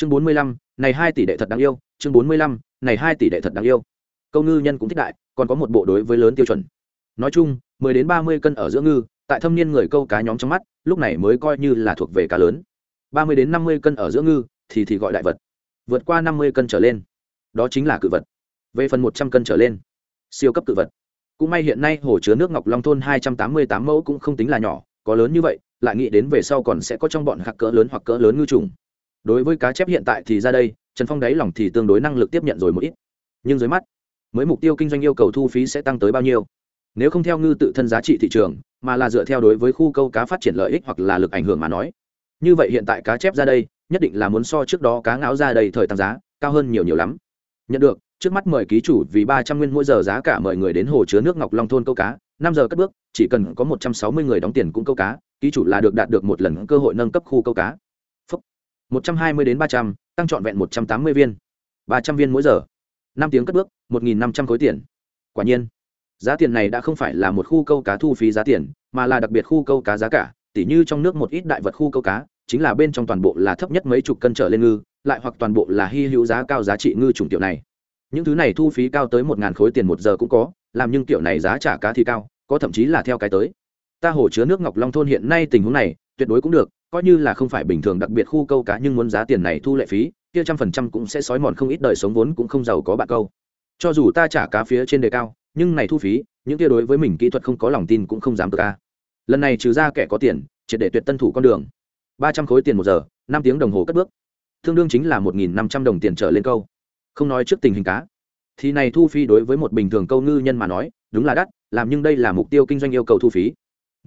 chương bốn mươi lăm, này hai tỷ đệ thật đáng yêu, chương bốn mươi lăm, này hai tỷ đệ thật đáng yêu. Câu ngư nhân cũng thích đại, còn có một bộ đối với lớn tiêu chuẩn. Nói chung, mười đến ba mươi cân ở giữa ngư, tại thâm niên người câu cá nhóm trong mắt, lúc này mới coi như là thuộc về cá lớn. Ba mươi đến năm mươi cân ở giữa ngư, thì thì gọi đại vật. Vượt qua năm mươi cân trở lên. Đó chính là cự vật. Về phần một trăm cân trở lên, siêu cấp cự vật. Cũng may hiện nay hồ chứa nước ngọc long thôn hai trăm tám mươi tám mẫu cũng không tính là nhỏ, có lớn như vậy, lại nghĩ đến về sau còn sẽ có trong bọn hạc cỡ lớn hoặc cỡ lớn ngư trùng đối với cá chép hiện tại thì ra đây, trần phong đáy lòng thì tương đối năng lực tiếp nhận rồi một ít. Nhưng dưới mắt, mới mục tiêu kinh doanh yêu cầu thu phí sẽ tăng tới bao nhiêu? Nếu không theo ngư tự thân giá trị thị trường, mà là dựa theo đối với khu câu cá phát triển lợi ích hoặc là lực ảnh hưởng mà nói. Như vậy hiện tại cá chép ra đây, nhất định là muốn so trước đó cá ngáo ra đây thời tăng giá, cao hơn nhiều nhiều lắm. Nhận được, trước mắt mời ký chủ vì ba trăm nguyên mỗi giờ giá cả mời người đến hồ chứa nước ngọc long thôn câu cá, năm giờ cất bước, chỉ cần có một trăm sáu mươi người đóng tiền cũng câu cá, ký chủ là được đạt được một lần cơ hội nâng cấp khu câu cá một trăm hai mươi đến ba trăm, tăng trọn vẹn một trăm tám mươi viên. ba trăm viên mỗi giờ. năm tiếng cất bước, một nghìn năm trăm khối tiền. Quả nhiên, giá tiền này đã không phải là một khu câu cá thu phí giá tiền, mà là đặc biệt khu câu cá giá cả. Tỉ như trong nước một ít đại vật khu câu cá, chính là bên trong toàn bộ là thấp nhất mấy chục cân trở lên ngư, lại hoặc toàn bộ là hy hữu giá cao giá trị ngư chủng tiểu này. Những thứ này thu phí cao tới một ngàn khối tiền một giờ cũng có, làm nhưng tiểu này giá trả cá thì cao, có thậm chí là theo cái tới. Ta hồ chứa nước ngọc long thôn hiện nay tình huống này, tuyệt đối cũng được coi như là không phải bình thường đặc biệt khu câu cá nhưng muốn giá tiền này thu lệ phí, kia trăm phần trăm cũng sẽ sói mòn không ít đời sống vốn cũng không giàu có bạn câu. Cho dù ta trả cá phía trên đề cao, nhưng này thu phí, những kia đối với mình kỹ thuật không có lòng tin cũng không dám được ca lần này trừ ra kẻ có tiền, triệt để tuyệt tân thủ con đường. Ba trăm khối tiền một giờ, năm tiếng đồng hồ cất bước. Tương đương chính là một nghìn năm trăm đồng tiền trở lên câu. Không nói trước tình hình cá. Thì này thu phí đối với một bình thường câu ngư nhân mà nói, đúng là đắt, làm nhưng đây là mục tiêu kinh doanh yêu cầu thu phí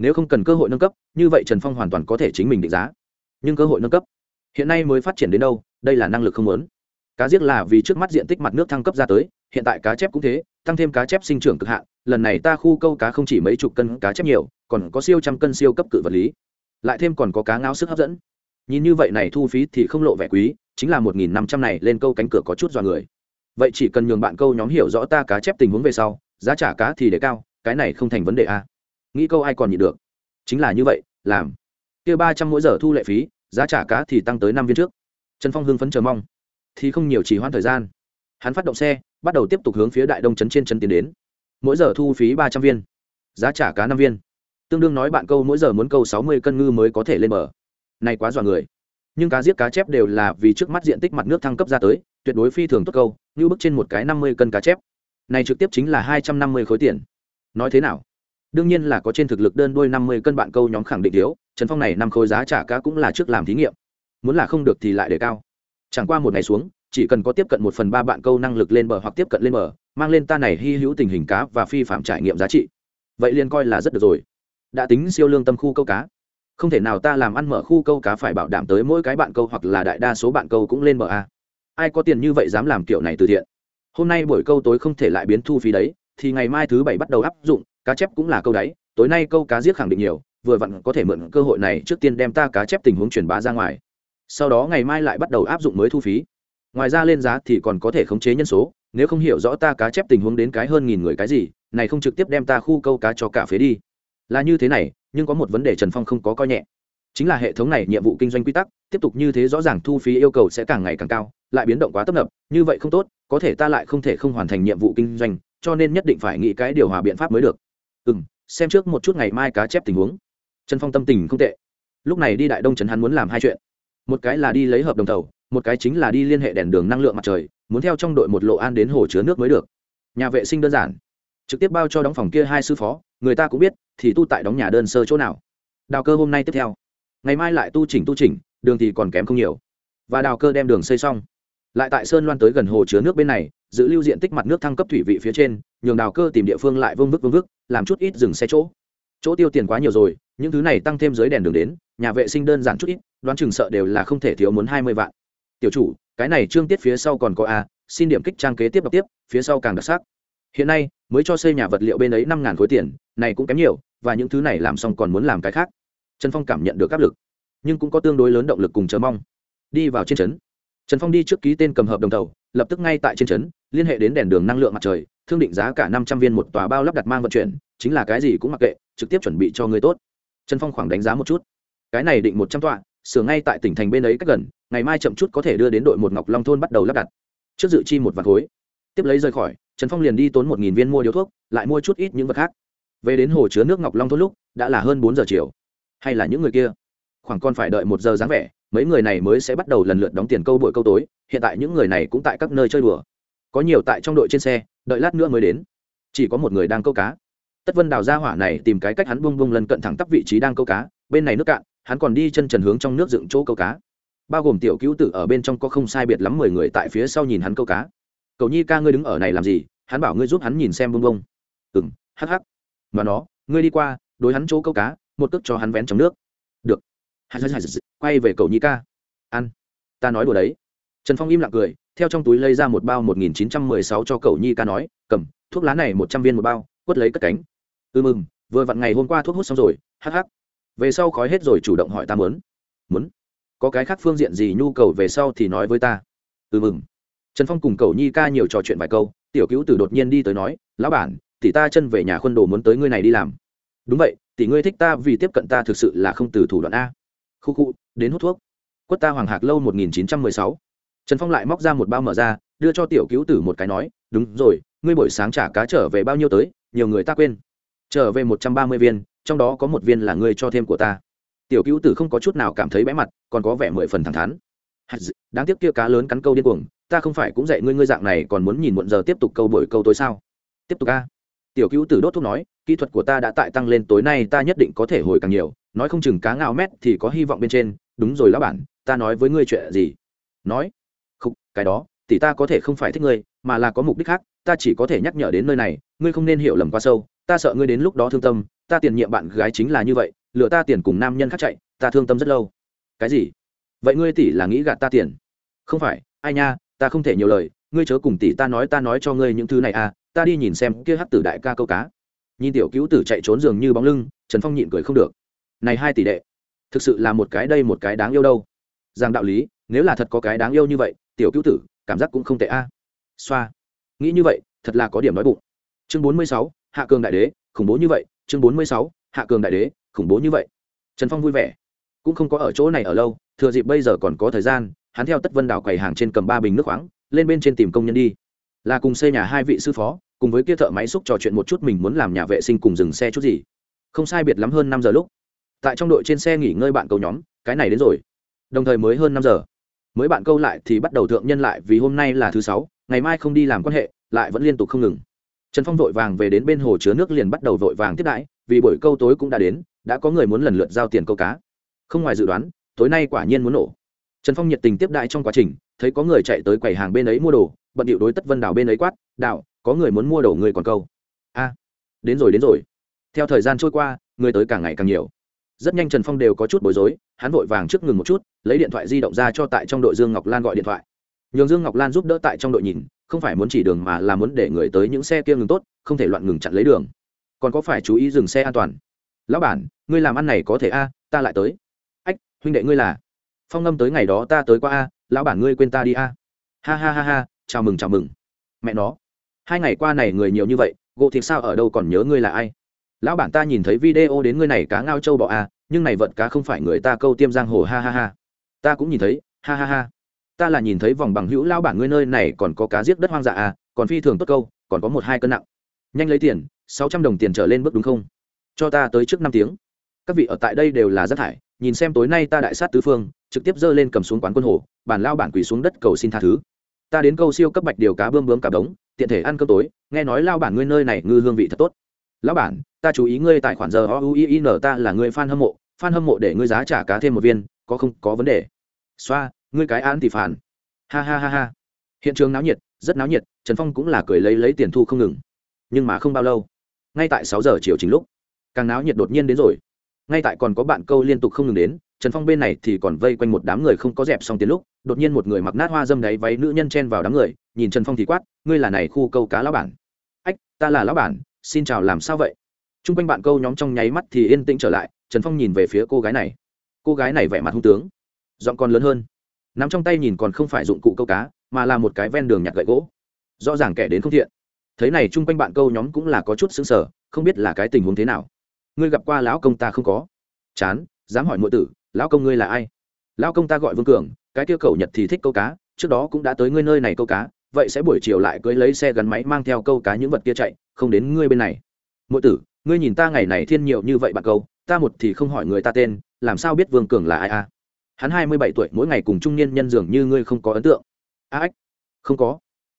nếu không cần cơ hội nâng cấp, như vậy trần phong hoàn toàn có thể chính mình định giá. Nhưng cơ hội nâng cấp hiện nay mới phát triển đến đâu, đây là năng lực không lớn cá giết là vì trước mắt diện tích mặt nước thăng cấp ra tới, hiện tại cá chép cũng thế, tăng thêm cá chép sinh trưởng cực hạn, lần này ta khu câu cá không chỉ mấy chục cân cá chép nhiều, còn có siêu trăm cân siêu cấp cự vật lý. Lại thêm còn có cá ngao sức hấp dẫn. Nhìn như vậy này thu phí thì không lộ vẻ quý, chính là một nghìn năm trăm này lên câu cánh cửa có chút dọa người. Vậy chỉ cần nhường bạn câu nhóm hiểu rõ ta cá chép tình huống về sau, giá trả cá thì để cao, cái này không thành vấn đề a nghĩ câu ai còn nhịn được. Chính là như vậy, làm. Kia ba trăm mỗi giờ thu lệ phí, giá trả cá thì tăng tới năm viên trước. Trần phong hưng phấn chờ mong. Thì không nhiều chỉ hoãn thời gian. Hắn phát động xe, bắt đầu tiếp tục hướng phía đại đông trấn trên chân tiến đến. Mỗi giờ thu phí ba trăm viên. Giá trả cá năm viên. Tương đương nói bạn câu mỗi giờ muốn câu sáu mươi cân ngư mới có thể lên bờ. Này quá dọa người. Nhưng cá giết cá chép đều là vì trước mắt diện tích mặt nước thăng cấp ra tới, tuyệt đối phi thường tốt câu, như bức trên một cái năm mươi cân cá chép. Này trực tiếp chính là hai trăm năm mươi khối tiền. Nói thế nào? Đương nhiên là có trên thực lực đơn đôi năm mươi cân bạn câu nhóm khẳng định thiếu, trần phong này năm khối giá trả cá cũng là trước làm thí nghiệm. Muốn là không được thì lại để cao. Chẳng qua một ngày xuống, chỉ cần có tiếp cận một phần ba bạn câu năng lực lên bờ hoặc tiếp cận lên bờ, mang lên ta này hy hữu tình hình cá và phi phạm trải nghiệm giá trị. Vậy liền coi là rất được rồi. Đã tính siêu lương tâm khu câu cá. Không thể nào ta làm ăn mở khu câu cá phải bảo đảm tới mỗi cái bạn câu hoặc là đại đa số bạn câu cũng lên bờ a. Ai có tiền như vậy dám làm kiểu này từ thiện? Hôm nay buổi câu tối không thể lại biến thu phí đấy, thì ngày mai thứ bảy bắt đầu áp dụng cá chép cũng là câu đáy, tối nay câu cá giết khẳng định nhiều, vừa vặn có thể mượn cơ hội này trước tiên đem ta cá chép tình huống truyền bá ra ngoài. Sau đó ngày mai lại bắt đầu áp dụng mới thu phí. Ngoài ra lên giá thì còn có thể khống chế nhân số, nếu không hiểu rõ ta cá chép tình huống đến cái hơn nghìn người cái gì, này không trực tiếp đem ta khu câu cá cho cả phế đi. Là như thế này, nhưng có một vấn đề trần phong không có coi nhẹ. Chính là hệ thống này nhiệm vụ kinh doanh quy tắc, tiếp tục như thế rõ ràng thu phí yêu cầu sẽ càng ngày càng cao, lại biến động quá tấp nập, như vậy không tốt, có thể ta lại không thể không hoàn thành nhiệm vụ kinh doanh, cho nên nhất định phải nghĩ cái điều hòa biện pháp mới được ừ m xem trước một chút ngày mai cá chép tình huống. Trần phong tâm tình không tệ. Lúc này đi đại đông trần hắn muốn làm hai chuyện. Một cái là đi lấy hợp đồng tàu, một cái chính là đi liên hệ đèn đường năng lượng mặt trời, muốn theo trong đội một lộ an đến hồ chứa nước mới được. Nhà vệ sinh đơn giản. Trực tiếp bao cho đóng phòng kia hai sư phó, người ta cũng biết, thì tu tại đóng nhà đơn sơ chỗ nào. Đào cơ hôm nay tiếp theo. Ngày mai lại tu chỉnh tu chỉnh, đường thì còn kém không nhiều. Và đào cơ đem đường xây xong. Lại tại sơn loan tới gần hồ chứa nước bên này giữ lưu diện tích mặt nước thăng cấp thủy vị phía trên, nhường đào cơ tìm địa phương lại vương vức vương vức, làm chút ít dừng xe chỗ. Chỗ tiêu tiền quá nhiều rồi, những thứ này tăng thêm dưới đèn đường đến, nhà vệ sinh đơn giản chút ít, đoán chừng sợ đều là không thể thiếu muốn hai mươi vạn. Tiểu chủ, cái này trương tiết phía sau còn có a, xin điểm kích trang kế tiếp đọc tiếp, phía sau càng đặc sắc. Hiện nay, mới cho xây nhà vật liệu bên ấy năm ngàn khối tiền, này cũng kém nhiều, và những thứ này làm xong còn muốn làm cái khác. Trần phong cảm nhận được áp lực, nhưng cũng có tương đối lớn động lực cùng chờ mong. Đi vào trên trấn. Trần phong đi trước ký tên cầm hợp đồng tàu, lập tức ngay tại trên trấn liên hệ đến đèn đường năng lượng mặt trời, thương định giá cả năm trăm viên một tòa bao lắp đặt mang vận chuyển, chính là cái gì cũng mặc kệ, trực tiếp chuẩn bị cho người tốt. Trần phong khoảng đánh giá một chút. Cái này định một trăm tọa, sửa ngay tại tỉnh thành bên ấy cách gần, ngày mai chậm chút có thể đưa đến đội một ngọc long thôn bắt đầu lắp đặt. Trước dự chi một vạt khối. Tiếp lấy rời khỏi, trần phong liền đi tốn một nghìn viên mua điếu thuốc, lại mua chút ít những vật khác. Về đến hồ chứa nước ngọc long thôn lúc, đã là hơn bốn giờ chiều. Hay là những người kia? Khoảng còn phải đợi một giờ dáng vẻ, mấy người này mới sẽ bắt đầu lần lượt đóng tiền câu buổi câu tối, hiện tại những người này cũng tại các nơi chơi đùa có nhiều tại trong đội trên xe, đợi lát nữa mới đến. Chỉ có một người đang câu cá. Tất vân đào ra hỏa này tìm cái cách hắn bung bung lần cận thẳng tắp vị trí đang câu cá, bên này nước cạn, hắn còn đi chân trần hướng trong nước dựng chỗ câu cá. Bao gồm tiểu cứu tử ở bên trong có không sai biệt lắm mười người tại phía sau nhìn hắn câu cá. Cầu nhi ca ngươi đứng ở này làm gì? Hắn bảo ngươi giúp hắn nhìn xem bung bung ừ m hắc hắc. Mà nó, ngươi đi qua, đối hắn chỗ câu cá, một tức cho hắn vén trong nước. Được. Quay về cầu nhi ca. Ăn. Ta nói đùa đấy. Trần phong im lặng cười theo trong túi lấy ra một bao một nghìn chín trăm mười sáu cho cậu nhi ca nói, cầm, thuốc lá này một trăm viên một bao, quất lấy cất cánh. Ư mừng, vừa vặn ngày hôm qua thuốc hút xong rồi, hắc hắc. Về sau khói hết rồi chủ động hỏi ta muốn. Muốn? Có cái khác phương diện gì nhu cầu về sau thì nói với ta. Ư mừng. Trần phong cùng cậu nhi ca nhiều trò chuyện vài câu, tiểu cứu tử đột nhiên đi tới nói, lão bản, tỷ ta chân về nhà khuôn đồ muốn tới ngươi này đi làm. Đúng vậy, tỷ ngươi thích ta vì tiếp cận ta thực sự là không từ thủ đoạn a. Khu khu, đến hút thuốc. Quất ta hoàng hạc lâu một nghìn chín trăm mười sáu trần phong lại móc ra một bao mở ra, đưa cho tiểu cứu tử một cái nói, đúng rồi, ngươi buổi sáng trả cá trở về bao nhiêu tới, nhiều người ta quên. Trở về một trăm ba mươi viên, trong đó có một viên là ngươi cho thêm của ta. Tiểu cứu tử không có chút nào cảm thấy bẽ mặt, còn có vẻ mười phần thẳng thắn. Đáng tiếc kia cá lớn cắn câu điên cuồng, ta không phải cũng dạy ngươi ngươi dạng này còn muốn nhìn muộn giờ tiếp tục câu buổi câu tối sao? Tiếp tục a. Tiểu cứu tử đốt thuốc nói, kỹ thuật của ta đã tại tăng lên, tối nay ta nhất định có thể hồi càng nhiều, nói không chừng cá ngao mét thì có hy vọng bên trên. Đúng rồi lão bản, ta nói với ngươi chuyện gì? Nói không cái đó, tỷ ta có thể không phải thích ngươi, mà là có mục đích khác, ta chỉ có thể nhắc nhở đến nơi này, ngươi không nên hiểu lầm quá sâu, ta sợ ngươi đến lúc đó thương tâm, ta tiền nhiệm bạn gái chính là như vậy, lựa ta tiền cùng nam nhân khác chạy, ta thương tâm rất lâu. Cái gì? Vậy ngươi tỷ là nghĩ gạt ta tiền? Không phải, ai nha, ta không thể nhiều lời, ngươi chớ cùng tỷ ta nói ta nói cho ngươi những thứ này à ta đi nhìn xem kia hắc tử đại ca câu cá. Nhìn tiểu cứu tử chạy trốn giường như bóng lưng, trần phong nhịn cười không được. Này hai tỷ đệ, thực sự là một cái đây một cái đáng yêu đâu. Rằng đạo lý, nếu là thật có cái đáng yêu như vậy tiểu cứu tử, cảm giác cũng không tệ a. Xoa. Nghĩ như vậy, thật là có điểm nói bụng. Chương bốn mươi sáu, hạ cường đại đế, khủng bố như vậy. Chương bốn mươi sáu, hạ cường đại đế, khủng bố như vậy. Trần phong vui vẻ. Cũng không có ở chỗ này ở lâu, thừa dịp bây giờ còn có thời gian, hắn theo tất vân đảo quầy hàng trên cầm ba bình nước khoáng, lên bên trên tìm công nhân đi. Là cùng xây nhà hai vị sư phó, cùng với kia thợ máy xúc trò chuyện một chút mình muốn làm nhà vệ sinh cùng dừng xe chút gì. Không sai biệt lắm hơn năm giờ lúc. Tại trong đội trên xe nghỉ ngơi bạn cầu nhóm, cái này đến rồi. Đồng thời mới hơn năm giờ mới bạn câu lại thì bắt đầu thượng nhân lại vì hôm nay là thứ sáu, ngày mai không đi làm quan hệ, lại vẫn liên tục không ngừng. Trần phong vội vàng về đến bên hồ chứa nước liền bắt đầu vội vàng tiếp đãi, vì buổi câu tối cũng đã đến, đã có người muốn lần lượt giao tiền câu cá. Không ngoài dự đoán, tối nay quả nhiên muốn nổ. Trần phong nhiệt tình tiếp đãi trong quá trình, thấy có người chạy tới quầy hàng bên ấy mua đồ, bận điệu đối tất vân đào bên ấy quát đạo có người muốn mua đồ người còn câu. A, đến rồi đến rồi. Theo thời gian trôi qua, người tới càng ngày càng nhiều rất nhanh trần phong đều có chút bối rối, hắn vội vàng trước ngừng một chút, lấy điện thoại di động ra cho tại trong đội dương ngọc lan gọi điện thoại. Nhường dương ngọc lan giúp đỡ tại trong đội nhìn, không phải muốn chỉ đường mà là muốn để người tới những xe kia ngừng tốt, không thể loạn ngừng chặn lấy đường. Còn có phải chú ý dừng xe an toàn? Lão bản, ngươi làm ăn này có thể a, ta lại tới. Ách, huynh đệ ngươi là. Phong ngâm tới ngày đó ta tới qua a, lão bản ngươi quên ta đi a. Ha ha ha ha, chào mừng chào mừng. Mẹ nó. Hai ngày qua này người nhiều như vậy gộ thì sao ở đâu còn nhớ ngươi là ai? Lão bản ta nhìn thấy video đến ngươi này cá ngao châu bọ a nhưng này vận cá không phải người ta câu tiêm giang hồ, ha ha ha. Ta cũng nhìn thấy, ha ha ha. Ta là nhìn thấy vòng bằng hữu lão bản ngươi nơi này còn có cá giết đất hoang dã à còn phi thường tốt câu, còn có một hai cân nặng. Nhanh lấy tiền, sáu trăm đồng tiền trở lên bước đúng không? Cho ta tới trước năm tiếng. Các vị ở tại đây đều là rác thải, nhìn xem tối nay ta đại sát tứ phương, trực tiếp giơ lên cầm xuống quán quân hồ bản lao bản quỳ xuống đất cầu xin tha thứ. Ta đến câu siêu cấp bạch điều cá bươm bướm cả đống tiện thể ăn cơm tối, nghe nói lao bản ngươi nơi này ngư hương vị thật tốt lão bản, ta chú ý ngươi tài khoản giờ o u i n, ta là người fan hâm mộ, fan hâm mộ để ngươi giá trả cá thêm một viên, có không, có vấn đề. Xoa, ngươi cái án thì phản. Ha ha ha ha. Hiện trường náo nhiệt, rất náo nhiệt, trần phong cũng là cười lấy lấy tiền thu không ngừng. Nhưng mà không bao lâu, ngay tại sáu giờ chiều chính lúc, càng náo nhiệt đột nhiên đến rồi. Ngay tại còn có bạn câu liên tục không ngừng đến, trần phong bên này thì còn vây quanh một đám người không có dẹp xong tiền lúc, đột nhiên một người mặc nát hoa dâm đáy váy nữ nhân chen vào đám người, nhìn trần phong thì quát, ngươi là này khu câu cá lão bản. Ách, ta là lão bản xin chào, làm sao vậy? T r u n g quanh bạn câu nhóm trong nháy mắt thì yên tĩnh trở lại, trần phong nhìn về phía cô gái này. Cô gái này vẻ mặt hung tướng, giọng còn lớn hơn. Nắm trong tay nhìn còn không phải dụng cụ câu cá, mà là một cái ven đường nhặt gậy gỗ. Rõ ràng kẻ đến không thiện. Thế này chung quanh bạn câu nhóm cũng là có chút xứng sở không biết là cái tình huống thế nào. Ngươi gặp qua lão công ta không có? Chán, dám hỏi ngụy tử, lão công ngươi là ai? Lão công ta gọi vương cường, cái kia cầu nhật thì thích câu cá, trước đó cũng đã tới ngươi nơi này câu cá, vậy sẽ buổi chiều lại cưới lấy xe gắn máy mang theo câu cá những vật kia chạy không đến ngươi bên này. Mỗi tử, ngươi nhìn ta ngày này thiên nhiều như vậy bạn câu, ta một thì không hỏi người ta tên, làm sao biết vương cường là ai a? Hắn hai mươi bảy tuổi, mỗi ngày cùng trung niên nhân dường như ngươi không có ấn tượng. A ếch không có.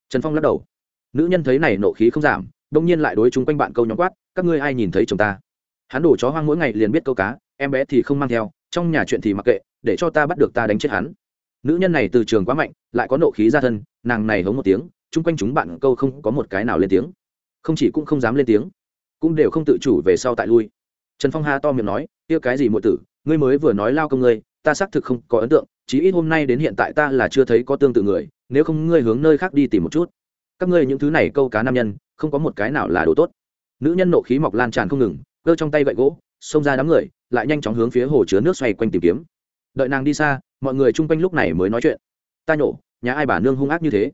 Trần phong lắc đầu. Nữ nhân thấy này nộ khí không giảm, đông nhiên lại đối chung quanh bạn câu nhóm quát, các ngươi ai nhìn thấy chồng ta? Hắn đổ chó hoang mỗi ngày liền biết câu cá, em bé thì không mang theo, trong nhà chuyện thì mặc kệ, để cho ta bắt được ta đánh chết hắn. Nữ nhân này từ trường quá mạnh, lại có nộ khí ra thân, nàng này hống một tiếng, chung quanh chúng bạn câu không có một cái nào lên tiếng không chỉ cũng không dám lên tiếng, cũng đều không tự chủ về sau tại lui. Trần phong ha to miệng nói, kia cái gì muội tử, ngươi mới vừa nói lao công ngươi, ta xác thực không có ấn tượng, chí ít hôm nay đến hiện tại ta là chưa thấy có tương tự người, nếu không ngươi hướng nơi khác đi tìm một chút. Các ngươi những thứ này câu cá nam nhân, không có một cái nào là đồ tốt. Nữ nhân nộ khí mọc lan tràn không ngừng, cơ trong tay gậy gỗ, xông ra đám người, lại nhanh chóng hướng phía hồ chứa nước xoay quanh tìm kiếm. Đợi nàng đi xa, mọi người chung quanh lúc này mới nói chuyện. Ta nhổ, nhà ai bà nương hung ác như thế?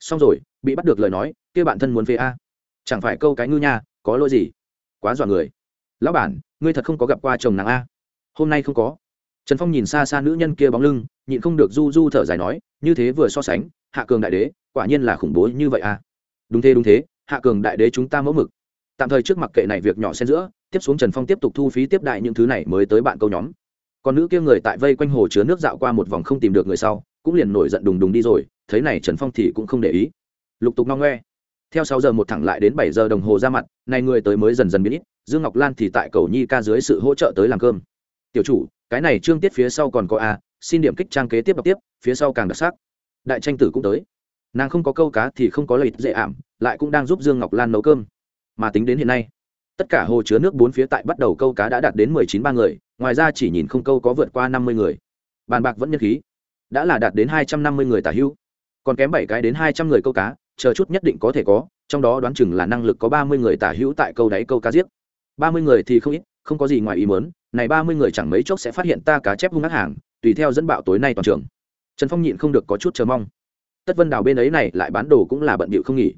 Xong rồi, bị bắt được lời nói, kia bạn thân muốn phê a? Chẳng phải câu cái ngư nha, có lỗi gì? Quá dọa người. Lão bản, ngươi thật không có gặp qua chồng nàng a? Hôm nay không có. Trần phong nhìn xa xa nữ nhân kia bóng lưng, nhịn không được du du thở dài nói, như thế vừa so sánh, hạ cường đại đế, quả nhiên là khủng bố như vậy a. Đúng thế đúng thế, hạ cường đại đế chúng ta mẫu mực. Tạm thời trước mặt kệ này việc nhỏ xen giữa, tiếp xuống trần phong tiếp tục thu phí tiếp đại những thứ này mới tới bạn câu nhóm. Còn nữ kia người tại vây quanh hồ chứa nước dạo qua một vòng không tìm được người sau, cũng liền nổi giận đùng đùng đi rồi, thấy này trần phong thì cũng không để ý. Lục tục ngong ngoe theo sáu giờ một thẳng lại đến bảy giờ đồng hồ ra mặt này người tới mới dần dần biến ít, dương ngọc lan thì tại cầu nhi ca dưới sự hỗ trợ tới làm cơm. Tiểu chủ, cái này trương tiết phía sau còn có a, xin điểm kích trang kế tiếp đọc tiếp, phía sau càng đặc sắc. Đại tranh tử cũng tới. Nàng không có câu cá thì không có lợi dễ ảm, lại cũng đang giúp dương ngọc lan nấu cơm. Mà tính đến hiện nay, tất cả hồ chứa nước bốn phía tại bắt đầu câu cá đã đạt đến mười chín ba người, ngoài ra chỉ nhìn không câu có vượt qua năm mươi người. Bàn bạc vẫn nhân khí, đã là đạt đến hai trăm năm mươi người tả hữu, còn kém bảy cái đến hai trăm người câu cá chờ chút nhất định có thể có, trong đó đoán chừng là năng lực có ba mươi người tả hữu tại câu đáy câu cá giết. Ba mươi người thì không ít, không có gì ngoài ý mớn này ba mươi người chẳng mấy chốc sẽ phát hiện ta cá chép hung ác hàng, tùy theo dẫn bạo tối nay toàn trường. Trần phong nhịn không được có chút chờ mong. Tất vân đào bên ấy này lại bán đồ cũng là bận bịu không nghỉ.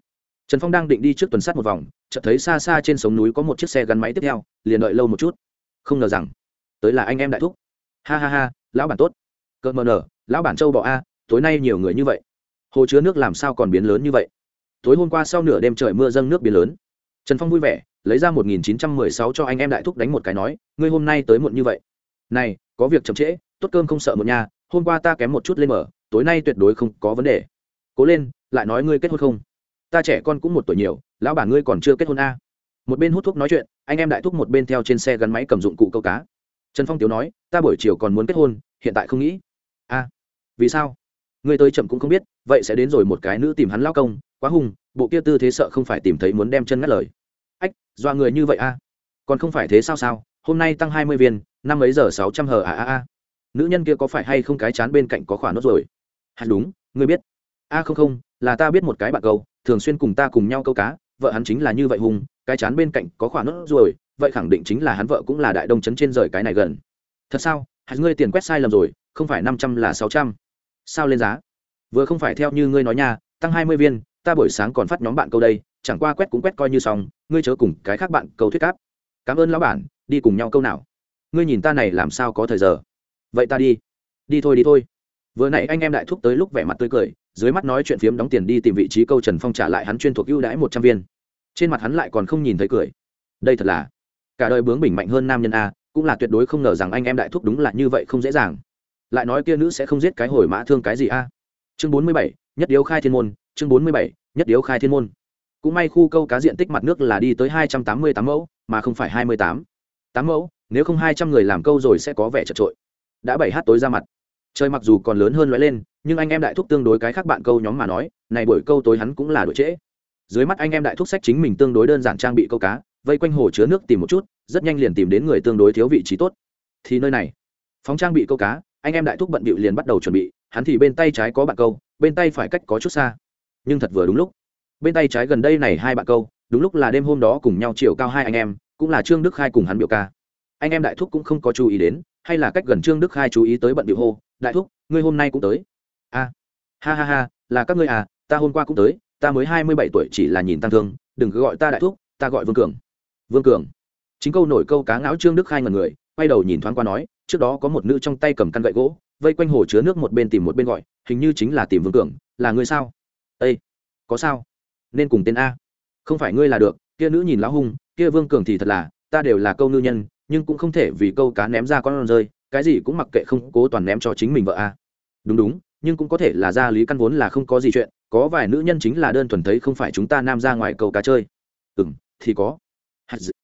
Trần phong đang định đi trước tuần sát một vòng, chợt thấy xa xa trên sống núi có một chiếc xe gắn máy tiếp theo, liền đợi lâu một chút. Không ngờ rằng, tới là anh em đại thúc. Ha ha ha, lão bản tốt. Cợt mờ nở, lão bản châu bọ a, tối nay nhiều người như vậy hồ chứa nước làm sao còn biến lớn như vậy? Tối hôm qua sau nửa đêm trời mưa dâng nước biến lớn. Trần phong vui vẻ, lấy ra một nghìn chín trăm mười sáu cho anh em đại thúc đánh một cái nói, ngươi hôm nay tới muộn như vậy. Này, có việc chậm trễ, tốt cơm không sợ một nhà hôm qua ta kém một chút lên mở, tối nay tuyệt đối không có vấn đề. Cố lên, lại nói ngươi kết hôn không? Ta trẻ con cũng một tuổi nhiều, lão bà ngươi còn chưa kết hôn a. Một bên hút thuốc nói chuyện, anh em đại thúc một bên theo trên xe gắn máy cầm dụng cụ câu cá. Trần phong tiếu nói, ta buổi chiều còn muốn kết hôn, hiện tại không nghĩ. A, vì sao? Ngươi tới chậm cũng không biết, vậy sẽ đến rồi một cái nữ tìm hắn lao công, quá hung, bộ kia tư thế sợ không phải tìm thấy muốn đem chân ngắt lời. Ách, dọa người như vậy a còn không phải thế sao sao, hôm nay tăng hai mươi viên, năm ấy giờ sáu trăm hờ à a a nữ nhân kia có phải hay không cái chán bên cạnh có khoản nốt rồi? Hẳn đúng, ngươi biết. A không không, là ta biết một cái bạn câu, thường xuyên cùng ta cùng nhau câu cá, vợ hắn chính là như vậy hùng cái chán bên cạnh có khoản nốt rồi, vậy khẳng định chính là hắn vợ cũng là đại đông chấn trên rời cái này gần. Thật sao? Hạt ngươi tiền quét sai lầm rồi, không phải năm trăm là sáu trăm sao lên giá? Vừa không phải theo như ngươi nói nha, tăng hai mươi viên, ta buổi sáng còn phát nhóm bạn câu đây, chẳng qua quét cũng quét coi như xong, ngươi chớ cùng cái khác bạn câu thuyết cáp. Cảm ơn lão bản, đi cùng nhau câu nào. Ngươi nhìn ta này làm sao có thời giờ. Vậy ta đi. Đi thôi đi thôi. Vừa nãy anh em đại thúc tới lúc vẻ mặt tươi cười, dưới mắt nói chuyện phiếm đóng tiền đi tìm vị trí câu trần phong trả lại hắn chuyên thuộc ưu đãi một trăm viên. Trên mặt hắn lại còn không nhìn thấy cười. Đây thật là, cả đời bướng bình mạnh hơn nam nhân a, cũng là tuyệt đối không ngờ rằng anh em đại thúc đúng là như vậy không dễ dàng lại nói kia nữ sẽ không giết cái hồi mã thương cái gì a? Chương bốn mươi bảy, nhất điếu khai thiên môn, chương bốn mươi bảy, nhất điếu khai thiên môn. Cũng may khu câu cá diện tích mặt nước là đi tới hai trăm tám mươi tám mẫu, mà không phải hai mươi tám. Tám mẫu, nếu không hai trăm người làm câu rồi sẽ có vẻ chật trội. Đã bảy h tối ra mặt. Trời mặc dù còn lớn hơn loại lên, nhưng anh em đại thúc tương đối cái khác bạn câu nhóm mà nói, này buổi câu tối hắn cũng là đội trễ. Dưới mắt anh em đại thúc sách chính mình tương đối đơn giản trang bị câu cá, vây quanh hồ chứa nước tìm một chút, rất nhanh liền tìm đến người tương đối thiếu vị trí tốt. Thì nơi này, phóng trang bị câu cá anh em đại thúc bận bịu liền bắt đầu chuẩn bị, hắn thì bên tay trái có bạn câu, bên tay phải cách có chút xa. Nhưng thật vừa đúng lúc. Bên tay trái gần đây này hai bạn câu, đúng lúc là đêm hôm đó cùng nhau chiều cao hai anh em, cũng là trương đức khai cùng hắn biểu ca. Anh em đại thúc cũng không có chú ý đến, hay là cách gần trương đức khai chú ý tới bận điệu hô, đại thúc, ngươi hôm nay cũng tới. A, ha ha ha, là các ngươi à ta hôm qua cũng tới, ta mới hai mươi bảy tuổi chỉ là nhìn tăng thương, đừng cứ gọi ta đại thúc, ta gọi vương cường. Vương cường. Chính câu nổi câu cá ngáo trương đức khai ngần người, quay đầu nhìn thoáng qua nói trước đó có một nữ trong tay cầm căn gậy gỗ, vây quanh hồ chứa nước một bên tìm một bên gọi, hình như chính là tìm vương cường, là người sao? Ây có sao? Nên cùng tên a. Không phải ngươi là được, kia nữ nhìn lão hung, kia vương cường thì thật là, ta đều là câu ngư nhân, nhưng cũng không thể vì câu cá ném ra con rơi, cái gì cũng mặc kệ không cố toàn ném cho chính mình vợ a. Đúng đúng, nhưng cũng có thể là gia lý căn vốn là không có gì chuyện, có vài nữ nhân chính là đơn thuần thấy không phải chúng ta nam ra ngoài câu cá chơi. Ừ m thì có.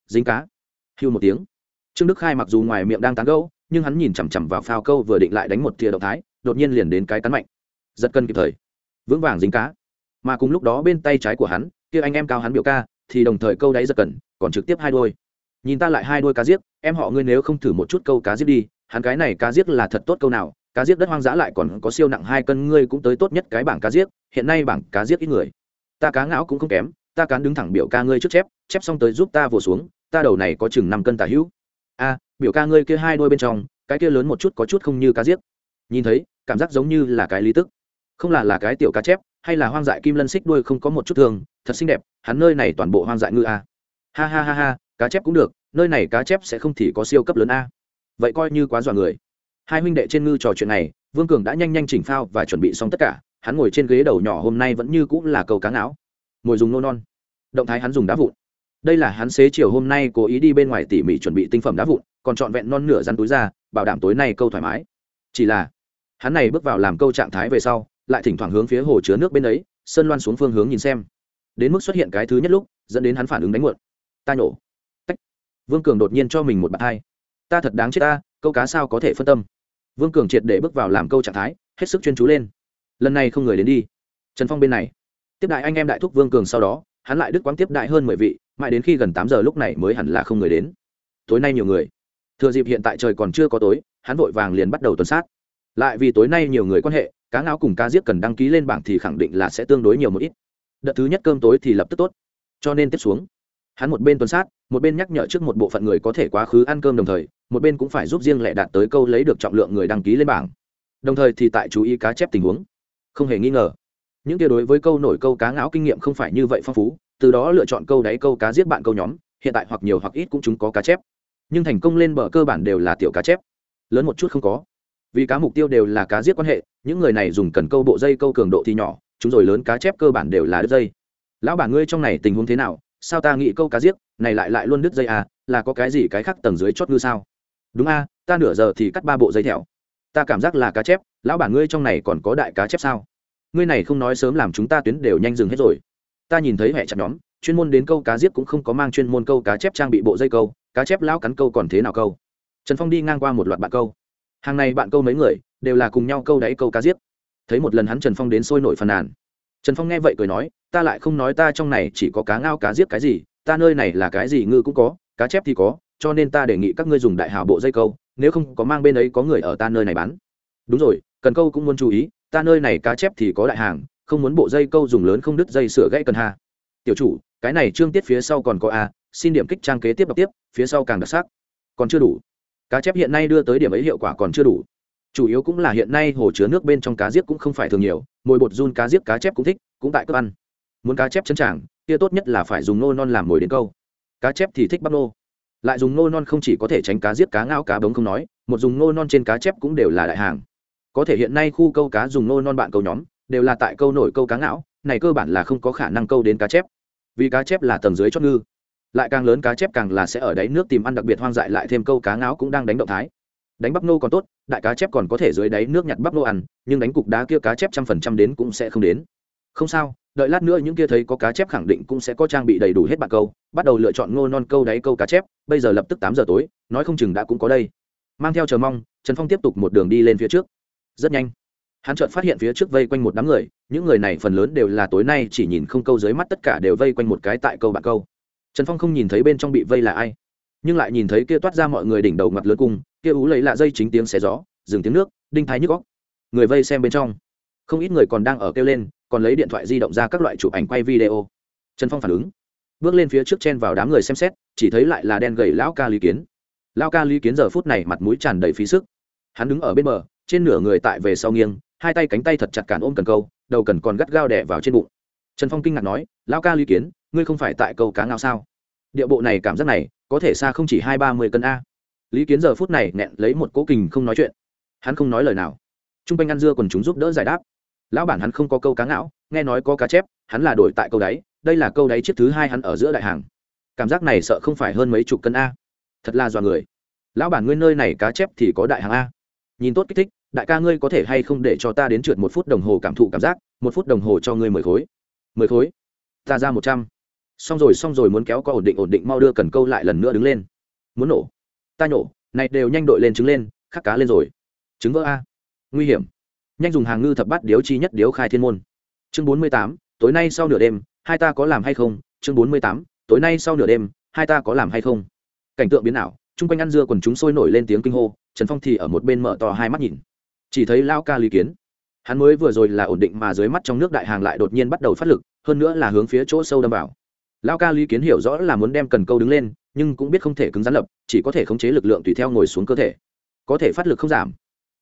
Dính cá. Hưu một tiếng. Trương đức khai mặc dù ngoài miệng đang tán gẫu nhưng hắn nhìn chằm chằm vào phao câu vừa định lại đánh một tia động thái, đột nhiên liền đến cái cắn mạnh. Giật cân kịp thời. Vững vàng dính cá. Mà cùng lúc đó bên tay trái của hắn, kia anh em cao hắn biểu ca, thì đồng thời câu đáy giật cần còn trực tiếp hai đôi nhìn ta lại hai đôi cá giết, em họ ngươi nếu không thử một chút câu cá giết đi, hắn cái này cá giết là thật tốt câu nào, cá giết đất hoang dã lại còn có siêu nặng hai cân, ngươi cũng tới tốt nhất cái bảng cá giết, hiện nay bảng cá giết ít người. Ta cá ngão cũng không kém, ta cán đứng thẳng biểu ca ngươi trước chép chép xong tới giúp ta vồ xuống, ta đầu này có chừng năm cân tả hữu a biểu ca ngươi kia hai đôi bên trong, cái kia lớn một chút có chút không như cá giết. Nhìn thấy, cảm giác giống như là cái lý tức. Không là là cái tiểu cá chép, hay là hoang dại kim lân xích đuôi không có một chút thường, thật xinh đẹp, hắn nơi này toàn bộ hoang dại ngư a. Ha ha ha ha, cá chép cũng được, nơi này cá chép sẽ không thì có siêu cấp lớn a. Vậy coi như quá dọa người. Hai huynh đệ trên ngư trò chuyện này, vương cường đã nhanh nhanh chỉnh phao và chuẩn bị xong tất cả, hắn ngồi trên ghế đầu nhỏ hôm nay vẫn như cũng là cầu cá não ngồi dùng nô non. Động thái hắn dùng đá vụn đây là hắn xế chiều hôm nay cố ý đi bên ngoài tỉ mỉ chuẩn bị tinh phẩm đá vụn, còn trọn vẹn non nửa rắn túi ra, bảo đảm tối nay câu thoải mái. Chỉ là, hắn này bước vào làm câu trạng thái về sau, lại thỉnh thoảng hướng phía hồ chứa nước bên ấy, sơn loan xuống phương hướng nhìn xem. Đến mức xuất hiện cái thứ nhất lúc, dẫn đến hắn phản ứng đánh muộn. Ta nhổ. Tách. vương cường đột nhiên cho mình một bàn hai ta thật đáng chết ta, câu cá sao có thể phân tâm? Vương cường triệt để bước vào làm câu trạng thái, hết sức chuyên chú lên. Lần này không người đến đi. Trần phong bên này. Tiếp đại anh em đại thúc vương cường sau đó hắn lại đức quán tiếp đại hơn mười vị, mãi đến khi gần tám giờ lúc này mới hẳn là không người đến. Tối nay nhiều người. Thừa dịp hiện tại trời còn chưa có tối, hắn vội vàng liền bắt đầu tuần sát. Lại vì tối nay nhiều người quan hệ, cá ngáo cùng cá giết cần đăng ký lên bảng thì khẳng định là sẽ tương đối nhiều một ít. Đợt thứ nhất cơm tối thì lập tức tốt. Cho nên tiếp xuống, hắn một bên tuần sát, một bên nhắc nhở trước một bộ phận người có thể quá khứ ăn cơm đồng thời, một bên cũng phải giúp riêng lệ đạt tới câu lấy được trọng lượng người đăng ký lên bảng. Đồng thời thì tại chú ý cá chép tình huống. Không hề nghi ngờ những kia đối với câu nổi câu cá ngáo kinh nghiệm không phải như vậy phong phú, từ đó lựa chọn câu đáy câu cá giết bạn câu nhóm, hiện tại hoặc nhiều hoặc ít cũng chúng có cá chép. Nhưng thành công lên bờ cơ bản đều là tiểu cá chép. Lớn một chút không có. Vì cá mục tiêu đều là cá giết quan hệ, những người này dùng cần câu bộ dây câu cường độ thì nhỏ, chúng rồi lớn cá chép cơ bản đều là đứt dây. Lão bản ngươi trong này tình huống thế nào? Sao ta nghĩ câu cá giết, này lại lại luôn đứt dây à? Là có cái gì cái khác tầng dưới chót ngư sao? Đúng a ta nửa giờ thì cắt ba bộ dây thẹo. Ta cảm giác là cá chép, lão bản ngươi trong này còn có đại cá chép sao? Ngươi này không nói sớm làm chúng ta tuyến đều nhanh dừng hết rồi. Ta nhìn thấy hệ chặt nhóm, chuyên môn đến câu cá giết cũng không có mang chuyên môn câu cá chép trang bị bộ dây câu, cá chép lão cắn câu còn thế nào câu? Trần phong đi ngang qua một loạt bạn câu. Hàng này bạn câu mấy người, đều là cùng nhau câu đáy câu cá giết. Thấy một lần hắn trần phong đến sôi nổi phàn nàn. Trần phong nghe vậy cười nói, ta lại không nói ta trong này chỉ có cá ngao cá giết cái gì, ta nơi này là cái gì ngư cũng có, cá chép thì có, cho nên ta đề nghị các ngươi dùng đại hào bộ dây câu, nếu không có mang bên ấy có người ở ta nơi này bán. Đúng rồi, cần câu cũng muốn chú ý ta nơi này cá chép thì có đại hàng, không muốn bộ dây câu dùng lớn không đứt dây sửa gãy cần ha. Tiểu chủ, cái này trương tiết phía sau còn có a, xin điểm kích trang kế tiếp đọc tiếp, phía sau càng đặc sắc. Còn chưa đủ. Cá chép hiện nay đưa tới điểm ấy hiệu quả còn chưa đủ. Chủ yếu cũng là hiện nay hồ chứa nước bên trong cá giết cũng không phải thường nhiều, mồi bột run cá giết cá chép cũng thích, cũng tại cấp ăn. Muốn cá chép chân tràng, kia tốt nhất là phải dùng nô non làm mồi đến câu. Cá chép thì thích bắp nô. Lại dùng nô non không chỉ có thể tránh cá giết cá ngao cá bống không nói, một dùng nô non trên cá chép cũng đều là đại hàng có thể hiện nay khu câu cá dùng nô non bạn câu nhóm, đều là tại câu nổi câu cá ngão này cơ bản là không có khả năng câu đến cá chép. Vì cá chép là tầng dưới chót ngư. Lại càng lớn cá chép càng là sẽ ở đáy nước tìm ăn đặc biệt hoang dại lại thêm câu cá ngáo cũng đang đánh động thái. Đánh bắp nô còn tốt, đại cá chép còn có thể dưới đáy nước nhặt bắp nô ăn, nhưng đánh cục đá kia cá chép trăm phần trăm đến cũng sẽ không đến. Không sao, đợi lát nữa những kia thấy có cá chép khẳng định cũng sẽ có trang bị đầy đủ hết bạn câu, bắt đầu lựa chọn ngô non câu đáy câu cá chép, bây giờ lập tức tám giờ tối, nói không chừng đã cũng có đây. Mang theo chờ mong, trần phong tiếp tục một đường đi lên phía trước rất nhanh. Hắn chợt phát hiện phía trước vây quanh một đám người, những người này phần lớn đều là tối nay chỉ nhìn không câu dưới mắt tất cả đều vây quanh một cái tại câu bạc câu. Trần phong không nhìn thấy bên trong bị vây là ai, nhưng lại nhìn thấy kia toát ra mọi người đỉnh đầu mặt lớn cung kia ú lấy lạ dây chính tiếng xé gió, dừng tiếng nước, đinh thái nhức góc người vây xem bên trong, không ít người còn đang ở kêu lên, còn lấy điện thoại di động ra các loại chụp ảnh quay video. Trần phong phản ứng, bước lên phía trước chen vào đám người xem xét, chỉ thấy lại là đen gầy lão ca lý kiến. Lão ca lý kiến giờ phút này mặt mũi tràn đầy phí sức. Hắn đứng ở bên bờ trên nửa người tại về sau nghiêng, hai tay cánh tay thật chặt cản ôm cần câu, đầu cần còn gắt gao đẻ vào trên bụng. Trần phong kinh ngạc nói, lão ca lý kiến, ngươi không phải tại câu cá ngao sao? Địa bộ này cảm giác này, có thể xa không chỉ hai ba mươi cân a. Lý kiến giờ phút này nghẹn lấy một cố kình không nói chuyện. Hắn không nói lời nào. T r u n g quanh ăn dưa còn chúng giúp đỡ giải đáp. Lão bản hắn không có câu cá ngạo nghe nói có cá chép, hắn là đổi tại câu đáy, đây là câu đáy chiếc thứ hai hắn ở giữa đại hàng. Cảm giác này sợ không phải hơn mấy chục cân a. Thật là dọa người. Lão bản ngươi nơi này cá chép thì có đại hàng a nhìn tốt kích thích, đại ca ngươi có thể hay không để cho ta đến trượt một phút đồng hồ cảm thụ cảm giác, một phút đồng hồ cho ngươi mười khối. Mười khối? Ta ra một trăm. Xong rồi xong rồi, muốn kéo có ổn định ổn định, mau đưa cần câu lại lần nữa đứng lên. Muốn nổ? Ta nhổ này đều nhanh đội lên trứng lên, khắc cá lên rồi. Trứng vỡ a. Nguy hiểm. Nhanh dùng hàng ngư thập bát điếu chi nhất điếu khai thiên môn. Chương bốn mươi tám, tối nay sau nửa đêm, hai ta có làm hay không? Chương bốn mươi tám, tối nay sau nửa đêm, hai ta có làm hay không? Cảnh tượng biến ảo, chung quanh ăn dưa quần chúng sôi nổi lên tiếng kinh hô trần phong thì ở một bên mở to hai mắt nhìn. Chỉ thấy lao ca lý kiến. Hắn mới vừa rồi là ổn định mà dưới mắt trong nước đại hàng lại đột nhiên bắt đầu phát lực, hơn nữa là hướng phía chỗ sâu đâm vào. Lao ca lý kiến hiểu rõ là muốn đem cần câu đứng lên, nhưng cũng biết không thể cứng rắn lập, chỉ có thể khống chế lực lượng tùy theo ngồi xuống cơ thể. Có thể phát lực không giảm.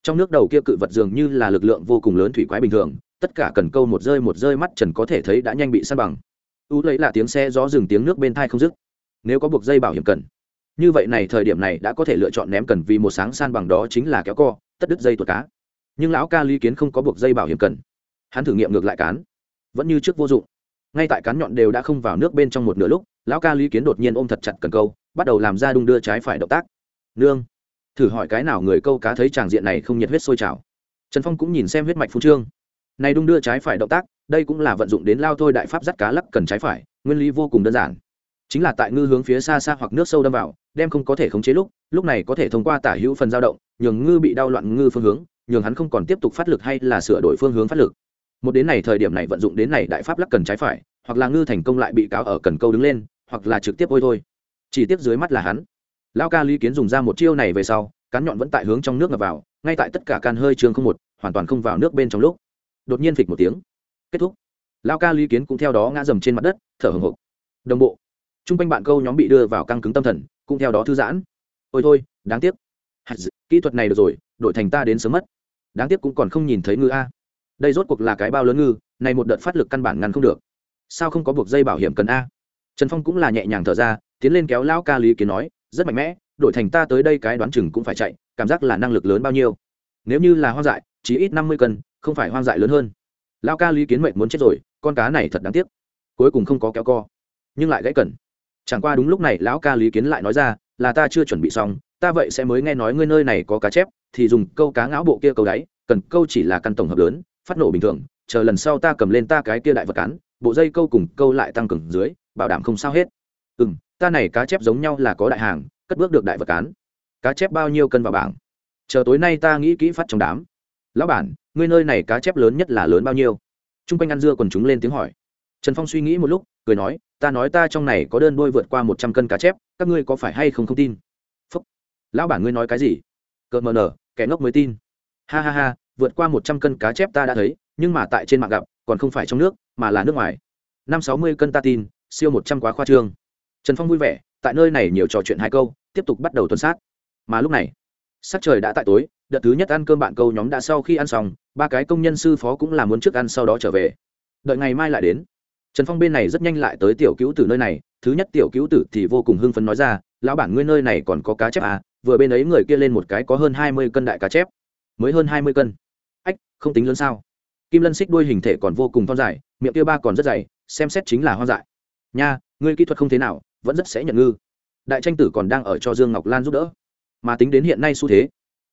Trong nước đầu kia cự vật dường như là lực lượng vô cùng lớn thủy quái bình thường, tất cả cần câu một rơi một rơi mắt trần có thể thấy đã nhanh bị săn bằng. U lấy là tiếng xe gió dừng tiếng nước bên thai không dứt. Nếu có buộc dây bảo hiểm cần như vậy này thời điểm này đã có thể lựa chọn ném cần vì một sáng san bằng đó chính là kéo co, tất đứt dây tuột cá. Nhưng lão ca lý kiến không có buộc dây bảo hiểm cần. Hắn thử nghiệm ngược lại cán. Vẫn như trước vô dụng. Ngay tại cán nhọn đều đã không vào nước bên trong một nửa lúc, lão ca lý kiến đột nhiên ôm thật chặt cần câu, bắt đầu làm ra đung đưa trái phải động tác. Nương. Thử hỏi cái nào người câu cá thấy tràng diện này không nhiệt huyết sôi trào. Trần phong cũng nhìn xem huyết mạch phú trương. Này đung đưa trái phải động tác, đây cũng là vận dụng đến lao thôi đại pháp dắt cá lắc cần trái phải, nguyên lý vô cùng đơn giản. Chính là tại ngư hướng phía xa xa hoặc nước sâu đâm vào đem không có thể khống chế lúc lúc này có thể thông qua tả hữu phần dao động, nhường ngư bị đau loạn ngư phương hướng, nhường hắn không còn tiếp tục phát lực hay là sửa đổi phương hướng phát lực. Một đến này thời điểm này vận dụng đến này đại pháp lắc cần trái phải, hoặc là ngư thành công lại bị cáo ở cần câu đứng lên, hoặc là trực tiếp ôi thôi. Chỉ tiếp dưới mắt là hắn. Lao ca lý kiến dùng ra một chiêu này về sau, cán nhọn vẫn tại hướng trong nước ngập vào, ngay tại tất cả can hơi trường không một, hoàn toàn không vào nước bên trong lúc. Đột nhiên phịch một tiếng. Kết thúc. Lao ca lý kiến cũng theo đó ngã dầm trên mặt đất, thở hồng hộc. Đồng bộ. T r u n g quanh bạn câu nhóm bị đưa vào căng cứng tâm thần cũng theo đó thư giãn. Ôi thôi, đáng tiếc. Kỹ thuật này được rồi, đổi thành ta đến sớm mất. Đáng tiếc cũng còn không nhìn thấy ngư a. Đây rốt cuộc là cái bao lớn ngư, này một đợt phát lực căn bản ngăn không được. Sao không có buộc dây bảo hiểm cần a? Trần phong cũng là nhẹ nhàng thở ra, tiến lên kéo lão ca lý kiến nói, rất mạnh mẽ, đổi thành ta tới đây cái đoán chừng cũng phải chạy, cảm giác là năng lực lớn bao nhiêu. Nếu như là hoang dại, chỉ ít năm mươi cân, không phải hoang dại lớn hơn. Lão ca lý kiến mệnh muốn chết rồi, con cá này thật đáng tiếc. Cuối cùng không có kéo co, nhưng lại gãy cần chẳng qua đúng lúc này lão ca lý kiến lại nói ra, là ta chưa chuẩn bị xong, ta vậy sẽ mới nghe nói ngươi nơi này có cá chép, thì dùng câu cá ngáo bộ kia câu đáy, cần câu chỉ là căn tổng hợp lớn, phát nổ bình thường, chờ lần sau ta cầm lên ta cái kia đại vật cán, bộ dây câu cùng câu lại tăng cường dưới, bảo đảm không sao hết. Ừ m ta này cá chép giống nhau là có đại hàng, cất bước được đại vật cán. Cá chép bao nhiêu cân vào bảng? Chờ tối nay ta nghĩ kỹ phát trong đám. Lão bản, ngươi nơi này cá chép lớn nhất là lớn bao nhiêu? T r u n g quanh ăn dưa còn chúng lên tiếng hỏi trần phong suy nghĩ một lúc, cười nói, ta nói ta trong này có đơn đôi vượt qua một trăm cân cá chép, các ngươi có phải hay không không tin? Phúc. Lão bản ngươi nói cái gì? Cợt mờ nở, kẻ ngốc mới tin. Ha ha ha, vượt qua một trăm cân cá chép ta đã thấy, nhưng mà tại trên mạng gặp, còn không phải trong nước, mà là nước ngoài. Năm sáu mươi cân ta tin, siêu một trăm quá khoa trương. Trần phong vui vẻ, tại nơi này nhiều trò chuyện hai câu, tiếp tục bắt đầu tuần sát. Mà lúc này, sắc trời đã tại tối, đợt thứ nhất ăn cơm bạn câu nhóm đã sau khi ăn xong, ba cái công nhân sư phó cũng là muốn trước ăn sau đó trở về. Đợi ngày mai lại đến trần phong bên này rất nhanh lại tới tiểu cứu tử nơi này, thứ nhất tiểu cứu tử thì vô cùng hưng phấn nói ra, lão bản ngươi nơi này còn có cá chép à? Vừa bên ấy người kia lên một cái có hơn hai mươi cân đại cá chép. Mới hơn hai mươi cân? Ách, không tính lớn sao? Kim lân xích đuôi hình thể còn vô cùng thon dài, miệng kia ba còn rất dày, xem xét chính là hoang dại. Nha, ngươi kỹ thuật không thế nào, vẫn rất sẽ nhận ngư. Đại tranh tử còn đang ở cho dương ngọc lan giúp đỡ. Mà tính đến hiện nay xu thế,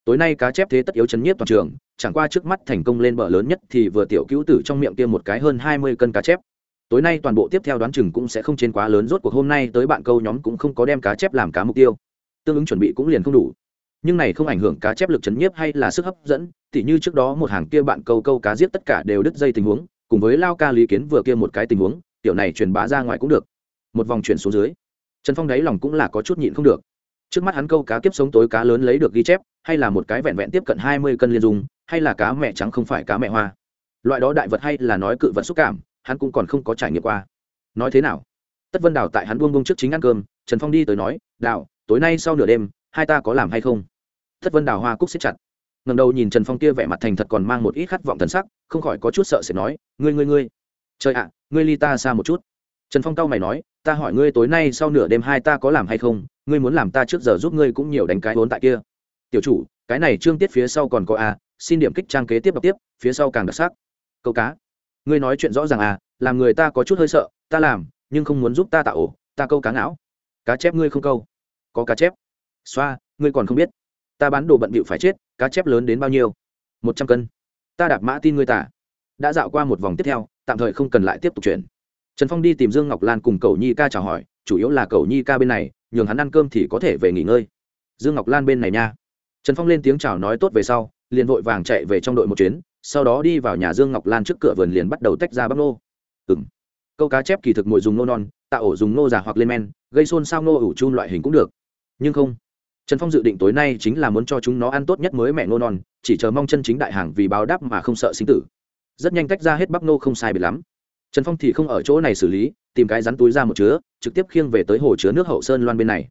tối nay cá chép thế tất yếu chấn nhiếp toàn trường, chẳng qua trước mắt thành công lên bờ lớn nhất thì vừa tiểu cứu tử trong miệng kia một cái hơn hai mươi cân cá chép tối nay toàn bộ tiếp theo đoán chừng cũng sẽ không trên quá lớn, rốt cuộc hôm nay tới bạn câu nhóm cũng không có đem cá chép làm cá mục tiêu. Tương ứng chuẩn bị cũng liền không đủ. Nhưng này không ảnh hưởng cá chép lực chấn nhiếp hay là sức hấp dẫn, tỉ như trước đó một hàng kia bạn câu câu cá giết tất cả đều đứt dây tình huống, cùng với lao ca lý kiến vừa kia một cái tình huống, tiểu này truyền bá ra ngoài cũng được. Một vòng chuyển xuống dưới, trần phong đáy lòng cũng là có chút nhịn không được. Trước mắt hắn câu cá kiếp sống tối cá lớn lấy được ghi chép, hay là một cái vẹn vẹn tiếp cận hai mươi cân liên dung hay là cá mẹ trắng không phải cá mẹ hoa. Loại đó đại vật hay là nói cự vật xúc cảm hắn cũng còn không có trải nghiệm qua. Nói thế nào? Tất vân đào tại hắn buông buông trước chính ăn cơm, trần phong đi tới nói, đào, tối nay sau nửa đêm, hai ta có làm hay không? Tất vân đào hoa cúc xếp chặt. Ngầm đầu nhìn trần phong kia vẻ mặt thành thật còn mang một ít khát vọng thần sắc, không khỏi có chút sợ sẽ nói, ngươi ngươi ngươi. Trời ạ, ngươi ly ta xa một chút. Trần phong cao mày nói, ta hỏi ngươi tối nay sau nửa đêm hai ta có làm hay không? Ngươi muốn làm ta trước giờ giúp ngươi cũng nhiều đánh cái vốn tại kia. Tiểu chủ, cái này trương tiết phía sau còn có a, xin điểm kích trang kế tiếp đọc tiếp, phía sau càng đặc sắc. Câu cá ngươi nói chuyện rõ ràng à làm người ta có chút hơi sợ ta làm nhưng không muốn giúp ta tạo ổ ta câu cá não, cá chép ngươi không câu. Có cá chép. Xoa ngươi còn không biết. Ta bán đồ bận bịu phải chết cá chép lớn đến bao nhiêu? Một trăm cân. Ta đạp mã tin ngươi tả. Đã dạo qua một vòng tiếp theo tạm thời không cần lại tiếp tục chuyển trần phong đi tìm dương ngọc lan cùng cầu nhi ca chào hỏi chủ yếu là cầu nhi ca bên này nhường hắn ăn cơm thì có thể về nghỉ ngơi. Dương ngọc lan bên này nha. Trần phong lên tiếng chào nói tốt về sau liền vội vàng chạy về trong đội một chuyến sau đó đi vào nhà dương ngọc lan trước cửa vườn liền bắt đầu tách ra bắp nô. Ừm, câu cá chép kỳ thực mồi dùng nô non tạo ổ dùng nô già hoặc lên men gây xôn xao nô ủ chun loại hình cũng được. Nhưng không. Trần phong dự định tối nay chính là muốn cho chúng nó ăn tốt nhất mới mẹ nô non chỉ chờ mong chân chính đại hàng vì báo đáp mà không sợ sinh tử. Rất nhanh tách ra hết bắp nô không sai biệt lắm. Trần phong thì không ở chỗ này xử lý tìm cái rắn túi ra một chứa trực tiếp khiêng về tới hồ chứa nước hậu sơn loan bên này.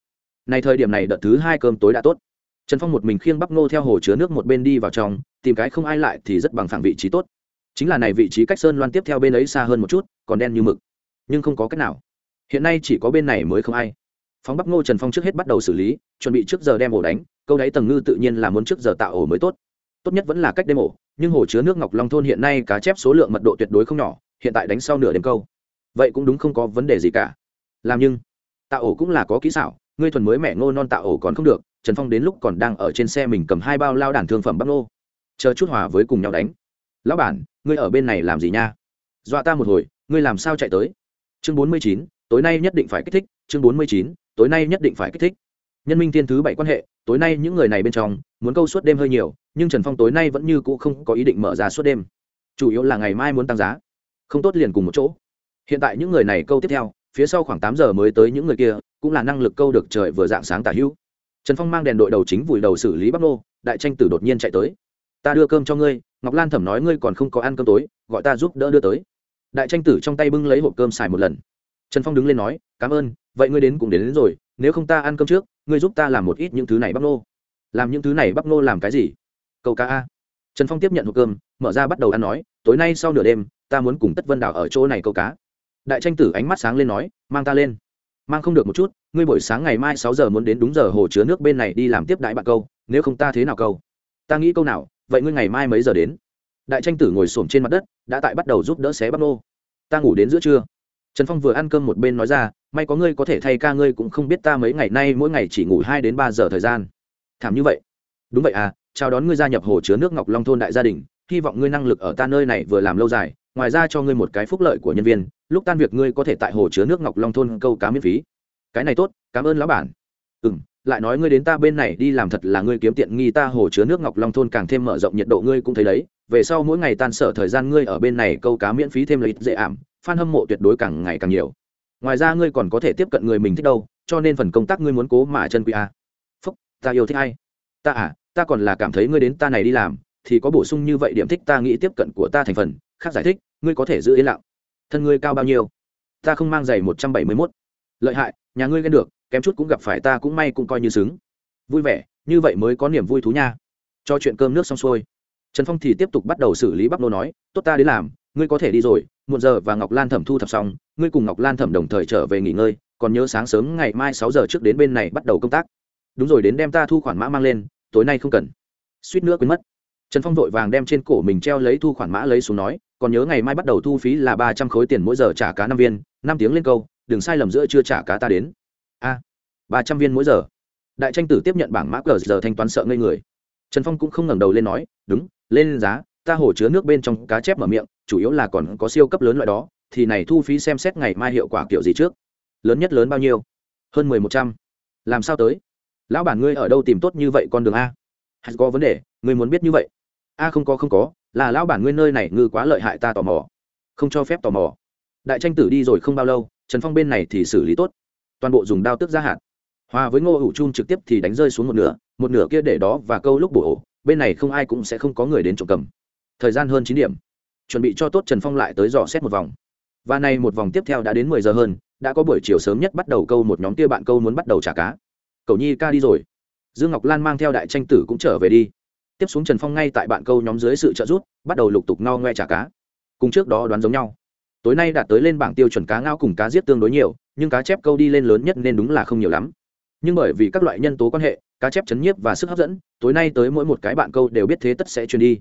Này thời điểm này đợt thứ hai cơm tối đã tốt. Trần phong một mình khiêng bắp nô theo hồ chứa nước một bên đi vào trong tìm cái không ai lại thì rất bằng phẳng vị trí tốt. Chính là này vị trí cách sơn loan tiếp theo bên ấy xa hơn một chút, còn đen như mực. Nhưng không có cách nào. Hiện nay chỉ có bên này mới không ai. Phóng bắp ngô trần phong trước hết bắt đầu xử lý, chuẩn bị trước giờ đem ổ đánh, câu đáy tầng ngư tự nhiên là muốn trước giờ tạo ổ mới tốt. Tốt nhất vẫn là cách đêm ổ, nhưng hồ chứa nước ngọc long thôn hiện nay cá chép số lượng mật độ tuyệt đối không nhỏ, hiện tại đánh sau nửa đêm câu. Vậy cũng đúng không có vấn đề gì cả. Làm nhưng, tạo ổ cũng là có kỹ xảo, ngươi thuần mới mẹ ngô non tạo ổ còn không được, trần phong đến lúc còn đang ở trên xe mình cầm hai bao lao đàn thương phẩm bắp ngô chờ chút hòa với cùng nhau đánh. Lão bản, ngươi ở bên này làm gì nha? Dọa ta một hồi, ngươi làm sao chạy tới? Chương bốn mươi chín, tối nay nhất định phải kích thích. Chương bốn mươi chín, tối nay nhất định phải kích thích. Nhân minh thiên thứ bảy quan hệ, tối nay những người này bên trong, muốn câu suốt đêm hơi nhiều, nhưng trần phong tối nay vẫn như cũ không có ý định mở ra suốt đêm. Chủ yếu là ngày mai muốn tăng giá. Không tốt liền cùng một chỗ. Hiện tại những người này câu tiếp theo, phía sau khoảng tám giờ mới tới những người kia, cũng là năng lực câu được trời vừa dạng sáng tả hữu. Trần phong mang đèn đội đầu chính vùi đầu xử lý bắc nô, đại tranh tử đột nhiên chạy tới ta đưa cơm cho ngươi ngọc lan thẩm nói ngươi còn không có ăn cơm tối gọi ta giúp đỡ đưa tới. Đại tranh tử trong tay bưng lấy hộp cơm xài một lần. Trần phong đứng lên nói cảm ơn vậy ngươi đến cũng đến, đến rồi nếu không ta ăn cơm trước ngươi giúp ta làm một ít những thứ này bắp nô. Làm những thứ này bắp nô làm cái gì? Câu ca a. Trần phong tiếp nhận hộp cơm mở ra bắt đầu ăn nói tối nay sau nửa đêm ta muốn cùng tất vân đảo ở chỗ này câu cá. Đại tranh tử ánh mắt sáng lên nói mang ta lên. Mang không được một chút ngươi buổi sáng ngày mai sáu giờ muốn đến đúng giờ hồ chứa nước bên này đi làm tiếp đại bạn câu nếu không ta thế nào câu? Ta nghĩ câu nào vậy ngươi ngày mai mấy giờ đến? Đại tranh tử ngồi s trên mặt đất, đã tại bắt đầu giúp đỡ xé bắp nô. Ta ngủ đến giữa trưa. Trần phong vừa ăn cơm một bên nói ra, may có ngươi có thể thay ca ngươi cũng không biết ta mấy ngày nay mỗi ngày chỉ ngủ hai đến ba giờ thời gian. Thảm như vậy. Đúng vậy à chào đón ngươi gia nhập hồ chứa nước ngọc long thôn đại gia đình, hy vọng ngươi năng lực ở ta nơi này vừa làm lâu dài, ngoài ra cho ngươi một cái phúc lợi của nhân viên, lúc tan việc ngươi có thể tại hồ chứa nước ngọc long thôn câu cá miễn phí. Cái này tốt, cảm ơn lão bản. Ừ m lại nói ngươi đến ta bên này đi làm thật là ngươi kiếm tiện nghi ta hồ chứa nước ngọc long thôn càng thêm mở rộng nhiệt độ ngươi cũng thấy đấy. Về sau mỗi ngày tan sở thời gian ngươi ở bên này câu cá miễn phí thêm lợi dễ ảm f hâm mộ tuyệt đối càng ngày càng nhiều. Ngoài ra ngươi còn có thể tiếp cận người mình thích đâu, cho nên phần công tác ngươi muốn cố mà chân quý a phúc, ta yêu thích ai? ta à ta còn là cảm thấy ngươi đến ta này đi làm, thì có bổ sung như vậy điểm thích ta nghĩ tiếp cận của ta thành phần, khác giải thích, ngươi có thể giữ yên lặng. Thân ngươi cao bao nhiêu? Ta không mang giày một trăm bảy mươi mốt. Lợi hại, nhà ngươi ghen được kém chút cũng gặp phải ta cũng may cũng coi như xứng. Vui vẻ, như vậy mới có niềm vui thú nha. Cho chuyện cơm nước xong xuôi. Trần phong thì tiếp tục bắt đầu xử lý bắp nô nói, tốt ta đến làm, ngươi có thể đi rồi, muộn giờ và ngọc lan thẩm thu thập xong, ngươi cùng ngọc lan thẩm đồng thời trở về nghỉ ngơi, còn nhớ sáng sớm ngày mai sáu giờ trước đến bên này bắt đầu công tác. Đúng rồi, đến đem ta thu khoản mã mang lên, tối nay không cần. Suýt nữa quên mất. Trần phong vội vàng đem trên cổ mình treo lấy thu khoản mã lấy xuống nói, còn nhớ ngày mai bắt đầu thu phí là ba trăm khối tiền mỗi giờ trả cá năm viên, năm tiếng lên câu, đừng sai lầm giữa chưa trả cá ta đến a, ba trăm viên mỗi giờ. Đại tranh tử tiếp nhận bảng mã cờ giờ thanh toán sợ ngây người. Trần phong cũng không ngẩng đầu lên nói, đúng, lên giá, ta hồ chứa nước bên trong cá chép mở miệng, chủ yếu là còn có siêu cấp lớn loại đó, thì này thu phí xem xét ngày mai hiệu quả kiểu gì trước? Lớn nhất lớn bao nhiêu? Hơn mười một trăm. Làm sao tới? Lão bản ngươi ở đâu tìm tốt như vậy con đường a? Hay có vấn đề, ngươi muốn biết như vậy. A, không có không có, là lão bản ngươi nơi này ngư quá lợi hại ta tò mò. Không cho phép tò mò. Đại tranh tử đi rồi không bao lâu, trần phong bên này thì xử lý tốt toàn bộ dùng đao tước ra hạt. Hòa với ngô hữu chun trực tiếp thì đánh rơi xuống một nửa một nửa kia để đó và câu lúc bổ ổ, bên này không ai cũng sẽ không có người đến trộm cầm. Thời gian hơn chín điểm. Chuẩn bị cho tốt trần phong lại tới dò xét một vòng. Và nay một vòng tiếp theo đã đến mười giờ hơn, đã có buổi chiều sớm nhất bắt đầu câu một nhóm kia bạn câu muốn bắt đầu trả cá. Cầu nhi ca đi rồi. Dương ngọc lan mang theo đại tranh tử cũng trở về đi. Tiếp xuống trần phong ngay tại bạn câu nhóm dưới sự trợ giúp, bắt đầu lục tục no ngoe trả cá. Cùng trước đó đoán giống nhau. Tối nay đạt tới lên bảng tiêu chuẩn cá ngao cùng cá giết tương đối nhiều nhưng cá chép câu đi lên lớn nhất nên đúng là không nhiều lắm. Nhưng bởi vì các loại nhân tố quan hệ, cá chép chấn nhiếp và sức hấp dẫn, tối nay tới mỗi một cái bạn câu đều biết thế tất sẽ truyền đi.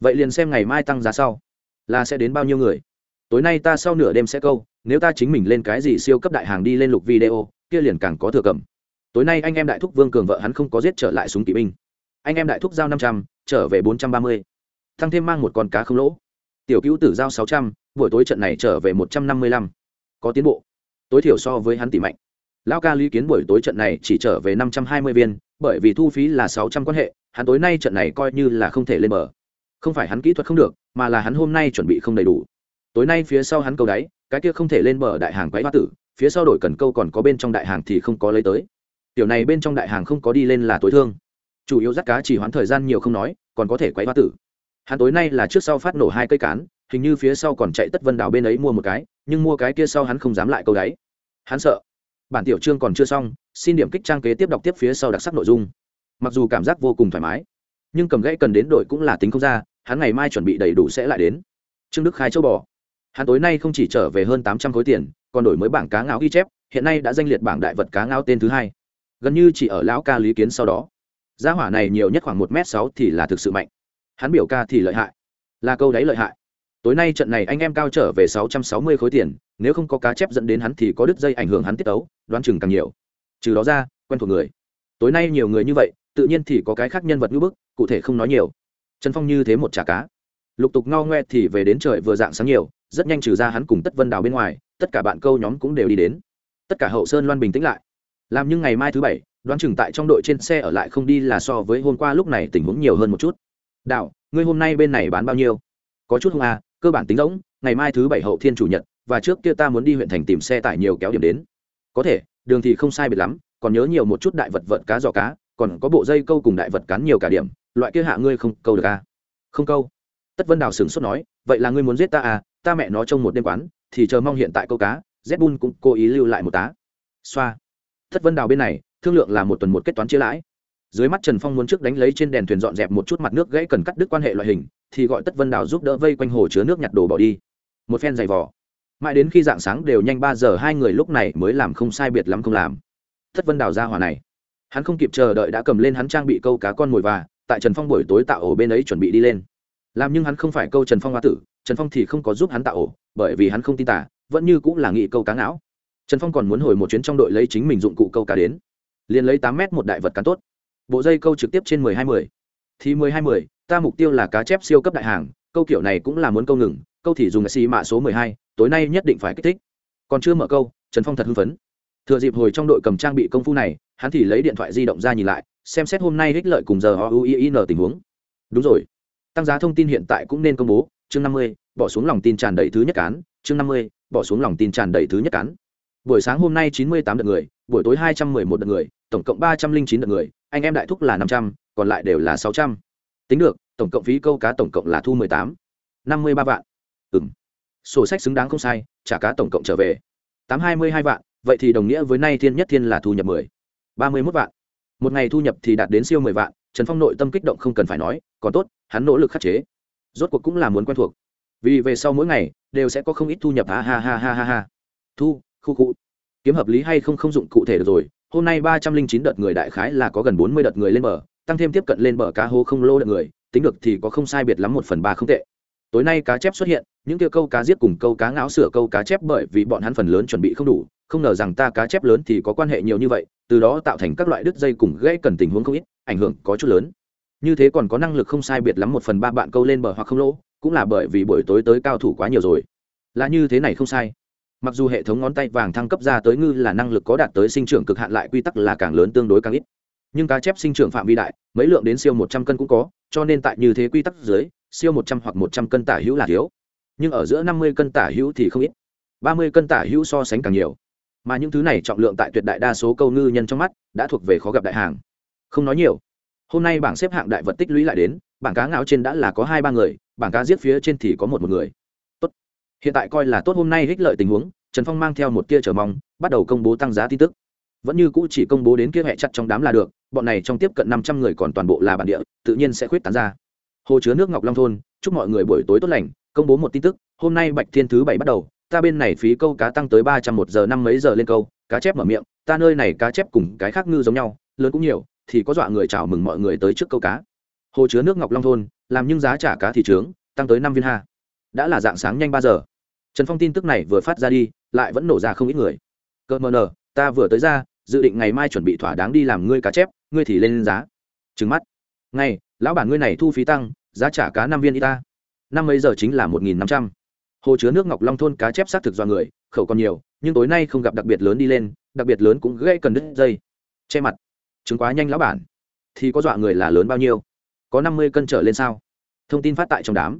Vậy liền xem ngày mai tăng giá sau, là sẽ đến bao nhiêu người. Tối nay ta sau nửa đêm sẽ câu, nếu ta chính mình lên cái gì siêu cấp đại hàng đi lên lục video, kia liền càng có thừa cầm. Tối nay anh em đại thúc vương cường vợ hắn không có giết trở lại súng kỵ binh. Anh em đại thúc giao năm trăm, trở về bốn trăm ba mươi. Thăng thêm mang một con cá không lỗ. Tiểu cữu tử giao sáu trăm, buổi tối trận này trở về một trăm năm mươi lăm. Có tiến bộ tối thiểu so với hắn tỷ mạnh. Lão ca lý kiến buổi tối trận này chỉ trở về năm trăm hai mươi viên, bởi vì thu phí là sáu trăm quan hệ, hắn tối nay trận này coi như là không thể lên bờ. Không phải hắn kỹ thuật không được, mà là hắn hôm nay chuẩn bị không đầy đủ. Tối nay phía sau hắn câu đáy, cái kia không thể lên bờ đại hàng quái hoa tử, phía sau đổi cần câu còn có bên trong đại hàng thì không có lấy tới. Tiểu này bên trong đại hàng không có đi lên là tối thương. Chủ yếu dắt cá chỉ hoãn thời gian nhiều không nói, còn có thể quái hoa tử. Hắn tối nay là trước sau phát nổ hai cây cán, hình như phía sau còn chạy tất vân đào bên ấy mua một cái nhưng mua cái kia sau hắn không dám lại câu đáy. Hắn sợ. Bản tiểu chương còn chưa xong, xin điểm kích trang kế tiếp đọc tiếp phía sau đặc sắc nội dung. Mặc dù cảm giác vô cùng thoải mái, nhưng cầm gãy cần đến đội cũng là tính không ra, hắn ngày mai chuẩn bị đầy đủ sẽ lại đến. Trương đức khai châu bò. Hắn tối nay không chỉ trở về hơn tám trăm khối tiền, còn đổi mới bảng cá ngáo ghi chép, hiện nay đã danh liệt bảng đại vật cá ngao tên thứ hai. Gần như chỉ ở lão ca lý kiến sau đó. Giá hỏa này nhiều nhất khoảng một m sáu thì là thực sự mạnh. Hắn biểu ca thì lợi hại. Là câu đấy lợi hại tối nay trận này anh em cao trở về sáu trăm sáu mươi khối tiền, nếu không có cá chép dẫn đến hắn thì có đứt dây ảnh hưởng hắn tiết tấu, đoán chừng càng nhiều. Trừ đó ra, quen thuộc người. Tối nay nhiều người như vậy, tự nhiên thì có cái khác nhân vật như bức, cụ thể không nói nhiều. Trần phong như thế một chả cá. Lục tục ngao ngoe thì về đến trời vừa dạng sáng nhiều, rất nhanh trừ ra hắn cùng tất vân đào bên ngoài, tất cả bạn câu nhóm cũng đều đi đến. Tất cả hậu sơn loan bình tĩnh lại. Làm nhưng ngày mai thứ bảy, đoán chừng tại trong đội trên xe ở lại không đi là so với hôm qua lúc này tình huống nhiều hơn một chút. Đạo ngươi hôm nay bên này bán bao nhiêu? Có chút không à cơ bản tính rỗng, ngày mai thứ bảy hậu thiên chủ nhật, và trước kia ta muốn đi huyện thành tìm xe tải nhiều kéo điểm đến. Có thể, đường thì không sai biệt lắm, còn nhớ nhiều một chút đại vật vật cá giò cá, còn có bộ dây câu cùng đại vật cắn nhiều cả điểm, loại kia hạ ngươi không câu được à? Không câu. Tất vân đào sửng sốt nói, vậy là ngươi muốn giết ta à? Ta mẹ nó trong một đêm quán, thì chờ mong hiện tại câu cá zbun cũng cố ý lưu lại một tá. Xoa. Tất vân đào bên này, thương lượng là một tuần một kết toán chia lãi dưới mắt trần phong muốn trước đánh lấy trên đèn thuyền dọn dẹp một chút mặt nước gãy cần cắt đứt quan hệ loại hình, thì gọi tất vân đào giúp đỡ vây quanh hồ chứa nước nhặt đồ bỏ đi. Một phen giày vò. Mãi đến khi dạng sáng đều nhanh ba giờ, hai người lúc này mới làm không sai biệt lắm không làm. Tất vân đào ra hòa này. Hắn không kịp chờ đợi đã cầm lên hắn trang bị câu cá con mồi và, tại trần phong buổi tối tạo ổ bên ấy chuẩn bị đi lên. Làm nhưng hắn không phải câu trần phong hoa tử, trần phong thì không có giúp hắn tạo ổ, bởi vì hắn không tin tả vẫn như cũng là nghị câu cá não trần phong còn muốn hồi một chuyến trong đội lấy chính mình dụng cụ câu cá đến. Liền lấy tám mét một đại vật cán tốt bộ dây câu trực tiếp trên mười hai mười. Thì mười hai mười, ta mục tiêu là cá chép siêu cấp đại hàng, câu kiểu này cũng là muốn câu ngừng, câu thì dùng xì mạ số mười hai, tối nay nhất định phải kích thích. Còn chưa mở câu, trần phong thật hưng phấn. Thừa dịp hồi trong đội cầm trang bị công phu này, hắn thì lấy điện thoại di động ra nhìn lại, xem xét hôm nay hích lợi cùng giờ o u i n tình huống. Đúng rồi. Tăng giá thông tin hiện tại cũng nên công bố, chương năm mươi, bỏ xuống lòng tin tràn đầy thứ nhất cán, chương năm mươi, bỏ xuống lòng tin tràn đầy thứ nhất cán. Buổi sáng hôm nay chín mươi tám đợt người, buổi tối hai trăm mười một đợt người, tổng cộng ba trăm linh chín đợt người anh em đại thúc là năm trăm còn lại đều là sáu trăm. Tính được tổng cộng phí câu cá tổng cộng là thu mười tám. Năm mươi ba vạn. Ừm, sổ sách xứng đáng không sai trả cá tổng cộng trở về. Tám hai mươi hai vạn vậy thì đồng nghĩa với nay thiên nhất thiên là thu nhập mười. Ba mươi mốt vạn. Một ngày thu nhập thì đạt đến siêu mười vạn trần phong nội tâm kích động không cần phải nói còn tốt hắn nỗ lực khắc chế. Rốt cuộc cũng là muốn quen thuộc. Vì về sau mỗi ngày đều sẽ có không ít thu nhập ha ha ha ha ha ha. Thu khu cụ kiếm hợp lý hay không không dụng cụ thể được rồi hôm nay ba trăm linh chín đợt người đại khái là có gần bốn mươi đợt người lên bờ, tăng thêm tiếp cận lên bờ cá hô không lô đợt người, tính được thì có không sai biệt lắm một phần ba không tệ. Tối nay cá chép xuất hiện, những kia câu cá giết cùng câu cá ngáo sửa câu cá chép bởi vì bọn hắn phần lớn chuẩn bị không đủ, không ngờ rằng ta cá chép lớn thì có quan hệ nhiều như vậy, từ đó tạo thành các loại đứt dây cùng gãy cần tình huống không ít, ảnh hưởng có chút lớn. Như thế còn có năng lực không sai biệt lắm một phần ba bạn câu lên bờ hoặc không lỗ, cũng là bởi vì buổi tối tới cao thủ quá nhiều rồi. Là như thế này không sai mặc dù hệ thống ngón tay vàng thăng cấp ra tới ngư là năng lực có đạt tới sinh trưởng cực hạn lại quy tắc là càng lớn tương đối càng ít. Nhưng cá chép sinh trưởng phạm vi đại, mấy lượng đến siêu một trăm cân cũng có, cho nên tại như thế quy tắc dưới, siêu một trăm hoặc một trăm cân tả hữu là thiếu. Nhưng ở giữa năm mươi cân tả hữu thì không ít. Ba mươi cân tả hữu so sánh càng nhiều. Mà những thứ này trọng lượng tại tuyệt đại đa số câu ngư nhân trong mắt, đã thuộc về khó gặp đại hàng. Không nói nhiều. Hôm nay bảng xếp hạng đại vật tích lũy lại đến, bảng cá ngạo trên đã là có hai ba người, bảng cá giết phía trên thì có một một người hiện tại coi là tốt hôm nay hích lợi tình huống, trần phong mang theo một tia trở mong, bắt đầu công bố tăng giá tin tức. Vẫn như cũ chỉ công bố đến kia hẹ chặt trong đám là được, bọn này trong tiếp cận năm trăm người còn toàn bộ là bản địa, tự nhiên sẽ khuyết tán ra. Hồ chứa nước ngọc long thôn, chúc mọi người buổi tối tốt lành, công bố một tin tức, hôm nay bạch thiên thứ bảy bắt đầu, ta bên này phí câu cá tăng tới ba trăm một giờ năm mấy giờ lên câu, cá chép mở miệng, ta nơi này cá chép cùng cái khác ngư giống nhau, lớn cũng nhiều, thì có dọa người chào mừng mọi người tới trước câu cá. Hồ chứa nước ngọc long thôn, làm nhưng giá trả cá thị trường, tăng tới năm viên ha đã là dạng sáng nhanh ba giờ. Trần phong tin tức này vừa phát ra đi, lại vẫn nổ ra không ít người. Cơ mờ nờ, ta vừa tới ra, dự định ngày mai chuẩn bị thỏa đáng đi làm ngươi cá chép, ngươi thì lên giá. Trứng mắt. Ngay lão bản ngươi này thu phí tăng, giá trả cá năm viên y ta. Năm mấy giờ chính là một nghìn năm trăm. Hồ chứa nước ngọc long thôn cá chép xác thực do người, khẩu còn nhiều, nhưng tối nay không gặp đặc biệt lớn đi lên, đặc biệt lớn cũng gãy cần đứt dây. Che mặt. Chứng quá nhanh lão bản. Thì có dọa người là lớn bao nhiêu? Có năm mươi cân trở lên sao? Thông tin phát tại trong đám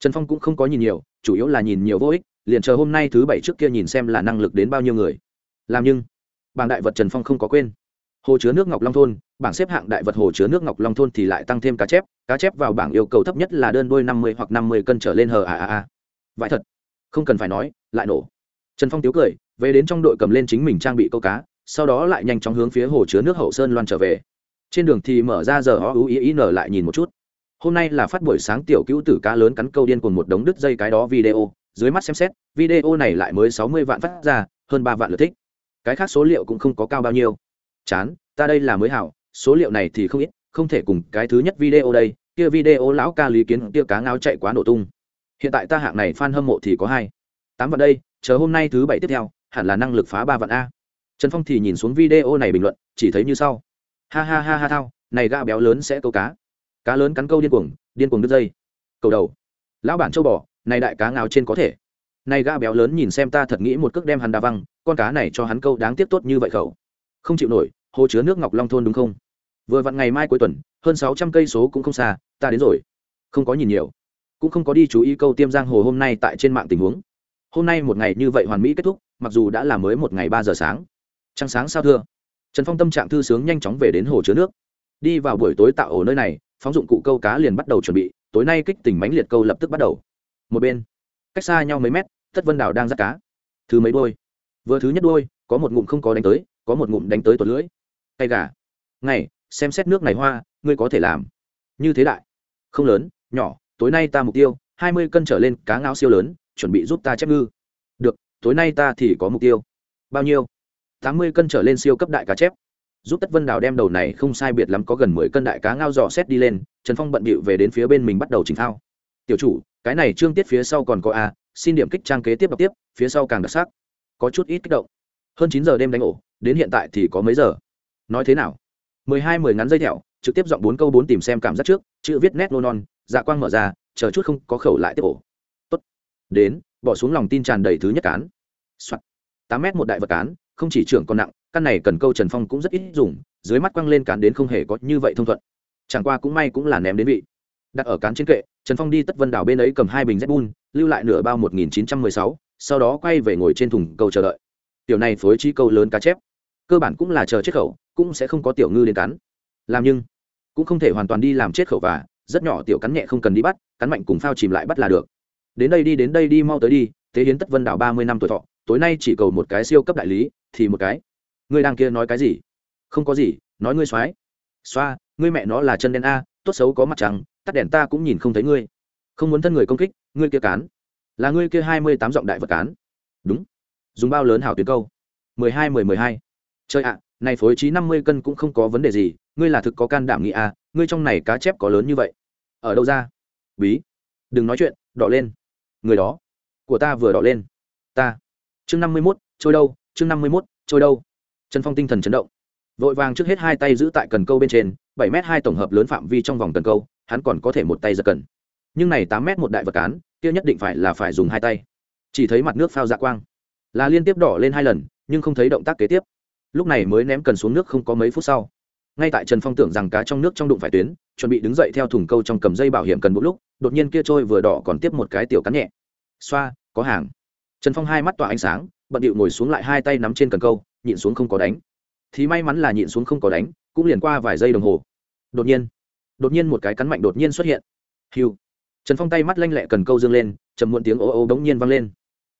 trần phong cũng không có nhìn nhiều, chủ yếu là nhìn nhiều vô ích, liền chờ hôm nay thứ bảy trước kia nhìn xem là năng lực đến bao nhiêu người. Làm nhưng, bảng đại vật trần phong không có quên. Hồ chứa nước ngọc long thôn, bảng xếp hạng đại vật hồ chứa nước ngọc long thôn thì lại tăng thêm cá chép cá chép vào bảng yêu cầu thấp nhất là đơn đôi năm mươi hoặc năm mươi cân trở lên hờ à à à vãi thật, không cần phải nói, lại nổ. Trần phong tiếu cười, về đến trong đội cầm lên chính mình trang bị câu cá, sau đó lại nhanh chóng hướng phía hồ chứa nước hậu sơn loan trở về. Trên đường thì mở ra giờ ó ú ý ý nở lại nhìn một chút hôm nay là phát buổi sáng tiểu cứu tử cá lớn cắn câu điên cùng một đống đứt dây cái đó video, dưới mắt xem xét, video này lại mới sáu mươi vạn phát ra, hơn ba vạn lượt thích. Cái khác số liệu cũng không có cao bao nhiêu. Chán, ta đây là mới hảo, số liệu này thì không ít, không thể cùng cái thứ nhất video đây, kia video lão ca lý kiến, kia cá ngao chạy quá nổ tung. Hiện tại ta hạng này fan hâm mộ thì có hai, tám vạn đây, chờ hôm nay thứ bảy tiếp theo, hẳn là năng lực phá ba vạn a. Trần phong thì nhìn xuống video này bình luận, chỉ thấy như sau. Ha ha ha ha thao, này gã béo lớn sẽ câu cá cá lớn cắn câu điên cuồng điên cuồng đứt dây. Cầu đầu. Lão bản châu bò, này đại cá ngào trên có thể. Này gã béo lớn nhìn xem ta thật nghĩ một cước đem hắn đa văng, con cá này cho hắn câu đáng tiếc tốt như vậy khẩu. Không chịu nổi, hồ chứa nước ngọc long thôn đúng không? Vừa vặn ngày mai cuối tuần, hơn sáu trăm cây số cũng không xa, ta đến rồi. Không có nhìn nhiều. Cũng không có đi chú ý câu tiêm giang hồ hôm nay tại trên mạng tình huống. Hôm nay một ngày như vậy hoàn mỹ kết thúc, mặc dù đã là mới một ngày ba giờ sáng. Trăng sáng sao thưa? Trần phong tâm trạng thư sướng nhanh chóng về đến hồ chứa nước. Đi vào buổi tối tạo ổ nơi này phóng dụng cụ câu cá liền bắt đầu chuẩn bị, tối nay kích tình mánh liệt câu lập tức bắt đầu. Một bên, cách xa nhau mấy mét tất vân đào đang ra cá. Thứ mấy đôi vừa thứ nhất đôi có một ngụm không có đánh tới, có một ngụm đánh tới tuột lưỡi. Tay gà. Ngày xem xét nước này hoa, ngươi có thể làm. Như thế đại. Không lớn, nhỏ, tối nay ta mục tiêu, hai mươi cân trở lên cá ngao siêu lớn, chuẩn bị giúp ta chép ngư. Được, tối nay ta thì có mục tiêu. Bao nhiêu? tám mươi cân trở lên siêu cấp đại cá chép giúp tất vân đào đem đầu này không sai biệt lắm có gần mười cân đại cá ngao dò xét đi lên, trần phong bận bịu về đến phía bên mình bắt đầu trình thao. Tiểu chủ, cái này trương tiết phía sau còn có a, xin điểm kích trang kế tiếp đọc tiếp, phía sau càng đặc sắc, có chút ít kích động. Hơn chín giờ đêm đánh ổ, đến hiện tại thì có mấy giờ? Nói thế nào? Mười hai, mười ngắn dây thẹo, trực tiếp dọn bốn câu bốn tìm xem cảm giác trước, chữ viết nét nô non dạ quang mở ra, chờ chút không có khẩu lại tiếp ổ. Tốt. Đến, bỏ xuống lòng tin tràn đầy thứ nhất cán. Soạn. tám mét một đại vật cán, không chỉ trưởng còn nặng căn này cần câu trần phong cũng rất ít dùng, dưới mắt quăng lên cán đến không hề có như vậy thông thuận. Chẳng qua cũng may cũng là ném đến vị. Đặt ở cán trên kệ, trần phong đi tất vân đảo bên ấy cầm hai bình z bun lưu lại nửa bao một nghìn chín trăm mười sáu, sau đó quay về ngồi trên thùng câu chờ đợi. Tiểu này phối chi câu lớn cá chép. Cơ bản cũng là chờ chết khẩu, cũng sẽ không có tiểu ngư đến cắn. Làm nhưng, cũng không thể hoàn toàn đi làm chết khẩu và, rất nhỏ tiểu cắn nhẹ không cần đi bắt, cắn mạnh cùng phao chìm lại bắt là được. Đến đây đi, đến đây đi, mau tới đi, thế hiến tất vân đảo ba mươi năm tuổi thọ, tối nay chỉ cầu một cái siêu cấp đại lý, thì một cái ngươi đang kia nói cái gì? Không có gì, nói ngươi soái xoa, ngươi mẹ nó là chân đen a, tốt xấu có mặt trắng tắt đèn ta cũng nhìn không thấy ngươi. Không muốn thân người công kích, ngươi kia cán. Là ngươi kia hai mươi tám giọng đại vật cán. Đúng. Dùng bao lớn hảo tuyến câu. mười hai mười mười hai. Chơi ạ, này phối trí năm mươi cân cũng không có vấn đề gì, ngươi là thực có can đảm nghĩ à ngươi trong này cá chép có lớn như vậy. Ở đâu ra? Bí. Đừng nói chuyện, đỏ lên. Người đó. Của ta vừa đỏ lên. Ta. Chương năm mươi mốt, trôi đâu, chương năm mươi mốt, trôi đâu trần phong tinh thần chấn động. Vội vàng trước hết hai tay giữ tại cần câu bên trên, bảy m hai tổng hợp lớn phạm vi trong vòng cần câu, hắn còn có thể một tay giật cần. Nhưng này tám m một đại vật cán, kia nhất định phải là phải dùng hai tay. Chỉ thấy mặt nước phao dạ quang. Là liên tiếp đỏ lên hai lần, nhưng không thấy động tác kế tiếp. Lúc này mới ném cần xuống nước không có mấy phút sau. Ngay tại trần phong tưởng rằng cá trong nước trong đụng phải tuyến, chuẩn bị đứng dậy theo thùng câu trong cầm dây bảo hiểm cần một lúc, đột nhiên kia trôi vừa đỏ còn tiếp một cái tiểu cắn nhẹ. Xoa, có hàng. Trần phong hai mắt tỏa ánh sáng, bận điệu ngồi xuống lại hai tay nắm trên cần câu nhịn xuống không có đánh. Thì may mắn là nhịn xuống không có đánh, cũng liền qua vài giây đồng hồ. Đột nhiên đột nhiên một cái cắn mạnh đột nhiên xuất hiện. Hiu. Trần phong tay mắt lanh lẹ cần câu dương lên chầm muộn tiếng ô ô đống nhiên vang lên.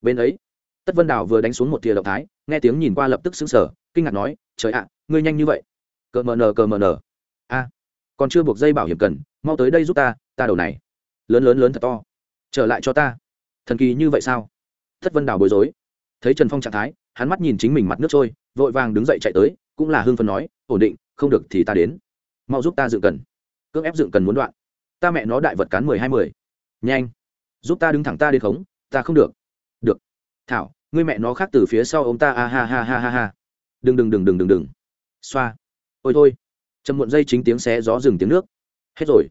Bên ấy, tất vân đào vừa đánh xuống một thìa động thái, nghe tiếng nhìn qua lập tức xứng sở kinh ngạc nói, trời ạ, ngươi nhanh như vậy. Cờ mờ nờ, cờ mờ nờ. A, còn chưa buộc dây bảo hiểm cần, mau tới đây giúp ta ta đầu này. Lớn lớn lớn thật to. Trở lại cho ta. Thần kỳ như vậy sao? Tất vân đào bối rối. Thấy trần phong trạng thái hắn mắt nhìn chính mình mặt nước trôi, vội vàng đứng dậy chạy tới, cũng là hưng phấn nói, ổn định, không được thì ta đến. Mau giúp ta dựng cần. Cưỡng ép dựng cần muốn đoạn. Ta mẹ nó đại vật cán mười hai mười. Nhanh. Giúp ta đứng thẳng ta đến khống, ta không được. Được. Thảo, ngươi mẹ nó khác từ phía sau ông ta, a ha ha ha ha ha. Đừng đừng đừng đừng đừng đừng. Xoa. Ôi thôi. Chầm muộn dây chính tiếng xé gió dừng tiếng nước. Hết rồi.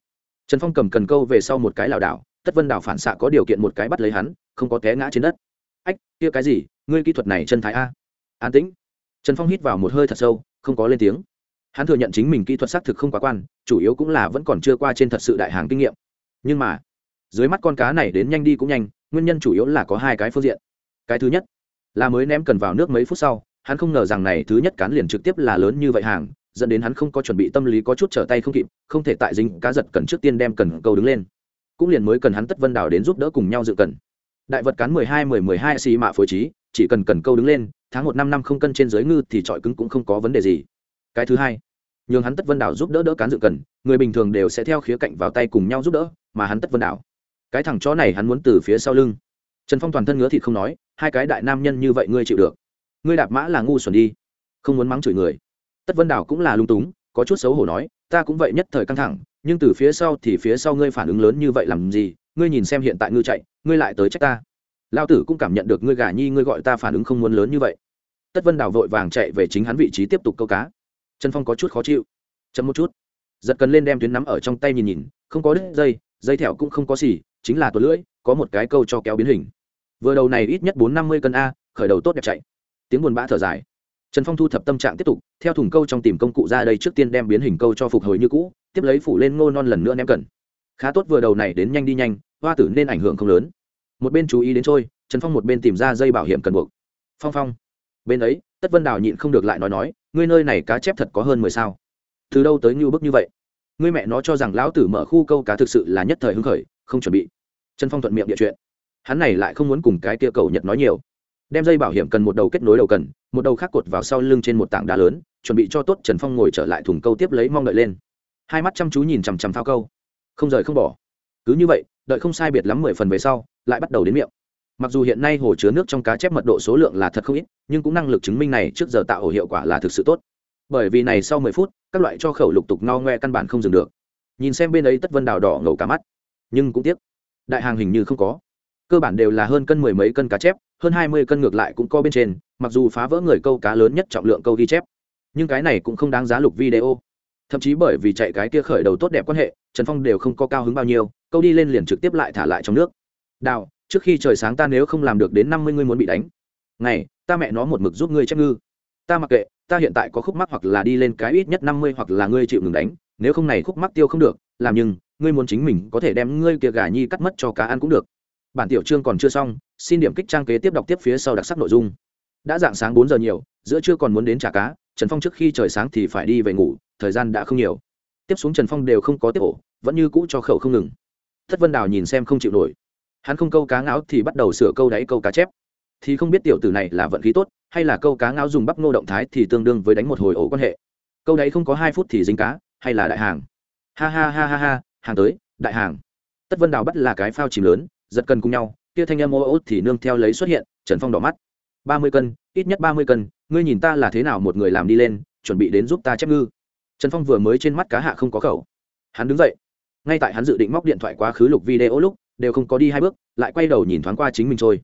Trần phong cầm cần câu về sau một cái lảo đảo, tất vân đảo phản xạ có điều kiện một cái bắt lấy hắn, không có té ngã trên đất. Ách, kia cái gì? Ngươi kỹ thuật này chân thái a. An tĩnh. Trần phong hít vào một hơi thật sâu, không có lên tiếng. Hắn thừa nhận chính mình kỹ thuật xác thực không quá quan, chủ yếu cũng là vẫn còn chưa qua trên thật sự đại hàng kinh nghiệm. Nhưng mà, dưới mắt con cá này đến nhanh đi cũng nhanh, nguyên nhân chủ yếu là có hai cái phương diện. Cái thứ nhất, là mới ném cần vào nước mấy phút sau, hắn không ngờ rằng này thứ nhất cán liền trực tiếp là lớn như vậy hàng, dẫn đến hắn không có chuẩn bị tâm lý có chút trở tay không kịp, không thể tại dính cá giật cần trước tiên đem cần câu đứng lên. Cũng liền mới cần hắn tất vân đào đến giúp đỡ cùng nhau dự cần. Đại vật cán mười hai mười mười hai xì mạ phối trí chỉ cần cần câu đứng lên, tháng một năm năm không cân trên dưới ngư thì trọi cứng cũng không có vấn đề gì. Cái thứ hai, nhường hắn tất vân đảo giúp đỡ đỡ cán dự cần, người bình thường đều sẽ theo khía cạnh vào tay cùng nhau giúp đỡ, mà hắn tất vân đảo. Cái thằng chó này hắn muốn từ phía sau lưng. Trần phong toàn thân ngứa thịt không nói, hai cái đại nam nhân như vậy ngươi chịu được. Ngươi đạp mã là ngu xuẩn đi. Không muốn mắng chửi người. Tất vân đảo cũng là lung túng, có chút xấu hổ nói, ta cũng vậy nhất thời căng thẳng, nhưng từ phía sau thì phía sau ngươi phản ứng lớn như vậy làm gì? Ngươi nhìn xem hiện tại ngư chạy, ngươi lại tới trách ta lao tử cũng cảm nhận được ngươi gà nhi ngươi gọi ta phản ứng không muốn lớn như vậy. Tất vân đào vội vàng chạy về chính hắn vị trí tiếp tục câu cá. Trần phong có chút khó chịu. Chấm một chút. Giật cần lên đem tuyến nắm ở trong tay nhìn nhìn, không có đứt dây dây thẹo cũng không có xỉ chính là tuột lưỡi, có một cái câu cho kéo biến hình. Vừa đầu này ít nhất bốn năm mươi cân a, khởi đầu tốt đẹp chạy. Tiếng buồn bã thở dài. Trần phong thu thập tâm trạng tiếp tục, theo thùng câu trong tìm công cụ ra đây trước tiên đem biến hình câu cho phục hồi như cũ, tiếp lấy phủ lên ngô non lần nữa ném cần. Khá tốt vừa đầu này đến nhanh đi nhanh, hoa tử nên ảnh hưởng không lớn một bên chú ý đến trôi, trần phong một bên tìm ra dây bảo hiểm cần buộc. Phong phong, bên ấy, tất vân đào nhịn không được lại nói nói, ngươi nơi này cá chép thật có hơn mười sao. Từ đâu tới ngưu bức như vậy? Ngươi mẹ nó cho rằng lão tử mở khu câu cá thực sự là nhất thời hưng khởi, không chuẩn bị. Trần phong thuận miệng địa chuyện. Hắn này lại không muốn cùng cái tia cầu nhật nói nhiều. Đem dây bảo hiểm cần một đầu kết nối đầu cần, một đầu khác cột vào sau lưng trên một tảng đá lớn, chuẩn bị cho tốt trần phong ngồi trở lại thùng câu tiếp lấy mong đợi lên. Hai mắt chăm chú nhìn chằm chằm thao câu. Không rời không bỏ. Cứ như vậy đợi không sai biệt lắm mười phần về sau, lại bắt đầu đến miệng. Mặc dù hiện nay hồ chứa nước trong cá chép mật độ số lượng là thật không ít, nhưng cũng năng lực chứng minh này trước giờ tạo ổ hiệu quả là thực sự tốt. Bởi vì này sau mười phút, các loại cho khẩu lục tục no ngoe căn bản không dừng được. Nhìn xem bên ấy tất vân đào đỏ ngầu cả mắt. Nhưng cũng tiếc, đại hàng hình như không có. Cơ bản đều là hơn cân mười mấy cân cá chép, hơn hai mươi cân ngược lại cũng có bên trên, mặc dù phá vỡ người câu cá lớn nhất trọng lượng câu ghi chép. Nhưng cái này cũng không đáng giá lục video. Thậm chí bởi vì chạy cái kia khởi đầu tốt đẹp quan hệ, trần phong đều không có cao hứng bao nhiêu câu đi lên liền trực tiếp lại thả lại trong nước. Đào, trước khi trời sáng ta nếu không làm được đến năm mươi ngươi muốn bị đánh. Ngày, ta mẹ nó một mực giúp ngươi chép ngư. Ta mặc kệ, ta hiện tại có khúc mắc hoặc là đi lên cái ít nhất năm mươi hoặc là ngươi chịu ngừng đánh. Nếu không này khúc mắc tiêu không được, làm nhưng, ngươi muốn chính mình có thể đem ngươi kia gà nhi cắt mất cho cá ăn cũng được. Bản tiểu chương còn chưa xong, xin điểm kích trang kế tiếp đọc tiếp phía sau đặc sắc nội dung. Đã dạng sáng bốn giờ nhiều, giữa trưa còn muốn đến trả cá, trần phong trước khi trời sáng thì phải đi về ngủ, thời gian đã không nhiều. Tiếp xuống trần phong đều không có tiếp ổ, vẫn như cũ cho khẩu không ngừng thất vân đào nhìn xem không chịu nổi. Hắn không câu cá ngáo thì bắt đầu sửa câu đáy câu cá chép. Thì không biết tiểu tử này là vận khí tốt, hay là câu cá ngáo dùng bắp ngô động thái thì tương đương với đánh một hồi ổ quan hệ. Câu đáy không có hai phút thì dính cá, hay là đại hàng? Ha ha ha ha ha, hàng tới, đại hàng. Tất vân đào bắt là cái phao chìm lớn, giật cân cùng nhau, kia thanh Em ô ô thì nương theo lấy xuất hiện, trần phong đỏ mắt. Ba mươi cân, ít nhất ba mươi cân, ngươi nhìn ta là thế nào một người làm đi lên, chuẩn bị đến giúp ta chép ngư. Trần phong vừa mới trên mắt cá hạ không có khẩu. Hắn đứng dậy ngay tại hắn dự định móc điện thoại quá khứ lục video lúc, đều không có đi hai bước, lại quay đầu nhìn thoáng qua chính mình trôi.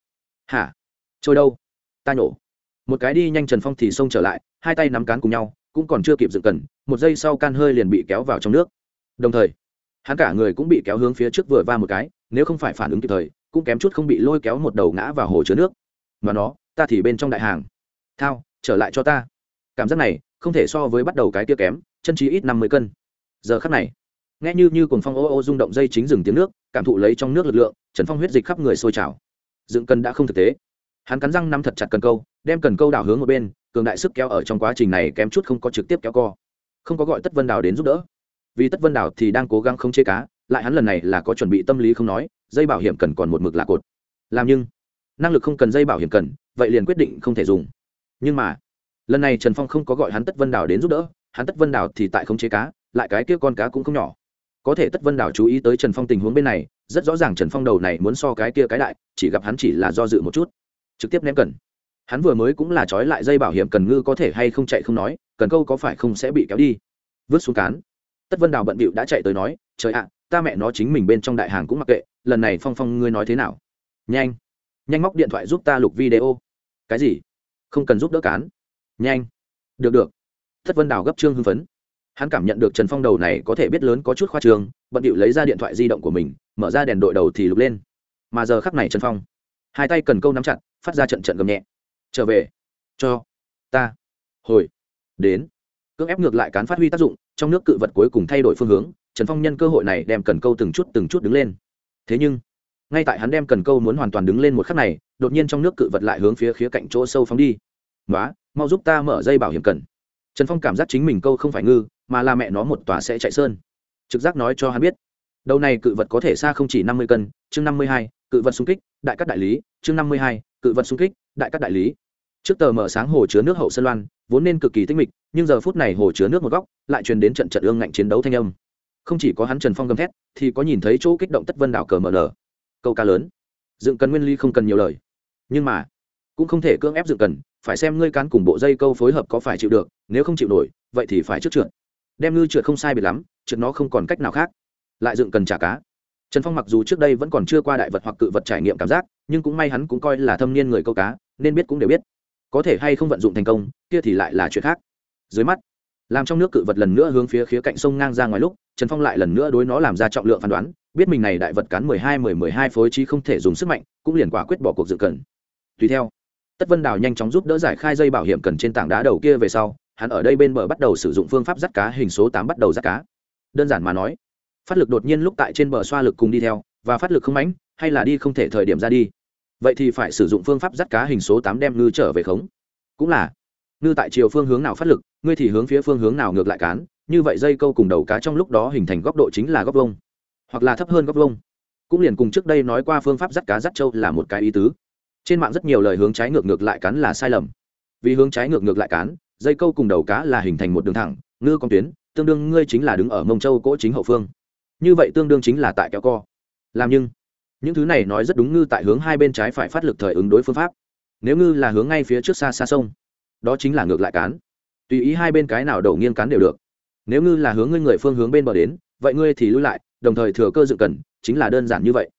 Hả? Trôi đâu? Ta nhổ. Một cái đi nhanh trần phong thì xông trở lại, hai tay nắm cán cùng nhau, cũng còn chưa kịp dựng cần, một giây sau can hơi liền bị kéo vào trong nước. Đồng thời, hắn cả người cũng bị kéo hướng phía trước vừa va một cái, nếu không phải phản ứng kịp thời, cũng kém chút không bị lôi kéo một đầu ngã vào hồ chứa nước. Mà nó, ta thì bên trong đại hàng. Thao, trở lại cho ta. Cảm giác này, không thể so với bắt đầu cái kia kém, chân trí ít năm mươi cân. Giờ khắc này nghe như như cồn phong ô ô rung động dây chính dừng tiếng nước, cảm thụ lấy trong nước lực lượng, trần phong huyết dịch khắp người sôi trào. Dựng cần đã không thực tế. Hắn cắn răng nắm thật chặt cần câu, đem cần câu đảo hướng một bên, cường đại sức kéo ở trong quá trình này kém chút không có trực tiếp kéo co. Không có gọi tất vân đào đến giúp đỡ. Vì tất vân đào thì đang cố gắng không chế cá, lại hắn lần này là có chuẩn bị tâm lý không nói, dây bảo hiểm cần còn một mực là cột. Làm nhưng, năng lực không cần dây bảo hiểm cần, vậy liền quyết định không thể dùng. Nhưng mà, lần này trần phong không có gọi hắn tất vân đào đến giúp đỡ, hắn tất vân đào thì tại không chế cá, lại cái kia con cá cũng không nhỏ có thể tất vân đảo chú ý tới trần phong tình huống bên này, rất rõ ràng trần phong đầu này muốn so cái kia cái đại, chỉ gặp hắn chỉ là do dự một chút. Trực tiếp ném cần. Hắn vừa mới cũng là trói lại dây bảo hiểm cần ngư có thể hay không chạy không nói, cần câu có phải không sẽ bị kéo đi. Vứt xuống cán. Tất vân đào bận bịu đã chạy tới nói, trời ạ, ta mẹ nó chính mình bên trong đại hàng cũng mặc kệ, lần này phong phong ngươi nói thế nào? Nhanh nhanh móc điện thoại giúp ta lục video. Cái gì? Không cần giúp đỡ cán. Nhanh. Được được. Tất vân đào gấp trương hưng phấn hắn cảm nhận được trần phong đầu này có thể biết lớn có chút khoa trường bận điệu lấy ra điện thoại di động của mình, mở ra đèn đội đầu thì lục lên. Mà giờ khắc này trần phong, hai tay cần câu nắm chặt, phát ra trận trận gầm nhẹ. Trở về, cho ta. Hồi, đến, cưỡng ép ngược lại cán phát huy tác dụng, trong nước cự vật cuối cùng thay đổi phương hướng, trần phong nhân cơ hội này đem cần câu từng chút từng chút đứng lên. Thế nhưng, ngay tại hắn đem cần câu muốn hoàn toàn đứng lên một khắc này, đột nhiên trong nước cự vật lại hướng phía khía cạnh chỗ sâu phóng đi. Nói mau giúp ta mở dây bảo hiểm cần. Trần phong cảm giác chính mình câu không phải ngư mà là mẹ nó một tòa sẽ chạy sơn. Trực giác nói cho hắn biết, đầu này cự vật có thể xa không chỉ năm mươi cân, chương năm mươi hai, cự vật xung kích, đại các đại lý, chương năm mươi hai, cự vật xung kích, đại các đại lý. Trước tờ mở sáng hồ chứa nước hậu sơn loan, vốn nên cực kỳ tinh mịch, nhưng giờ phút này hồ chứa nước một góc, lại truyền đến trận trận ương ngạnh chiến đấu thanh âm. Không chỉ có hắn trần phong gầm thét, thì có nhìn thấy chỗ kích động tất vân đảo cờ mở nở. Câu ca lớn. Dựng cần nguyên ly không cần nhiều lời. Nhưng mà, cũng không thể cưỡng ép dựng cần, phải xem ngươi cán cùng bộ dây câu phối hợp có phải chịu được, nếu không chịu nổi, vậy thì phải trước trượt đem ngư trượt không sai biệt lắm, trượt nó không còn cách nào khác. Lại dựng cần trả cá. Trần phong mặc dù trước đây vẫn còn chưa qua đại vật hoặc cự vật trải nghiệm cảm giác, nhưng cũng may hắn cũng coi là thâm niên người câu cá, nên biết cũng đều biết. Có thể hay không vận dụng thành công, kia thì lại là chuyện khác. Dưới mắt, làm trong nước cự vật lần nữa hướng phía khía cạnh sông ngang ra ngoài lúc, trần phong lại lần nữa đối nó làm ra trọng lượng phán đoán, biết mình này đại vật cán mười hai, mười mười hai phối trí không thể dùng sức mạnh, cũng liền quả quyết bỏ cuộc dự cần. Tùy theo, tất vân đào nhanh chóng giúp đỡ giải khai dây bảo hiểm cần trên tảng đá đầu kia về sau hắn ở đây bên bờ bắt đầu sử dụng phương pháp dắt cá hình số tám bắt đầu dắt cá. Đơn giản mà nói, phát lực đột nhiên lúc tại trên bờ xoa lực cùng đi theo, và phát lực không mãnh, hay là đi không thể thời điểm ra đi. Vậy thì phải sử dụng phương pháp dắt cá hình số tám đem ngư trở về khống. Cũng là, ngư tại chiều phương hướng nào phát lực, ngươi thì hướng phía phương hướng nào ngược lại cán, như vậy dây câu cùng đầu cá trong lúc đó hình thành góc độ chính là góc vông hoặc là thấp hơn góc vông cũng liền cùng trước đây nói qua phương pháp dắt cá dắt trâu là một cái ý tứ. Trên mạng rất nhiều lời hướng trái ngược ngược lại cán là sai lầm. Vì hướng trái ngược ngược lại cán dây câu cùng đầu cá là hình thành một đường thẳng, ngư con tuyến, tương đương ngươi chính là đứng ở mông châu cỗ chính hậu phương. Như vậy tương đương chính là tại kéo co. Làm nhưng, những thứ này nói rất đúng ngư tại hướng hai bên trái phải phát lực thời ứng đối phương pháp. Nếu ngư là hướng ngay phía trước xa xa sông, đó chính là ngược lại cán. Tùy ý hai bên cái nào đầu nghiêng cán đều được. Nếu ngư là hướng ngươi người phương hướng bên bờ đến, vậy ngươi thì lui lại, đồng thời thừa cơ dự cần, chính là đơn giản như vậy.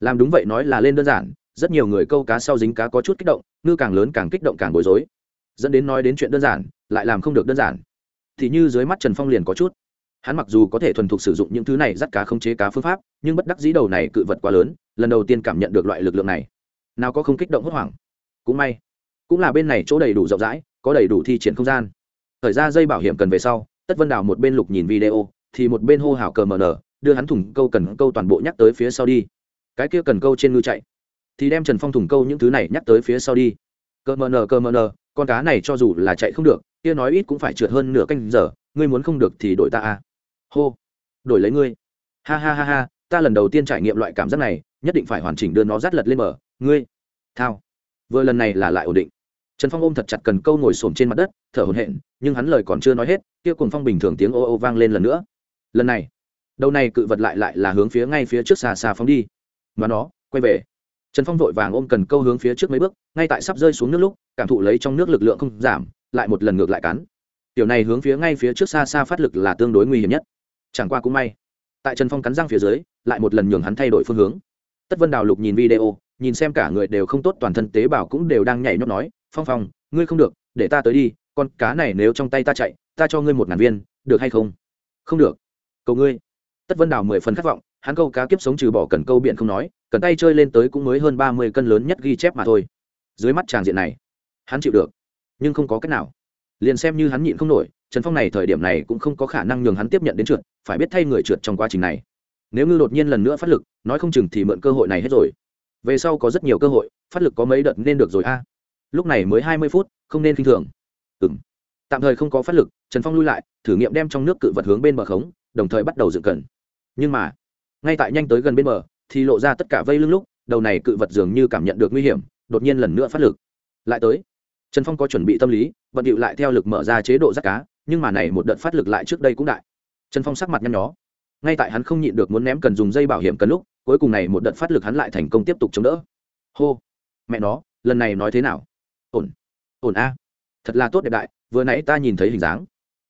Làm đúng vậy nói là lên đơn giản, rất nhiều người câu cá sau dính cá có chút kích động, ngư càng lớn càng kích động càng bối rối dẫn đến nói đến chuyện đơn giản, lại làm không được đơn giản. Thì như dưới mắt trần phong liền có chút. Hắn mặc dù có thể thuần thục sử dụng những thứ này dắt cá không chế cá phương pháp, nhưng bất đắc dĩ đầu này cự vật quá lớn, lần đầu tiên cảm nhận được loại lực lượng này. Nào có không kích động hốt hoảng. Cũng may, cũng là bên này chỗ đầy đủ rộng rãi, có đầy đủ thi triển không gian. Thời ra dây bảo hiểm cần về sau, tất vân đào một bên lục nhìn video, thì một bên hô hào cờ mờ nở, đưa hắn thủng câu cần câu toàn bộ nhắc tới phía sau đi. Cái kia cần câu trên ngư chạy, thì đem trần phong thủng câu những thứ này nhắc tới phía sau đi. Cờ mờ nờ cờ mờ nờ con cá này cho dù là chạy không được, kia nói ít cũng phải trượt hơn nửa canh giờ, ngươi muốn không được thì đổi ta a hô, đổi lấy ngươi. Ha ha ha ha, ta lần đầu tiên trải nghiệm loại cảm giác này, nhất định phải hoàn chỉnh đưa nó rát lật lên mở ngươi. Thao. Vừa lần này là lại ổn định. Trần phong ôm thật chặt cần câu ngồi xổm trên mặt đất, thở hổn hển, nhưng hắn lời còn chưa nói hết, kia cùng phong bình thường tiếng ô ô vang lên lần nữa. Lần này, đầu này cự vật lại lại là hướng phía ngay phía trước xa xa phóng đi. Mà nó, quay về trần phong vội vàng ôm cần câu hướng phía trước mấy bước, ngay tại sắp rơi xuống nước lúc, cảm thụ lấy trong nước lực lượng không giảm, lại một lần ngược lại cắn. Tiểu này hướng phía ngay phía trước xa xa phát lực là tương đối nguy hiểm nhất. Chẳng qua cũng may. Tại trần phong cắn răng phía dưới, lại một lần nhường hắn thay đổi phương hướng. Tất vân đào lục nhìn video, nhìn xem cả người đều không tốt, toàn thân tế bào cũng đều đang nhảy nhót nói, phong phong, ngươi không được, để ta tới đi, con cá này nếu trong tay ta chạy, ta cho ngươi một ngàn viên, được hay không? Không được. Cầu ngươi. Tất vân đào mười phần khát vọng, hắn câu cá kiếp sống trừ bỏ cần câu biển không nói cần tay chơi lên tới cũng mới hơn ba mươi cân lớn nhất ghi chép mà thôi. Dưới mắt tràng diện này, hắn chịu được, nhưng không có cách nào. Liền xem như hắn nhịn không nổi, trần phong này thời điểm này cũng không có khả năng nhường hắn tiếp nhận đến trượt, phải biết thay người trượt trong quá trình này. Nếu ngư đột nhiên lần nữa phát lực, nói không chừng thì mượn cơ hội này hết rồi. Về sau có rất nhiều cơ hội, phát lực có mấy đợt nên được rồi a. Lúc này mới hai mươi phút, không nên k i n h thường. Ừ m tạm thời không có phát lực, trần phong lui lại, thử nghiệm đem trong nước cự vật hướng bên bờ khống, đồng thời bắt đầu dựng cần. Nhưng mà, ngay tại nhanh tới gần bên bờ thì lộ ra tất cả vây lưng lúc, đầu này cự vật dường như cảm nhận được nguy hiểm, đột nhiên lần nữa phát lực. Lại tới, trần phong có chuẩn bị tâm lý, vận điệu lại theo lực mở ra chế độ rắt cá, nhưng mà này một đợt phát lực lại trước đây cũng đại. Trần phong sắc mặt nhăn nhó. Ngay tại hắn không nhịn được muốn ném cần dùng dây bảo hiểm cần lúc, cuối cùng này một đợt phát lực hắn lại thành công tiếp tục chống đỡ. Hô, mẹ nó, lần này nói thế nào? Ổn ổn a, thật là tốt đẹp đại, vừa nãy ta nhìn thấy hình dáng.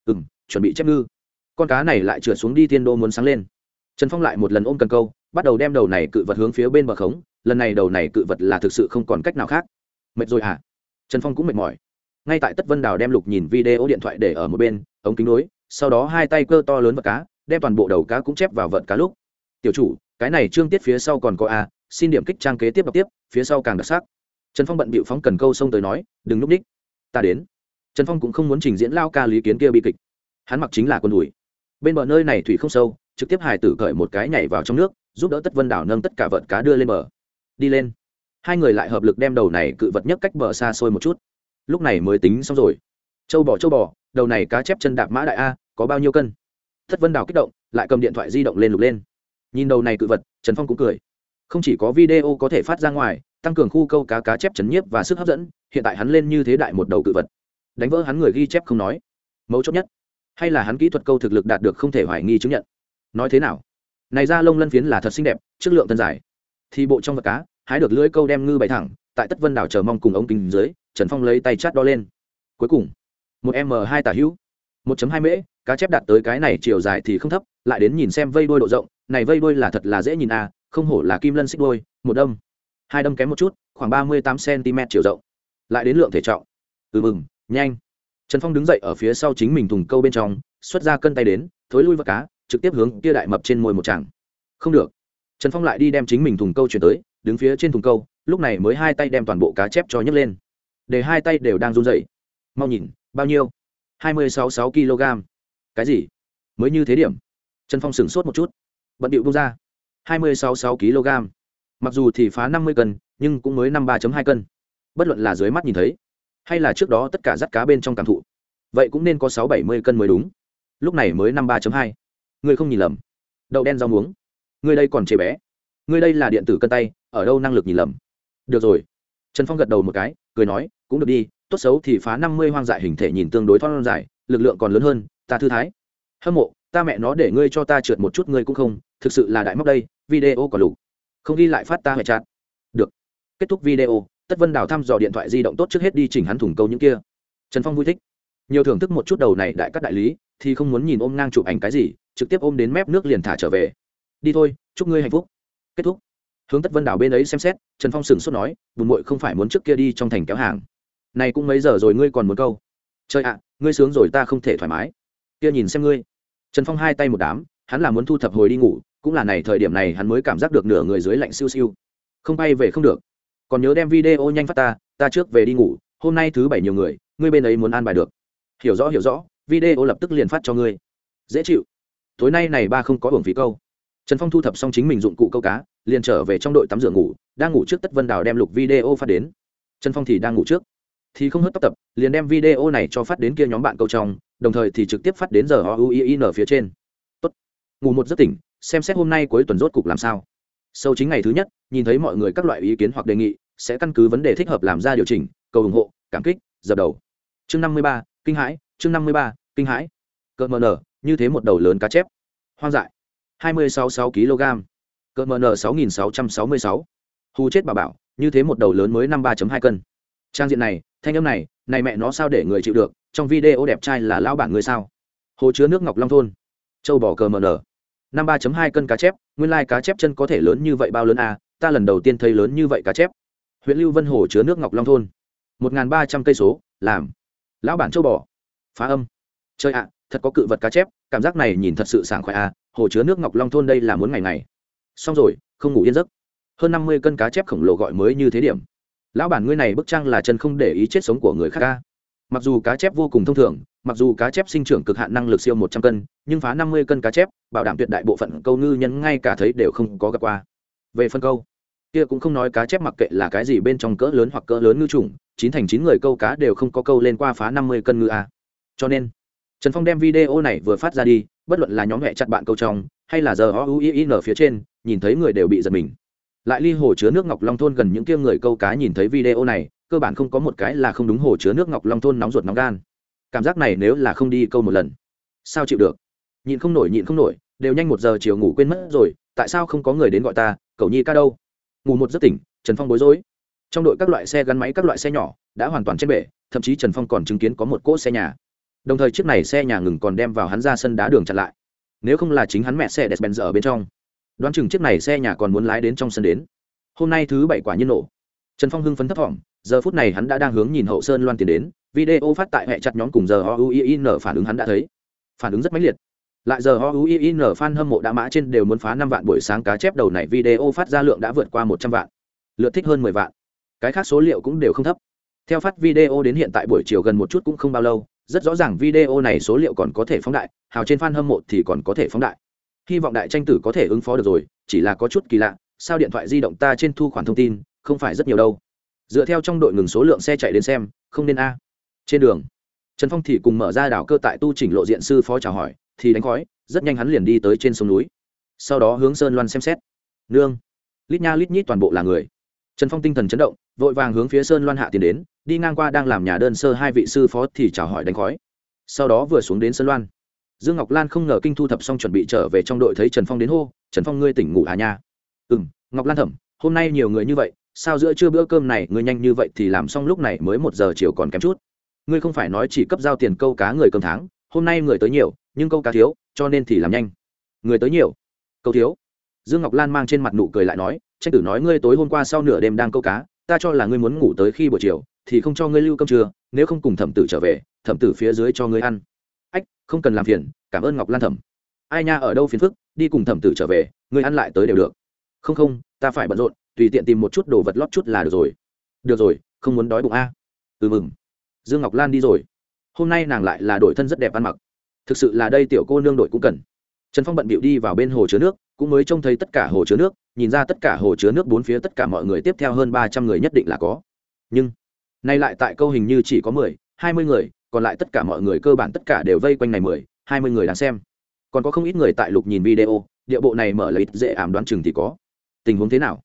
Ừ m chuẩn bị chép ngư. Con cá này lại trượt xuống đi tiên đô muốn sáng lên trần phong lại một lần ôm cần câu, bắt đầu đem đầu này cự vật hướng phía bên bờ khống, lần này đầu này cự vật là thực sự không còn cách nào khác. Mệt rồi à trần phong cũng mệt mỏi. Ngay tại tất vân đào đem lục nhìn video điện thoại để ở một bên, ống kính đối. sau đó hai tay cơ to lớn vật cá, đem toàn bộ đầu cá cũng chép vào vật cá lúc. Tiểu chủ, cái này trương tiết phía sau còn có a, xin điểm kích trang kế tiếp đọc tiếp, phía sau càng đặc sắc. Trần phong bận bịu phóng cần câu xông tới nói, đừng núp ních ta đến. Trần phong cũng không muốn trình diễn lao ca lý kiến kia bi kịch. Hắn mặc chính là con đùi. Bên bờ nơi này thủy không sâu trực tiếp hải tử cởi một cái nhảy vào trong nước, giúp đỡ tất vân đảo nâng tất cả vợt cá đưa lên bờ. Đi lên. Hai người lại hợp lực đem đầu này cự vật nhất cách bờ xa xôi một chút. Lúc này mới tính xong rồi. Châu bò châu bò, đầu này cá chép chân đạp mã đại a, có bao nhiêu cân? Thất vân đào kích động, lại cầm điện thoại di động lên lục lên. Nhìn đầu này cự vật, trần phong cũng cười. Không chỉ có video có thể phát ra ngoài, tăng cường khu câu cá cá chép chấn nhiếp và sức hấp dẫn, hiện tại hắn lên như thế đại một đầu cự vật. Đánh vỡ hắn người ghi chép không nói. Mấu chốt nhất, hay là hắn kỹ thuật câu thực lực đạt được không thể hoài nghi chứng nhận nói thế nào? Này ra lông lân phiến là thật xinh đẹp, chất lượng tân dài. Thì bộ trong vật cá, hái được lưỡi câu đem ngư bày thẳng, tại tất vân đảo chờ mong cùng ống kính dưới, trần phong lấy tay chát đo lên. Cuối cùng, một m hai tả hữu. một hai mễ, cá chép đạt tới cái này chiều dài thì không thấp, lại đến nhìn xem vây đôi độ rộng, này vây đôi là thật là dễ nhìn à không hổ là kim lân xích đôi một đâm. Hai đâm kém một chút, khoảng ba mươi tám cm chiều rộng. Lại đến lượng thể trọng. Ừ mừng, nhanh. Trần phong đứng dậy ở phía sau chính mình thùng câu bên trong, xuất ra cân tay đến, thối lui vật cá trực tiếp hướng kia đại mập trên môi một chàng không được. Trần phong lại đi đem chính mình thùng câu chuyển tới, đứng phía trên thùng câu, lúc này mới hai tay đem toàn bộ cá chép cho nhấc lên. Để hai tay đều đang run dậy mau nhìn, bao nhiêu? Hai mươi sáu sáu kg. Cái gì? Mới như thế điểm? Trần phong sửng sốt một chút. Bận điệu bung ra. Hai mươi sáu sáu kg. Mặc dù thì phá năm mươi cân, nhưng cũng mới năm ba hai cân. Bất luận là dưới mắt nhìn thấy, hay là trước đó tất cả rắt cá bên trong cảm thụ, vậy cũng nên có sáu bảy mươi cân mới đúng. Lúc này mới năm ba hai ngươi không nhìn lầm. Đậu đen rau muống. Ngươi đây còn chế bé. Ngươi đây là điện tử cân tay, ở đâu năng lực nhìn lầm? Được rồi. Trần phong gật đầu một cái, cười nói, cũng được đi, tốt xấu thì phá năm mươi hoang dại hình thể nhìn tương đối thon dài, lực lượng còn lớn hơn, ta thư thái. Hâm mộ, ta mẹ nó để ngươi cho ta trượt một chút ngươi cũng không, thực sự là đại móc đây, video còn lục. Không ghi lại phát ta hệ chặt được. Kết thúc video, tất vân đào thăm dò điện thoại di động tốt trước hết đi chỉnh hắn thủng câu những kia. Trần phong vui thích. Nhiều thưởng thức một chút đầu này đại các đại lý, thì không muốn nhìn ôm ngang chụp ảnh cái gì trực tiếp ôm đến mép nước liền thả trở về. Đi thôi, chúc ngươi hạnh phúc. Kết thúc. Hướng tất vân đảo bên ấy xem xét, trần phong sửng sốt nói, bùn mội không phải muốn trước kia đi trong thành kéo hàng. Này cũng mấy giờ rồi ngươi còn muốn câu? Trời ạ, ngươi sướng rồi ta không thể thoải mái. Kia nhìn xem ngươi. Trần phong hai tay một đám, hắn là muốn thu thập hồi đi ngủ, cũng là này thời điểm này hắn mới cảm giác được nửa người dưới lạnh siêu siêu. Không bay về không được. Còn nhớ đem video nhanh phát ta ta trước về đi ngủ, hôm nay thứ bảy nhiều người, ngươi bên ấy muốn an bài được. Hiểu rõ hiểu rõ, video lập tức liền phát cho ngươi. Dễ chịu tối nay này ba không có hưởng phí câu. Trần phong thu thập xong chính mình dụng cụ câu cá, liền trở về trong đội tắm rửa ngủ, đang ngủ trước tất vân đào đem lục video phát đến. Trần phong thì đang ngủ trước. Thì không hớt tóc tập, liền đem video này cho phát đến kia nhóm bạn câu trong, đồng thời thì trực tiếp phát đến giờ o u i n phía trên. Tốt. ngủ một giấc tỉnh, xem xét hôm nay cuối tuần rốt cục làm sao. Sâu chính ngày thứ nhất, nhìn thấy mọi người các loại ý kiến hoặc đề nghị, sẽ căn cứ vấn đề thích hợp làm ra điều chỉnh, cầu ủng hộ, cảm kích, dập đầu. Chương năm mươi ba, kinh hãi, chương năm mươi ba, kinh hãi. Cỡ mờ nở như thế một đầu lớn cá chép. Hoang dại. hai mươi sáu sáu kg. Cỡ mờ nở sáu nghìn sáu trăm sáu mươi sáu. Hù chết bà bảo như thế một đầu lớn mới năm ba hai cân. Trang diện này thanh âm này này mẹ nó sao để người chịu được trong video đẹp trai là lão bản người sao? Hồ chứa nước ngọc long thôn. Châu bò cờ mờ nở năm ba hai cân cá chép nguyên lai cá chép chân có thể lớn như vậy bao lớn à, ta lần đầu tiên thấy lớn như vậy cá chép. Huyện lưu vân hồ chứa nước ngọc long thôn. Một n ba trăm cây số làm. Lão bản châu bò. Phá âm. Chơi ạ thật có cự vật cá chép, cảm giác này nhìn thật sự sảng khoái à hồ chứa nước ngọc long thôn đây là muốn ngày ngày. Xong rồi, không ngủ yên giấc. Hơn năm mươi cân cá chép khổng lồ gọi mới như thế điểm. Lão bản ngươi này bức trang là chân không để ý chết sống của người khác ca mặc dù cá chép vô cùng thông thường, mặc dù cá chép sinh trưởng cực hạn năng lực siêu một trăm cân, nhưng phá năm mươi cân cá chép, bảo đảm tuyệt đại bộ phận câu ngư nhân ngay cả thấy đều không có gặp qua. Về phân câu, kia cũng không nói cá chép mặc kệ là cái gì bên trong cỡ lớn hoặc cỡ lớn ngư trùng chín thành chín người câu cá đều không có câu lên qua phá năm mươi cân ngư a cho nên trần phong đem video này vừa phát ra đi, bất luận là nhóm mẹ chặt bạn câu trong, hay là giờ o u i n phía trên, nhìn thấy người đều bị giật mình. Lại ly hồ chứa nước ngọc long thôn gần những kia người câu cá nhìn thấy video này, cơ bản không có một cái là không đúng hồ chứa nước ngọc long thôn nóng ruột nóng gan. Cảm giác này nếu là không đi câu một lần, sao chịu được? Nhịn không nổi, nhịn không nổi, đều nhanh một giờ chiều ngủ quên mất rồi, tại sao không có người đến gọi ta, cậu nhi ca đâu? Ngủ một giấc tỉnh, trần phong bối rối. Trong đội các loại xe gắn máy, các loại xe nhỏ, đã hoàn toàn trên bể, thậm chí trần phong còn chứng kiến có một cỗ xe nhà đồng thời chiếc này xe nhà ngừng còn đem vào hắn ra sân đá đường chặn lại. Nếu không là chính hắn mẹ xe đẹp bèn ở bên trong. Đoán chừng chiếc này xe nhà còn muốn lái đến trong sân đến. Hôm nay thứ bảy quả nhiên nổ. Trần phong hưng phấn thấp thỏm giờ phút này hắn đã đang hướng nhìn hậu sơn loan tiền đến, video phát tại hệ chặt nhóm cùng giờ ho u i n phản ứng hắn đã thấy. Phản ứng rất mãnh liệt. Lại giờ ho u i n fan hâm mộ đã mã trên đều muốn phá năm vạn buổi sáng cá chép đầu này video phát ra lượng đã vượt qua một trăm vạn. Lượt thích hơn mười vạn. Cái khác số liệu cũng đều không thấp. Theo phát video đến hiện tại buổi chiều gần một chút cũng không bao lâu rất rõ ràng video này số liệu còn có thể phóng đại, hào trên fan hâm mộ thì còn có thể phóng đại. Hy vọng đại tranh tử có thể ứng phó được rồi, chỉ là có chút kỳ lạ, sao điện thoại di động ta trên thu khoản thông tin, không phải rất nhiều đâu. Dựa theo trong đội ngừng số lượng xe chạy đến xem, không nên a. Trên đường, trần phong thì cùng mở ra đảo cơ tại tu chỉnh lộ diện sư phó chào hỏi, thì đánh khói, rất nhanh hắn liền đi tới trên sông núi. Sau đó hướng sơn loan xem xét. Nương. Lít nha lít nhít toàn bộ là người. Trần phong tinh thần chấn động, vội vàng hướng phía sơn loan hạ tiến đến đi ngang qua đang làm nhà đơn sơ hai vị sư phó thì chào hỏi đánh khói. Sau đó vừa xuống đến sân loan. Dương ngọc lan không ngờ kinh thu thập xong chuẩn bị trở về trong đội thấy trần phong đến hô, trần phong ngươi tỉnh ngủ à nha? Ừ m ngọc lan thẩm, hôm nay nhiều người như vậy, sao giữa trưa bữa cơm này ngươi nhanh như vậy thì làm xong lúc này mới một giờ chiều còn kém chút? Ngươi không phải nói chỉ cấp giao tiền câu cá người cơm tháng, hôm nay người tới nhiều, nhưng câu cá thiếu, cho nên thì làm nhanh. Người tới nhiều? Câu thiếu? Dương ngọc lan mang trên mặt nụ cười lại nói tranh tử nói ngươi tối hôm qua sau nửa đêm đang câu cá ta cho là ngươi muốn ngủ tới khi buổi chiều, thì không cho ngươi lưu cơm trưa, nếu không cùng thẩm tử trở về, thẩm tử phía dưới cho ngươi ăn. Ách, không cần làm phiền, cảm ơn ngọc lan thẩm. Ai nha, ở đâu phiền phức, đi cùng thẩm tử trở về, ngươi ăn lại tới đều được. Không không, ta phải bận rộn, tùy tiện tìm một chút đồ vật lót chút là được rồi. Được rồi, không muốn đói bụng a. À. ừ mừng. Dương ngọc lan đi rồi. Hôm nay nàng lại là đổi thân rất đẹp ăn mặc. Thực sự là đây tiểu cô nương đội cũng cần. Trần phong bận bịu đi vào bên hồ chứa nước cũng mới trông thấy tất cả hồ chứa nước, nhìn ra tất cả hồ chứa nước bốn phía tất cả mọi người tiếp theo hơn ba trăm người nhất định là có. Nhưng, nay lại tại câu hình như chỉ có mười, hai mươi người, còn lại tất cả mọi người cơ bản tất cả đều vây quanh này mười, hai mươi người đang xem. Còn có không ít người tại lục nhìn video, địa bộ này mở lấy dễ ảm đoán chừng thì có. Tình huống thế nào?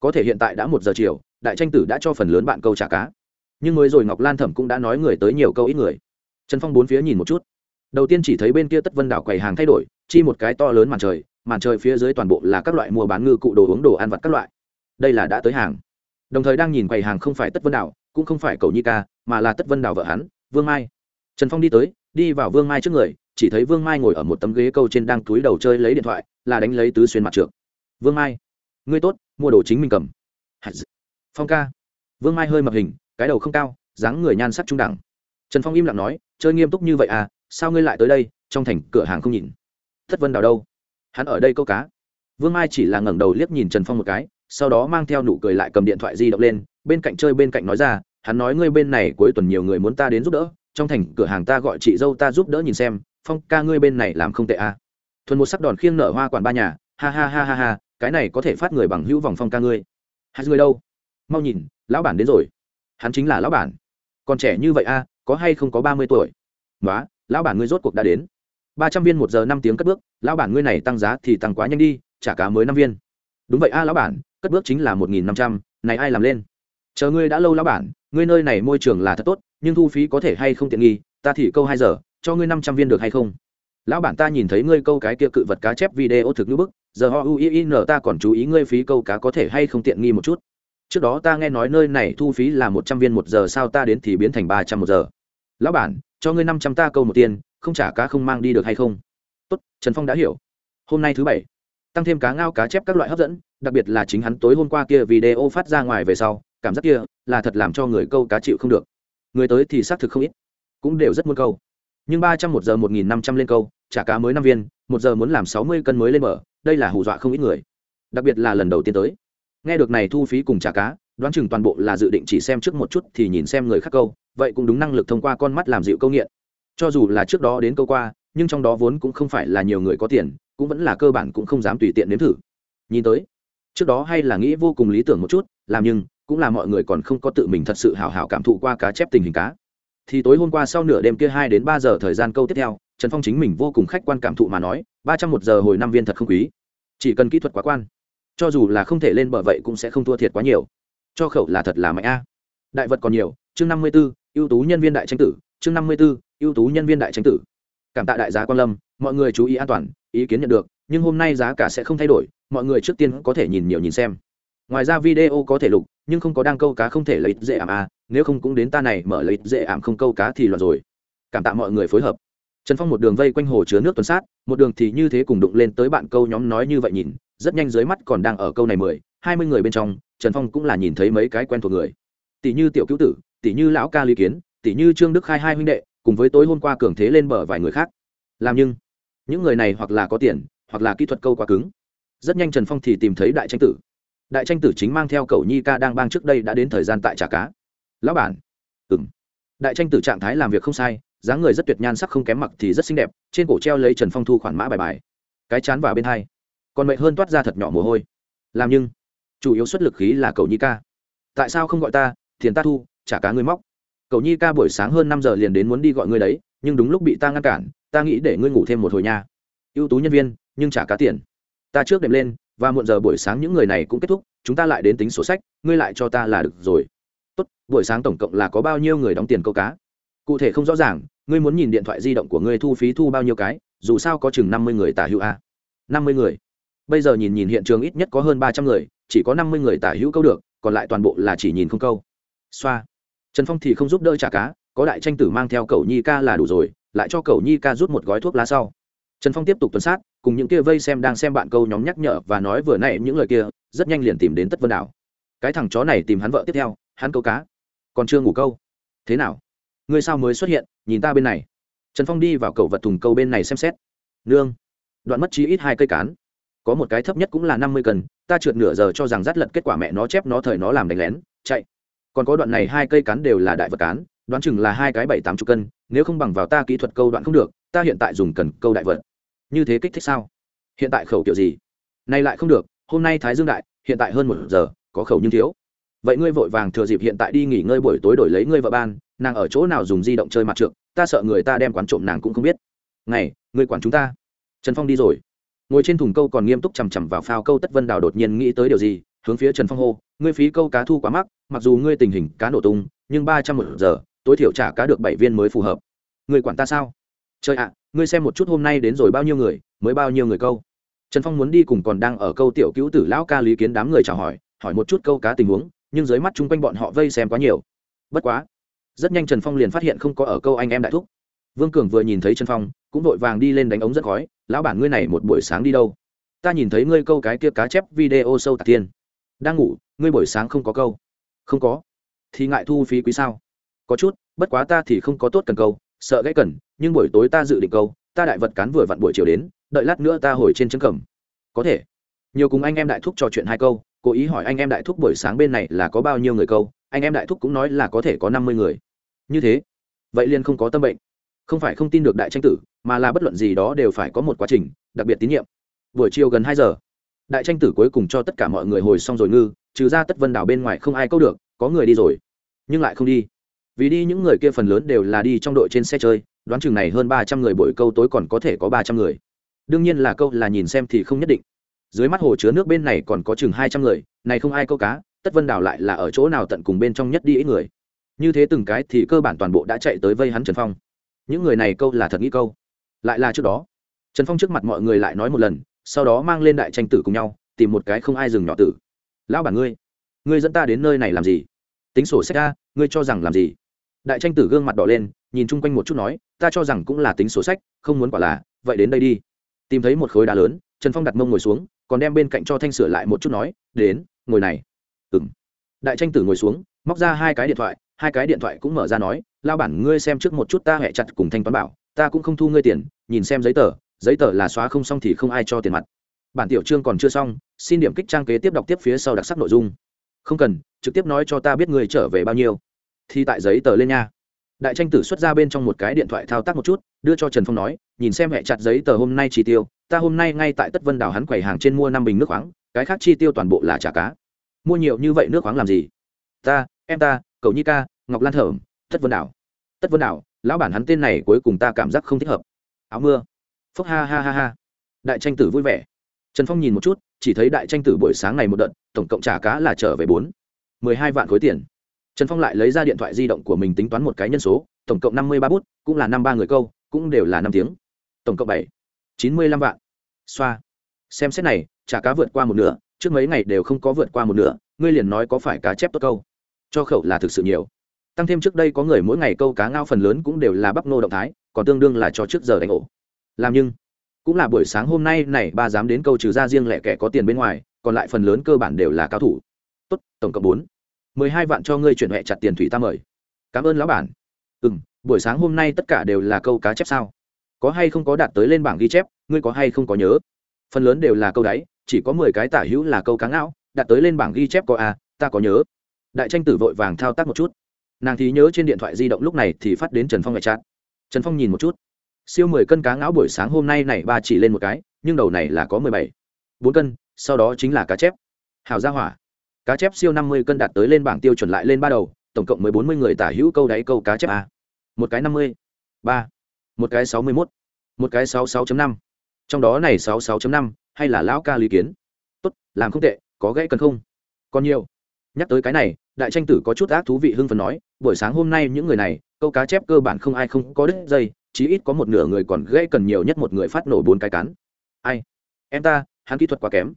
Có thể hiện tại đã một giờ chiều, đại tranh tử đã cho phần lớn bạn câu trả cá. Nhưng mới rồi ngọc lan thẩm cũng đã nói người tới nhiều câu ít người. Trần phong bốn phía nhìn một chút. Đầu tiên chỉ thấy bên kia tất vân đảo quầy hàng thay đổi, chi một cái to lớn màn trời màn trời phía dưới toàn bộ là các loại mua bán ngư cụ đồ uống đồ ăn vặt các loại. Đây là đã tới hàng. Đồng thời đang nhìn quầy hàng không phải tất vân đảo, cũng không phải cầu nhi ca, mà là tất vân đảo vợ hắn, vương mai. Trần phong đi tới, đi vào vương mai trước người, chỉ thấy vương mai ngồi ở một tấm ghế câu trên đang túi đầu chơi lấy điện thoại, là đánh lấy tứ xuyên mặt trượt vương mai, ngươi tốt, mua đồ chính mình cầm. Phong ca. Vương mai hơi mập hình, cái đầu không cao, dáng người nhan sắc trung đẳng. Trần phong im lặng nói, chơi nghiêm túc như vậy à sao ngươi lại tới đây, trong thành cửa hàng không nhìn? Thất vân đào đâu? Hắn ở đây câu cá. Vương mai chỉ là ngẩng đầu liếc nhìn trần phong một cái sau đó mang theo nụ cười lại cầm điện thoại di động lên bên cạnh chơi bên cạnh nói ra hắn nói ngươi bên này cuối tuần nhiều người muốn ta đến giúp đỡ trong thành cửa hàng ta gọi chị dâu ta giúp đỡ nhìn xem phong ca ngươi bên này làm không tệ à. thuần một sắc đòn khiêng nở hoa quản ba nhà ha ha ha ha ha cái này có thể phát người bằng hữu vòng phong ca ngươi. Hai người đâu? Mau nhìn lão bản đến rồi. Hắn chính là lão bản. Còn trẻ như vậy a à, có hay không có ba mươi tuổi? Nói lão bản ngươi rốt cuộc đã đến ba trăm viên một giờ năm tiếng cất bước, lão bản ngươi này tăng giá thì tăng quá nhanh đi trả cá mới năm viên. Đúng vậy a, lão bản, cất bước chính là một nghìn năm trăm, này ai làm lên? Chờ ngươi đã lâu lão bản, ngươi nơi này môi trường là thật tốt, nhưng thu phí có thể hay không tiện nghi, ta thì câu hai giờ, cho ngươi năm trăm viên được hay không? Lão bản ta nhìn thấy ngươi câu cái kia cự vật cá chép video thực như bức, giờ ho uin ta còn chú ý ngươi phí câu cá có thể hay không tiện nghi một chút. Trước đó ta nghe nói nơi này thu phí là một trăm viên một giờ, sao ta đến thì biến thành ba trăm một giờ? Lão bản, cho ngươi năm trăm ta câu một tiền không trả cá không mang đi được hay không? Tốt, trần phong đã hiểu. Hôm nay thứ bảy, tăng thêm cá ngao cá chép các loại hấp dẫn, đặc biệt là chính hắn tối hôm qua kia video phát ra ngoài về sau, cảm giác kia là thật làm cho người câu cá chịu không được. Người tới thì xác thực không ít, cũng đều rất muốn câu. Nhưng ba trăm một giờ một nghìn năm trăm lên câu, trả cá mới năm viên, một giờ muốn làm sáu mươi cân mới lên mở đây là hù dọa không ít người. Đặc biệt là lần đầu tiên tới. Nghe được này thu phí cùng trả cá, đoán chừng toàn bộ là dự định chỉ xem trước một chút thì nhìn xem người khác câu, vậy cũng đúng năng lực thông qua con mắt làm dịu câu nghiện cho dù là trước đó đến câu qua, nhưng trong đó vốn cũng không phải là nhiều người có tiền, cũng vẫn là cơ bản cũng không dám tùy tiện nếm thử. Nhìn tới, trước đó hay là nghĩ vô cùng lý tưởng một chút, làm nhưng, cũng là mọi người còn không có tự mình thật sự hào hào cảm thụ qua cá chép tình hình cá. Thì tối hôm qua sau nửa đêm kia hai đến ba giờ thời gian câu tiếp theo, trần phong chính mình vô cùng khách quan cảm thụ mà nói, ba trăm một giờ hồi năm viên thật không quý. Chỉ cần kỹ thuật quá quan, cho dù là không thể lên bờ vậy cũng sẽ không thua thiệt quá nhiều. Cho khẩu là thật là mạnh a. Đại vật còn nhiều, chương năm mươi b ố ưu tú nhân viên đại tranh tử, chương năm mươi b ố ưu tú nhân viên đại tranh tử. Cảm tạ đại giá quan lâm, mọi người chú ý an toàn, ý kiến nhận được, nhưng hôm nay giá cả sẽ không thay đổi, mọi người trước tiên có thể nhìn nhiều nhìn xem. Ngoài ra video có thể lục, nhưng không có đang câu cá không thể lấy dễ ảm à nếu không cũng đến ta này mở lấy dễ ảm không câu cá thì loạn rồi. Cảm tạ mọi người phối hợp. Trần phong một đường vây quanh hồ chứa nước tuần sát, một đường thì như thế cùng đụng lên tới bạn câu nhóm nói như vậy nhìn, rất nhanh dưới mắt còn đang ở câu này mười, hai mươi người bên trong, trần phong cũng là nhìn thấy mấy cái quen thuộc người. Tỷ như tiểu cứu tử, tỷ như lão ca lý kiến, tỷ như trương đức khai hai huynh đệ cùng với tối hôm qua cường thế lên bờ vài người khác. Làm nhưng, những người này hoặc là có tiền, hoặc là kỹ thuật câu quá cứng. Rất nhanh trần phong thì tìm thấy đại tranh tử. Đại tranh tử chính mang theo cậu nhi ca đang bang trước đây đã đến thời gian tại trà cá. Lão bản. Ừ m đại tranh tử trạng thái làm việc không sai, dáng người rất tuyệt nhan sắc không kém mặc thì rất xinh đẹp, trên cổ treo lấy trần phong thu khoản mã bài bài. Cái chán vào bên hai. Còn mệt hơn toát ra thật nhỏ mồ hôi. Làm nhưng, chủ yếu xuất lực khí là cậu nhi ca. Tại sao không gọi ta tiền ta thu trả cá ngươi móc? Cậu nhi ca buổi sáng hơn năm giờ liền đến muốn đi gọi ngươi đấy, nhưng đúng lúc bị ta ngăn cản, ta nghĩ để ngươi ngủ thêm một hồi nha. Ưu tú nhân viên, nhưng trả cá tiền. Ta trước đệm lên, và muộn giờ buổi sáng những người này cũng kết thúc, chúng ta lại đến tính sổ sách, ngươi lại cho ta là được rồi. Tốt, buổi sáng tổng cộng là có bao nhiêu người đóng tiền câu cá? Cụ thể không rõ ràng, ngươi muốn nhìn điện thoại di động của ngươi thu phí thu bao nhiêu cái, dù sao có chừng năm mươi người tả hữu a. Năm mươi người. Bây giờ nhìn nhìn hiện trường ít nhất có hơn ba trăm người, chỉ có năm mươi người tả hữu câu được, còn lại toàn bộ là chỉ nhìn không câu. Xoa trần phong thì không giúp đỡ trả cá, có đại tranh tử mang theo cậu nhi ca là đủ rồi, lại cho cậu nhi ca rút một gói thuốc lá sau. Trần phong tiếp tục tuần sát, cùng những kia vây xem đang xem bạn câu nhóm nhắc nhở và nói vừa nãy những lời kia, rất nhanh liền tìm đến tất vân đảo. Cái thằng chó này tìm hắn vợ tiếp theo, hắn câu cá. Còn chưa ngủ câu. Thế nào? Ngươi sao mới xuất hiện? Nhìn ta bên này. Trần phong đi vào cầu vật thùng câu bên này xem xét. Nương. Đoạn mất chí ít hai cây cán. Có một cái thấp nhất cũng là năm mươi cân, ta trượt nửa giờ cho rằng rắt lật kết quả mẹ nó chép nó thời nó làm đánh lén, chạy còn có đoạn này hai cây cán đều là đại vật cán, đoán chừng là hai cái bảy tám chục cân, nếu không bằng vào ta kỹ thuật câu đoạn không được, ta hiện tại dùng cần câu đại vật. Như thế kích thích sao? Hiện tại khẩu kiểu gì? Nay lại không được, hôm nay thái dương đại, hiện tại hơn một giờ, có khẩu nhưng thiếu. Vậy ngươi vội vàng thừa dịp hiện tại đi nghỉ ngơi buổi tối đổi lấy ngươi vợ ban, nàng ở chỗ nào dùng di động chơi mặt trượt ta sợ người ta đem quán trộm nàng cũng không biết. Ngày ngươi quản chúng ta. Trần phong đi rồi. Ngồi trên thùng câu còn nghiêm túc chằm chằm vào phao câu tất vân đào đột nhiên nghĩ tới điều gì, hướng phía trần phong hô, ngươi phí câu cá thu quá mắc mặc dù ngươi tình hình cá nổ tung, nhưng ba trăm một giờ, tối thiểu trả cá được bảy viên mới phù hợp. Người quản ta sao? Trời ạ, ngươi xem một chút hôm nay đến rồi bao nhiêu người, mới bao nhiêu người câu? Trần phong muốn đi cùng còn đang ở câu tiểu cứu tử lão ca lý kiến đám người chào hỏi hỏi một chút câu cá tình huống, nhưng dưới mắt chung quanh bọn họ vây xem quá nhiều. Bất quá, rất nhanh trần phong liền phát hiện không có ở câu anh em đại thúc. Vương cường vừa nhìn thấy trần phong, cũng vội vàng đi lên đánh ống rất khói, lão bản ngươi này một buổi sáng đi đâu? Ta nhìn thấy ngươi câu cái kia cá chép video sâu tạc tiên. Đang ngủ, ngươi buổi sáng không có câu không có. Thì ngại thu phí quý sao? Có chút, bất quá ta thì không có tốt cần câu, sợ gãy cần, nhưng buổi tối ta dự định câu, ta đại vật cán vừa vặn buổi chiều đến, đợi lát nữa ta hồi trên chân cầm. Có thể. Nhiều cùng anh em đại thúc trò chuyện hai câu, cố ý hỏi anh em đại thúc buổi sáng bên này là có bao nhiêu người câu, anh em đại thúc cũng nói là có thể có năm mươi người. Như thế. Vậy liền không có tâm bệnh. Không phải không tin được đại tranh tử, mà là bất luận gì đó đều phải có một quá trình, đặc biệt tín nhiệm. Buổi chiều gần hai giờ đại tranh tử cuối cùng cho tất cả mọi người hồi xong rồi ngư, trừ ra tất vân đảo bên ngoài không ai câu được, có người đi rồi, nhưng lại không đi. Vì đi những người kia phần lớn đều là đi trong đội trên xe chơi, đoán chừng này hơn ba trăm người buổi câu tối còn có thể có ba trăm người. Đương nhiên là câu là nhìn xem thì không nhất định. Dưới mắt hồ chứa nước bên này còn có chừng hai trăm người, này không ai câu cá, tất vân đảo lại là ở chỗ nào tận cùng bên trong nhất đi ít người. Như thế từng cái thì cơ bản toàn bộ đã chạy tới vây hắn trần phong. Những người này câu là thật nghĩ câu. Lại là trước đó. Trần phong trước mặt mọi người lại nói một lần sau đó mang lên đại tranh tử cùng nhau, tìm một cái không ai dừng nhỏ tử. Lão bản ngươi ngươi dẫn ta đến nơi này làm gì? Tính sổ sách ta ngươi cho rằng làm gì? Đại tranh tử gương mặt đỏ lên, nhìn chung quanh một chút nói, ta cho rằng cũng là tính sổ sách, không muốn quả là, vậy đến đây đi. Tìm thấy một khối đá lớn, trần phong đặt mông ngồi xuống, còn đem bên cạnh cho thanh sửa lại một chút nói, đến, ngồi này. Ừ m đại tranh tử ngồi xuống, móc ra hai cái điện thoại, hai cái điện thoại cũng mở ra nói lao bản ngươi xem trước một chút ta hẹ chặt cùng thanh toán bảo, ta cũng không thu ngươi tiền, nhìn xem giấy tờ giấy tờ là xóa không xong thì không ai cho tiền mặt. Bản tiểu chương còn chưa xong, xin điểm kích trang kế tiếp đọc tiếp phía sau đặc sắc nội dung. Không cần, trực tiếp nói cho ta biết người trở về bao nhiêu. Thì tại giấy tờ lên nha. Đại tranh tử xuất ra bên trong một cái điện thoại thao tác một chút, đưa cho trần phong nói, nhìn xem hẹ chặt giấy tờ hôm nay chi tiêu, ta hôm nay ngay tại tất vân đảo hắn quầy hàng trên mua năm bình nước khoáng, cái khác chi tiêu toàn bộ là trả cá. Mua nhiều như vậy nước khoáng làm gì? Ta, em ta, cậu nhi ca, ngọc lan thởm, tất vân đảo. Tất vân đảo, lão bản hắn tên này cuối cùng ta cảm giác không thích hợp. Áo mưa phúc ha ha ha ha. Đại tranh tử vui vẻ. Trần phong nhìn một chút, chỉ thấy đại tranh tử buổi sáng này một đợt, tổng cộng trả cá là trở về bốn. Mười hai vạn khối tiền. Trần phong lại lấy ra điện thoại di động của mình tính toán một cái nhân số, tổng cộng năm mươi ba bút, cũng là năm ba người câu, cũng đều là năm tiếng. Tổng cộng bảy. Chín mươi lăm vạn. Xoa. Xem xét này, trả cá vượt qua một nửa, trước mấy ngày đều không có vượt qua một nửa, ngươi liền nói có phải cá chép tốt câu. Cho khẩu là thực sự nhiều. Tăng thêm trước đây có người mỗi ngày câu cá ngao phần lớn cũng đều là bắp nô động thái, còn tương đương là cho trước giờ đánh ổ làm nhưng cũng là buổi sáng hôm nay này ba dám đến câu trừ ra riêng lẻ kẻ có tiền bên ngoài còn lại phần lớn cơ bản đều là cao thủ. Tốt tổng cộng bốn. Mười hai vạn cho ngươi chuyển huệ chặt tiền thủy ta mời. Cảm ơn lão bản. Ừ m buổi sáng hôm nay tất cả đều là câu cá chép sao? Có hay không có đạt tới lên bảng ghi chép ngươi có hay không có nhớ? Phần lớn đều là câu đáy chỉ có mười cái tả hữu là câu cá ngão đạt tới lên bảng ghi chép có a à, ta có nhớ. Đại tranh tử vội vàng thao tác một chút. Nàng thì nhớ trên điện thoại di động lúc này thì phát đến trần phong ngoại trát trần phong nhìn một chút siêu mười cân cá ngáo buổi sáng hôm nay này ba chỉ lên một cái, nhưng đầu này là có mười bảy, bốn cân, sau đó chính là cá chép. Hào gia hỏa. Cá chép siêu năm mươi cân đạt tới lên bảng tiêu chuẩn lại lên ba đầu, tổng cộng mới bốn mươi người tả hữu câu đáy câu cá chép a. Một cái năm mươi, ba, một cái sáu mươi mốt, một cái sáu sáu năm. Trong đó này sáu sáu năm, hay là lão ca lý kiến. Tốt, làm không tệ, có gãy cần không? Còn nhiều. Nhắc tới cái này, đại tranh tử có chút ác thú vị hưng phần nói, buổi sáng hôm nay những người này, câu cá chép cơ bản không ai không có đứt dây chí ít có một nửa người còn gây cần nhiều nhất một người phát nổ bốn cái cắn ai? Em ta, hắn kỹ thuật quá kém.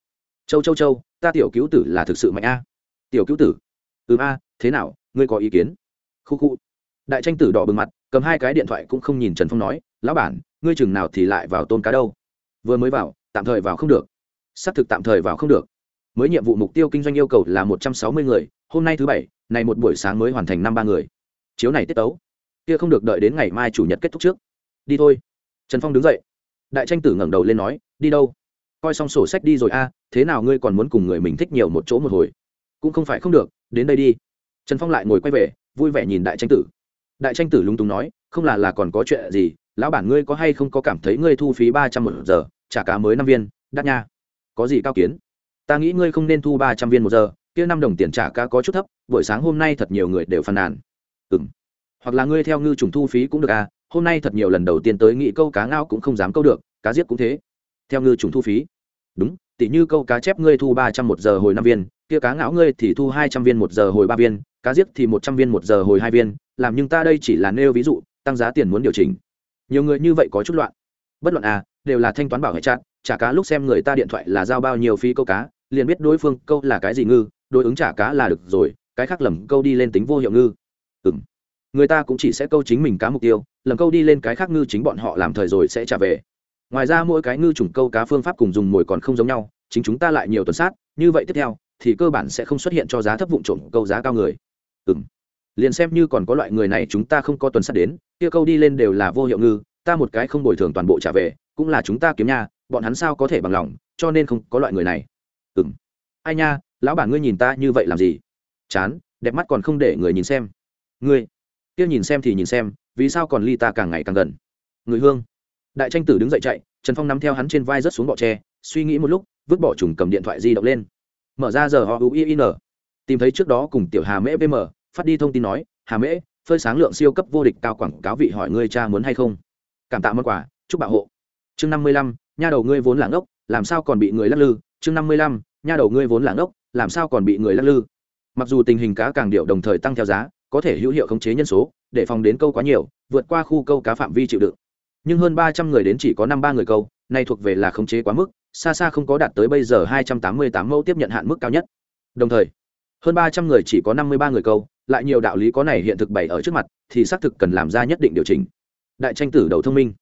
Châu châu châu, ta tiểu cứu tử là thực sự mạnh a. Tiểu cứu tử? Ừ a, thế nào, ngươi có ý kiến? Khu khu. Đại tranh tử đỏ bừng mặt, cầm hai cái điện thoại cũng không nhìn trần phong nói, lão bản, ngươi chừng nào thì lại vào tôm cá đâu? Vừa mới vào, tạm thời vào không được. Xác thực tạm thời vào không được. Mới nhiệm vụ mục tiêu kinh doanh yêu cầu là một trăm sáu mươi người, hôm nay thứ bảy, này một buổi sáng mới hoàn thành năm ba người. Chiếu này tiết tấu. Kia không được đợi đến ngày mai chủ nhật kết thúc trước đi thôi. Trần phong đứng dậy. Đại tranh tử ngẩng đầu lên nói, đi đâu? Coi xong sổ sách đi rồi a, thế nào ngươi còn muốn cùng người mình thích nhiều một chỗ một hồi? Cũng không phải không được, đến đây đi. Trần phong lại ngồi quay về, vui vẻ nhìn đại tranh tử. Đại tranh tử lung túng nói, không là là còn có chuyện gì, lão bản ngươi có hay không có cảm thấy ngươi thu phí ba trăm một giờ, trả cá mới năm viên, đắt nha. Có gì cao kiến? Ta nghĩ ngươi không nên thu ba trăm viên một giờ, kia năm đồng tiền trả cá có chút thấp, buổi sáng hôm nay thật nhiều người đều phàn nàn. Ừ m hoặc là ngươi theo ngư trùng thu phí cũng được à hôm nay thật nhiều lần đầu tiên tới nghĩ câu cá ngao cũng không dám câu được, cá giết cũng thế. Theo ngư trùng thu phí. Đúng tỷ như câu cá chép ngươi thu ba trăm một giờ hồi năm viên, kia cá ngão ngươi thì thu hai trăm viên một giờ hồi ba viên, cá giết thì một trăm viên một giờ hồi hai viên, làm nhưng ta đây chỉ là nêu ví dụ, tăng giá tiền muốn điều chỉnh. Nhiều người như vậy có chút loạn. Bất luận à đều là thanh toán bảo hệ chặt, trả cá lúc xem người ta điện thoại là giao bao nhiêu phí câu cá, liền biết đối phương câu là cái gì ngư, đối ứng trả cá là được rồi, cái khác lầm câu đi lên tính vô hiệu ngư. Ừ m người ta cũng chỉ sẽ câu chính mình cá mục tiêu, lầm câu đi lên cái khác ngư chính bọn họ làm thời rồi sẽ trả về. Ngoài ra mỗi cái ngư chủng câu cá phương pháp cùng dùng mồi còn không giống nhau, chính chúng ta lại nhiều tuần sát, như vậy tiếp theo, thì cơ bản sẽ không xuất hiện cho giá thấp vụn trộm câu giá cao người. Ừ m liền xem như còn có loại người này chúng ta không có tuần sát đến, kia câu đi lên đều là vô hiệu ngư, ta một cái không bồi thường toàn bộ trả về, cũng là chúng ta kiếm nha, bọn hắn sao có thể bằng lòng, cho nên không có loại người này. Ừ m ai nha, lão bản ngươi nhìn ta như vậy làm gì? Chán, đẹp mắt còn không để người nhìn xem. Ngươi kia nhìn xem thì nhìn xem, vì sao còn ly ta càng ngày càng gần? Người hương. Đại tranh tử đứng dậy chạy, trần phong nắm theo hắn trên vai rớt xuống bọ tre, suy nghĩ một lúc, vứt bỏ trùng cầm điện thoại di động lên. Mở ra giờ họ uin tìm thấy trước đó cùng tiểu hà mễ bm phát đi thông tin nói, hà mễ, phơi sáng lượng siêu cấp vô địch cao quảng cáo vị hỏi ngươi cha muốn hay không? Cảm tạ món quà, chúc bảo hộ. Chương năm mươi lăm, nha đầu ngươi vốn là ngốc, làm sao còn bị người lắc lư? Chương năm mươi lăm, nha đầu ngươi vốn là ngốc, làm sao còn bị người lắc lư? Mặc dù tình hình cá càng điệu đồng thời tăng theo giá có thể hữu hiệu khống chế nhân số, để phòng đến câu quá nhiều, vượt qua khu câu cá phạm vi chịu đựng. Nhưng hơn ba trăm người đến chỉ có năm ba người câu, nay thuộc về là khống chế quá mức, xa xa không có đạt tới bây giờ hai trăm tám mươi tám mẫu tiếp nhận hạn mức cao nhất. Đồng thời, hơn ba trăm người chỉ có năm mươi ba người câu, lại nhiều đạo lý có này hiện thực bày ở trước mặt, thì xác thực cần làm ra nhất định điều chỉnh. Đại tranh tử đầu thông minh.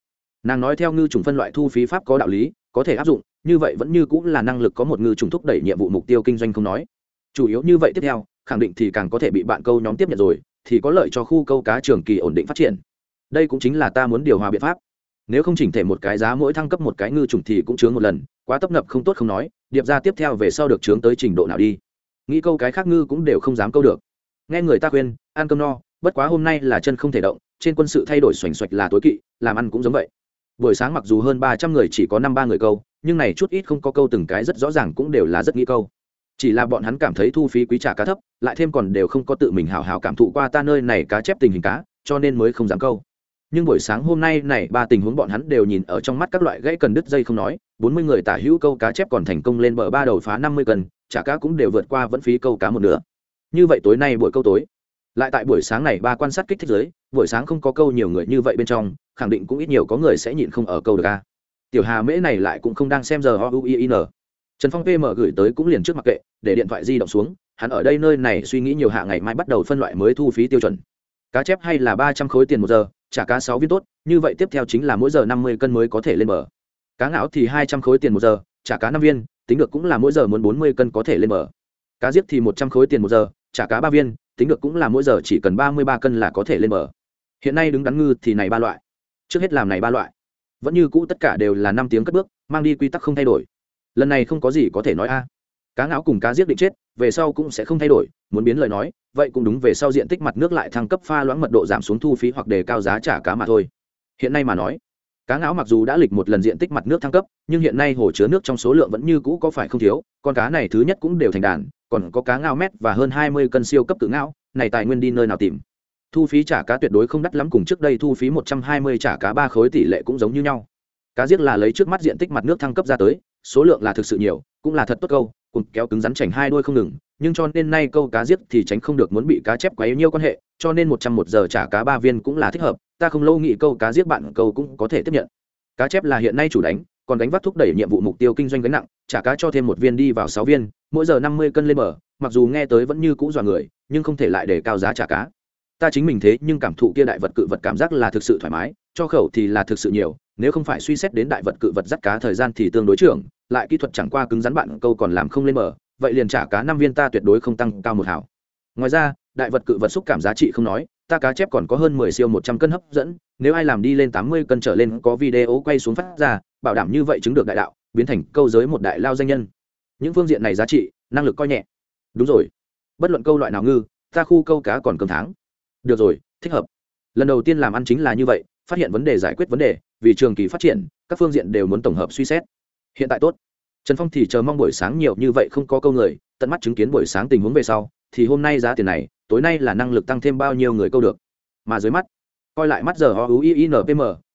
Nàng nói theo ngư trùng phân loại thu phí pháp có đạo lý, có thể áp dụng, như vậy vẫn như cũng là năng lực có một ngư trùng thúc đẩy nhiệm vụ mục tiêu kinh doanh không nói. Chủ yếu như vậy tiếp theo khẳng định thì càng có thể bị bạn câu nhóm tiếp nhận rồi, thì có lợi cho khu câu cá trường kỳ ổn định phát triển. Đây cũng chính là ta muốn điều hòa biện pháp. Nếu không chỉnh thể một cái giá mỗi thăng cấp một cái ngư trùng thì cũng chướng một lần, quá tấp nập không tốt không nói, điệp ra tiếp theo về sau được chướng tới trình độ nào đi. Nghĩ câu cái khác ngư cũng đều không dám câu được. Nghe người ta khuyên, ăn cơm no, bất quá hôm nay là chân không thể động, trên quân sự thay đổi xoành xoạch là tối kỵ, làm ăn cũng giống vậy. Buổi sáng mặc dù hơn ba trăm người chỉ có năm ba người câu, nhưng này chút ít không có câu từng cái rất rõ ràng cũng đều là rất nghĩ câu chỉ là bọn hắn cảm thấy thu phí quý trả cá thấp, lại thêm còn đều không có tự mình hào hào cảm thụ qua ta nơi này cá chép tình hình cá, cho nên mới không dám câu. Nhưng buổi sáng hôm nay này, ba tình huống bọn hắn đều nhìn ở trong mắt các loại gãy cần đứt dây không nói, bốn mươi người tả hữu câu cá chép còn thành công lên bờ ba đầu phá năm mươi cân, trả cá cũng đều vượt qua vẫn phí câu cá một nửa. Như vậy tối nay buổi câu tối, lại tại buổi sáng này ba quan sát kích thích giới, buổi sáng không có câu nhiều người như vậy bên trong, khẳng định cũng ít nhiều có người sẽ nhịn không ở câu được a. Tiểu hà mễ này lại cũng không đang xem giờ ho N trần phong pm gửi tới cũng liền trước mặc kệ, để điện thoại di động xuống, hắn ở đây nơi này suy nghĩ nhiều hạ ngày mai bắt đầu phân loại mới thu phí tiêu chuẩn. Cá chép hay là ba trăm khối tiền một giờ, trả cá sáu viên tốt, như vậy tiếp theo chính là mỗi giờ năm mươi cân mới có thể lên bờ. Cá ngạo thì hai trăm khối tiền một giờ, trả cá năm viên, tính được cũng là mỗi giờ muốn bốn mươi cân có thể lên bờ. Cá giết thì một trăm khối tiền một giờ, trả cá ba viên, tính được cũng là mỗi giờ chỉ cần ba mươi ba cân là có thể lên bờ. Hiện nay đứng đắn ngư thì này ba loại. Trước hết làm này ba loại. Vẫn như cũ tất cả đều là năm tiếng cất bước, mang đi quy tắc không thay đổi lần này không có gì có thể nói a. À. Cá ngáo cùng cá giết định chết, về sau cũng sẽ không thay đổi, muốn biến lời nói, vậy cũng đúng về sau diện tích mặt nước lại thăng cấp pha loãng mật độ giảm xuống thu phí hoặc đề cao giá trả cá mà thôi. Hiện nay mà nói, cá ngáo mặc dù đã lịch một lần diện tích mặt nước thăng cấp, nhưng hiện nay hồ chứa nước trong số lượng vẫn như cũ có phải không thiếu, con cá này thứ nhất cũng đều thành đàn, còn có cá ngao mét và hơn hai mươi cân siêu cấp cự ngao, này tài nguyên đi nơi nào tìm? Thu phí trả cá tuyệt đối không đắt lắm cùng trước đây thu phí một trăm hai mươi trả cá ba khối tỷ lệ cũng giống như nhau. Cá giết là lấy trước mắt diện tích mặt nước thăng cấp ra tới số lượng là thực sự nhiều, cũng là thật tốt câu, cùng kéo cứng rắn chảnh hai đuôi không ngừng, nhưng cho nên nay câu cá giết thì tránh không được muốn bị cá chép quá nhiêu quan hệ, cho nên một trăm một giờ trả cá ba viên cũng là thích hợp, ta không lâu nghĩ câu cá giết bạn câu cũng có thể tiếp nhận. Cá chép là hiện nay chủ đánh, còn đánh vác thúc đẩy nhiệm vụ mục tiêu kinh doanh gánh nặng, trả cá cho thêm một viên đi vào sáu viên, mỗi giờ năm mươi cân lên bờ, mặc dù nghe tới vẫn như cũ dọa người, nhưng không thể lại để cao giá trả cá. Ta chính mình thế nhưng cảm thụ kia đại vật cự vật cảm giác là thực sự thoải mái cho khẩu thì là thực sự nhiều, nếu không phải suy xét đến đại vật cự vật dắt cá thời gian thì tương đối trưởng, lại kỹ thuật chẳng qua cứng rắn bạn câu còn làm không lên mở vậy liền trả cá năm viên ta tuyệt đối không tăng cao một hảo. Ngoài ra, đại vật cự vật xúc cảm giá trị không nói, ta cá chép còn có hơn mười siêu một trăm cân hấp dẫn, nếu ai làm đi lên tám mươi cân trở lên có video quay xuống phát ra, bảo đảm như vậy chứng được đại đạo, biến thành câu giới một đại lao danh nhân. Những phương diện này giá trị, năng lực coi nhẹ. Đúng rồi. Bất luận câu loại nào ngư, ta khu câu cá còn cơm tháng. Được rồi, thích hợp. Lần đầu tiên làm ăn chính là như vậy phát hiện vấn đề giải quyết vấn đề, vì trường kỳ phát triển, các phương diện đều muốn tổng hợp suy xét. Hiện tại tốt. Trần phong thì chờ mong buổi sáng nhiều như vậy không có câu người, tận mắt chứng kiến buổi sáng tình huống về sau, thì hôm nay giá tiền này, tối nay là năng lực tăng thêm bao nhiêu người câu được. Mà dưới mắt, coi lại mắt giờ ho u i n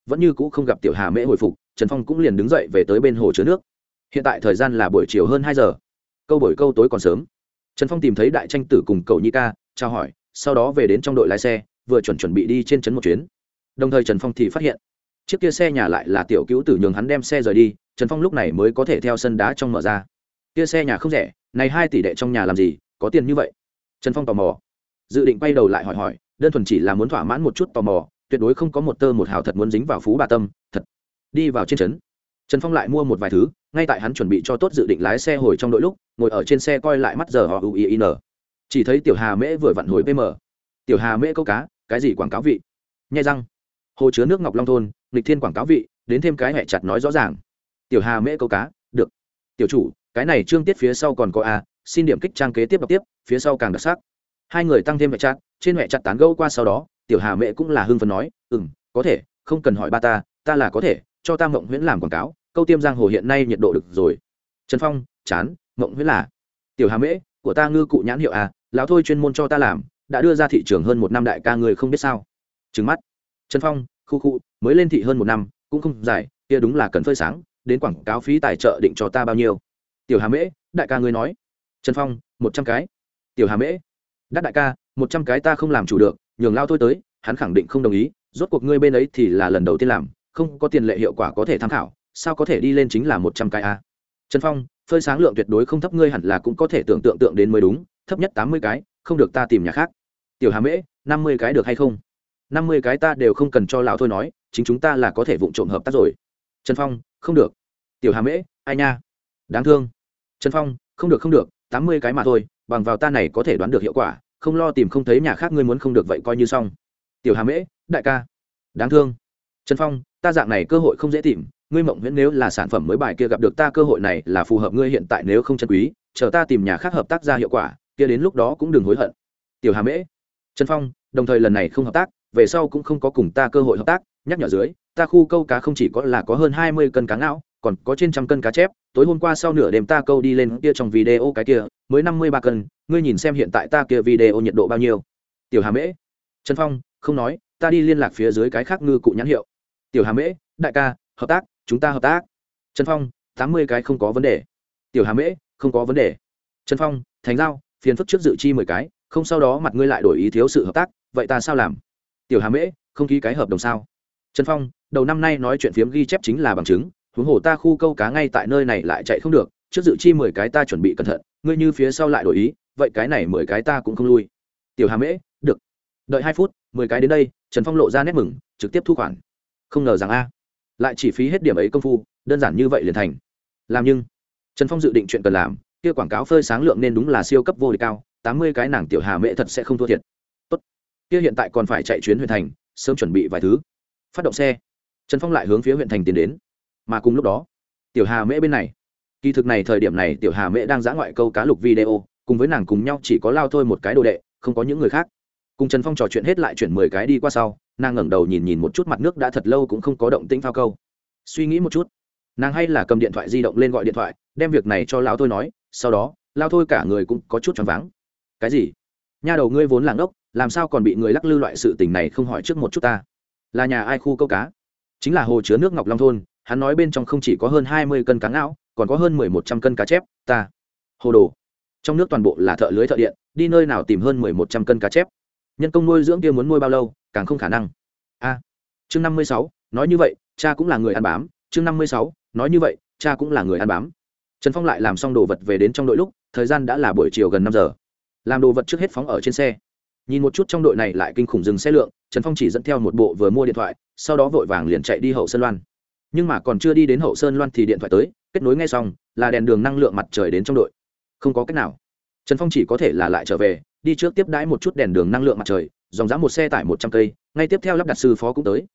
vẫn như cũ không gặp tiểu hà mễ hồi phục, trần phong cũng liền đứng dậy về tới bên hồ chứa nước. Hiện tại thời gian là buổi chiều hơn hai giờ. Câu buổi câu tối còn sớm. Trần phong tìm thấy đại tranh tử cùng cầu nhi ca trao hỏi, sau đó về đến trong đội lái xe, vừa chuẩn chuẩn bị đi trên trấn một chuyến đồng thời trần phong thì phát hiện, chiếc kia xe nhà lại là tiểu cứu tử nhường hắn đem xe rời đi, trần phong lúc này mới có thể theo sân đá trong mở ra. Kia xe nhà không rẻ, này hai tỷ đệ trong nhà làm gì, có tiền như vậy? Trần phong tò mò. Dự định quay đầu lại hỏi hỏi, đơn thuần chỉ là muốn thỏa mãn một chút tò mò, tuyệt đối không có một tơ một hào thật muốn dính vào phú bà tâm, thật. Đi vào trên trấn. Trần phong lại mua một vài thứ, ngay tại hắn chuẩn bị cho tốt dự định lái xe hồi trong đội lúc, ngồi ở trên xe coi lại mắt giờ họ uin chỉ thấy tiểu hà mễ vừa vặn hồi pm tiểu hà mễ câu cá, cái gì quảng cáo vị? Nhai răng hồ chứa nước ngọc long thôn lịch thiên quảng cáo vị, đến thêm cái hẹ chặt nói rõ ràng. Tiểu hà mễ câu cá, được. Tiểu chủ, cái này trương tiết phía sau còn có a, xin điểm kích trang kế tiếp đọc tiếp, phía sau càng đặc sắc. Hai người tăng thêm hẹ chặt, trên hẹ chặt tán gâu qua sau đó, tiểu hà mễ cũng là hưng phấn nói ừ m có thể, không cần hỏi ba ta ta là có thể, cho ta mộng huyễn làm quảng cáo, câu tiêm giang hồ hiện nay nhiệt độ được rồi. Trần phong, chán, mộng huyễn là. Tiểu hà mễ, của ta ngư cụ nhãn hiệu a, lão thôi chuyên môn cho ta làm, đã đưa ra thị trường hơn một năm đại ca người không biết sao. Trứng mắt trần phong, khu khu, mới lên thị hơn một năm, cũng không dài, kia đúng là cần phơi sáng, đến quảng cáo phí tài trợ định cho ta bao nhiêu? Tiểu hà mễ, đại ca ngươi nói. Trần phong, một trăm cái. Tiểu hà mễ đắc đại ca, một trăm cái ta không làm chủ được, nhường lao thôi tới, hắn khẳng định không đồng ý, rốt cuộc ngươi bên ấy thì là lần đầu tiên làm, không có tiền lệ hiệu quả có thể tham khảo, sao có thể đi lên chính là một trăm cái a? Trần phong, phơi sáng lượng tuyệt đối không thấp, ngươi hẳn là cũng có thể tưởng tượng tượng đến mới đúng, thấp nhất tám mươi cái, không được ta tìm nhà khác. Tiểu hà mễ, năm mươi cái được hay không? Năm mươi cái ta đều không cần cho lão thôi nói, chính chúng ta là có thể vụng trộm hợp tác rồi. Trần phong, không được. Tiểu hà mễ, ai nha? Đáng thương. Trần phong, không được không được, tám mươi cái mà thôi, bằng vào ta này có thể đoán được hiệu quả, không lo tìm không thấy nhà khác ngươi muốn không được vậy coi như xong. Tiểu hà mễ, đại ca. Đáng thương. Trần phong, ta dạng này cơ hội không dễ tìm, ngươi mộng viễn nếu là sản phẩm mới bài kia gặp được ta cơ hội này là phù hợp ngươi hiện tại nếu không chân quý, chờ ta tìm nhà khác hợp tác ra hiệu quả, kia đến lúc đó cũng đừng hối hận. Tiểu hà mễ. Trần phong, đồng thời lần này không hợp tác về sau cũng không có cùng ta cơ hội hợp tác, nhắc nhở dưới, ta khu câu cá không chỉ có là có hơn hai mươi cân cá não còn có trên trăm cân cá chép. Tối hôm qua sau nửa đêm ta câu đi lên kia trong video cái kia, mới năm mươi ba cân, ngươi nhìn xem hiện tại ta kia video nhiệt độ bao nhiêu. Tiểu hà mễ. Trần phong, không nói, ta đi liên lạc phía dưới cái khác ngư cụ nhãn hiệu. Tiểu hà mễ, đại ca, hợp tác, chúng ta hợp tác. Trần phong, tám mươi cái không có vấn đề. Tiểu hà mễ, không có vấn đề. Trần phong, thành giao, phiền phức trước dự chi mười cái, không sau đó mặt ngươi lại đổi ý thiếu sự hợp tác, vậy ta sao làm? Tiểu hà mễ, không ký cái hợp đồng sao? Trần phong, đầu năm nay nói chuyện phiếm ghi chép chính là bằng chứng, huống hồ ta khu câu cá ngay tại nơi này lại chạy không được, trước dự chi mười cái ta chuẩn bị cẩn thận, ngươi như phía sau lại đổi ý, vậy cái này mười cái ta cũng không lui. Tiểu hà mễ, được. Đợi hai phút, mười cái đến đây, trần phong lộ ra nét mừng, trực tiếp thu khoản. Không ngờ rằng a, lại chỉ phí hết điểm ấy công phu, đơn giản như vậy liền thành. Làm nhưng, trần phong dự định chuyện cần làm, kia quảng cáo phơi sáng lượng nên đúng là siêu cấp vô địch cao, tám mươi cái nàng tiểu hà mễ thật sẽ không thua thiệt kia hiện tại còn phải chạy chuyến huyện thành, sớm chuẩn bị vài thứ. Phát động xe. Trần phong lại hướng phía huyện thành tiến đến. Mà cùng lúc đó, tiểu hà mễ bên này. Kỳ thực này thời điểm này, tiểu hà mễ đang giã ngoại câu cá lục video, cùng với nàng cùng nhau chỉ có lao thôi một cái đồ đệ, không có những người khác. Cùng trần phong trò chuyện hết lại chuyển mười cái đi qua sau, nàng ngẩng đầu nhìn nhìn một chút mặt nước đã thật lâu cũng không có động tĩnh phao câu. Suy nghĩ một chút, nàng hay là cầm điện thoại di động lên gọi điện thoại, đem việc này cho lao thôi nói, sau đó, lao thôi cả người cũng có chút choáng váng. Cái gì? Nha đầu ngươi vốn làng ốc làm sao còn bị người lắc lư loại sự tình này không hỏi trước một chút ta? Là nhà ai khu câu cá? Chính là hồ chứa nước ngọc long thôn, hắn nói bên trong không chỉ có hơn hai mươi cân cá ngão còn có hơn mười một trăm cân cá chép, ta. Hồ đồ. Trong nước toàn bộ là thợ lưới thợ điện, đi nơi nào tìm hơn mười một trăm cân cá chép? Nhân công nuôi dưỡng kia muốn nuôi bao lâu, càng không khả năng. A. Chương năm mươi sáu, nói như vậy, cha cũng là người ăn bám. Chương năm mươi sáu, nói như vậy, cha cũng là người ăn bám. Trần phong lại làm xong đồ vật về đến trong đội lúc, thời gian đã là buổi chiều gần năm giờ. Làm đồ vật trước hết phóng ở trên xe nhìn một chút trong đội này lại kinh khủng dừng xe lượng, trần phong chỉ dẫn theo một bộ vừa mua điện thoại, sau đó vội vàng liền chạy đi hậu sơn loan. Nhưng mà còn chưa đi đến hậu sơn loan thì điện thoại tới, kết nối ngay xong, là đèn đường năng lượng mặt trời đến trong đội. Không có cách nào. Trần phong chỉ có thể là lại trở về, đi trước tiếp đãi một chút đèn đường năng lượng mặt trời, dòng dã một xe tải một trăm cây, ngay tiếp theo lắp đặt sư phó cũng tới.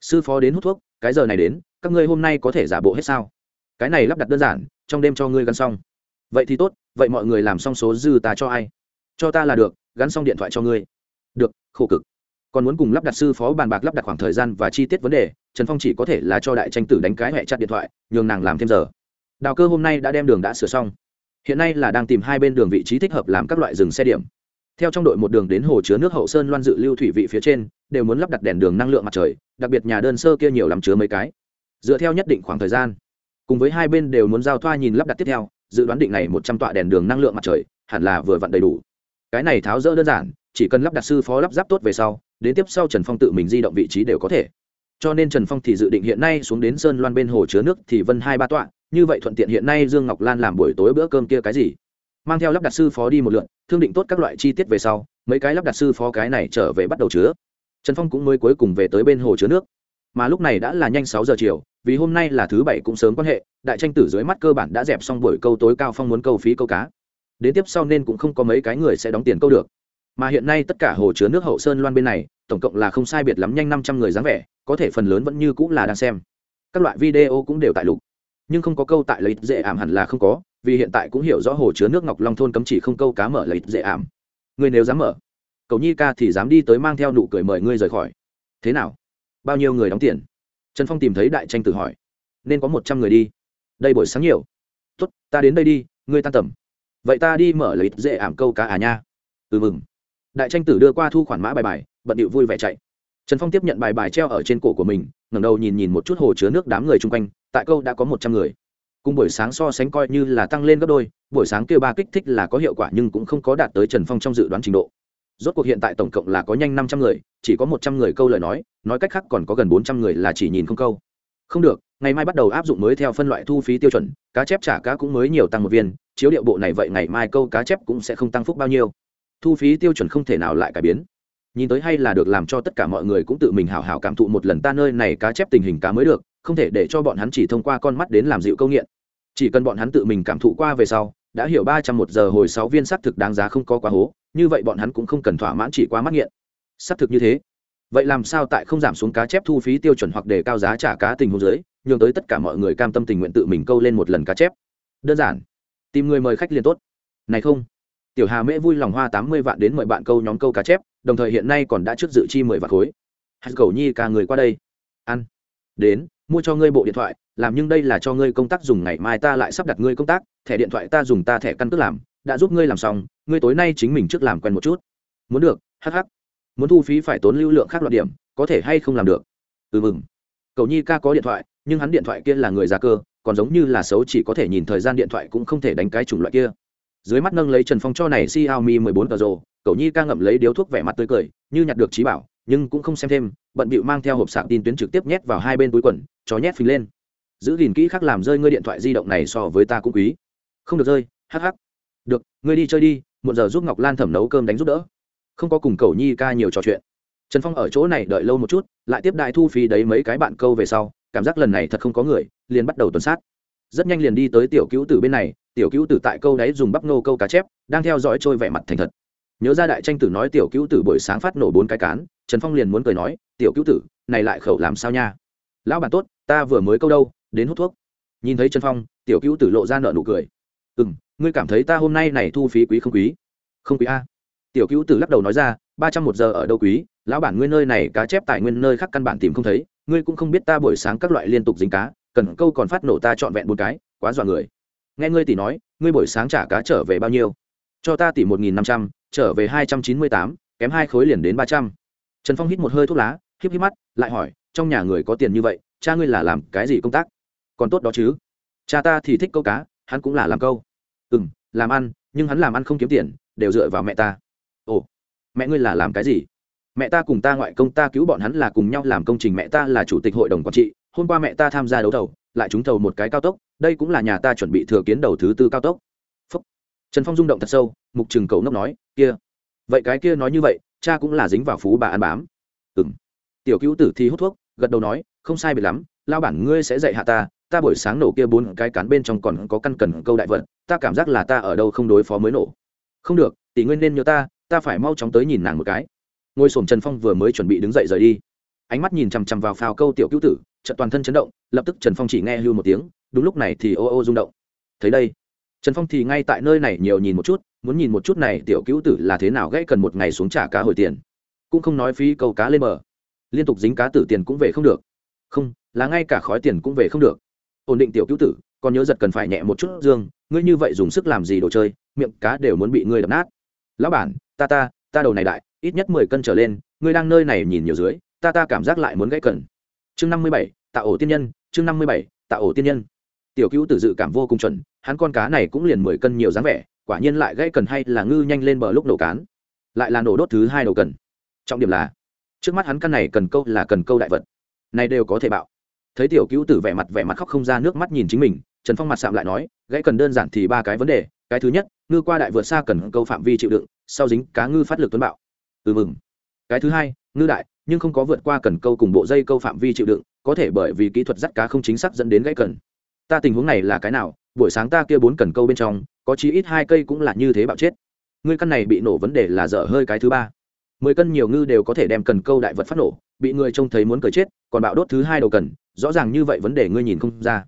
Sư phó đến hút thuốc, cái giờ này đến, các ngươi hôm nay có thể giả bộ hết sao? Cái này lắp đặt đơn giản, trong đêm cho ngươi gắn xong. Vậy thì tốt, vậy mọi người làm xong số dư ta cho ai? Cho ta là được gắn xong điện thoại cho ngươi. Được, khổ cực. Còn muốn cùng lắp đặt sư phó bàn bạc lắp đặt khoảng thời gian và chi tiết vấn đề, trần phong chỉ có thể là cho đại tranh tử đánh cái hẹ chặt điện thoại, nhường nàng làm thêm giờ. Đào cơ hôm nay đã đem đường đã sửa xong. Hiện nay là đang tìm hai bên đường vị trí thích hợp làm các loại rừng xe điểm. Theo trong đội một đường đến hồ chứa nước hậu sơn loan dự lưu thủy vị phía trên, đều muốn lắp đặt đèn đường năng lượng mặt trời, đặc biệt nhà đơn sơ kia nhiều làm chứa mấy cái. Dựa theo nhất định khoảng thời gian, cùng với hai bên đều muốn giao thoa nhìn lắp đặt tiếp theo, dự đoán định này một trăm tọa đèn đường năng lượng mặt trời, hẳn là vừa vặn đầy đủ cái này tháo rỡ đơn giản, chỉ cần lắp đặt sư phó lắp ráp tốt về sau, đến tiếp sau trần phong tự mình di động vị trí đều có thể. Cho nên trần phong thì dự định hiện nay xuống đến sơn loan bên hồ chứa nước thì vân hai ba tọa, như vậy thuận tiện hiện nay dương ngọc lan làm buổi tối bữa cơm kia cái gì. Mang theo lắp đặt sư phó đi một lượn, thương định tốt các loại chi tiết về sau, mấy cái lắp đặt sư phó cái này trở về bắt đầu chứa. Trần phong cũng mới cuối cùng về tới bên hồ chứa nước. Mà lúc này đã là nhanh sáu giờ chiều, vì hôm nay là thứ bảy cũng sớm quan hệ, đại tranh tử dưới mắt cơ bản đã dẹp xong buổi câu tối cao phong muốn câu phí câu cá đến tiếp sau nên cũng không có mấy cái người sẽ đóng tiền câu được. Mà hiện nay tất cả hồ chứa nước hậu sơn loan bên này, tổng cộng là không sai biệt lắm nhanh năm trăm người dáng vẻ, có thể phần lớn vẫn như cũng là đang xem. Các loại video cũng đều tại lục. Nhưng không có câu tại lấy dễ ảm hẳn là không có, vì hiện tại cũng hiểu rõ hồ chứa nước ngọc long thôn cấm chỉ không câu cá mở lấy dễ ảm. Người nếu dám mở cầu nhi ca thì dám đi tới mang theo nụ cười mời ngươi rời khỏi. Thế nào? Bao nhiêu người đóng tiền? Trần phong tìm thấy đại tranh tử hỏi. Nên có một trăm người đi. Đây buổi sáng nhiều. Tuất ta đến đây đi, ngươi tan tầm vậy ta đi mở lấy dễ ảm câu cá à nha. Ừ mừng. Đại tranh tử đưa qua thu khoản mã bài bài, bận điệu vui vẻ chạy. Trần phong tiếp nhận bài bài treo ở trên cổ của mình, ngẩng đầu nhìn nhìn một chút hồ chứa nước đám người chung quanh, tại câu đã có một trăm người. Cùng buổi sáng so sánh coi như là tăng lên gấp đôi, buổi sáng kêu ba kích thích là có hiệu quả nhưng cũng không có đạt tới trần phong trong dự đoán trình độ. Rốt cuộc hiện tại tổng cộng là có nhanh năm trăm người, chỉ có một trăm người câu lời nói nói cách khác còn có gần bốn trăm người là chỉ nhìn không câu. Không được, ngày mai bắt đầu áp dụng mới theo phân loại thu phí tiêu chuẩn, cá chép trả cá cũng mới nhiều tăng một viên chiếu điệu bộ này vậy ngày mai câu cá chép cũng sẽ không tăng phúc bao nhiêu. Thu phí tiêu chuẩn không thể nào lại cải biến. Nhìn tới hay là được làm cho tất cả mọi người cũng tự mình hào hào cảm thụ một lần ta nơi này cá chép tình hình cá mới được, không thể để cho bọn hắn chỉ thông qua con mắt đến làm dịu câu nghiện. Chỉ cần bọn hắn tự mình cảm thụ qua về sau, đã hiểu ba trăm một giờ hồi sáu viên xác thực đáng giá không có quá hố, như vậy bọn hắn cũng không cần thỏa mãn chỉ qua mắt nghiện. Xác thực như thế. Vậy làm sao tại không giảm xuống cá chép thu phí tiêu chuẩn hoặc để cao giá trả cá tình hồ dưới, nhường tới tất cả mọi người cam tâm tình nguyện tự mình câu lên một lần cá chép? Đơn giản tìm người mời khách liền tốt. Này không? Tiểu hà mễ vui lòng hoa tám mươi vạn đến mời bạn câu nhóm câu cá chép, đồng thời hiện nay còn đã trước dự chi mười vạn khối. Hạt cầu nhi cả người qua đây. Ăn. Đến, mua cho ngươi bộ điện thoại, làm nhưng đây là cho ngươi công tác dùng ngày mai ta lại sắp đặt ngươi công tác, thẻ điện thoại ta dùng ta thẻ căn cước làm, đã giúp ngươi làm xong, ngươi tối nay chính mình trước làm quen một chút. Muốn được hh muốn thu phí phải tốn lưu lượng khác loạt điểm, có thể hay không làm được. Ừ mừng. Cầu nhi ca có điện thoại, nhưng hắn điện thoại kia là người già cơ còn giống như là xấu chỉ có thể nhìn thời gian điện thoại cũng không thể đánh cái chủng loại kia. Dưới mắt nâng lấy trần phong cho này xiaomi 14 tờ rồ cậu nhi ca ngậm lấy điếu thuốc vẻ mặt tươi cười, như nhặt được trí bảo, nhưng cũng không xem thêm, bận bịu mang theo hộp sạc tin tuyến trực tiếp nhét vào hai bên túi quần chó nhét phình lên. Giữ gìn kỹ khác làm rơi ngươi điện thoại di động này so với ta cũng quý. Không được rơi, hắc hắc. Được, ngươi đi chơi đi một giờ giúp ngọc lan thẩm nấu cơm đánh giúp đỡ. Không có cùng cầu nhi ca nhiều trò chuyện. Trần phong ở chỗ này đợi lâu một chút, lại tiếp đại thu phí đấy mấy cái bạn câu về sau cảm giác lần này thật không có người, liền bắt đầu tuần sát. Rất nhanh liền đi tới tiểu cứu tử bên này, tiểu cứu tử tại câu đáy dùng bắp nô câu cá chép, đang theo dõi trôi vẻ mặt thành thật. Nhớ ra đại tranh tử nói tiểu cứu tử buổi sáng phát nổ bốn cái cán, trần phong liền muốn cười nói, tiểu cứu tử, này lại khẩu làm sao nha? Lão bản tốt, ta vừa mới câu đâu, đến hút thuốc. Nhìn thấy trần phong, tiểu cứu tử lộ ra nợ nụ cười. Ừ m ngươi cảm thấy ta hôm nay này thu phí quý không quý? Không quý a. Tiểu cứu tử lắc đầu nói ra, ba trăm một giờ ở đâu quý? Lão bản ngươi nơi này cá chép tài nguyên nơi khác căn bản tìm không thấy ngươi cũng không biết ta buổi sáng các loại liên tục dính cá, cần câu còn phát nổ ta trọn vẹn bốn cái, quá dọa người. Nghe ngươi tỷ nói, ngươi buổi sáng trả cá trở về bao nhiêu? Cho ta tỷ một nghìn năm trăm, trở về hai trăm chín mươi tám, kém hai khối liền đến ba trăm. Trần phong hít một hơi thuốc lá, híp híp mắt, lại hỏi, trong nhà người có tiền như vậy, cha ngươi là làm cái gì công tác? Còn tốt đó chứ. Cha ta thì thích câu cá, hắn cũng là làm câu. Ừ m làm ăn, nhưng hắn làm ăn không kiếm tiền, đều dựa vào mẹ ta. Ồ, mẹ ngươi là làm cái gì? Mẹ ta cùng ta ngoại công ta cứu bọn hắn là cùng nhau làm công trình, mẹ ta là chủ tịch hội đồng quản trị, hôm qua mẹ ta tham gia đấu thầu, lại trúng thầu một cái cao tốc, đây cũng là nhà ta chuẩn bị thừa kiến đầu thứ tư cao tốc. Phúc. trần phong rung động thật sâu, mục trừng cầu nốc nói, kia, vậy cái kia nói như vậy, cha cũng là dính vào phú bà ăn bám. Ừ m tiểu cứu tử thì hút thuốc, gật đầu nói, không sai biệt lắm, lao bản ngươi sẽ dạy hạ ta ta buổi sáng nổ kia bốn cái cán bên trong còn có căn cần câu đại vật, ta cảm giác là ta ở đâu không đối phó mới nổ. Không được, tỷ nguyên nên nhớ ta ta phải mau chóng tới nhìn nàng một cái ngôi sổm trần phong vừa mới chuẩn bị đứng dậy rời đi. Ánh mắt nhìn chằm chằm vào phao câu tiểu cứu tử trận toàn thân chấn động, lập tức trần phong chỉ nghe hưu một tiếng, đúng lúc này thì ô ô rung động. Thấy đây, trần phong thì ngay tại nơi này nhiều nhìn một chút, muốn nhìn một chút này tiểu cứu tử là thế nào gãy cần một ngày xuống trả cá hồi tiền. Cũng không nói phí câu cá lên bờ. Liên tục dính cá tử tiền cũng về không được. Không, là ngay cả khói tiền cũng về không được. Ổn định tiểu cứu tử, còn nhớ giật cần phải nhẹ một chút dương, ngươi như vậy dùng sức làm gì đồ chơi, miệng cá đều muốn bị ngươi đập nát. Lão bản, ta ta ta đầu này đại ít nhất mười cân trở lên, ngươi đang nơi này nhìn nhiều dưới, ta ta cảm giác lại muốn gãy cần. Chương năm mươi bảy tạo ổ tiên nhân, chương năm mươi bảy tạo ổ tiên nhân. Tiểu cứu tử dự cảm vô cùng chuẩn, hắn con cá này cũng liền mười cân nhiều dáng vẻ, quả nhiên lại gãy cần hay là ngư nhanh lên bờ lúc nổ cán. Lại là nổ đốt thứ hai đầu cần. Trọng điểm là, trước mắt hắn căn này cần câu là cần câu đại vật. Này đều có thể bạo. Thấy tiểu cứu tử vẻ mặt vẻ mặt khóc không ra nước mắt nhìn chính mình, trần phong mặt sạm lại nói, gãy cần đơn giản thì ba cái vấn đề. Cái thứ nhất, ngư qua đại vượt xa cần câu phạm vi chịu đựng, sau dính cá ngư phát lực tuấn bạo ừ mừng. Cái thứ hai, ngư đại, nhưng không có vượt qua cần câu cùng bộ dây câu phạm vi chịu đựng, có thể bởi vì kỹ thuật dắt cá không chính xác dẫn đến gãy cần. Ta tình huống này là cái nào? Buổi sáng ta kia bốn cần câu bên trong, có chí ít hai cây cũng là như thế bạo chết. Ngươi căn này bị nổ vấn đề là dở hơi cái thứ ba. Mười cân nhiều ngư đều có thể đem cần câu đại vật phát nổ, bị người trông thấy muốn cởi chết, còn bạo đốt thứ hai đầu cần, rõ ràng như vậy vấn đề ngươi nhìn không ra.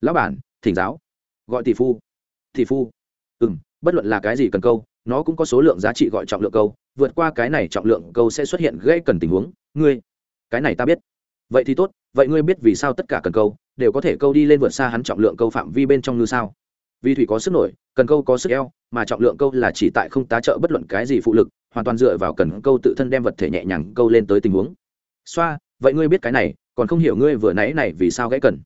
Lão bản, thỉnh giáo. Gọi tỷ phu. Tỷ phu. Ừ m bất luận là cái gì cần câu, nó cũng có số lượng giá trị gọi trọng lượng câu vượt qua cái này trọng lượng, câu sẽ xuất hiện gây cần tình huống. Ngươi, cái này ta biết. Vậy thì tốt, vậy ngươi biết vì sao tất cả cần câu đều có thể câu đi lên vượt xa hắn trọng lượng câu phạm vi bên trong ngư sao? Vì thủy có sức nổi, cần câu có sức eo, mà trọng lượng câu là chỉ tại không tá trợ bất luận cái gì phụ lực, hoàn toàn dựa vào cần câu tự thân đem vật thể nhẹ nhàng câu lên tới tình huống. Xoa, vậy ngươi biết cái này, còn không hiểu ngươi vừa nãy này vì sao gãy cần.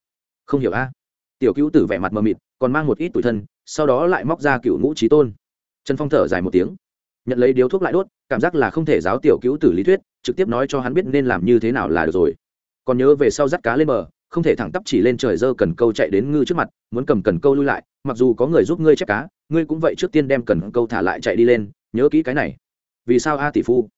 Không hiểu a. Tiểu cứu tử vẻ mặt mờ mịt, còn mang một ít tủi thân, sau đó lại móc ra cựu ngũ trí tôn. Trần phong thở dài một tiếng nhận lấy điếu thuốc lại đốt, cảm giác là không thể giáo tiểu cứu tử lý thuyết, trực tiếp nói cho hắn biết nên làm như thế nào là được rồi. Còn nhớ về sau dắt cá lên bờ, không thể thẳng tắp chỉ lên trời dơ cần câu chạy đến ngư trước mặt, muốn cầm cần câu lui lại, mặc dù có người giúp ngươi chép cá, ngươi cũng vậy trước tiên đem cần câu thả lại chạy đi lên, nhớ kỹ cái này. Vì sao a tỷ phu?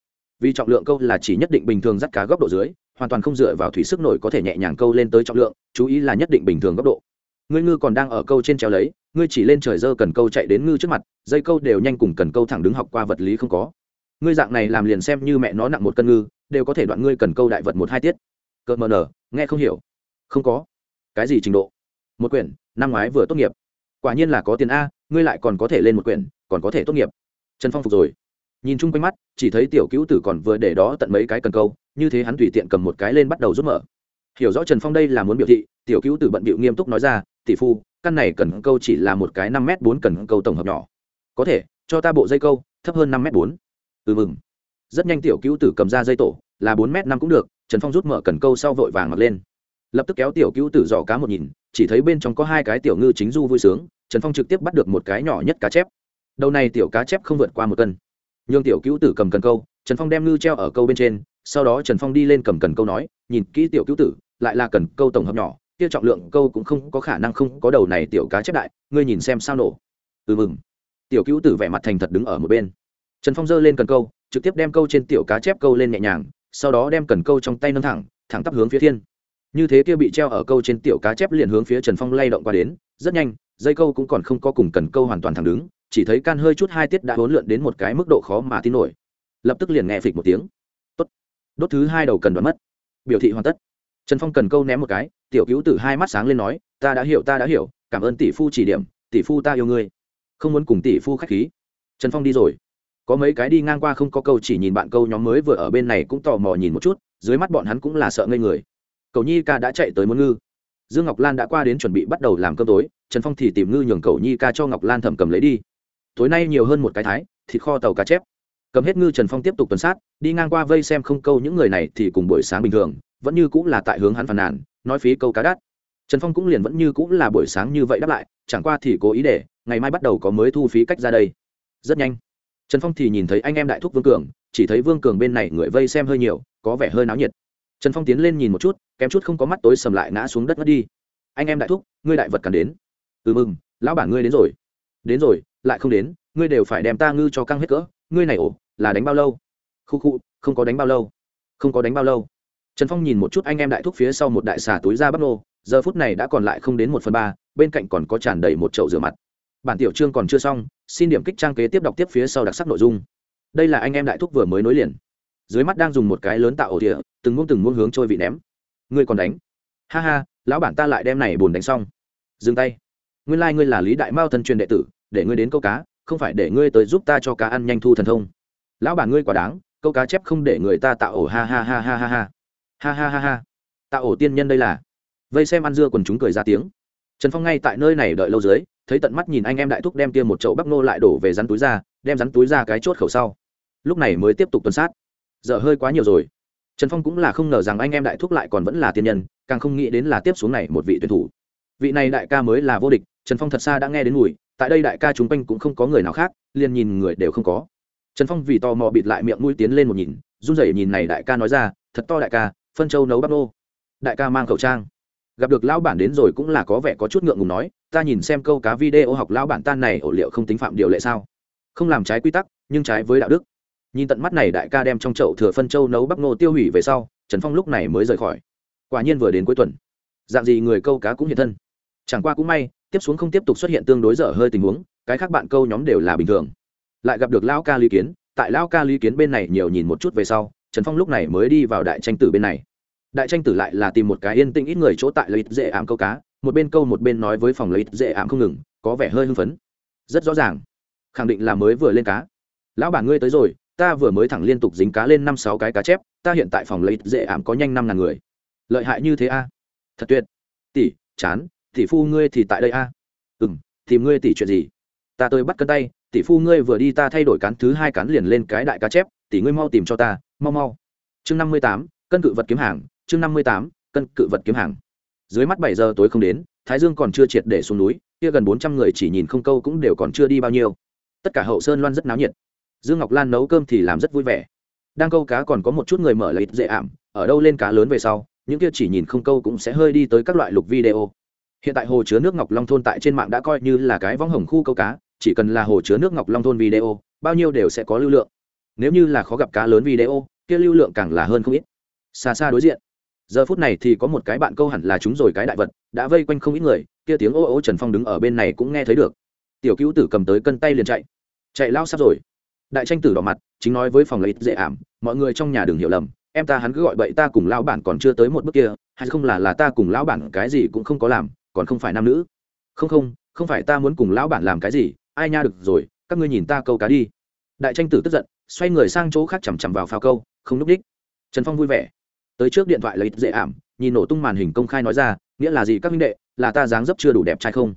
Vì trọng lượng câu là chỉ nhất định bình thường dắt cá góc độ dưới, hoàn toàn không dựa vào thủy sức nổi có thể nhẹ nhàng câu lên tới trọng lượng, chú ý là nhất định bình thường góc độ ngươi ngư còn đang ở câu trên treo lấy, ngươi chỉ lên trời dơ cần câu chạy đến ngư trước mặt, dây câu đều nhanh cùng cần câu thẳng đứng học qua vật lý không có. Ngươi dạng này làm liền xem như mẹ nó nặng một cân ngư, đều có thể đoạn ngươi cần câu đại vật một hai tiết. Cỡ mờ nở, nghe không hiểu. Không có. Cái gì trình độ? Một quyển, năm ngoái vừa tốt nghiệp. Quả nhiên là có tiền a, ngươi lại còn có thể lên một quyển, còn có thể tốt nghiệp. Trần phong phục rồi. Nhìn chung quanh mắt, chỉ thấy tiểu cứu tử còn vừa để đó tận mấy cái cần câu, như thế hắn tùy tiện cầm một cái lên bắt đầu rút mở. Hiểu rõ trần phong đây là muốn biểu thị, tiểu cứu tử bận bịu nghiêm túc nói ra tỷ phu, căn này cần câu chỉ là một cái năm m bốn cần câu tổng hợp nhỏ. Có thể, cho ta bộ dây câu, thấp hơn năm m bốn. Ừ mừng. Rất nhanh tiểu cứu tử cầm ra dây tổ, là bốn m năm cũng được, trần phong rút mở cần câu sau vội vàng mặc lên. Lập tức kéo tiểu cứu tử dò cá một nhìn, chỉ thấy bên trong có hai cái tiểu ngư chính du vui sướng, trần phong trực tiếp bắt được một cái nhỏ nhất cá chép. Đầu này tiểu cá chép không vượt qua một cân. Nhường tiểu cứu tử cầm cần câu, trần phong đem ngư treo ở câu bên trên, sau đó trần phong đi lên cầm cần câu nói, nhìn kỹ tiểu cứu tử, lại là cần câu tổng hợp nhỏ kia trọng lượng câu cũng không có khả năng không có đầu này tiểu cá chép đại, ngươi nhìn xem sao nổ. Ừ mừng. Tiểu cứu tử vẻ mặt thành thật đứng ở một bên. Trần phong giơ lên cần câu, trực tiếp đem câu trên tiểu cá chép câu lên nhẹ nhàng, sau đó đem cần câu trong tay nâng thẳng thẳng tắp hướng phía thiên. Như thế kia bị treo ở câu trên tiểu cá chép liền hướng phía trần phong lay động qua đến, rất nhanh, dây câu cũng còn không có cùng cần câu hoàn toàn thẳng đứng, chỉ thấy can hơi chút hai tiết đã hỗn lượn đến một cái mức độ khó mà tin nổi. Lập tức liền nghe phịch một tiếng. Tốt. Đốt thứ hai đầu cần đoán mất. Biểu thị hoàn tất. Trần phong cần câu ném một cái tiểu cứu tử hai mắt sáng lên nói, ta đã hiểu, ta đã hiểu, cảm ơn tỷ phu chỉ điểm, tỷ phu ta yêu ngươi. Không muốn cùng tỷ phu khách khí. Trần phong đi rồi. Có mấy cái đi ngang qua không có câu chỉ nhìn bạn câu nhóm mới vừa ở bên này cũng tò mò nhìn một chút, dưới mắt bọn hắn cũng là sợ ngây người. Cầu nhi ca đã chạy tới muốn ngư. Dương ngọc lan đã qua đến chuẩn bị bắt đầu làm cơm tối, trần phong thì tìm ngư nhường cầu nhi ca cho ngọc lan thẩm cầm lấy đi. Tối nay nhiều hơn một cái thái, thịt kho tàu cá chép. Cầm hết ngư trần phong tiếp tục tuần sát, đi ngang qua vây xem không câu những người này thì cùng buổi sáng bình thường, vẫn như cũng là tại hướng hắn phàn nàn nói phí câu cá đắt. Trần phong cũng liền vẫn như cũng là buổi sáng như vậy đáp lại, chẳng qua thì cố ý để, ngày mai bắt đầu có mới thu phí cách ra đây. Rất nhanh. Trần phong thì nhìn thấy anh em đại thúc vương cường, chỉ thấy vương cường bên này người vây xem hơi nhiều, có vẻ hơi náo nhiệt. Trần phong tiến lên nhìn một chút, kém chút không có mắt tối sầm lại ngã xuống đất mất đi. Anh em đại thúc, ngươi đại vật cần đến. Ừ mừng, lão bản ngươi đến rồi. Đến rồi, lại không đến, ngươi đều phải đem ta ngư cho căng hết cỡ, ngươi này ổ, là đánh bao lâu? Khu khu, không có đánh bao lâu. Không có đánh bao lâu trần phong nhìn một chút anh em đại thúc phía sau một đại xà túi ra bắp nô, giờ phút này đã còn lại không đến một phần ba, bên cạnh còn có tràn đầy một chậu rửa mặt. Bản tiểu chương còn chưa xong, xin điểm kích trang kế tiếp đọc tiếp phía sau đặc sắc nội dung. Đây là anh em đại thúc vừa mới nối liền. Dưới mắt đang dùng một cái lớn tạo ổ địa từng muông từng muông hướng trôi vị ném. Ngươi còn đánh. Ha ha, lão bản ta lại đem này buồn đánh xong. Dừng tay. Nguyên lai、like、ngươi là lý đại mao thân truyền đệ tử, để ngươi đến câu cá, không phải để ngươi tới giúp ta cho cá ăn nhanh thu thần thông. Lão bản ngươi quả đáng, câu cá chép không để người ta tạo ổ, ha ha ha ha ha ha ha ha ha ha. Tạo ổ tiên nhân đây là. Vây xem ăn dưa quần chúng cười ra tiếng. Trần phong ngay tại nơi này đợi lâu dưới, thấy tận mắt nhìn anh em đại thúc đem kia một chậu bắp nô lại đổ về rắn túi ra, đem rắn túi ra cái chốt khẩu sau. Lúc này mới tiếp tục tuần sát. Dở hơi quá nhiều rồi. Trần phong cũng là không ngờ rằng anh em đại thúc lại còn vẫn là tiên nhân, càng không nghĩ đến là tiếp xuống này một vị tuyển thủ. Vị này đại ca mới là vô địch, trần phong thật xa đã nghe đến mùi, tại đây đại ca chúng quanh cũng không có người nào khác, liền nhìn người đều không có. Trần phong vì tò mò bịt lại miệng mũi tiến lên một nhìn, run rẩy nhìn này đại ca nói ra, thật to đại ca phân châu nấu bắp nô. Đại ca mang khẩu trang. Gặp được lão bản đến rồi cũng là có vẻ có chút ngượng ngùng nói, ta nhìn xem câu cá video học lão bản tan này, ổ liệu không tính phạm điều lệ sao? Không làm trái quy tắc, nhưng trái với đạo đức. Nhìn tận mắt này đại ca đem trong chậu thừa phân châu nấu bắp nô tiêu hủy về sau, trần phong lúc này mới rời khỏi. Quả nhiên vừa đến cuối tuần, dạng gì người câu cá cũng hiện thân. Chẳng qua cũng may, tiếp xuống không tiếp tục xuất hiện tương đối dở hơi tình huống, cái khác bạn câu nhóm đều là bình thường. Lại gặp được lão ca lý kiến, tại lão ca lý kiến bên này nhiều nhìn một chút về sau, trần phong lúc này mới đi vào đại tranh tử bên này đại tranh tử lại là tìm một cái yên tĩnh ít người chỗ tại lợi dễ ảm câu cá, một bên câu một bên nói với phòng lợi dễ ảm không ngừng, có vẻ hơi hưng phấn. Rất rõ ràng, khẳng định là mới vừa lên cá. Lão bản ngươi tới rồi, ta vừa mới thẳng liên tục dính cá lên năm sáu cái cá chép, ta hiện tại phòng lấy dễ ảm có nhanh năm ngàn người. Lợi hại như thế a? Thật tuyệt. Tỷ, chán, tỷ phu ngươi thì tại đây a? À? ừ m tìm ngươi tỷ chuyện gì? Ta tôi bắt cân tay, tỷ phu ngươi vừa đi ta thay đổi cán thứ hai cán liền lên cái đại cá chép, tỷ ngươi mau tìm cho ta, mau mau. Chương năm mươi tám, cân cự vật kiếm hàng chương năm mươi tám, cân cự vật kiếm hàng. Dưới mắt bảy giờ tối không đến, thái dương còn chưa triệt để xuống núi, kia gần bốn trăm người chỉ nhìn không câu cũng đều còn chưa đi bao nhiêu. Tất cả hậu sơn loan rất náo nhiệt. Dương ngọc lan nấu cơm thì làm rất vui vẻ. Đang câu cá còn có một chút người mở lấy dễ ảm, ở đâu lên cá lớn về sau, những kia chỉ nhìn không câu cũng sẽ hơi đi tới các loại lục video. Hiện tại hồ chứa nước ngọc long thôn tại trên mạng đã coi như là cái võng hồng khu câu cá, chỉ cần là hồ chứa nước ngọc long thôn video, bao nhiêu đều sẽ có lưu lượng. Nếu như là khó gặp cá lớn video, kia lưu lượng càng là hơn không ít. Xa xa đối diện giờ phút này thì có một cái bạn câu hẳn là chúng rồi, cái đại vật đã vây quanh không ít người, kia tiếng ô ô trần phong đứng ở bên này cũng nghe thấy được. Tiểu cứu tử cầm tới cân tay liền chạy. Chạy lao sắp rồi. Đại tranh tử đỏ mặt, chính nói với phòng lấy dễ ảm, mọi người trong nhà đừng hiểu lầm, em ta hắn cứ gọi bậy ta cùng lão bản còn chưa tới một bước kia, hay không là là ta cùng lão bản cái gì cũng không có làm, còn không phải nam nữ. Không không không phải ta muốn cùng lão bản làm cái gì, ai nha được rồi, các ngươi nhìn ta câu cá đi. Đại tranh tử tức giận, xoay người sang chỗ khác chằm chằm vào phao câu, không núp đích. Trần phong vui vẻ tới trước điện thoại lấy dễ ảm, nhìn nổ tung màn hình công khai nói ra, nghĩa là gì các minh đệ, là ta dáng dấp chưa đủ đẹp trai không?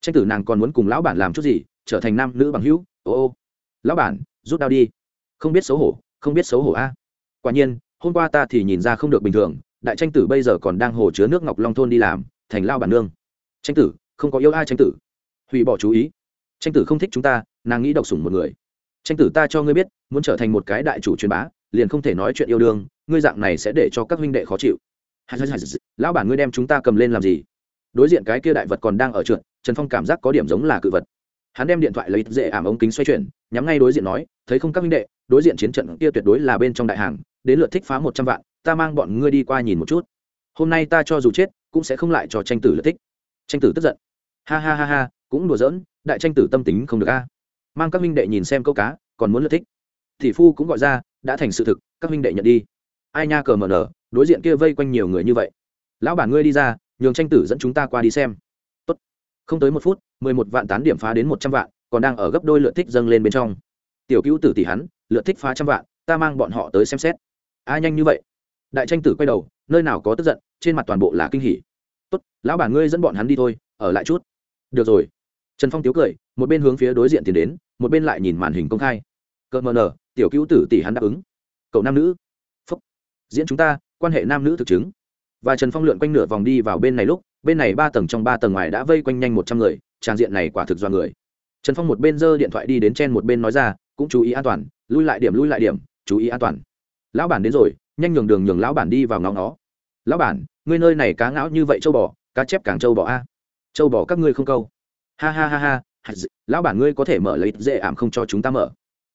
Tranh tử nàng còn muốn cùng lão bản làm chút gì, trở thành nam nữ bằng hữu, ô ô, lão bản, rút đao đi. Không biết xấu hổ, không biết xấu hổ a. Quả nhiên, hôm qua ta thì nhìn ra không được bình thường, đại tranh tử bây giờ còn đang hồ chứa nước ngọc long thôn đi làm, thành lao bản nương. Tranh tử, không có yêu ai tranh tử. Hủy bỏ chú ý. Tranh tử không thích chúng ta, nàng nghĩ độc sủng một người. Tranh tử ta cho ngươi biết, muốn trở thành một cái đại chủ truyền bá liền không thể nói chuyện yêu đương, ngươi dạng này sẽ để cho các huynh đệ khó chịu. Lão bản ngươi đem chúng ta cầm lên làm gì? Đối diện cái kia đại vật còn đang ở trượt, trần phong cảm giác có điểm giống là cự vật. Hắn đem điện thoại lấy dễ ảm ống kính xoay chuyển, nhắm ngay đối diện nói, thấy không các huynh đệ, đối diện chiến trận kia tuyệt đối là bên trong đại hàng, đến lượt thích phá một trăm vạn, ta mang bọn ngươi đi qua nhìn một chút. Hôm nay ta cho dù chết, cũng sẽ không lại cho tranh tử lượt thích. Tranh tử tức giận. Ha ha ha ha, cũng đùa giỡn, đại tranh tử tâm tính không được a. Mang các huynh đệ nhìn xem câu cá, còn muốn lượt thích. Thì phu cũng gọi ra đã thành sự thực, các huynh đệ nhận đi. Ai nha cờ mờ nở, đối diện kia vây quanh nhiều người như vậy. Lão bản ngươi đi ra, nhường tranh tử dẫn chúng ta qua đi xem. Tốt. không tới một phút, mười một vạn tán điểm phá đến một trăm vạn, còn đang ở gấp đôi lượt thích dâng lên bên trong. Tiểu cứu tử tỷ hắn, lượt thích phá trăm vạn, ta mang bọn họ tới xem xét. A nhanh như vậy? Đại tranh tử quay đầu, nơi nào có tức giận, trên mặt toàn bộ là kinh hỉ. Tốt, lão bản ngươi dẫn bọn hắn đi thôi, ở lại chút. Được rồi. Trần phong tiếu cười, một bên hướng phía đối diện tiến đến, một bên lại nhìn màn hình công khai. Cợt mờ nở tiểu cứu tử tỷ hắn đáp ứng. Cậu nam nữ. Phúc. Diễn chúng ta, quan hệ nam nữ thực chứng. Và trần phong lượn quanh nửa vòng đi vào bên này lúc, bên này ba tầng trong ba tầng ngoài đã vây quanh nhanh một trăm người, trang diện này quả thực do người. Trần phong một bên giơ điện thoại đi đến trên một bên nói ra, cũng chú ý an toàn, lui lại điểm, lui lại điểm, chú ý an toàn. Lão bản đến rồi, nhanh nhường đường nhường lão bản đi vào ngáo nó lão bản, ngươi nơi này cá ngáo như vậy châu bò, cá chép càng châu bò a. Châu bò các ngươi không câu. Ha ha ha ha lão bản ngươi có thể mở lấy dễ ảm không cho chúng ta mở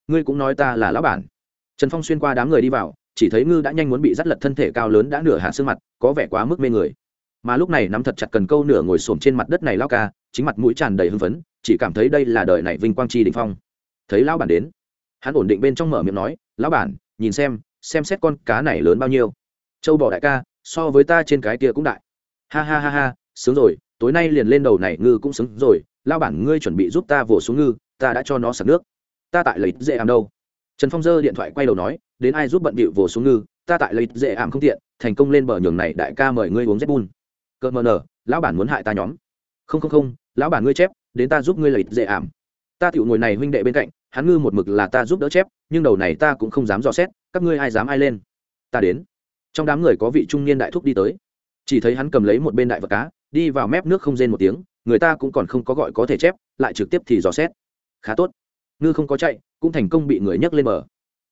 ngươi cũng nói ta là lão bản. Trần phong xuyên qua đám người đi vào, chỉ thấy ngư đã nhanh muốn bị dắt lật thân thể cao lớn đã nửa hạ xương mặt, có vẻ quá mức mê người. Mà lúc này nắm thật chặt cần câu nửa ngồi xổm trên mặt đất này lao ca, chính mặt mũi tràn đầy hưng phấn, chỉ cảm thấy đây là đời này vinh quang chi đình phong. Thấy lão bản đến, hắn ổn định bên trong mở miệng nói, lão bản, nhìn xem xem xét con cá này lớn bao nhiêu. Châu bò đại ca, so với ta trên cái kia cũng đại. Ha ha ha ha, sướng rồi, tối nay liền lên đầu này ngư cũng sướng rồi lao bản ngươi chuẩn bị giúp ta vồ xuống ngư, ta đã cho nó sạc nước ta tại lấy dễ ảm đâu. Trần phong Dơ điện thoại quay đầu nói, đến ai giúp bận bịu vồ xuống ngư, ta tại lấy dễ ảm không tiện, thành công lên bờ nhường này đại ca mời ngươi uống z bun cợt mờ nở lão bản muốn hại ta nhóm. Không không không, lão bản ngươi chép, đến ta giúp ngươi lấy dễ ảm. Ta tiểu ngồi này huynh đệ bên cạnh, hắn ngư một mực là ta giúp đỡ chép, nhưng đầu này ta cũng không dám dò xét, các ngươi ai dám ai lên. Ta đến. Trong đám người có vị trung niên đại thúc đi tới. Chỉ thấy hắn cầm lấy một bên đại vật cá, đi vào mép nước không rên một tiếng, người ta cũng còn không có gọi có thể chép, lại trực tiếp thì dò xét. Khá tốt ngư không có chạy, cũng thành công bị người nhấc lên bờ.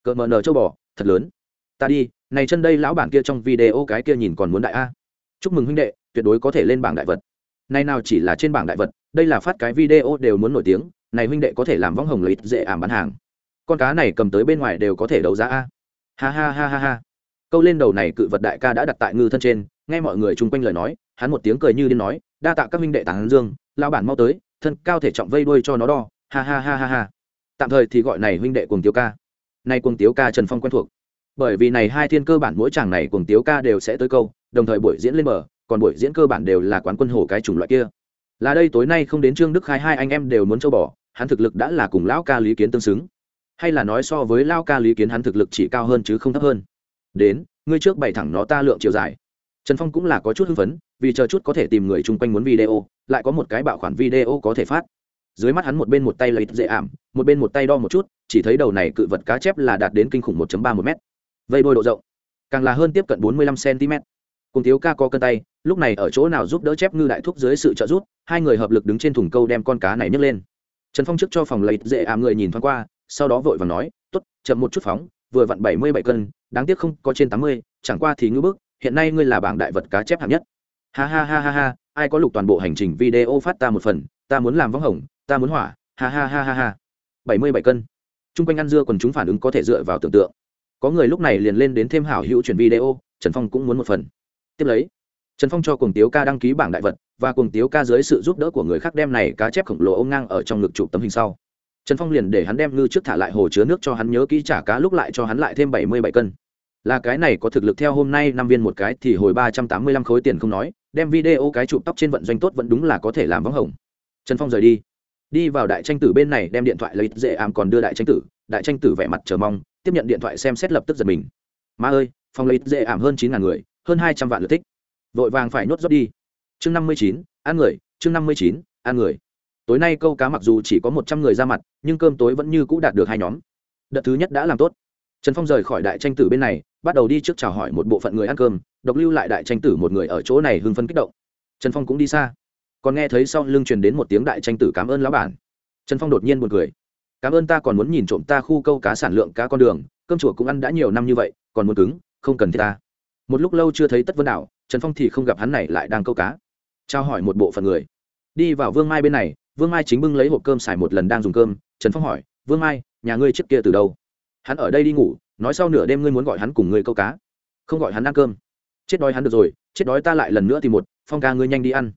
Cỡ mờ nở châu bò, thật lớn. Ta đi, này chân đây lão bản kia trong video cái kia nhìn còn muốn đại a. Chúc mừng huynh đệ, tuyệt đối có thể lên bảng đại vật. Nay nào chỉ là trên bảng đại vật, đây là phát cái video đều muốn nổi tiếng, này huynh đệ có thể làm võng hồng lợi dễ ảm bán hàng. Con cá này cầm tới bên ngoài đều có thể đấu giá a. Ha ha ha ha ha. Câu lên đầu này cự vật đại ca đã đặt tại ngư thân trên, nghe mọi người chung quanh lời nói, hắn một tiếng cười như điên nói, đa tạ các huynh đệ tàng dương lao bản mau tới, thân cao thể trọng vây đuôi cho nó đo. Ha ha ha ha ha tạm thời thì gọi này huynh đệ cuồng tiếu ca. Nay cuồng tiếu ca trần phong quen thuộc. Bởi vì này hai thiên cơ bản mỗi chàng này cuồng tiếu ca đều sẽ tới câu, đồng thời buổi diễn lên mở còn buổi diễn cơ bản đều là quán quân hồ cái chủng loại kia. Là đây tối nay không đến trương đức khai hai anh em đều muốn châu bỏ hắn thực lực đã là cùng lão ca lý kiến tương xứng. Hay là nói so với lão ca lý kiến hắn thực lực chỉ cao hơn chứ không thấp hơn. Đến, ngươi trước bày thẳng nó ta lượng chiều dài. Trần phong cũng là có chút hưng phấn, vì chờ chút có thể tìm người chung quanh muốn video, lại có một cái bạo khoản video có thể phát dưới mắt hắn một bên một tay lấy dễ ảm, một bên một tay đo một chút, chỉ thấy đầu này cự vật cá chép là đạt đến kinh khủng 1 ba một m vây đôi độ rộng, càng là hơn tiếp cận 45 cm cùng thiếu ca có cân tay, lúc này ở chỗ nào giúp đỡ chép ngư đại thúc dưới sự trợ giúp, hai người hợp lực đứng trên thùng câu đem con cá này nhấc lên. Trần phong trước cho phòng lấy dễ ảm người nhìn thoáng qua, sau đó vội và nói t ố t chậm một chút phóng, vừa vặn bảy mươi bảy cân, đáng tiếc không có trên tám mươi, chẳng qua thì ngư bức, hiện nay ngươi là bảng đại vật cá chép hạng nhất. Ha ha ha ha ha, ai có lục toàn bộ hành trình video phát ta một phần, ta muốn làm võng hồng ta muốn hỏa, ha ha ha ha ha. Bảy mươi bảy cân. T r u n g quanh ăn dưa còn chúng phản ứng có thể dựa vào tưởng tượng. Có người lúc này liền lên đến thêm hảo hữu chuyển video, trần phong cũng muốn một phần. Tiếp lấy, trần phong cho cuồng tiếu ca đăng ký bảng đại vật, và cuồng tiếu ca dưới sự giúp đỡ của người khác đem này cá chép khổng lồ ôm ngang ở trong ngực chụp tấm hình sau. Trần phong liền để hắn đem ngư trước thả lại hồ chứa nước cho hắn nhớ kỹ trả cá lúc lại cho hắn lại thêm bảy mươi bảy cân. Là cái này có thực lực theo hôm nay năm viên một cái thì hồi ba trăm tám mươi lăm khối tiền không nói, đem video cái chụp tóc trên vận doanh tốt vẫn đúng là có thể làm vắng hồng. Trần phong rời đi đi vào đại tranh tử bên này đem điện thoại lấy dễ ảm còn đưa đại tranh tử, đại tranh tử vẻ mặt chờ mong, tiếp nhận điện thoại xem xét lập tức giật mình. Ma ơi, phòng lấy dễ ảm hơn chín ngàn người, hơn hai trăm vạn lượt thích vội vàng phải nhốt dốc đi. Chương năm mươi chín, ăn người, chương năm mươi chín, ăn người. Tối nay câu cá mặc dù chỉ có một trăm người ra mặt, nhưng cơm tối vẫn như c ũ đạt được hai nhóm. Đợt thứ nhất đã làm tốt. Trần phong rời khỏi đại tranh tử bên này, bắt đầu đi trước chào hỏi một bộ phận người ăn cơm, độc lưu lại đại tranh tử một người ở chỗ này hưng phấn kích động. Trần phong cũng đi xa còn nghe thấy sau lưng truyền đến một tiếng đại tranh tử cảm ơn lão bản. Trần phong đột nhiên buồn cười. Cảm ơn ta còn muốn nhìn trộm ta khu câu cá sản lượng cá con đường, cơm chùa cũng ăn đã nhiều năm như vậy, còn muốn cứng, không cần thiết ta. Một lúc lâu chưa thấy tất vân nào trần phong thì không gặp hắn này lại đang câu cá. Trao hỏi một bộ phận người. Đi vào vương mai bên này, vương mai chính bưng lấy hộp cơm xài một lần đang dùng cơm, trần phong hỏi, vương mai, nhà ngươi trước kia từ đâu? Hắn ở đây đi ngủ, nói sau nửa đêm ngươi muốn gọi hắn cùng ngươi câu cá. Không gọi hắn ăn cơm. Chết đói hắn được rồi, chết đói ta lại lần nữa thì một, phong ca ngươi nhanh đi ăn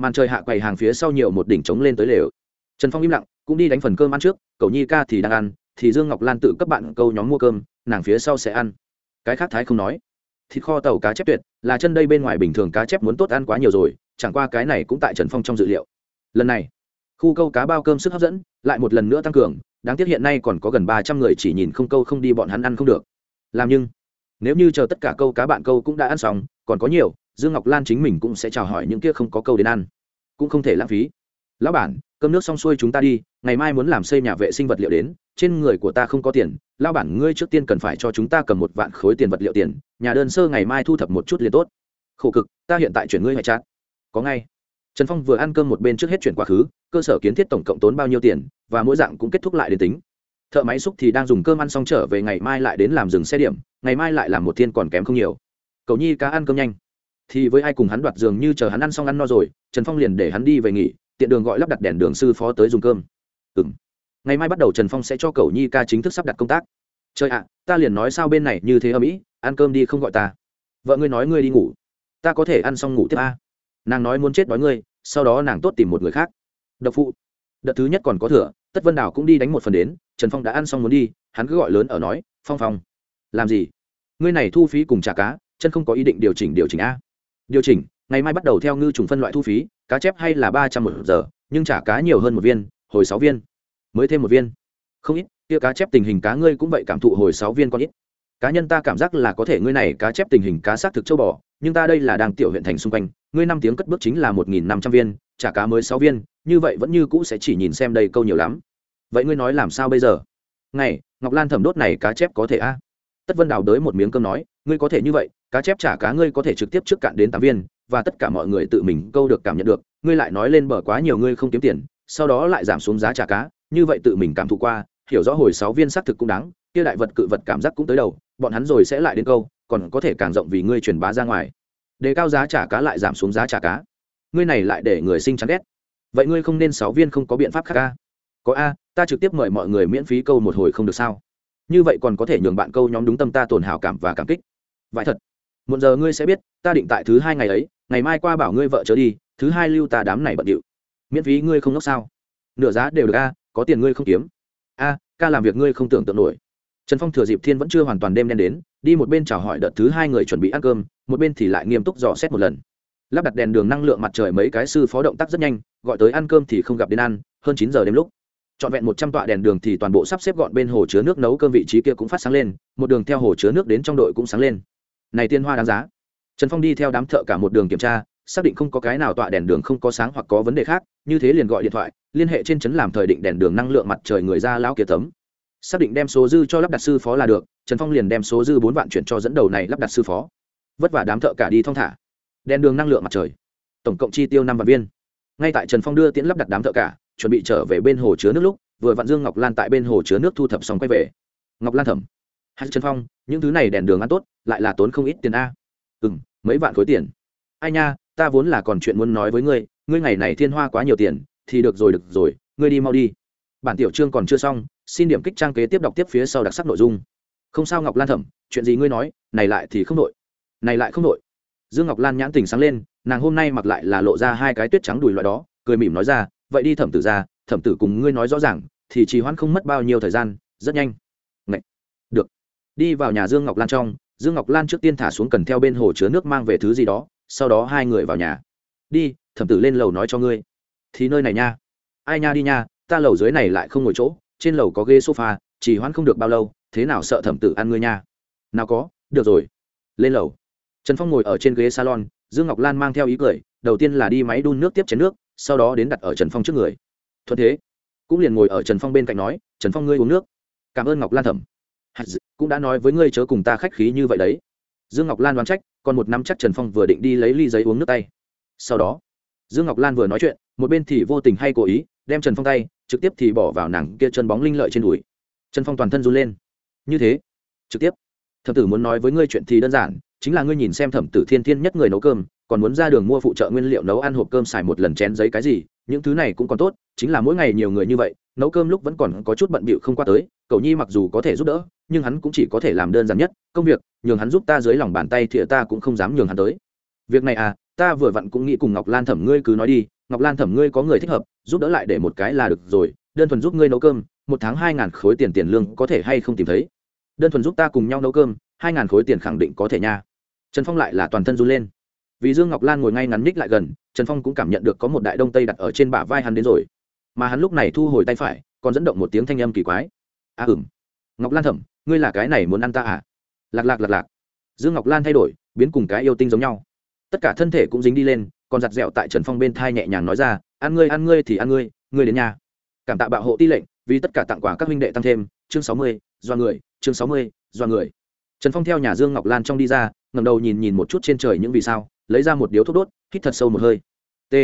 màn trời hạ quầy hàng phía sau nhiều một đỉnh trống lên tới lều. Trần phong im lặng, cũng đi đánh phần cơm ăn trước, cậu nhi ca thì đang ăn, thì dương ngọc lan tự cấp bạn câu nhóm mua cơm, nàng phía sau sẽ ăn. Cái khác thái không nói. Thịt kho tàu cá chép tuyệt, là chân đây bên ngoài bình thường cá chép muốn tốt ăn quá nhiều rồi, chẳng qua cái này cũng tại trần phong trong dự liệu. Lần này, khu câu cá bao cơm sức hấp dẫn, lại một lần nữa tăng cường, đáng tiếc hiện nay còn có gần ba trăm người chỉ nhìn không câu không đi bọn hắn ăn không được. Làm nhưng, nếu như chờ tất cả câu cá bạn câu cũng đã ăn xong, còn có nhiều dương ngọc lan chính mình cũng sẽ chào hỏi những kia không có câu đến ăn. Cũng không thể lãng phí. Lão bản, cơm nước xong xuôi chúng ta đi, ngày mai muốn làm xây nhà vệ sinh vật liệu đến, trên người của ta không có tiền, Lão bản ngươi trước tiên cần phải cho chúng ta cầm một vạn khối tiền vật liệu tiền, nhà đơn sơ ngày mai thu thập một chút liền tốt. Khổ cực, ta hiện tại chuyển ngươi hay chát có ngay. Trần phong vừa ăn cơm một bên trước hết chuyển quá khứ, cơ sở kiến thiết tổng cộng tốn bao nhiêu tiền, và mỗi dạng cũng kết thúc lại đến tính. Thợ máy xúc thì đang dùng cơm ăn xong trở về ngày mai lại đến làm dừng xe điểm, ngày mai lại làm một thiên còn kém không nhiều. Cầu nhi cá ăn cơm nhanh thì với ai cùng hắn đoạt giường như chờ hắn ăn xong ăn no rồi, trần phong liền để hắn đi về nghỉ, tiện đường gọi lắp đặt đèn đường sư phó tới dùng cơm. Ừ m ngày mai bắt đầu trần phong sẽ cho cầu nhi ca chính thức sắp đặt công tác. Trời ạ, ta liền nói sao bên này như thế âm ỉ ăn cơm đi không gọi ta. Vợ ngươi nói ngươi đi ngủ. Ta có thể ăn xong ngủ tiếp a. Nàng nói muốn chết đói ngươi, sau đó nàng tốt tìm một người khác. Độc phụ. Đợt thứ nhất còn có thừa, tất vân đào cũng đi đánh một phần đến, trần phong đã ăn xong muốn đi, hắn cứ gọi lớn ở nói, phong phong. Làm gì? Ngươi này thu phí cùng trả cá, chân không có ý định điều chỉnh điều chỉnh a điều chỉnh, ngày mai bắt đầu theo ngư trùng phân loại thu phí, cá chép hay là ba trăm một giờ, nhưng trả cá nhiều hơn một viên, hồi sáu viên. Mới thêm một viên. Không ít, kia cá chép tình hình cá ngươi cũng vậy cảm thụ hồi sáu viên con ít. Cá nhân ta cảm giác là có thể ngươi này cá chép tình hình cá xác thực châu bò, nhưng ta đây là đang tiểu huyện thành xung quanh, ngươi năm tiếng cất bước chính là một nghìn năm trăm viên trả cá mới sáu viên, như vậy vẫn như cũ sẽ chỉ nhìn xem đây câu nhiều lắm. Vậy ngươi nói làm sao bây giờ? Ngày, ngọc lan thẩm đốt này cá chép có thể a? Tất vân đào đới một miếng cơm nói, ngươi có thể như vậy, cá chép trả cá ngươi có thể trực tiếp trước cạn đến tám viên, và tất cả mọi người tự mình câu được cảm nhận được, ngươi lại nói lên bờ quá nhiều ngươi không kiếm tiền, sau đó lại giảm xuống giá trả cá, như vậy tự mình cảm thụ qua, hiểu rõ hồi sáu viên xác thực cũng đáng, kia đại vật cự vật cảm giác cũng tới đầu, bọn hắn rồi sẽ lại đến câu, còn có thể càng rộng vì ngươi truyền bá ra ngoài. Đề cao giá trả cá lại giảm xuống giá trả cá. Ngươi này lại để người sinh chán ghét. Vậy ngươi không nên sáu viên không có biện pháp khác ca có a, ta trực tiếp mời mọi người miễn phí câu một hồi không được sao? Như vậy còn có thể nhường bạn câu nhóm đúng tâm ta tồn hảo cảm và cảm kích. Vậy thật. Một giờ ngươi sẽ biết, ta định tại thứ hai ngày ấy, ngày mai qua bảo ngươi vợ trở đi, thứ hai lưu ta đám này bận điệu. Miễn phí ngươi không ngốc sao? Nửa giá đều được a, có tiền ngươi không kiếm. A, ca làm việc ngươi không tưởng tượng nổi. Trần phong thừa dịp thiên vẫn chưa hoàn toàn đêm đen đến, đi một bên chào hỏi đợt thứ hai người chuẩn bị ăn cơm, một bên thì lại nghiêm túc dò xét một lần. Lắp đặt đèn đường năng lượng mặt trời mấy cái sư phó động tác rất nhanh, gọi tới ăn cơm thì không gặp đến ăn, hơn chín giờ đêm lúc trọn vẹn một trăm tọa đèn đường thì toàn bộ sắp xếp gọn bên hồ chứa nước nấu cơm vị trí kia cũng phát sáng lên, một đường theo hồ chứa nước đến trong đội cũng sáng lên. Này tiên hoa đáng giá. Trần phong đi theo đám thợ cả một đường kiểm tra, xác định không có cái nào tọa đèn đường không có sáng hoặc có vấn đề khác, như thế liền gọi điện thoại, liên hệ trên trấn làm thời định đèn đường năng lượng mặt trời người ra lão kia tấm. Xác định đem số dư cho lắp đặt sư phó là được, trần phong liền đem số dư bốn vạn chuyển cho dẫn đầu này lắp đặt sư phó. Vất vả đám thợ cả đi thong thả. Đèn đường năng lượng mặt trời. Tổng cộng chi tiêu năm vạn viên. Ngay tại trần phong đưa tiễn lắp đặt đám thợ cả chuẩn bị trở về bên hồ chứa nước lúc, vừa vạn dương ngọc lan tại bên hồ chứa nước thu thập xong quay về. Ngọc lan thẩm hai chân phong, những thứ này đèn đường ăn tốt, lại là tốn không ít tiền a. Ừ m mấy vạn khối tiền. Ai nha, ta vốn là còn chuyện muốn nói với ngươi ngươi ngày này thiên hoa quá nhiều tiền, thì được rồi được rồi, ngươi đi mau đi. Bản tiểu chương còn chưa xong, xin điểm kích trang kế tiếp đọc tiếp phía sau đặc sắc nội dung. Không sao ngọc lan thẩm chuyện gì ngươi nói, này lại thì không nội này lại không nội dương ngọc lan nhãn tình sáng lên, nàng hôm nay mặc lại là lộ ra hai cái tuyết trắng đùi loại đó, cười mỉm nói ra vậy đi thẩm tử ra, thẩm tử cùng ngươi nói rõ ràng, thì trì hoãn không mất bao nhiêu thời gian, rất nhanh. Ngậy. được. Đi vào nhà dương ngọc lan trong, dương ngọc lan trước tiên thả xuống cần theo bên hồ chứa nước mang về thứ gì đó, sau đó hai người vào nhà. Đi, thẩm tử lên lầu nói cho ngươi. Thì nơi này nha. Ai nha đi nha, ta lầu dưới này lại không ngồi chỗ, trên lầu có ghế sofa chỉ hoãn không được bao lâu, thế nào sợ thẩm tử ăn ngươi nha? Nào có, được rồi. Lên lầu. Trần phong ngồi ở trên ghế salon, dương ngọc lan mang theo ý cười, đầu tiên là đi máy đun nước tiếp chén nước sau đó đến đặt ở trần phong trước người. Thuận thế, cũng liền ngồi ở trần phong bên cạnh nói, trần phong ngươi uống nước. Cảm ơn ngọc lan thẩm. Cũng đã nói với ngươi chớ cùng ta khách khí như vậy đấy. Dương ngọc lan đoán trách, còn một năm chắc trần phong vừa định đi lấy ly giấy uống nước tay. Sau đó, dương ngọc lan vừa nói chuyện, một bên thì vô tình hay cố ý đem trần phong tay trực tiếp thì bỏ vào nàng kia chân bóng linh lợi trên đùi. Trần phong toàn thân run lên. Như thế? Trực tiếp. Thẩm tử muốn nói với ngươi chuyện thì đơn giản, chính là ngươi nhìn xem thẩm tử thiên thiên nhất người nấu cơm còn muốn ra đường mua phụ trợ nguyên liệu nấu ăn hộp cơm xài một lần chén giấy cái gì, những thứ này cũng còn tốt, chính là mỗi ngày nhiều người như vậy, nấu cơm lúc vẫn còn có chút bận bịu không qua tới, cậu nhi mặc dù có thể giúp đỡ, nhưng hắn cũng chỉ có thể làm đơn giản nhất, công việc, nhường hắn giúp ta dưới lòng bàn tay thì ta cũng không dám nhường hắn tới. Việc này à ta vừa vặn cũng nghĩ cùng ngọc lan thẩm ngươi cứ nói đi, ngọc lan thẩm ngươi có người thích hợp, giúp đỡ lại để một cái là được rồi, đơn thuần giúp ngươi nấu cơm, một tháng hai ngàn khối tiền tiền lương có thể hay không tìm thấy? Đơn thuần giúp ta cùng nhau nấu cơm, hai ngàn khối tiền khẳng định có thể nha. Trần phong lại là toàn thân run lên vì dương ngọc lan ngồi ngay ngắn ních lại gần, trần phong cũng cảm nhận được có một đại đông tây đặt ở trên bả vai hắn đến rồi. Mà hắn lúc này thu hồi tay phải, còn dẫn động một tiếng thanh âm kỳ quái. À ừm. Ngọc lan thẩm ngươi là cái này muốn ăn ta à? Lạc lạc lạc lạc. Dương ngọc lan thay đổi, biến cùng cái yêu tinh giống nhau. Tất cả thân thể cũng dính đi lên, còn giặt dẹo tại trần phong bên thai nhẹ nhàng nói ra, ăn ngươi ăn ngươi thì ăn ngươi ngươi đến nhà. Cảm tạ bạo hộ ti lệnh, vì tất cả tặng quà các huynh đệ tăng thêm, chương sáu mươi, do người, chương sáu mươi, do người. Trần phong theo nhà dương ngọc lan trong đi ra ngầm đầu nhìn nhìn một chút trên trời những vì sao lấy ra một điếu thuốc đốt, hít thật sâu một hơi. T.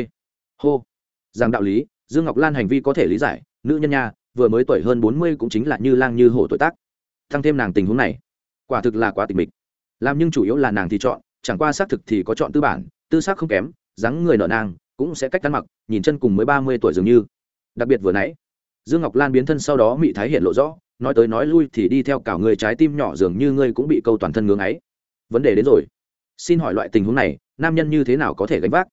Hô. Rằng đạo lý, dương ngọc lan hành vi có thể lý giải, nữ nhân nha, vừa mới tuổi hơn bốn mươi cũng chính là như lang như hổ tuổi tác. Thăng thêm nàng tình huống này, quả thực là quá tình mịch. Làm nhưng chủ yếu là nàng thì chọn, chẳng qua xác thực thì có chọn tư bản, tư xác không kém, dáng người nợ nàng cũng sẽ cách cắn mặc, nhìn chân cùng mới ba mươi tuổi dường như. Đặc biệt vừa nãy, dương ngọc lan biến thân sau đó mị thái hiện lộ rõ, nói tới nói lui thì đi theo cả người trái tim nhỏ dường như ngươi cũng bị câu toàn thân ngưỡng ấy vấn đề đến rồi. Xin hỏi loại tình huống này nam nhân như thế nào có thể gánh vác?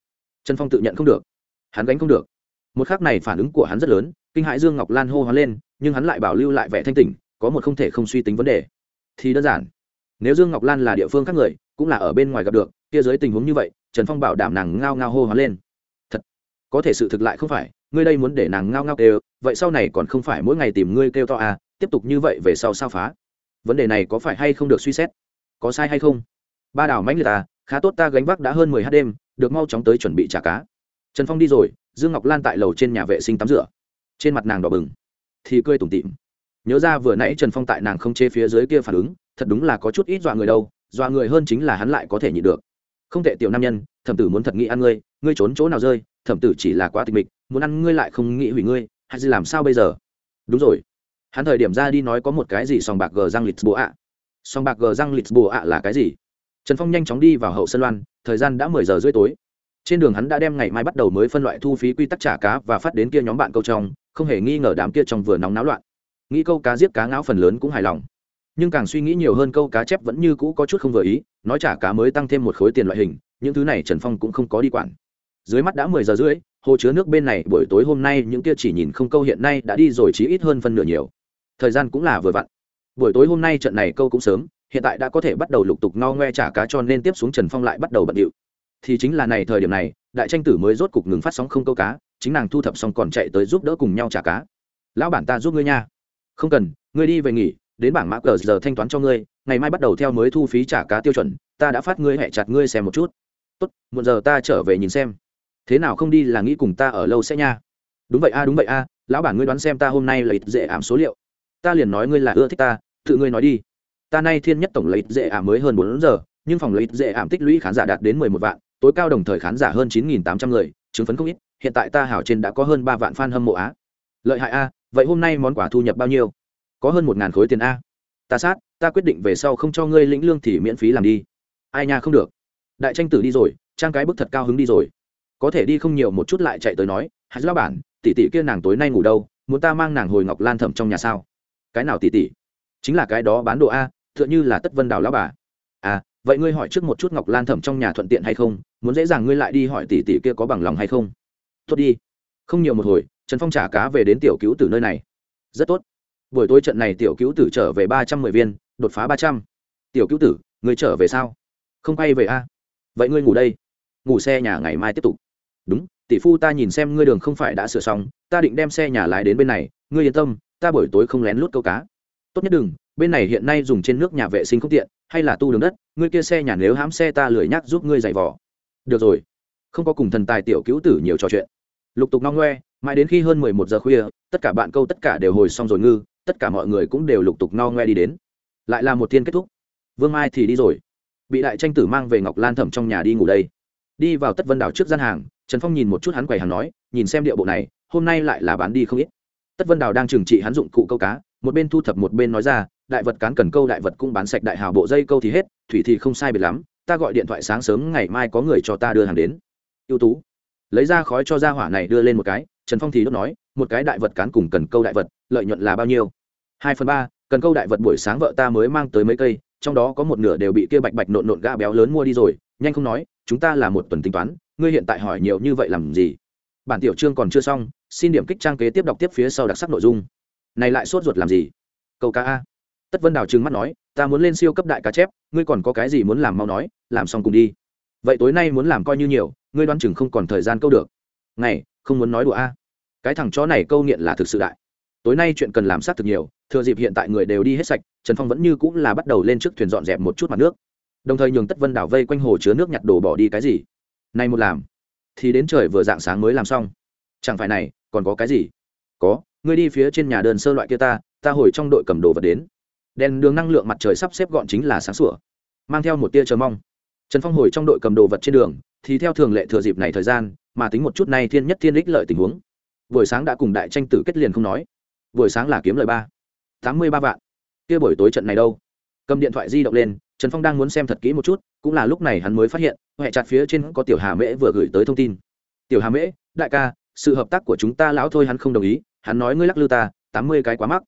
Trần phong tự nhận không được. Hắn gánh không được. Một khác này phản ứng của hắn rất lớn, kinh hãi dương ngọc lan hô hoán lên, nhưng hắn lại bảo lưu lại vẻ thanh tỉnh, có một không thể không suy tính vấn đề. Thì đơn giản, nếu dương ngọc lan là địa phương khác người, cũng là ở bên ngoài gặp được, kia dưới tình huống như vậy, trần phong bảo đảm nàng ngao ngao hô hoán lên. Thật, có thể sự thực lại không phải, ngươi đây muốn để nàng ngao ngao kêu, vậy sau này còn không phải mỗi ngày tìm ngươi kêu to à tiếp tục như vậy về sau sao phá? Vấn đề này có phải hay không được suy xét? Có sai hay không? Ba đảo mãnh liệt à khá tốt ta gánh vác đã hơn mười h đêm, được mau chóng tới chuẩn bị trả cá. Trần phong đi rồi, dương ngọc lan tại lầu trên nhà vệ sinh tắm rửa. Trên mặt nàng đỏ bừng. Thì cười tủm tịm nhớ ra vừa nãy trần phong tại nàng không chê phía dưới kia phản ứng, thật đúng là có chút ít dọa người đâu, dọa người hơn chính là hắn lại có thể nhịn được. Không tệ tiểu nam nhân, thẩm tử muốn thật nghĩ ăn ngươi ngươi trốn chỗ nào rơi, thẩm tử chỉ là quá tịch mịch, muốn ăn ngươi lại không nghĩ hủy ngươi, hay gì làm sao bây giờ? Đúng rồi. Hắn thời điểm ra đi nói có một cái gì sòng bạc gờ răng lịch bồ ạ. Sòng bạc gờ răng lịch bồ ạ là cái gì? Trần phong nhanh chóng đi vào hậu sân loan, thời gian đã mười giờ rưỡi tối. Trên đường hắn đã đem ngày mai bắt đầu mới phân loại thu phí quy tắc trả cá và phát đến kia nhóm bạn câu trong, không hề nghi ngờ đám kia trong vừa nóng náo loạn. Nghĩ câu cá giết cá ngáo phần lớn cũng hài lòng. Nhưng càng suy nghĩ nhiều hơn câu cá chép vẫn như cũ có chút không vừa ý, nói trả cá mới tăng thêm một khối tiền loại hình, những thứ này trần phong cũng không có đi quản. Dưới mắt đã mười giờ rưỡi, hồ chứa nước bên này buổi tối hôm nay những kia chỉ nhìn không câu hiện nay đã đi rồi chí ít hơn phân nửa nhiều. Thời gian cũng là vừa vặn. Buổi tối hôm nay trận này câu cũng sớm hiện tại đã có thể bắt đầu lục tục no ngoe trả cá cho nên tiếp xuống trần phong lại bắt đầu bận điệu. Thì chính là này thời điểm này, đại tranh tử mới rốt cục ngừng phát sóng không câu cá, chính nàng thu thập xong còn chạy tới giúp đỡ cùng nhau trả cá. Lão bản ta giúp ngươi nha. Không cần, ngươi đi về nghỉ, đến bảng mã cờ giờ thanh toán cho ngươi, ngày mai bắt đầu theo mới thu phí trả cá tiêu chuẩn, ta đã phát ngươi hẹ chặt ngươi xem một chút. Tốt một giờ ta trở về nhìn xem. Thế nào không đi là nghĩ cùng ta ở lâu sẽ nha. Đúng vậy a, đúng vậy a, lão bản ngươi đoán xem ta hôm nay là ít dễ ảm số liệu. Ta liền nói ngươi là ưa thích ta, tự ngươi nói đi ta nay thiên nhất tổng lấy dễ ảm mới hơn bốn giờ, nhưng phòng lấy dễ ảm tích lũy khán giả đạt đến mười một vạn, tối cao đồng thời khán giả hơn chín nghìn tám trăm người, chứng phấn không ít, hiện tại ta hảo trên đã có hơn ba vạn fan hâm mộ á. Lợi hại a, vậy hôm nay món quà thu nhập bao nhiêu? Có hơn một ngàn khối tiền a. Ta sát, ta quyết định về sau không cho ngươi lĩnh lương thì miễn phí làm đi. Ai nha không được. Đại tranh tử đi rồi, trang cái bức thật cao hứng đi rồi. Có thể đi không nhiều một chút lại chạy tới nói hãy lao bản, tỷ tỷ kia nàng tối nay ngủ đâu, muốn ta mang nàng hồi ngọc lan thẩm trong nhà sao? Cái nào tỷ tỷ? Chính là cái đó bán đồ a Tựa như là tất vân đào lão bà. À vậy ngươi hỏi trước một chút ngọc lan thẩm trong nhà thuận tiện hay không? Muốn dễ dàng ngươi lại đi hỏi tỷ tỷ kia có bằng lòng hay không? Tốt đi. Không nhiều một hồi, trần phong trả cá về đến tiểu cứu tử nơi này. Rất tốt. Buổi tối trận này tiểu cứu tử trở về ba trăm mười viên, đột phá ba trăm. Tiểu cứu tử, ngươi trở về sao? Không quay về a vậy ngươi ngủ đây. Ngủ xe nhà ngày mai tiếp tục. Đúng, tỷ phu ta nhìn xem ngươi đường không phải đã sửa xong, ta định đem xe nhà lái đến bên này. Ngươi yên tâm, ta buổi tối không lén lút câu cá tốt nhất đừng, bên này hiện nay dùng trên nước nhà vệ sinh không tiện, hay là tu đường đất, ngươi kia xe nhà nếu hãm xe ta lười nhắc giúp ngươi giày vò. Được rồi. Không có cùng thần tài tiểu cứu tử nhiều trò chuyện. Lục tục nong ngoe, mãi đến khi hơn mười một giờ khuya, tất cả bạn câu tất cả đều hồi xong rồi ngư, tất cả mọi người cũng đều lục tục no ngoe đi đến. Lại là một thiên kết thúc. Vương mai thì đi rồi. Bị đại tranh tử mang về ngọc lan thẩm trong nhà đi ngủ đây. Đi vào tất vân đảo trước gian hàng, trần phong nhìn một chút hắn quầy hàng nói, nhìn xem điệu bộ này, hôm nay lại là bán đi không ít. Tất vân đào đang trừng trị hắn dụng cụ câu cá một bên thu thập một bên nói ra, đại vật cán cần câu đại vật cũng bán sạch đại hào bộ dây câu thì hết, thủy thì không sai biệt lắm, ta gọi điện thoại sáng sớm ngày mai có người cho ta đưa hàng đến. Ưu tú lấy ra khói cho ra hỏa này đưa lên một cái, trần phong thì đốt nói, một cái đại vật cán cùng cần câu đại vật, lợi nhuận là bao nhiêu? Hai phần ba, cần câu đại vật buổi sáng vợ ta mới mang tới mấy cây, trong đó có một nửa đều bị kia bạch bạch nộn nộn gã béo lớn mua đi rồi, nhanh không nói, chúng ta là một tuần tính toán, ngươi hiện tại hỏi nhiều như vậy làm gì? Bản tiểu chương còn chưa xong, xin điểm kích trang kế tiếp đọc tiếp phía sau đặc sắc nội dung này lại sốt ruột làm gì? Câu cá a. Tất vân đào trừng mắt nói ta muốn lên siêu cấp đại cá chép ngươi còn có cái gì muốn làm mau nói làm xong cùng đi. Vậy tối nay muốn làm coi như nhiều ngươi đoán chừng không còn thời gian câu được. Này, không muốn nói đùa a. Cái thằng chó này câu nghiện là thực sự đại. Tối nay chuyện cần làm sát thực nhiều thừa dịp hiện tại người đều đi hết sạch trần phong vẫn như cũng là bắt đầu lên trước thuyền dọn dẹp một chút mặt nước. Đồng thời nhường tất vân đảo vây quanh hồ chứa nước nhặt đồ bỏ đi cái gì? Nay một làm thì đến trời vừa dạng sáng mới làm xong. Chẳng phải này còn có cái gì? Có ngươi đi phía trên nhà đơn sơ loại kia ta ta hồi trong đội cầm đồ vật đến. Đèn đường năng lượng mặt trời sắp xếp gọn chính là sáng sủa, mang theo một tia chờ mong. Trần phong hồi trong đội cầm đồ vật trên đường, thì theo thường lệ thừa dịp này thời gian, mà tính một chút này thiên nhất thiên ích lợi tình huống. Buổi sáng đã cùng đại tranh tử kết liền không nói. Buổi sáng là kiếm lời ba. Tám mươi ba vạn. Kia buổi tối trận này đâu? Cầm điện thoại di động lên, trần phong đang muốn xem thật kỹ một chút, cũng là lúc này hắn mới phát hiện huệ chặt phía trên có tiểu hà mễ vừa gửi tới thông tin. Tiểu hà mễ, đại ca, sự hợp tác của chúng ta lão thôi hắn không đồng ý hắn nói ngươi lắc lư ta, tám mươi cái quá mắc.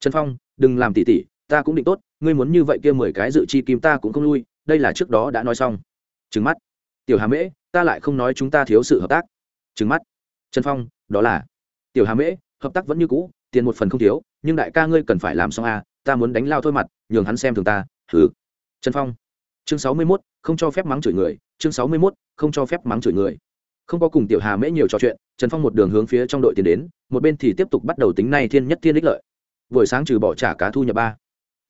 Trần phong, đừng làm tỉ tỉ, ta cũng định tốt, ngươi muốn như vậy kia mười cái dự chi kim ta cũng không lui, đây là trước đó đã nói xong. Trừng mắt. Tiểu hà mễ, ta lại không nói chúng ta thiếu sự hợp tác. Trừng mắt. Trần phong, đó là. Tiểu hà mễ, hợp tác vẫn như cũ, tiền một phần không thiếu, nhưng đại ca ngươi cần phải làm xong a ta muốn đánh lao thôi mặt, nhường hắn xem thường ta thử trần phong. Chương sáu mươi mốt, không cho phép mắng chửi người, chương sáu mươi mốt, không cho phép mắng chửi người không có cùng tiểu hà mễ nhiều trò chuyện, trần phong một đường hướng phía trong đội tiền đến, một bên thì tiếp tục bắt đầu tính nay thiên nhất thiên đích lợi. Buổi sáng trừ bỏ trả cá thu nhập ba,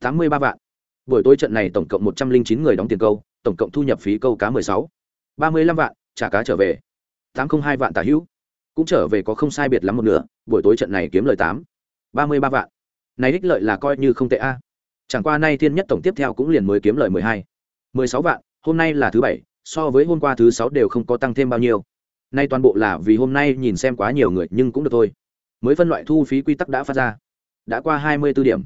tám mươi ba vạn. Buổi tối trận này tổng cộng một trăm linh chín người đóng tiền câu, tổng cộng thu nhập phí câu cá mười sáu, ba mươi lăm vạn, trả cá trở về, tám không hai vạn tả hữu. Cũng trở về có không sai biệt lắm một nửa, buổi tối trận này kiếm lời tám, ba mươi ba vạn. Này ích lợi là coi như không tệ a. Chẳng qua nay thiên nhất tổng tiếp theo cũng liền mới kiếm lời mười hai, mười sáu vạn, hôm nay là thứ bảy, so với hôm qua thứ sáu đều không có tăng thêm bao nhiêu nay toàn bộ là vì hôm nay nhìn xem quá nhiều người nhưng cũng được thôi. Mới phân loại thu phí quy tắc đã phát ra. Đã qua hai mươi b ố điểm.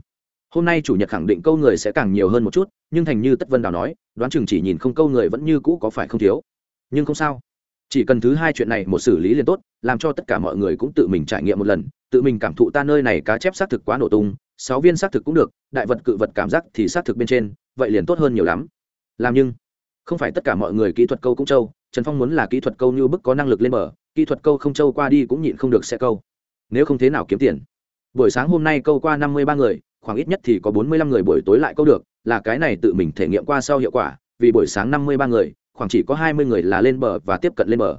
Hôm nay chủ nhật khẳng định câu người sẽ càng nhiều hơn một chút, nhưng thành như tất vân đào nói, đoán chừng chỉ nhìn không câu người vẫn như cũ có phải không thiếu. Nhưng không sao. Chỉ cần thứ hai chuyện này một xử lý liền tốt, làm cho tất cả mọi người cũng tự mình trải nghiệm một lần, tự mình cảm thụ ta nơi này cá chép xác thực quá nổ tung, sáu viên xác thực cũng được, đại vật cự vật cảm giác thì xác thực bên trên, vậy liền tốt hơn nhiều lắm. Làm nhưng, không phải tất cả mọi người kỹ thuật câu cũng trâu trần phong muốn là kỹ thuật câu như bức có năng lực lên bờ, kỹ thuật câu không trâu qua đi cũng nhịn không được sẽ câu. Nếu không thế nào kiếm tiền? Buổi sáng hôm nay câu qua năm mươi ba người, khoảng ít nhất thì có bốn mươi lăm người buổi tối lại câu được, là cái này tự mình thể nghiệm qua sau hiệu quả, vì buổi sáng năm mươi ba người, khoảng chỉ có hai mươi người là lên bờ và tiếp cận lên bờ.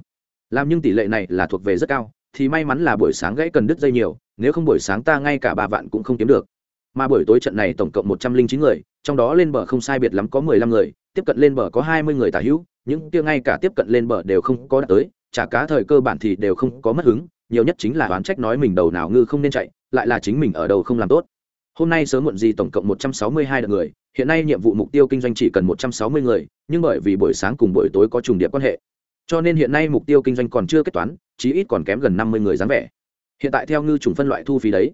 Làm nhưng tỷ lệ này là thuộc về rất cao, thì may mắn là buổi sáng gãy cần đứt dây nhiều, nếu không buổi sáng ta ngay cả ba vạn cũng không kiếm được. Mà buổi tối trận này tổng cộng một trăm linh chín người, trong đó lên bờ không sai biệt lắm có mười lăm người tiếp cận lên bờ có hai mươi người tả hữu, những kia ngay cả tiếp cận lên bờ đều không có đạt tới trả cá thời cơ bản thì đều không có mất hứng, nhiều nhất chính là oán trách nói mình đầu nào ngư không nên chạy, lại là chính mình ở đầu không làm tốt. Hôm nay sớm muộn gì tổng cộng một trăm sáu mươi hai đợt người, hiện nay nhiệm vụ mục tiêu kinh doanh chỉ cần một trăm sáu mươi người, nhưng bởi vì buổi sáng cùng buổi tối có trùng điệp quan hệ. Cho nên hiện nay mục tiêu kinh doanh còn chưa kết toán, chí ít còn kém gần năm mươi người dáng vẻ. Hiện tại theo ngư trùng phân loại thu phí đấy,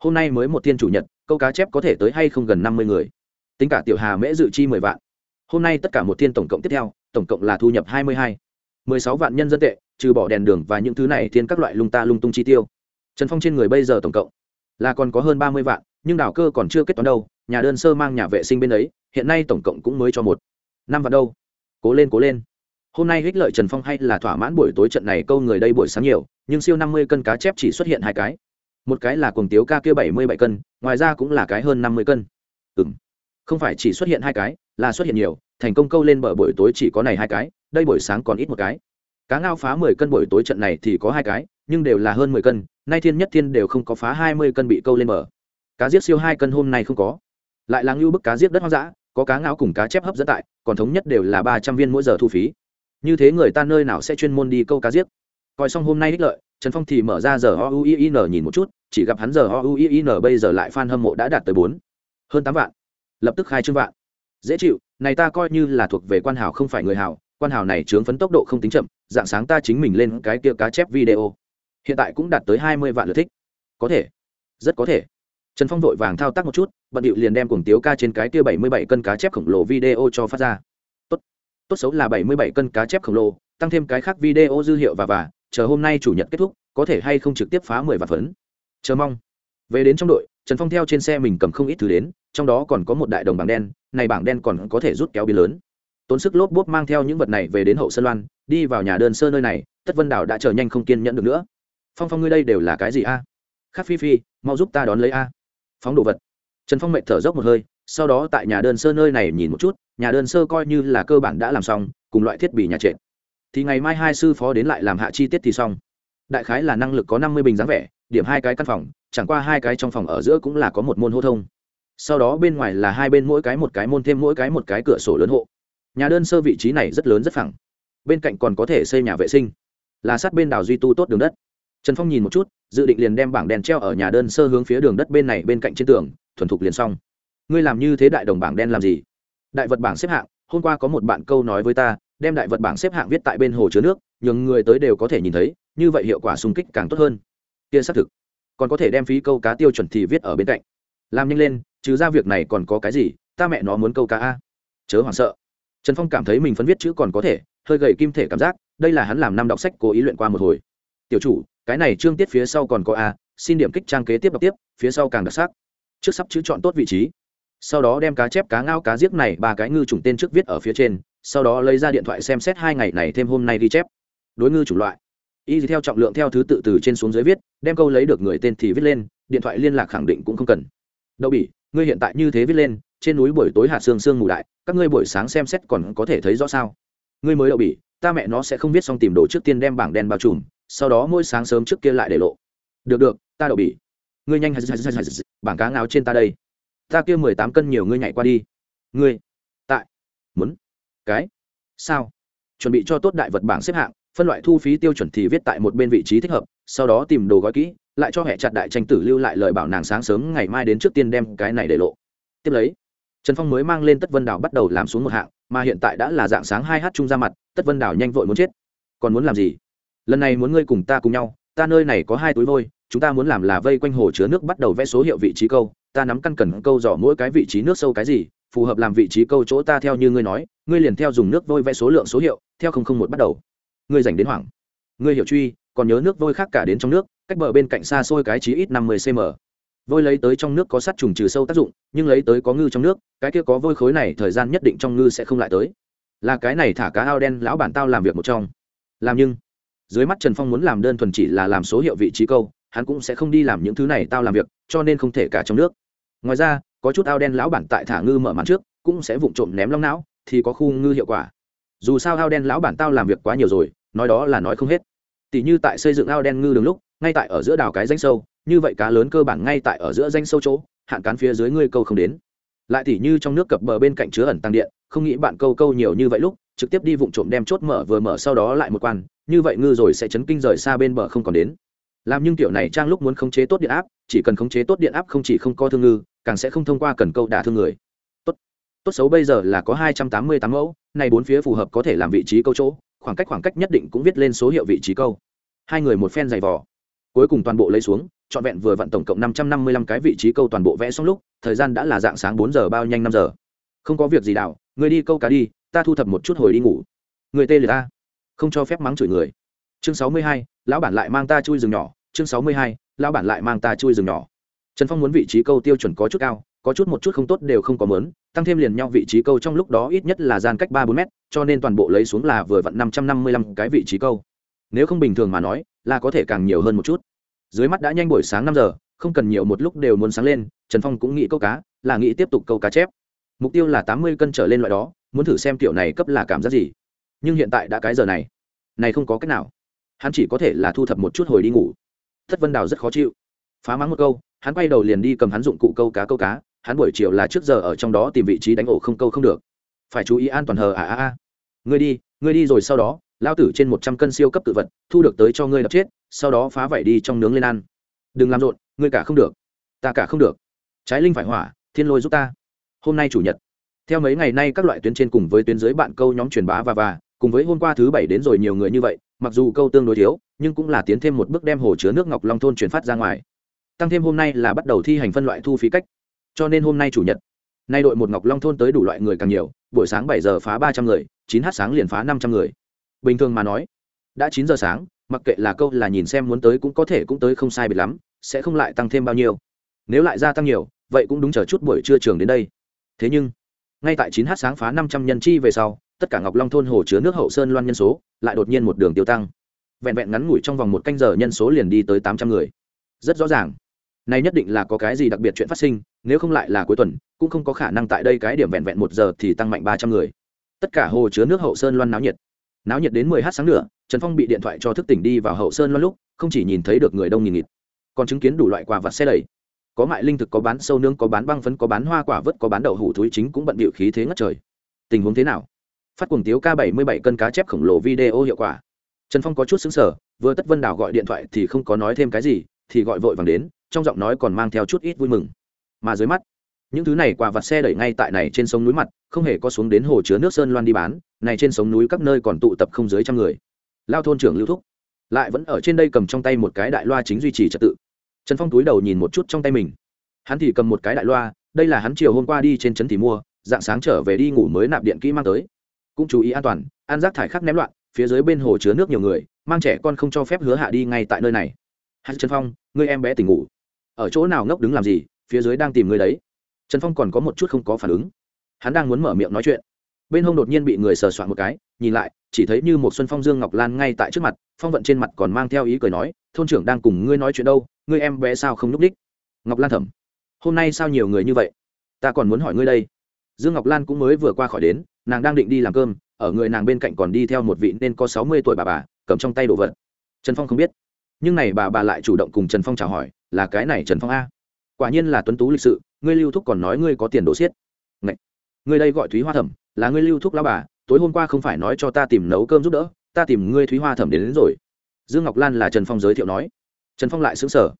hôm nay mới một thiên chủ nhật, câu cá chép có thể tới hay không gần năm mươi người. Tính cả tiểu hà mễ dự chi mười vạn hôm nay tất cả một thiên tổng cộng tiếp theo, tổng cộng là thu nhập hai mươi hai. mười sáu vạn nhân dân tệ, trừ bỏ đèn đường và những thứ này thiên các loại lung ta lung tung chi tiêu. Trần phong trên người bây giờ tổng cộng là còn có hơn ba mươi vạn, nhưng đảo cơ còn chưa kết toán đâu, nhà đơn sơ mang nhà vệ sinh bên ấy, hiện nay tổng cộng cũng mới cho một. Năm vạn đâu. Cố lên cố lên. Hôm nay hích lợi trần phong hay là thỏa mãn buổi tối trận này câu người đây buổi sáng nhiều, nhưng siêu năm mươi cân cá chép chỉ xuất hiện hai cái. Một cái là cuồng tiếu ca kia bảy mươi bảy cân, ngoài ra cũng là cái hơn năm mươi cân. Ừ m không phải chỉ xuất hiện hai cái, là xuất hiện nhiều, thành công câu lên bờ buổi tối chỉ có này hai cái, đây buổi sáng còn ít một cái. Cá ngao phá mười cân buổi tối trận này thì có hai cái, nhưng đều là hơn mười cân, nay thiên nhất thiên đều không có phá hai mươi cân bị câu lên bờ. Cá giết siêu hai cân hôm nay không có. Lại là ngưu bức cá giết đất hoang dã, có cá ngao cùng cá chép hấp dẫn tại, còn thống nhất đều là ba trăm viên mỗi giờ thu phí. Như thế người ta nơi nào sẽ chuyên môn đi câu cá giết? Coi xong hôm nay ích lợi, trần phong thì mở ra giờ o u i n nhìn một chút, chỉ gặp hắn giờ o u i n bây giờ lại f a n hâm mộ đã đạt tới bốn, hơn tám vạn lập tức khai trương vạn. Dễ chịu, này ta coi như là thuộc về quan hảo không phải người hảo, quan hảo này chướng phấn tốc độ không tính chậm, dạng sáng ta chính mình lên cái kia cá chép video. Hiện tại cũng đạt tới hai mươi vạn lượt thích. Có thể. Rất có thể. Trần phong vội vàng thao tác một chút, bận điệu liền đem cùng tiếu ca trên cái kia bảy mươi bảy cân cá chép khổng lồ video cho phát ra. Tốt. Tốt xấu là bảy mươi bảy cân cá chép khổng lồ, tăng thêm cái khác video dư hiệu và và, chờ hôm nay chủ nhật kết thúc, có thể hay không trực tiếp phá mười vạn phấn. Chờ mong. Về đến trong đội trần phong theo trên xe mình cầm không ít thứ đến, trong đó còn có một đại đồng bảng đen, này bảng đen còn có thể rút kéo biến lớn. Tốn sức lốp bốp mang theo những vật này về đến hậu sơn loan, đi vào nhà đơn sơ nơi này, tất vân đảo đã chờ nhanh không kiên nhẫn được nữa. Phong phong ngươi đây đều là cái gì a? Khắc phi phi, mau giúp ta đón lấy a. Phóng đồ vật. Trần phong mệt thở dốc một hơi, sau đó tại nhà đơn sơ nơi này nhìn một chút, nhà đơn sơ coi như là cơ bản đã làm xong, cùng loại thiết bị nhà trệt. Thì ngày mai hai sư phó đến lại làm hạ chi tiết thì xong đại khái là năng lực có năm mươi bình dáng vẻ, điểm hai cái căn phòng, chẳng qua hai cái trong phòng ở giữa cũng là có một môn hô thông. Sau đó bên ngoài là hai bên mỗi cái một cái môn thêm mỗi cái một cái cửa sổ lớn hộ. Nhà đơn sơ vị trí này rất lớn rất phẳng. Bên cạnh còn có thể xây nhà vệ sinh. Là sát bên đảo duy tu tốt đường đất. Trần phong nhìn một chút, dự định liền đem bảng đèn treo ở nhà đơn sơ hướng phía đường đất bên này bên cạnh trên tường, thuần thục liền xong. Ngươi làm như thế đại đồng bảng đen làm gì? Đại vật bảng xếp hạng, hôm qua có một bạn câu nói với ta, đem đại vật bảng xếp hạng viết tại bên hồ chứa nước, nhường người tới đều có thể nhìn thấy như vậy hiệu quả xung kích càng tốt hơn. Kia xác thực. Còn có thể đem phí câu cá tiêu chuẩn thì viết ở bên cạnh. Làm nhanh lên, trừ ra việc này còn có cái gì, ta mẹ nó muốn câu cá a. Chớ hoảng sợ. Trần phong cảm thấy mình phân viết chữ còn có thể, hơi gầy kim thể cảm giác, đây là hắn làm năm đọc sách cố ý luyện qua một hồi. Tiểu chủ, cái này chương tiết phía sau còn có a, xin điểm kích trang kế tiếp đọc tiếp, phía sau càng đặc sắc. Trước sắp chữ chọn tốt vị trí. Sau đó đem cá chép, cá ngao, cá giếc này ba cái ngư trùng tên trước viết ở phía trên, sau đó lấy ra điện thoại xem xét hai ngày này thêm hôm nay ghi chép. Đối ngư chủng loại y theo trọng lượng theo thứ tự từ trên xuống dưới viết, đem câu lấy được người tên thì viết lên, điện thoại liên lạc khẳng định cũng không cần. Đậu bỉ, ngươi hiện tại như thế viết lên, trên núi buổi tối hạt sương sương mù đại, các ngươi buổi sáng xem xét còn có thể thấy rõ sao? Ngươi mới đậu bỉ, ta mẹ nó sẽ không viết xong tìm đồ trước tiên đem bảng đen bao trùm, sau đó mỗi sáng sớm trước kia lại để lộ. Được được, ta đậu bỉ. Ngươi nhanh bảng cá ngáo trên ta đây. Ta kia mười tám cân nhiều ngươi nhảy qua đi. Ngươi, tại, muốn, cái, sao? Chuẩn bị cho tốt đại vật bảng xếp hạng phân loại thu phí tiêu chuẩn thì viết tại một bên vị trí thích hợp, sau đó tìm đồ gói kỹ, lại cho hệ chặt đại tranh tử lưu lại lời bảo nàng sáng sớm ngày mai đến trước tiên đem cái này để lộ. Tiếp lấy, trần phong mới mang lên tất vân đảo bắt đầu làm xuống một hạng, mà hiện tại đã là dạng sáng hai h chung ra mặt, tất vân đảo nhanh vội muốn chết. Còn muốn làm gì? Lần này muốn ngươi cùng ta cùng nhau, ta nơi này có hai túi vôi, chúng ta muốn làm là vây quanh hồ chứa nước bắt đầu vẽ số hiệu vị trí câu, ta nắm căn cần câu dò mỗi cái vị trí nước sâu cái gì, phù hợp làm vị trí câu chỗ ta theo như ngươi nói, ngươi liền theo dùng nước vôi vẽ số lượng số hiệu, theo không không một bắt đầu ngươi dành đến hoảng. Ngươi hiểu truy, còn nhớ nước vôi khác cả đến trong nước, cách bờ bên cạnh xa xôi cái chí ít năm mươi cm vôi lấy tới trong nước có sát trùng trừ sâu tác dụng, nhưng lấy tới có ngư trong nước, cái kia có vôi khối này thời gian nhất định trong ngư sẽ không lại tới. Là cái này thả cá ao đen, lão bản tao làm việc một trong. Làm nhưng, dưới mắt trần phong muốn làm đơn thuần chỉ là làm số hiệu vị trí câu, hắn cũng sẽ không đi làm những thứ này tao làm việc, cho nên không thể cả trong nước. Ngoài ra, có chút ao đen lão bản tại thả ngư mở màn trước, cũng sẽ vụng trộm ném long não, thì có khu ngư hiệu quả. Dù sao ao đen lão bản tao làm việc quá nhiều rồi nói đó là nói không hết. Tỷ như tại xây dựng ao đen ngư đường lúc, ngay tại ở giữa đào cái danh sâu, như vậy cá lớn cơ bản ngay tại ở giữa danh sâu chỗ, hạn cán phía dưới ngươi câu không đến. Lại tỷ như trong nước cập bờ bên cạnh chứa ẩn tăng điện, không nghĩ bạn câu câu nhiều như vậy lúc, trực tiếp đi vụng trộm đem chốt mở vừa mở sau đó lại một quan, như vậy ngư rồi sẽ chấn kinh rời xa bên bờ không còn đến. Làm nhưng tiểu này trang lúc muốn khống chế tốt điện áp, chỉ cần khống chế tốt điện áp không chỉ không có thương ngư, càng sẽ không thông qua cần câu đả thương người. Tốt. Tốt xấu bây giờ là có hai trăm tám mươi tám mẫu này bốn phía phù hợp có thể làm vị trí câu chỗ khoảng cách khoảng cách nhất định cũng viết lên số hiệu vị trí câu. Hai người một phen dày vò. Cuối cùng toàn bộ lấy xuống trọn vẹn vừa vặn tổng cộng năm trăm năm mươi lăm cái vị trí câu toàn bộ vẽ xong lúc thời gian đã là dạng sáng bốn giờ bao nhanh năm giờ. Không có việc gì đảo, người đi câu cá đi ta thu thập một chút hồi đi ngủ. Người tê liệt ta. Không cho phép mắng chửi người. Chương sáu mươi hai lão bản lại mang ta chui rừng nhỏ. Chương sáu mươi hai lão bản lại mang ta chui rừng nhỏ. Trần phong muốn vị trí câu tiêu chuẩn có chút cao có chút một chút không tốt đều không có mớn, tăng thêm liền nhau vị trí câu trong lúc đó ít nhất là gian cách ba bốn mét, cho nên toàn bộ lấy xuống là vừa vặn năm trăm năm mươi lăm cái vị trí câu. Nếu không bình thường mà nói, là có thể càng nhiều hơn một chút. Dưới mắt đã nhanh buổi sáng năm giờ, không cần nhiều một lúc đều muốn sáng lên, trần phong cũng nghĩ câu cá, là nghĩ tiếp tục câu cá chép. Mục tiêu là tám mươi cân trở lên loại đó, muốn thử xem kiểu này cấp là cảm giác gì. Nhưng hiện tại đã cái giờ này này không có cách nào. Hắn chỉ có thể là thu thập một chút hồi đi ngủ. Thất vân đào rất khó chịu. Phá mắng một câu, hắn quay đầu liền đi cầm hắn dụng cụ câu cá câu cá hắn buổi chiều là trước giờ ở trong đó tìm vị trí đánh ổ không câu không được. Phải chú ý an toàn hờ à à à. Ngươi đi ngươi đi rồi sau đó lao tử trên một trăm cân siêu cấp tự vật, thu được tới cho ngươi đập chết, sau đó phá vảy đi trong nướng lên ăn. Đừng làm rộn, ngươi cả không được. Ta cả không được. Trái linh phải hỏa, thiên lôi giúp ta. Hôm nay chủ nhật. Theo mấy ngày nay các loại tuyến trên cùng với tuyến dưới bạn câu nhóm truyền bá và và, cùng với hôm qua thứ bảy đến rồi nhiều người như vậy, mặc dù câu tương đối thiếu, nhưng cũng là tiến thêm một bước đem hồ chứa nước ngọc long thôn chuyển phát ra ngoài. Tăng thêm hôm nay là bắt đầu thi hành phân loại thu phí cách cho nên hôm nay chủ nhật, nay đội một ngọc long thôn tới đủ loại người càng nhiều, buổi sáng bảy giờ phá ba trăm người, chín h sáng liền phá năm trăm người. Bình thường mà nói, đã chín giờ sáng, mặc kệ là câu là nhìn xem muốn tới cũng có thể cũng tới không sai biệt lắm, sẽ không lại tăng thêm bao nhiêu. Nếu lại gia tăng nhiều, vậy cũng đúng chờ chút buổi trưa trường đến đây. Thế nhưng, ngay tại chín h sáng phá năm trăm nhân chi về sau, tất cả ngọc long thôn hồ chứa nước hậu sơn loan nhân số lại đột nhiên một đường tiêu tăng. Vẹn vẹn ngắn ngủi trong vòng một canh giờ nhân số liền đi tới tám trăm người. Rất rõ ràng này nhất định là có cái gì đặc biệt chuyện phát sinh, nếu không lại là cuối tuần, cũng không có khả năng tại đây cái điểm vẹn vẹn một giờ thì tăng mạnh ba trăm người. Tất cả hồ chứa nước hậu sơn loan náo nhiệt. Náo nhiệt đến mười h sáng nữa, trần phong bị điện thoại cho thức tỉnh đi vào hậu sơn loan lúc, không chỉ nhìn thấy được người đông nghìn nghịt, còn chứng kiến đủ loại quà vặt xe đẩy. Có mại linh thực, có bán sâu nương có bán băng phấn, có bán hoa quả vớt, có bán đậu hủ thúi chính cũng bận bịu khí thế ngất trời. Tình huống thế nào? Phát cuồng tiếu k bảy mươi bảy cân cá chép khổng lồ video hiệu quả. Trần phong có chút xứng sở vừa tất vân đảo gọi điện thoại thì không có nói thêm cái gì, thì gọi vội vàng đến trong giọng nói còn mang theo chút ít vui mừng. Mà dưới mắt, những thứ này quà vặt xe đẩy ngay tại này trên sông núi mặt, không hề có xuống đến hồ chứa nước sơn loan đi bán, này trên sông núi các nơi còn tụ tập không dưới trăm người. Lao thôn trưởng lưu thúc lại vẫn ở trên đây cầm trong tay một cái đại loa chính duy trì trật tự. Trần phong túi đầu nhìn một chút trong tay mình. Hắn thì cầm một cái đại loa, đây là hắn chiều hôm qua đi trên trấn thì mua, dạng sáng trở về đi ngủ mới nạp điện kỹ mang tới. Cũng chú ý an toàn ăn rác thải khắc ném loạn, phía dưới bên hồ chứa nước nhiều người, mang trẻ con không cho phép hứa hạ đi ngay tại nơi này. Hắn trần phong người em bé tỉnh ngủ ở chỗ nào ngốc đứng làm gì, phía dưới đang tìm người đấy. Trần phong còn có một chút không có phản ứng. Hắn đang muốn mở miệng nói chuyện. Bên hông đột nhiên bị người sờ soạn một cái, nhìn lại, chỉ thấy như một xuân phong dương ngọc lan ngay tại trước mặt, phong vận trên mặt còn mang theo ý cười nói, thôn trưởng đang cùng ngươi nói chuyện đâu, ngươi em bé sao không n ú c đích? Ngọc lan thẩm hôm nay sao nhiều người như vậy? Ta còn muốn hỏi ngươi đây. Dương ngọc lan cũng mới vừa qua khỏi đến, nàng đang định đi làm cơm, ở người nàng bên cạnh còn đi theo một vị nên có sáu mươi tuổi bà bà, cầm trong tay đồ vật. Trần phong không biết, nhưng này bà bà lại chủ động cùng trần phong chào hỏi là cái này trần phong a. Quả nhiên là tuấn tú lịch sự ngươi lưu thúc còn nói ngươi có tiền đồ xiết. Ngậy! ngươi đây gọi thúy hoa thẩm là ngươi lưu thúc lao bà tối hôm qua không phải nói cho ta tìm nấu cơm giúp đỡ ta tìm ngươi thúy hoa thẩm đến, đến rồi. Dương ngọc lan là trần phong giới thiệu nói. Trần phong lại xứng sở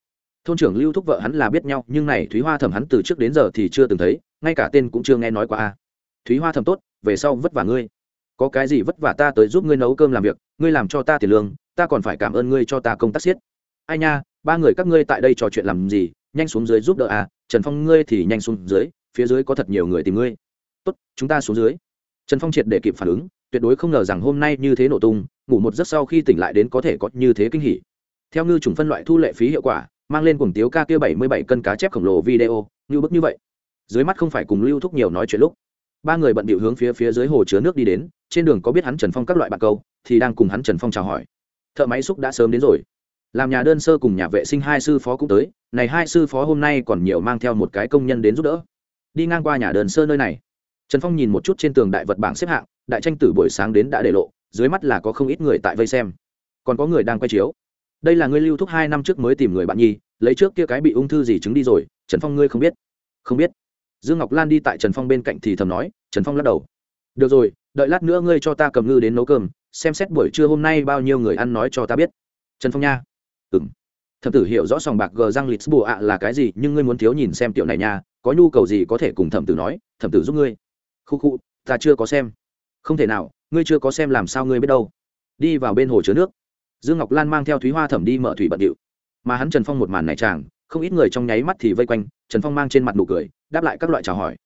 thôn trưởng lưu thúc vợ hắn là biết nhau nhưng này thúy hoa thẩm hắn từ trước đến giờ thì chưa từng thấy ngay cả tên cũng chưa nghe nói qua a. Thúy hoa thẩm tốt về sau vất vả ngươi. Có cái gì vất vả ta tới giúp ngươi nấu cơm làm việc ngươi làm cho ta tiền lương ta còn phải cảm ơn ngươi cho ta công tác siết ai nha ba người các ngươi tại đây trò chuyện làm gì, nhanh xuống dưới giúp đỡ à trần phong ngươi thì nhanh xuống dưới, phía dưới có thật nhiều người tìm ngươi. Tốt, chúng ta xuống dưới. Trần phong triệt để kịp phản ứng, tuyệt đối không ngờ rằng hôm nay như thế nổ tung, ngủ một giấc sau khi tỉnh lại đến có thể có như thế kinh hỉ. Theo ngư chủng phân loại thu lệ phí hiệu quả, mang lên cùng tiếu ca kia bảy mươi bảy cân cá chép khổng lồ video, như bức như vậy. Dưới mắt không phải cùng lưu thúc nhiều nói chuyện lúc. Ba người bận bịu hướng phía phía dưới hồ chứa nước đi đến, trên đường có biết hắn trần phong các loại bạc câu, thì đang cùng hắn trần phong chào hỏi. Thợ máy xúc đã sớm đến rồi làm nhà đơn sơ cùng nhà vệ sinh hai sư phó cũng tới, này hai sư phó hôm nay còn nhiều mang theo một cái công nhân đến giúp đỡ. Đi ngang qua nhà đơn sơ nơi này. Trần phong nhìn một chút trên tường đại vật bảng xếp hạng, đại tranh tử buổi sáng đến đã để lộ, dưới mắt là có không ít người tại vây xem. Còn có người đang quay chiếu. Đây là ngươi lưu thúc hai năm trước mới tìm người bạn nhi, lấy trước kia cái bị ung thư gì chứng đi rồi, trần phong ngươi không biết. Không biết. Dương ngọc lan đi tại trần phong bên cạnh thì thầm nói, trần phong lắc đầu. Được rồi, đợi lát nữa ngươi cho ta cầm ngư đến nấu cơm, xem xét buổi trưa hôm nay bao nhiêu người ăn nói cho ta biết. Trần phong nha ừng thẩm tử hiểu rõ sòng bạc gờ răng lịch bùa ạ là cái gì, nhưng ngươi muốn thiếu nhìn xem tiểu này nha, có nhu cầu gì có thể cùng thẩm tử nói, thẩm tử giúp ngươi. Khu khu, ta chưa có xem. Không thể nào, ngươi chưa có xem làm sao ngươi biết đâu. Đi vào bên hồ chứa nước. Dương ngọc lan mang theo thúy hoa thẩm đi mở thủy bận điệu. Mà hắn trần phong một màn này chàng, không ít người trong nháy mắt thì vây quanh, trần phong mang trên mặt nụ cười, đáp lại các loại chào hỏi.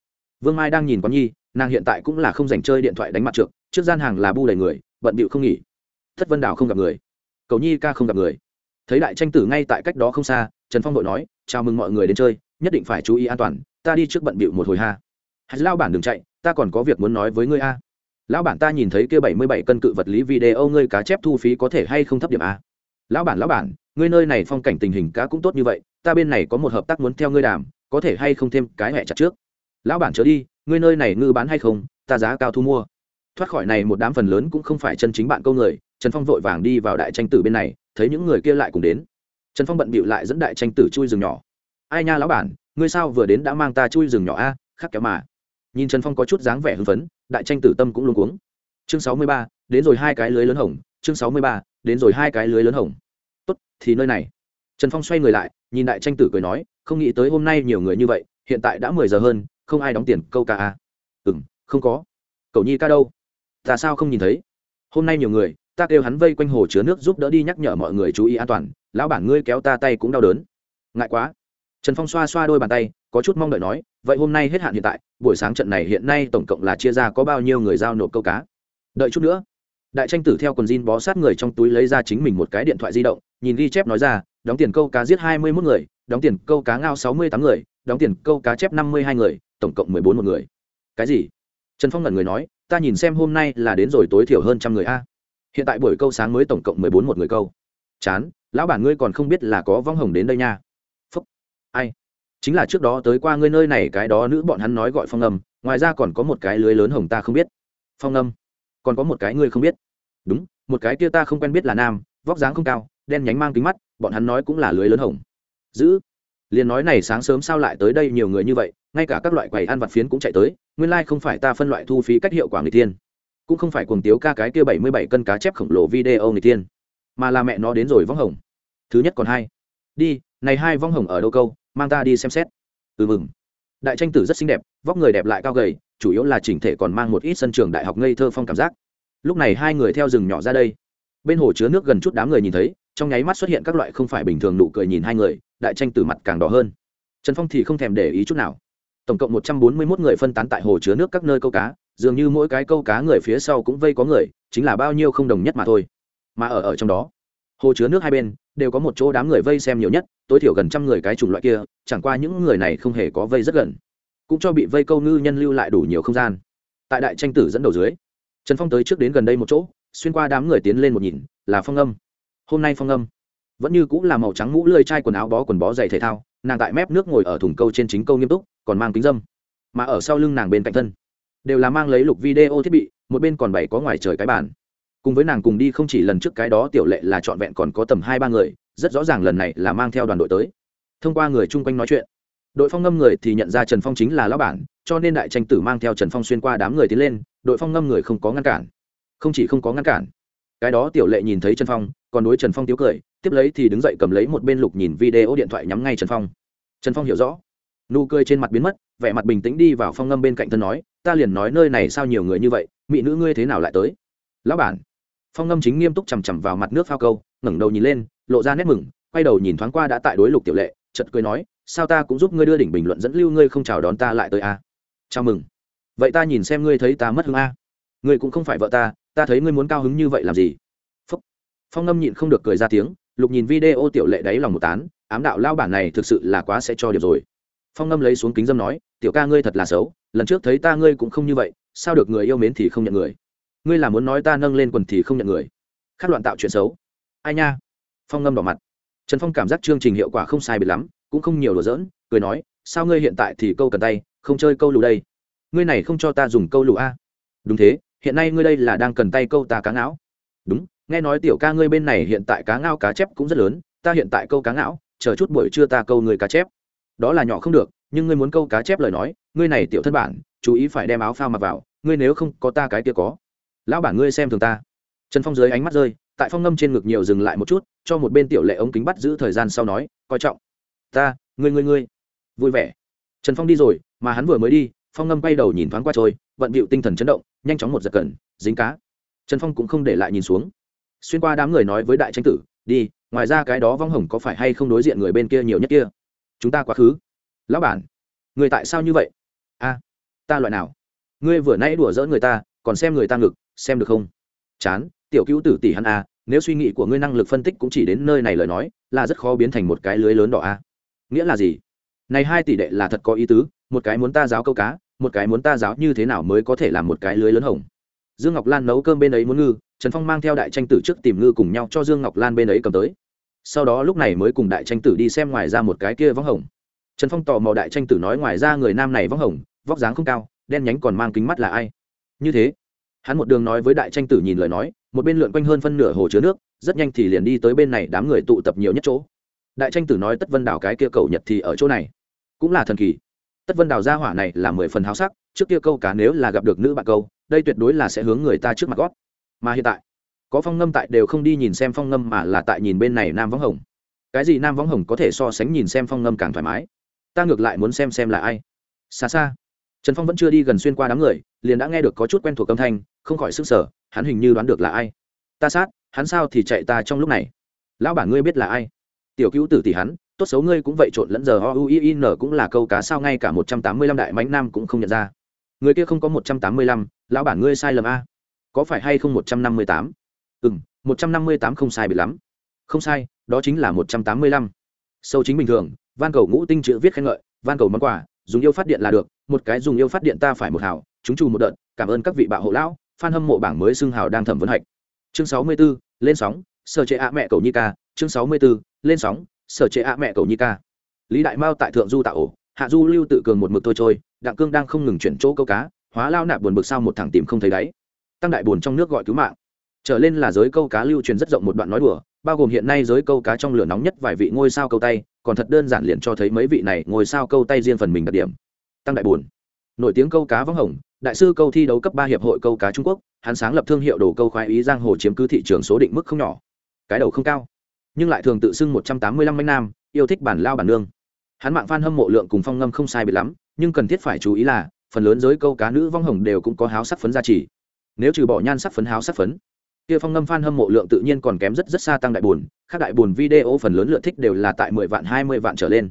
Vương mai đang nhìn con nhi, nàng hiện tại cũng là không dành chơi điện thoại đánh mặt trượt, trước gian hàng là bu đầy người, bận bịu không nghỉ. Thất vân đảo không gặp người. Cầu nhi ca không gặp người thấy đại tranh tử ngay tại cách đó không xa, trần phong đội nói, chào mừng mọi người đến chơi, nhất định phải chú ý an toàn, ta đi trước bận bịu một hồi ha. Hãy lao bản đừng chạy, ta còn có việc muốn nói với ngươi a. Lão bản ta nhìn thấy kia bảy mươi bảy cân cự vật lý video, ngươi cá chép thu phí có thể hay không thấp điểm a? Lão bản lão bản, ngươi nơi này phong cảnh tình hình cá cũng tốt như vậy, ta bên này có một hợp tác muốn theo ngươi đàm, có thể hay không thêm cái hẹ chặt trước? Lão bản trở đi, ngươi nơi này ngư bán hay không, ta giá cao thu mua thoát khỏi này một đám phần lớn cũng không phải chân chính bạn câu người, trần phong vội vàng đi vào đại tranh tử bên này, thấy những người kia lại cùng đến. Trần phong bận bịu lại dẫn đại tranh tử chui rừng nhỏ. Ai nha lão bản, ngươi sao vừa đến đã mang ta chui rừng nhỏ a, khắc kéo mà. Nhìn trần phong có chút dáng vẻ hưng phấn, đại tranh tử tâm cũng luôn cuống. Chương sáu mươi ba, đến rồi hai cái lưới lớn hồng, chương sáu mươi ba, đến rồi hai cái lưới lớn hồng. Tốt, thì nơi này. Trần phong xoay người lại, nhìn đại tranh tử cười nói, không nghĩ tới hôm nay nhiều người như vậy, hiện tại đã mười giờ hơn, không ai đóng tiền câu ca a. Ừ m không có. Cậu nhi ca đâu? Ta sao không nhìn thấy? Hôm nay nhiều người, ta kêu hắn vây quanh hồ chứa nước giúp đỡ đi nhắc nhở mọi người chú ý an toàn, lão bản ngươi kéo ta tay cũng đau đớn. Ngại quá. Trần phong xoa xoa đôi bàn tay, có chút mong đợi nói, vậy hôm nay hết hạn hiện tại, buổi sáng trận này hiện nay tổng cộng là chia ra có bao nhiêu người giao nộp câu cá? Đợi chút nữa. Đại tranh tử theo quần jean bó sát người trong túi lấy ra chính mình một cái điện thoại di động, nhìn ghi chép nói ra, đóng tiền câu cá giết hai mươi mốt người, đóng tiền câu cá ngao sáu mươi tám người, đóng tiền câu cá chép năm mươi hai người, tổng cộng mười bốn một người. Cái gì? Trần phong ngẩn người nói ta nhìn xem hôm nay là đến rồi tối thiểu hơn trăm người a. Hiện tại buổi câu sáng mới tổng cộng mười bốn một người câu. Chán, lão bản ngươi còn không biết là có vong hồng đến đây nha. Phúc. Ai? Chính là trước đó tới qua ngươi nơi này, cái đó nữ bọn hắn nói gọi phong âm, ngoài ra còn có một cái lưới lớn hồng ta không biết. Phong âm. Còn có một cái ngươi không biết. Đúng, một cái kia ta không quen biết là nam, vóc dáng không cao, đen nhánh mang kính mắt, bọn hắn nói cũng là lưới lớn hồng. Giữ. Liền nói này sáng sớm sao lại tới đây nhiều người như vậy ngay cả các loại quầy ăn vặt phiến cũng chạy tới, nguyên lai、like、không phải ta phân loại thu phí cách hiệu quả người tiên, cũng không phải cuồng tiếu ca cái kia bảy mươi bảy cân cá chép khổng lồ video người tiên, mà là mẹ nó đến rồi vong hồng. Thứ nhất còn hai. Đi, này hai vong hồng ở đâu câu, mang ta đi xem xét. Ừ mừng. Đại tranh tử rất xinh đẹp, vóc người đẹp lại cao gầy, chủ yếu là chỉnh thể còn mang một ít sân trường đại học ngây thơ phong cảm giác. Lúc này hai người theo rừng nhỏ ra đây. Bên hồ chứa nước gần chút đám người nhìn thấy, trong nháy mắt xuất hiện các loại không phải bình thường nụ cười nhìn hai người, đại tranh tử mặt càng đỏ hơn. Trần phong thì không thèm để ý chút nào tổng cộng một trăm bốn mươi mốt người phân tán tại hồ chứa nước các nơi câu cá, dường như mỗi cái câu cá người phía sau cũng vây có người, chính là bao nhiêu không đồng nhất mà thôi. Mà ở ở trong đó, hồ chứa nước hai bên, đều có một chỗ đám người vây xem nhiều nhất, tối thiểu gần trăm người cái chủng loại kia, chẳng qua những người này không hề có vây rất gần. Cũng cho bị vây câu ngư nhân lưu lại đủ nhiều không gian. Tại đại tranh tử dẫn đầu dưới, trần phong tới trước đến gần đây một chỗ, xuyên qua đám người tiến lên một nhìn, là phong âm. Hôm nay phong âm vẫn như cũng là màu trắng mũ lưỡi chai quần áo bó quần bó giày thể thao nàng tại mép nước ngồi ở thùng câu trên chính câu nghiêm túc còn mang kính dâm. Mà ở sau lưng nàng bên cạnh thân đều là mang lấy lục video thiết bị một bên còn bảy có ngoài trời cái bản, cùng với nàng cùng đi không chỉ lần trước cái đó tiểu lệ là trọn vẹn còn có tầm hai ba người rất rõ ràng lần này là mang theo đoàn đội tới. Thông qua người chung quanh nói chuyện đội phong ngâm người thì nhận ra trần phong chính là lão bản cho nên đại tranh tử mang theo trần phong xuyên qua đám người tiến lên đội phong ngâm người không có ngăn cản. Không chỉ không có ngăn cản cái đó tiểu lệ nhìn thấy trần phong còn đối trần phong tiếu cười, tiếp lấy thì đứng dậy cầm lấy một bên lục nhìn video điện thoại nhắm ngay trần phong. Trần phong hiểu rõ. Nụ cười trên mặt biến mất, vẻ mặt bình tĩnh đi vào phong ngâm bên cạnh thân nói, ta liền nói nơi này sao nhiều người như vậy, mỹ nữ ngươi thế nào lại tới? Lão bản. Phong ngâm chính nghiêm túc chằm chằm vào mặt nước phao câu, ngẩng đầu nhìn lên, lộ ra nét mừng, quay đầu nhìn thoáng qua đã tại đối lục tiểu lệ chật cười nói, sao ta cũng giúp ngươi đưa đỉnh bình luận dẫn lưu ngươi không chào đón ta lại tới a? À? chào mừng. Vậy ta nhìn xem ngươi thấy ta mất hứng a. Ngươi cũng không phải vợ ta ta thấy ngươi muốn cao hứng như vậy làm gì? Phong ngâm nhịn không được cười ra tiếng, lục nhìn video tiểu lệ đáy lòng một tán, ám đạo lao bản này thực sự là quá sẽ cho điểm rồi. Phong ngâm lấy xuống kính dâm nói, tiểu ca ngươi thật là xấu, lần trước thấy ta ngươi cũng không như vậy, sao được người yêu mến thì không nhận người? Ngươi là muốn nói ta nâng lên quần thì không nhận người? Khát loạn tạo chuyện xấu. Ai nha? Phong ngâm đỏ mặt. Trần phong cảm giác chương trình hiệu quả không sai biệt lắm, cũng không nhiều đùa giỡn, cười nói, sao ngươi hiện tại thì câu cần tay, không chơi câu lù đây? Ngươi này không cho ta dùng câu lù a. Đúng thế, hiện nay ngươi đây là đang cần tay câu ta cá não. đúng nghe nói tiểu ca ngươi bên này hiện tại cá ngao cá chép cũng rất lớn, ta hiện tại câu cá ngão, chờ chút buổi trưa ta câu người cá chép. Đó là nhỏ không được, nhưng ngươi muốn câu cá chép lời nói, ngươi này tiểu thân bản, chú ý phải đem áo phao mặc vào, ngươi nếu không có ta cái kia có. Lão bản ngươi xem thường ta. Trần phong dưới ánh mắt rơi, tại phong ngâm trên ngực nhiều dừng lại một chút, cho một bên tiểu lệ ống kính bắt giữ thời gian sau nói, coi trọng. Ta, ngươi ngươi ngươi. Vui vẻ. Trần phong đi rồi, mà hắn vừa mới đi, phong ngâm bay đầu nhìn thoáng qua trôi, vận bịu tinh thần chấn động, nhanh chóng một giật cần dính cá. Trần phong cũng không để lại nhìn xuống xuyên qua đám người nói với đại tranh tử, đi, ngoài ra cái đó vong hồng có phải hay không đối diện người bên kia nhiều nhất kia? Chúng ta quá khứ. Lão bản, người tại sao như vậy? A, ta loại nào? Ngươi vừa nãy đùa giỡn người ta, còn xem người ta ngực, xem được không? Chán, tiểu cứu tử tỷ hắn a, nếu suy nghĩ của ngươi năng lực phân tích cũng chỉ đến nơi này lời nói, là rất khó biến thành một cái lưới lớn đỏ a. Nghĩa là gì? Này hai tỷ đệ là thật có ý tứ, một cái muốn ta giáo câu cá, một cái muốn ta giáo như thế nào mới có thể làm một cái lưới lớn hồng? Dương ngọc lan nấu cơm bên ấy muốn ngư, trần phong mang theo đại tranh tử trước tìm ngư cùng nhau cho dương ngọc lan bên ấy cầm tới. Sau đó lúc này mới cùng đại tranh tử đi xem ngoài ra một cái kia võng hồng. Trần phong tò mò đại tranh tử nói ngoài ra người nam này võng hồng, vóc dáng không cao, đen nhánh còn mang kính mắt là ai? Như thế, hắn một đường nói với đại tranh tử nhìn lời nói, một bên lượn quanh hơn phân nửa hồ chứa nước, rất nhanh thì liền đi tới bên này đám người tụ tập nhiều nhất chỗ. Đại tranh tử nói tất vân đảo cái kia cầu nhật thì ở chỗ này. Cũng là thần kỳ. Tất vân đảo gia hỏa này là mười phần háo sắc, trước kia câu cá nếu là gặp được nữ bạn câu đây tuyệt đối là sẽ hướng người ta trước mặt gót mà hiện tại, có phong ngâm tại đều không đi nhìn xem phong ngâm mà là tại nhìn bên này nam võng hồng. Cái gì nam võng hồng có thể so sánh nhìn xem phong ngâm càng thoải mái? Ta ngược lại muốn xem xem là ai. Xa xa, trần phong vẫn chưa đi gần xuyên qua đám người, liền đã nghe được có chút quen thuộc âm thanh, không khỏi sức sở hắn hình như đoán được là ai. Ta sát, hắn sao thì chạy ta trong lúc này? Lão bản ngươi biết là ai? Tiểu cứu tử tỷ hắn, tốt xấu ngươi cũng vậy trộn lẫn giờ o u i n cũng là câu cá sao ngay cả một trăm tám mươi lăm đại mánh nam cũng không nhận ra người kia không có một trăm tám mươi lăm, lão bản ngươi sai lầm a. Có phải hay không một trăm năm mươi tám? Ừ m một trăm năm mươi tám không sai bị lắm. Không sai, đó chính là một trăm tám mươi lăm. Sâu chính bình thường, van cầu ngũ tinh chữ viết khen ngợi, van cầu món quà, dùng yêu phát điện là được, một cái dùng yêu phát điện ta phải một hào, chúng trù một đợt, cảm ơn các vị bạo hộ lão f hâm mộ bảng mới xưng hào đang thẩm vấn hạch. Chương sáu mươi b ố lên sóng, sở chế ạ mẹ cầu nhi ca. Chương sáu mươi b ố lên sóng, sở chế ạ mẹ cầu nhi ca. Lý đại mao tại thượng du tạo ổ hạ du lưu tự cường một mực tôi trôi, đặng cương đang không ngừng chuyển chỗ câu cá, hóa lao nạp buồn bực sau một thằng tìm không thấy đáy. Tăng đại buồn trong nước gọi cứu mạng. Trở lên là giới câu cá lưu truyền rất rộng một đoạn nói đùa, bao gồm hiện nay giới câu cá trong lửa nóng nhất vài vị ngôi sao câu tay, còn thật đơn giản liền cho thấy mấy vị này ngôi sao câu tay riêng phần mình đặc điểm. Tăng đại buồn. Nổi tiếng câu cá vắng hồng, đại sư câu thi đấu cấp ba hiệp hội câu cá trung quốc, hắn sáng lập thương hiệu đồ câu khoái ý giang hồ chiếm cứ thị trường số định mức không nhỏ. Cái đầu không cao, nhưng lại thường tự xưng một trăm tám mươi lăm manh nam, yêu thích bản lao bản nương hắn mạng f hâm mộ lượng cùng phong ngâm không sai bị lắm, nhưng cần thiết phải chú ý là, phần lớn giới câu cá nữ vong hồng đều cũng có háo sắc phấn gia trì. Nếu trừ bỏ nhan sắc phấn, háo sắc phấn, kia phong ngâm f hâm mộ lượng tự nhiên còn kém rất rất xa tăng đại buồn các đại buồn video phần lớn lượt thích đều là tại mười vạn, hai mươi vạn trở lên.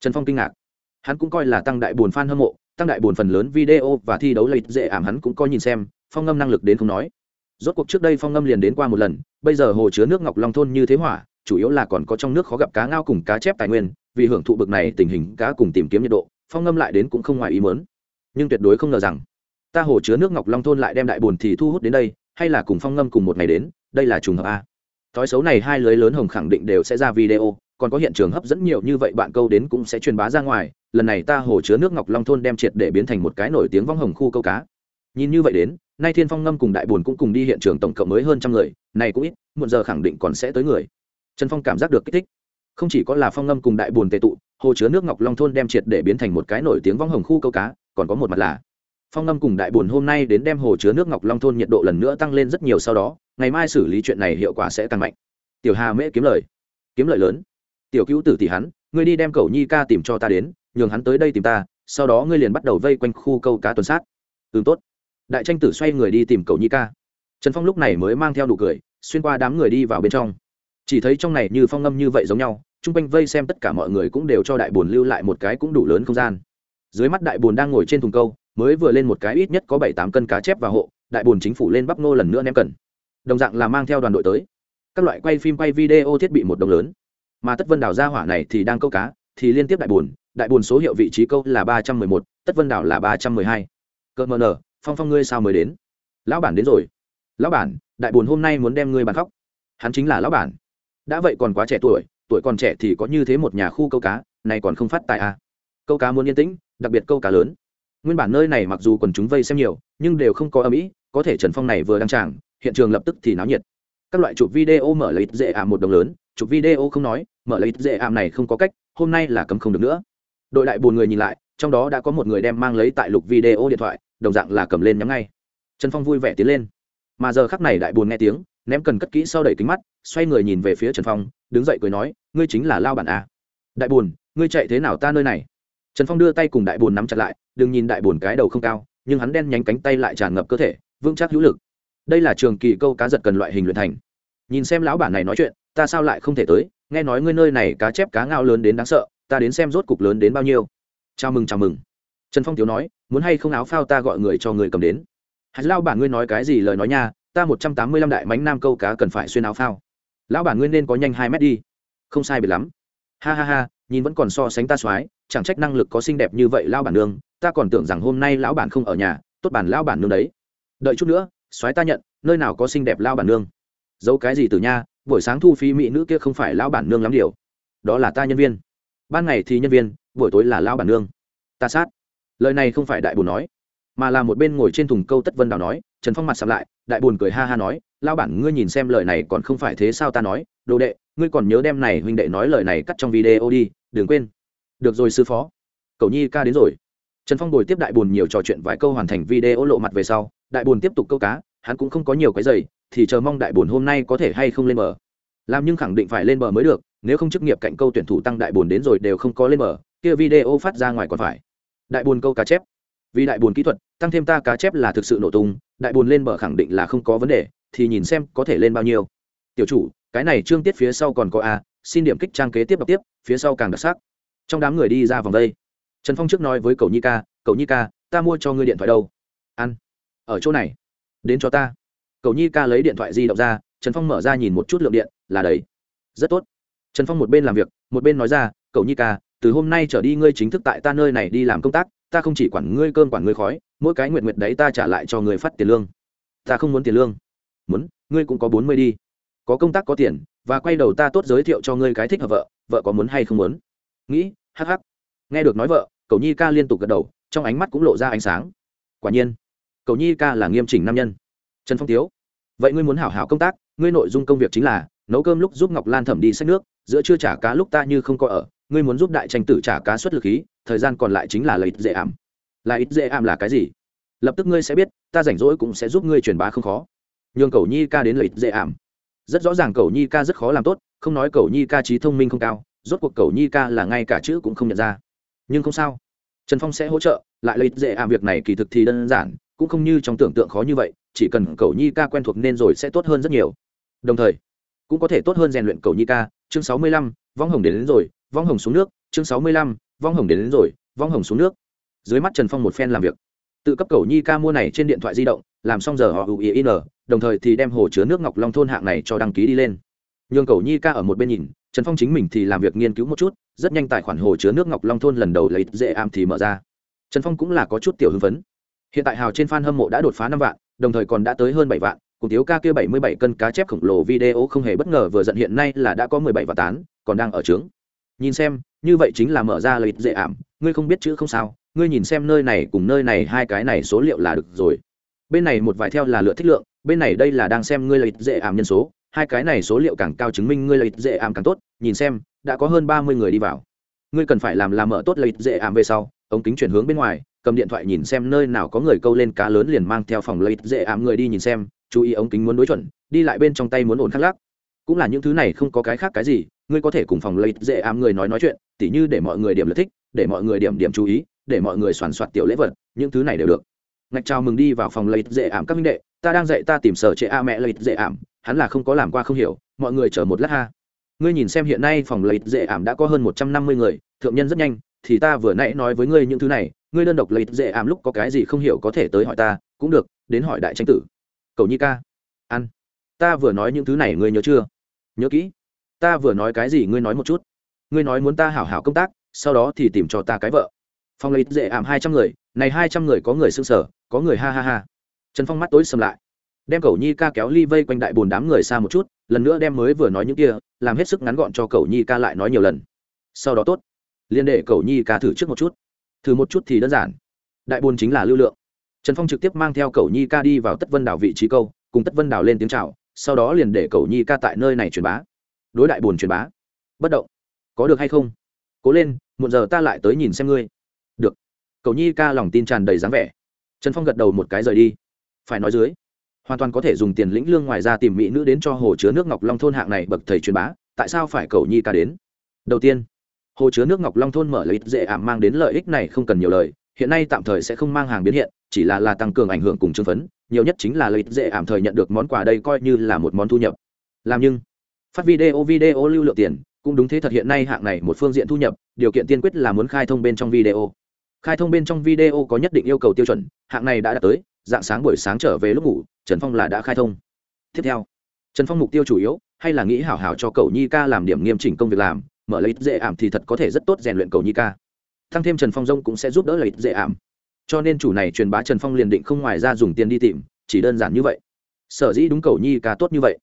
Trần phong kinh ngạc. Hắn cũng coi là tăng đại buồn f hâm mộ, tăng đại buồn phần lớn video và thi đấu lợi dễ ảm hắn cũng coi nhìn xem, phong ngâm năng lực đến không nói. Rốt cuộc trước đây phong ngâm liền đến qua một lần, bây giờ hồ chứa nước ngọc long thôn như thế hỏa, chủ yếu là còn có trong nước khó gặp cá ngao cùng cá chép tài nguyên vì hưởng thụ bực này tình hình cá cùng tìm kiếm nhiệt độ, phong ngâm lại đến cũng không ngoài ý mớn nhưng tuyệt đối không ngờ rằng, ta hồ chứa nước ngọc long thôn lại đem đại bồn thì thu hút đến đây, hay là cùng phong ngâm cùng một ngày đến, đây là trùng hợp a. Thói xấu này hai lưới lớn hồng khẳng định đều sẽ ra video, còn có hiện trường hấp dẫn nhiều như vậy bạn câu đến cũng sẽ truyền bá ra ngoài, lần này ta hồ chứa nước ngọc long thôn đem triệt để biến thành một cái nổi tiếng vong hồng khu câu cá. Nhìn như vậy đến, nay thiên phong ngâm cùng đại bồn cũng cùng đi hiện trường tổng cộng mới hơn trăm người, này cũng ít, muộn giờ khẳng định còn sẽ tới người. Trần phong cảm giác được kích thích không chỉ có là phong ngâm cùng đại bồn tệ tụ, hồ chứa nước ngọc long thôn đem triệt để biến thành một cái nổi tiếng vong hồng khu câu cá, còn có một mặt là, phong ngâm cùng đại bồn hôm nay đến đem hồ chứa nước ngọc long thôn nhiệt độ lần nữa tăng lên rất nhiều sau đó, ngày mai xử lý chuyện này hiệu quả sẽ tăng mạnh. Tiểu hà mễ kiếm lời. Kiếm lợi lớn. Tiểu cứu tử tỷ hắn, ngươi đi đem cầu nhi ca tìm cho ta đến, nhường hắn tới đây tìm ta, sau đó ngươi liền bắt đầu vây quanh khu câu cá tuần sát. Ừ tốt. Đại tranh tử xoay người đi tìm cầu nhi ca. Trần phong lúc này mới mang theo đủ cười, xuyên qua đám người đi vào bên trong chỉ thấy trong này như phong ngâm như vậy giống nhau, chung quanh vây xem tất cả mọi người cũng đều cho đại bồn lưu lại một cái cũng đủ lớn không gian. Dưới mắt đại bồn đang ngồi trên thùng câu, mới vừa lên một cái ít nhất có bảy tám cân cá chép và hộ, đại bồn chính phủ lên bắp nô lần nữa ném cần. Đồng dạng là mang theo đoàn đội tới. Các loại quay phim quay video thiết bị một đồng lớn. Mà tất vân đảo gia hỏa này thì đang câu cá, thì liên tiếp đại bồn đại bồn số hiệu vị trí câu là ba trăm mười một, tất vân đảo là ba trăm mười hai. Cỡ mờ nở, phong phong ngươi sao mới đến? Lão bản đến rồi. Lão bản, đại bồn hôm nay muốn đem ngươi bàn khóc. Hắn chính là lão bản đã vậy còn quá trẻ tuổi tuổi còn trẻ thì có như thế một nhà khu câu cá này còn không phát tài à. câu cá muốn yên tĩnh, đặc biệt câu cá lớn. Nguyên bản nơi này mặc dù quần chúng vây xem nhiều, nhưng đều không có âm ý, có thể trần phong này vừa đăng tràng, hiện trường lập tức thì náo nhiệt. Các loại chụp video mở lấy dễ ảm một đồng lớn, chụp video không nói, mở lấy dễ ảm này không có cách, hôm nay là cấm không được nữa. Đội đại buồn người nhìn lại, trong đó đã có một người đem mang lấy tại lục video điện thoại, đồng dạng là cầm lên nhắm ngay. Trần phong vui vẻ tiến lên. Mà giờ khắc này đại buồn nghe tiếng ném cần cất kỹ sau đẩy kính mắt, xoay người nhìn về phía trần phong, đứng dậy cười nói, ngươi chính là lao bản a đại Bùn ngươi chạy thế nào ta nơi này? Trần phong đưa tay cùng đại Bùn nắm chặt lại, đừng nhìn đại Bùn cái đầu không cao, nhưng hắn đen nhánh cánh tay lại tràn ngập cơ thể, vững chắc hữu lực. Đây là trường kỳ câu cá giật cần loại hình luyện thành. Nhìn xem lão bản này nói chuyện, ta sao lại không thể tới? Nghe nói ngươi nơi này cá chép cá ngao lớn đến đáng sợ, ta đến xem rốt cục lớn đến bao nhiêu. Chào mừng chào mừng. Trần phong thiếu nói, muốn hay không áo phao ta gọi người cho người cầm đến? Hãy lao bản ngươi nói cái gì lời nói nha ta một trăm tám mươi lăm đại mánh nam câu cá cần phải xuyên áo phao. Lão bản ngươi nên có nhanh hai mét đi. Không sai biệt lắm. Ha ha ha, nhìn vẫn còn so sánh ta soái, chẳng trách năng lực có xinh đẹp như vậy lão bản nương, ta còn tưởng rằng hôm nay lão bản không ở nhà, tốt bản lão bản nương đấy. Đợi chút nữa, soái ta nhận, nơi nào có xinh đẹp lão bản nương. Giấu cái gì từ nha, buổi sáng thu phí mỹ nữ kia không phải lão bản nương lắm điều. Đó là ta nhân viên. Ban ngày thì nhân viên, buổi tối là lão bản nương. Ta sát. Lời này không phải đại bù nói mà là một bên ngồi trên thùng câu tất vân đào nói, trần phong mặt sắm lại, đại bùn cười ha ha nói lao bản, ngươi nhìn xem lời này còn không phải thế sao ta nói, đồ đệ, ngươi còn nhớ đem này huynh đệ nói lời này cắt trong video đi, đừng quên. Được rồi sư phó. Cậu nhi ca đến rồi. Trần phong bồi tiếp đại bùn nhiều trò chuyện vài câu hoàn thành video lộ mặt về sau, đại bùn tiếp tục câu cá, hắn cũng không có nhiều cái giày, thì chờ mong đại bùn hôm nay có thể hay không lên bờ. Làm nhưng khẳng định phải lên bờ mới được, nếu không chức nghiệp cạnh câu tuyển thủ tăng đại bùn đến rồi đều không có lên bờ, kia video phát ra ngoài còn phải. Đại bùn câu cá chép vì đại bùn kỹ thuật, tăng thêm ta cá chép là thực sự nổ tung, đại bùn lên bờ khẳng định là không có vấn đề, thì nhìn xem có thể lên bao nhiêu. Tiểu chủ, cái này trương tiết phía sau còn có a, xin điểm kích trang kế tiếp đọc tiếp, phía sau càng đặc sắc. Trong đám người đi ra vòng đây. Trần phong trước nói với cậu nhi ca, cậu nhi ca, ta mua cho ngươi điện thoại đâu? Ăn. Ở chỗ này. Đến cho ta. Cầu nhi ca lấy điện thoại di động ra, trần phong mở ra nhìn một chút lượng điện, là đấy. Rất tốt. Trần phong một bên làm việc, một bên nói ra cầu nhi ca, từ hôm nay trở đi ngươi chính thức tại ta nơi này đi làm công tác ta không chỉ quản ngươi cơm quản ngươi khói, mỗi cái nguyện nguyện đấy ta trả lại cho người phát tiền lương. Ta không muốn tiền lương. Muốn, ngươi cũng có bốn mươi đi. Có công tác có tiền, và quay đầu ta tốt giới thiệu cho ngươi cái thích hợp vợ vợ có muốn hay không muốn? Nghĩ, hắc hắc. Nghe được nói vợ, cầu nhi ca liên tục gật đầu, trong ánh mắt cũng lộ ra ánh sáng. Quả nhiên, cầu nhi ca là nghiêm chỉnh nam nhân. Trần phong tiếu, vậy ngươi muốn hảo hảo công tác, ngươi nội dung công việc chính là nấu cơm lúc giúp ngọc lan thẩm đi xách nước, giữa chưa trả cá lúc ta như không có ở ngươi muốn giúp đại tranh tử trả cá suất lực khí thời gian còn lại chính là lợi ích dễ ảm. Là ít dễ ảm là cái gì? Lập tức ngươi sẽ biết ta rảnh rỗi cũng sẽ giúp ngươi truyền bá không khó. Nhường cầu nhi ca đến lợi ích dễ ảm. Rất rõ ràng cầu nhi ca rất khó làm tốt không nói cầu nhi ca trí thông minh không cao rốt cuộc cầu nhi ca là ngay cả chữ cũng không nhận ra. Nhưng không sao. Trần phong sẽ hỗ trợ lại lợi ích dễ ảm việc này kỳ thực thì đơn giản cũng không như trong tưởng tượng khó như vậy chỉ cần cầu nhi ca quen thuộc nên rồi sẽ tốt hơn rất nhiều. Đồng thời cũng có thể tốt hơn rèn luyện cầu nhi ca. Chương sáu mươi lăm vong hồng đến, đến rồi vong hồng xuống nước chương sáu mươi lăm vong hồng đến, đến rồi vong hồng xuống nước. Dưới mắt trần phong một phen làm việc. Tự cấp cầu nhi ca mua này trên điện thoại di động làm xong giờ họ uin đồng thời thì đem hồ chứa nước ngọc long thôn hạng này cho đăng ký đi lên. Nhường cầu nhi ca ở một bên nhìn trần phong chính mình thì làm việc nghiên cứu một chút rất nhanh tài khoản hồ chứa nước ngọc long thôn lần đầu lấy dễ am thì mở ra. Trần phong cũng là có chút tiểu hưng phấn. Hiện tại hào trên f a n hâm mộ đã đột phá năm vạn đồng thời còn đã tới hơn bảy vạn cùng tiếu ca kia bảy mươi bảy cân cá chép khổng lồ video không hề bất ngờ vừa giận hiện nay là đã có mười bảy và tán còn đang ở trướng nhìn xem, như vậy chính là mở ra lợi dễ ảm, ngươi không biết chữ không sao, ngươi nhìn xem nơi này cùng nơi này hai cái này số liệu là được rồi. Bên này một vài theo là lựa thích lượng, bên này đây là đang xem ngươi lợi dễ ảm nhân số, hai cái này số liệu càng cao chứng minh ngươi lợi dễ ảm càng tốt, nhìn xem, đã có hơn ba mươi người đi vào. Ngươi cần phải làm làm mở tốt lợi dễ ảm về sau, ống kính chuyển hướng bên ngoài, cầm điện thoại nhìn xem nơi nào có người câu lên cá lớn liền mang theo phòng lợi dễ ảm người đi nhìn xem, chú ý ống kính muốn đối chuẩn, đi lại bên trong tay muốn ổn khắc lắc cũng là những thứ này không có cái khác cái gì, ngươi có thể cùng phòng lấy dễ ám người nói nói chuyện, tỉ như để mọi người điểm lợi thích, để mọi người điểm điểm chú ý, để mọi người soàn soạt tiểu lễ vật, những thứ này đều được. Ngạch chào mừng đi vào phòng lấy dễ ảm các minh đệ, ta đang dạy ta tìm sở trệ a mẹ lấy dễ ảm hắn là không có làm qua không hiểu, mọi người chờ một lát ha. Ngươi nhìn xem hiện nay phòng lấy dễ ảm đã có hơn một trăm năm mươi người, thượng nhân rất nhanh, thì ta vừa nãy nói với ngươi những thứ này, ngươi đơn độc lấy dễ ảm lúc có cái gì không hiểu có thể tới hỏi ta, cũng được, đến hỏi đại tranh tử. Cầu nhi ca, ăn. Ta vừa nói những thứ này ngươi nhớ chưa? Nhớ kỹ, ta vừa nói cái gì ngươi nói một chút. Ngươi nói muốn ta hảo hảo công tác, sau đó thì tìm cho ta cái vợ. Phong lấy dễ ảm hai trăm người, này hai trăm người có người s ư n g sở có người ha ha ha. Trần phong mắt tối xâm lại. Đem cầu nhi ca kéo ly vây quanh đại bồn đám người xa một chút, lần nữa đem mới vừa nói những kia, làm hết sức ngắn gọn cho cầu nhi ca lại nói nhiều lần. Sau đó tốt liên đệ cầu nhi ca thử trước một chút. Thử một chút thì đơn giản. Đại bồn chính là lưu lượng. Trần phong trực tiếp mang theo cầu nhi ca đi vào tất vân đảo vị trí câu, cùng tất vân đảo lên tiếng c h à o sau đó liền để cầu nhi ca tại nơi này truyền bá. Đối đại buồn truyền bá. Bất động. Có được hay không? Cố lên một giờ ta lại tới nhìn xem ngươi. Được. Cầu nhi ca lòng tin tràn đầy dáng vẻ. Trần phong gật đầu một cái rời đi. Phải nói dưới, hoàn toàn có thể dùng tiền lĩnh lương ngoài ra tìm mỹ nữ đến cho hồ chứa nước ngọc long thôn hạng này bậc thầy truyền bá, tại sao phải cầu nhi ca đến? Đầu tiên, hồ chứa nước ngọc long thôn mở lợi ích dễ ảm mang đến lợi ích này không cần nhiều lời, hiện nay tạm thời sẽ không mang hàng biến hiện, chỉ là là tăng cường ảnh hưởng cùng chứng phấn nhiều nhất chính là lợi dễ ảm thời nhận được món quà đây coi như là một món thu nhập. Làm nhưng, phát video video lưu lượng tiền, cũng đúng thế thật hiện nay hạng này một phương diện thu nhập, điều kiện tiên quyết là muốn khai thông bên trong video. Khai thông bên trong video có nhất định yêu cầu tiêu chuẩn, hạng này đã đạt tới, dạng sáng buổi sáng trở về lúc ngủ, trần phong là đã khai thông. Tiếp theo, trần phong mục tiêu chủ yếu, hay là nghĩ hảo hảo cho cầu nhi ca làm điểm nghiêm chỉnh công việc làm, mở lấy dễ ảm thì thật có thể rất tốt rèn luyện cầu nhi ca. Thăng thêm trần phong dông cũng sẽ giúp đỡ lợi dễ ảm cho nên chủ này truyền bá trần phong liền định không ngoài ra dùng tiền đi tìm, chỉ đơn giản như vậy. Sở dĩ đúng cầu nhi ca tốt như vậy.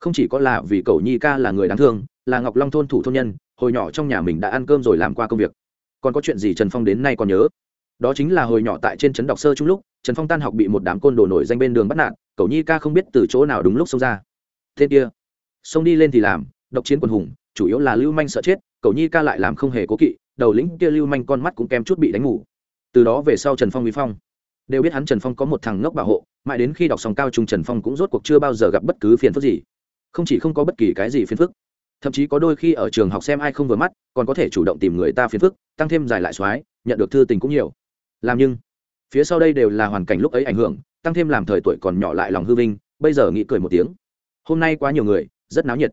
Không chỉ có là vì cầu nhi ca là người đáng thương, là ngọc long thôn thủ thôn nhân, hồi nhỏ trong nhà mình đã ăn cơm rồi làm qua công việc. Còn có chuyện gì trần phong đến nay còn nhớ? Đó chính là hồi nhỏ tại trên trấn đọc sơ chung lúc, trần phong tan học bị một đám côn đồ nổi danh bên đường bắt nạn cầu nhi ca không biết từ chỗ nào đúng lúc xông ra. Thế kia, xông đi lên thì làm, độc chiến quần hùng, chủ yếu là lưu manh sợ chết cầu nhi ca lại làm không hề cố kỵ, đầu lĩnh kia lưu manh con mắt cũng kém chút bị đánh ngủ từ đó về sau trần phong uy phong. Đều biết hắn trần phong có một thằng ngốc bảo hộ, mãi đến khi đọc xong cao trung trần phong cũng rốt cuộc chưa bao giờ gặp bất cứ phiền phức gì. Không chỉ không có bất kỳ cái gì phiền phức, thậm chí có đôi khi ở trường học xem ai không vừa mắt, còn có thể chủ động tìm người ta phiền phức, tăng thêm giải lại soái, nhận được thư tình cũng nhiều. Làm nhưng, phía sau đây đều là hoàn cảnh lúc ấy ảnh hưởng, tăng thêm làm thời tuổi còn nhỏ lại lòng hư vinh, bây giờ nghĩ cười một tiếng. Hôm nay quá nhiều người, rất náo nhiệt.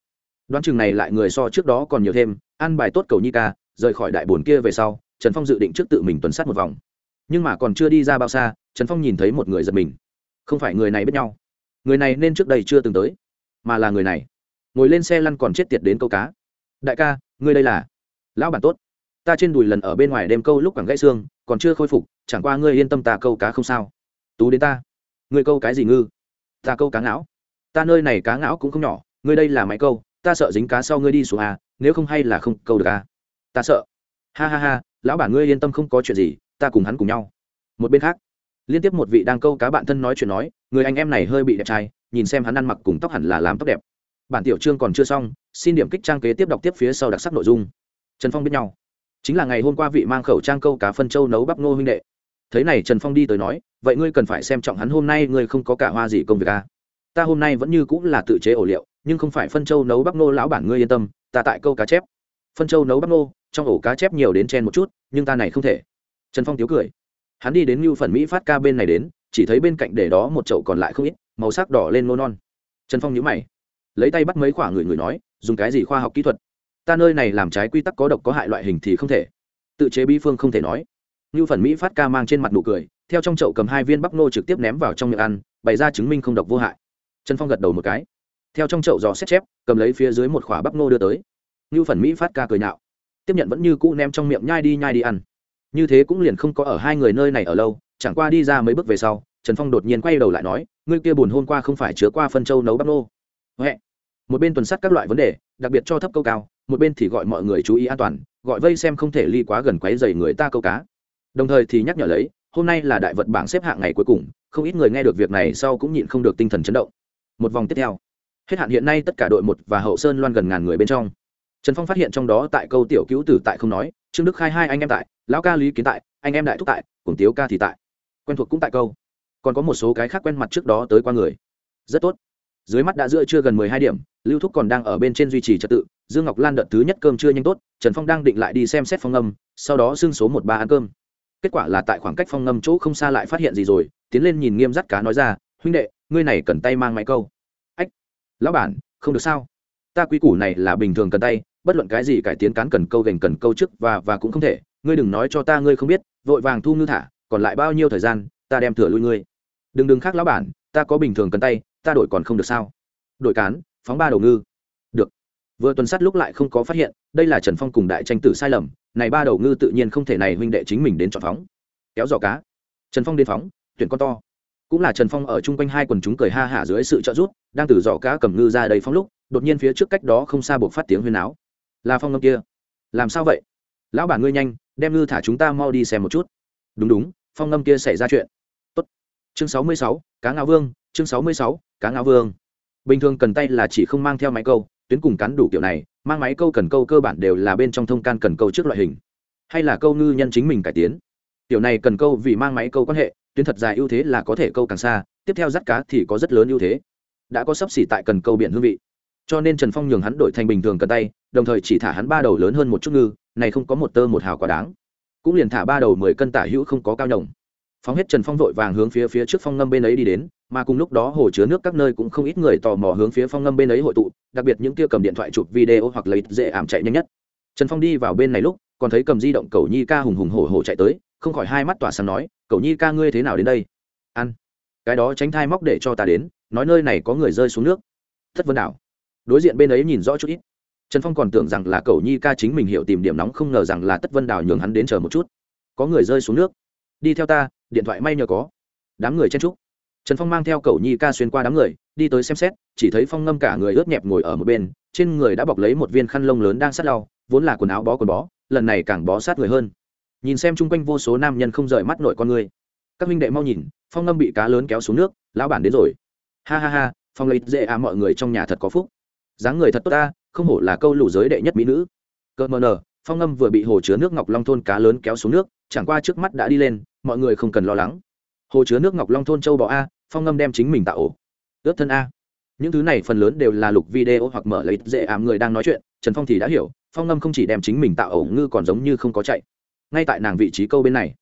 Đoán chừng này lại người so trước đó còn nhiều thêm ăn bài tốt cầu nhi ca, rời khỏi đại bồn kia về sau, trần phong dự định trước tự mình tuần sát một vòng nhưng mà còn chưa đi ra bao xa trần phong nhìn thấy một người giật mình. Không phải người này biết nhau. Người này nên trước đây chưa từng tới mà là người này. Ngồi lên xe lăn còn chết tiệt đến câu cá. Đại ca ngươi đây là? Lão bản tốt. Ta trên đùi lần ở bên ngoài đêm câu lúc quẳng gãy xương còn chưa khôi phục chẳng qua ngươi yên tâm ta câu cá không sao. Tú đến ta. Ngươi câu cái gì ngư? Ta câu cá não, ta nơi này cá não cũng không nhỏ ngươi đây là máy câu ta sợ dính cá sau ngươi đi xuống à nếu không hay là không câu được à. Ta sợ. Ha ha ha lão bản ngươi yên tâm không có chuyện gì ta cùng hắn cùng nhau. Một bên khác, liên tiếp một vị đang câu cá bạn thân nói chuyện nói, người anh em này hơi bị đẹp trai, nhìn xem hắn ăn mặc cùng tóc hẳn là làm tóc đẹp. Bản tiểu chương còn chưa xong, xin điểm kích trang kế tiếp đọc tiếp phía sau đặc sắc nội dung. Trần phong biết nhau. Chính là ngày hôm qua vị mang khẩu trang câu cá phân châu nấu bắp ngô huynh đệ. Thấy này trần phong đi tới nói, vậy ngươi cần phải xem trọng hắn hôm nay, ngươi không có cả hoa gì công việc à. ta hôm nay vẫn như cũng là tự chế ổ liệu, nhưng không phải phân châu nấu bắp ngô lão bản ngươi yên tâm, ta tại câu cá chép. Phân châu nấu bắp ngô, trong ổ cá chép nhiều đến chen một chút, nhưng ta này không thể trần phong tiếu cười. Hắn đi đến mưu phần mỹ phát ca bên này đến, chỉ thấy bên cạnh để đó một chậu còn lại không ít, màu sắc đỏ lên nô non. Trần phong nhữ mày, lấy tay bắt mấy khoả người người nói, dùng cái gì khoa học kỹ thuật? Ta nơi này làm trái quy tắc có độc có hại loại hình thì không thể. Tự chế bi phương không thể nói. Như phần mỹ phát ca mang trên mặt nụ cười, theo trong chậu cầm hai viên bắp nô trực tiếp ném vào trong miệng ăn, bày ra chứng minh không độc vô hại. Trần phong gật đầu một cái. Theo trong chậu giò xét chép, cầm lấy phía dưới một khỏa bắp nô đưa tới. Như phần mỹ phát ca cười nhạo tiếp nhận vẫn như cũ ném trong miệng nhai đi nhai đi ăn như thế cũng liền không có ở hai người nơi này ở lâu, chẳng qua đi ra mấy bước về sau, trần phong đột nhiên quay đầu lại nói, ngươi kia buồn hôm qua không phải chứa qua phân châu nấu bắp nô? Huệ một bên tuần sát các loại vấn đề, đặc biệt cho thấp câu cao, một bên thì gọi mọi người chú ý an toàn, gọi vây xem không thể ly quá gần quấy dày người ta câu cá. Đồng thời thì nhắc nhở lấy, hôm nay là đại vật bảng xếp hạng ngày cuối cùng, không ít người nghe được việc này sau cũng nhịn không được tinh thần chấn động. Một vòng tiếp theo, hết hạn hiện nay tất cả đội một và hậu sơn loan gần ngàn người bên trong. Trần phong phát hiện trong đó tại câu tiểu cứu tử tại không nói, trương đức khai hai anh em tại lão ca lý kiến tại, anh em đại thúc tại, cùng tiếu ca thì tại. Quen thuộc cũng tại câu. Còn có một số cái khác quen mặt trước đó tới qua người. Rất tốt. Dưới mắt đã giữa chưa gần mười hai điểm, lưu thúc còn đang ở bên trên duy trì trật tự, dương ngọc lan đợt thứ nhất cơm chưa nhanh tốt, trần phong đang định lại đi xem xét phong âm, sau đó xưng số một ba ăn cơm. Kết quả là tại khoảng cách phong ngâm chỗ không xa lại phát hiện gì rồi, tiến lên nhìn nghiêm dắt cá nói ra, huynh đệ, ngươi này cần tay mang máy câu. Ách, lão bản, không được sao? Ta quy củ này là bình thường cần tay, bất luận cái gì cải tiến cán cần câu gành cần câu trước và và cũng không thể ngươi đừng nói cho ta ngươi không biết, vội vàng thu ngư thả, còn lại bao nhiêu thời gian, ta đem thừa lui ngươi. Đừng đừng khác lão bản, ta có bình thường cần tay, ta đổi còn không được sao? Đổi cán, phóng ba đầu ngư. Được. Vừa tuần sát lúc lại không có phát hiện, đây là trần phong cùng đại tranh tử sai lầm, này ba đầu ngư tự nhiên không thể này huynh đệ chính mình đến chọn phóng. Kéo giỏ cá. Trần phong đến phóng, tuyển con to. Cũng là trần phong ở chung quanh hai quần chúng cười ha hả dưới sự trợ giúp, đang từ giỏ cá cầm ngư ra đầy phóng lúc, đột nhiên phía trước cách đó không xa buộc phát tiếng huyên áo là phong ngâm kia. Làm sao vậy? Lão bản ngươi nhanh đem ngư thả chúng ta mau đi xem một chút. Đúng đúng, phong ngâm kia xảy ra chuyện. Tốt. chương sáu mươi sáu, cá ngao vương, chương sáu mươi sáu, cá ngao vương. Bình thường cần tay là chỉ không mang theo máy câu, tuyến cùng cắn đủ kiểu này, mang máy câu cần câu cơ bản đều là bên trong thông can cần câu trước loại hình. Hay là câu ngư nhân chính mình cải tiến. Kiểu này cần câu vì mang máy câu quan hệ, tuyến thật dài ưu thế là có thể câu càng xa, tiếp theo dắt cá thì có rất lớn ưu thế. Đã có sấp xỉ tại cần câu biển hương vị. Cho nên trần phong nhường hắn đổi thành bình thường cần tay đồng thời chỉ thả hắn ba đầu lớn hơn một chút ngư, này không có một tơ một hào quá đáng. Cũng liền thả ba đầu mười cân tả hữu không có cao nhồng. Phóng hết trần phong vội vàng hướng phía phía trước phong ngâm bên ấy đi đến, mà cùng lúc đó hồ chứa nước các nơi cũng không ít người tò mò hướng phía phong ngâm bên ấy hội tụ, đặc biệt những kia cầm điện thoại chụp video hoặc lấy dễ ảm chạy nhanh nhất. Trần phong đi vào bên này lúc, còn thấy cầm di động cầu nhi ca hùng hùng hổ hổ chạy tới, không khỏi hai mắt tỏa sáng nói, cầu nhi ca ngươi thế nào đến đây? Ăn. Cái đó tránh thai móc để cho ta đến, nói nơi này có người rơi xuống nước. Thất vân đảo. Đối diện bên ấy nhìn rõ chút ít trần phong còn tưởng rằng là cầu nhi ca chính mình hiểu tìm điểm nóng không ngờ rằng là tất vân Đào nhường hắn đến chờ một chút. Có người rơi xuống nước. Đi theo ta, điện thoại may nhờ có. Đám người chen trúc trần phong mang theo cầu nhi ca xuyên qua đám người, đi tới xem xét, chỉ thấy phong ngâm cả người ướt nhẹp ngồi ở một bên, trên người đã bọc lấy một viên khăn lông lớn đang sát lau, vốn là quần áo bó quần bó, lần này càng bó sát người hơn. Nhìn xem chung quanh vô số nam nhân không rời mắt nội con người. Các huynh đệ mau nhìn, phong ngâm bị cá lớn kéo xuống nước, lão bản đến rồi. Ha ha ha, phong lấy dễ à mọi người trong nhà thật có phúc. Dáng người thật tốt ta không hổ là câu lũ giới đệ nhất mỹ nữ. Cơ mờ nờ, phong ngâm vừa bị hồ chứa nước ngọc long thôn cá lớn kéo xuống nước, chẳng qua trước mắt đã đi lên, mọi người không cần lo lắng. Hồ chứa nước ngọc long thôn châu bò a, phong ngâm đem chính mình tạo ổ. Ướt thân a. Những thứ này phần lớn đều là lục video hoặc mở lấy dễ ảm người đang nói chuyện, trần phong thì đã hiểu, phong ngâm không chỉ đem chính mình tạo ổ ngư còn giống như không có chạy. Ngay tại nàng vị trí câu bên này,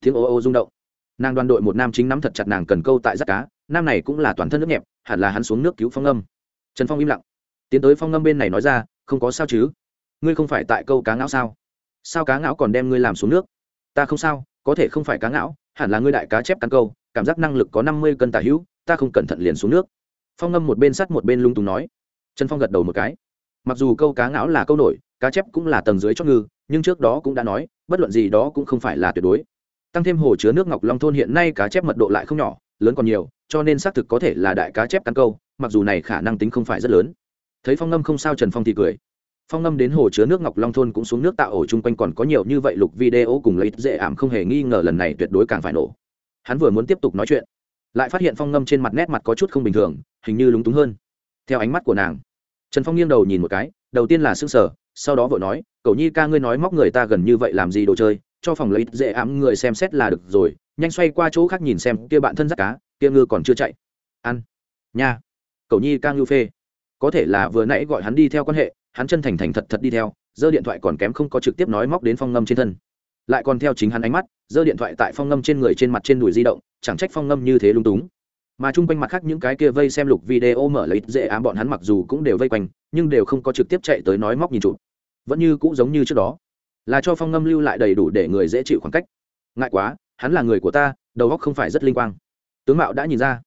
tiếng ô ô rung động. Nàng đoàn đội một nam chính nắm thật chặt nàng cần câu tại rắt cá, nam này cũng là toàn thân nước nhẹp, hẳn là hắn xuống nước cứu phong ngâm. Trần phong im lặng tiến tới phong ngâm bên này nói ra, không có sao chứ? Ngươi không phải tại câu cá ngão sao? Sao cá ngão còn đem ngươi làm xuống nước? Ta không sao, có thể không phải cá ngão, hẳn là ngươi đại cá chép cắn câu, cảm giác năng lực có năm mươi cân tả hữu, ta không cẩn thận liền xuống nước. Phong ngâm một bên sắt một bên lung tùng nói. Trần phong gật đầu một cái. Mặc dù câu cá ngáo là câu nổi, cá chép cũng là tầng dưới cho ngư, nhưng trước đó cũng đã nói, bất luận gì đó cũng không phải là tuyệt đối. Tăng thêm hồ chứa nước ngọc long thôn hiện nay cá chép mật độ lại không nhỏ, lớn còn nhiều, cho nên xác thực có thể là đại cá chép cắn câu, mặc dù này khả năng tính không phải rất lớn thấy phong ngâm không sao trần phong thì cười. Phong ngâm đến hồ chứa nước ngọc long thôn cũng xuống nước tạo ổ chung quanh còn có nhiều như vậy lục video cùng lấy dễ ảm không hề nghi ngờ lần này tuyệt đối càng phải nổ. Hắn vừa muốn tiếp tục nói chuyện, lại phát hiện phong ngâm trên mặt nét mặt có chút không bình thường, hình như lúng túng hơn. Theo ánh mắt của nàng, trần phong nghiêng đầu nhìn một cái, đầu tiên là s ư n g sở sau đó vợ nói cậu nhi ca ngươi nói móc người ta gần như vậy làm gì đồ chơi, cho phòng lấy dễ Ảm người xem xét là được rồi, nhanh xoay qua chỗ khác nhìn xem, kia bạn thân rắt cá, kia ngư còn chưa chạy. Ăn, nha. Cậu nhi ca ngư phê có thể là vừa nãy gọi hắn đi theo quan hệ, hắn chân thành thành thật thật đi theo, giơ điện thoại còn kém không có trực tiếp nói móc đến phong ngâm trên thân. Lại còn theo chính hắn ánh mắt, giơ điện thoại tại phong ngâm trên người trên mặt trên đùi di động, chẳng trách phong ngâm như thế lung túng. Mà chung quanh mặt khác những cái kia vây xem lục video mở lấy dễ ám bọn hắn mặc dù cũng đều vây quanh, nhưng đều không có trực tiếp chạy tới nói móc nhìn chụp. Vẫn như cũng giống như trước đó. Là cho phong ngâm lưu lại đầy đủ để người dễ chịu khoảng cách. Ngại quá, hắn là người của ta, đầu óc không phải rất linh quang. Tướng mạo đã nhìn ra.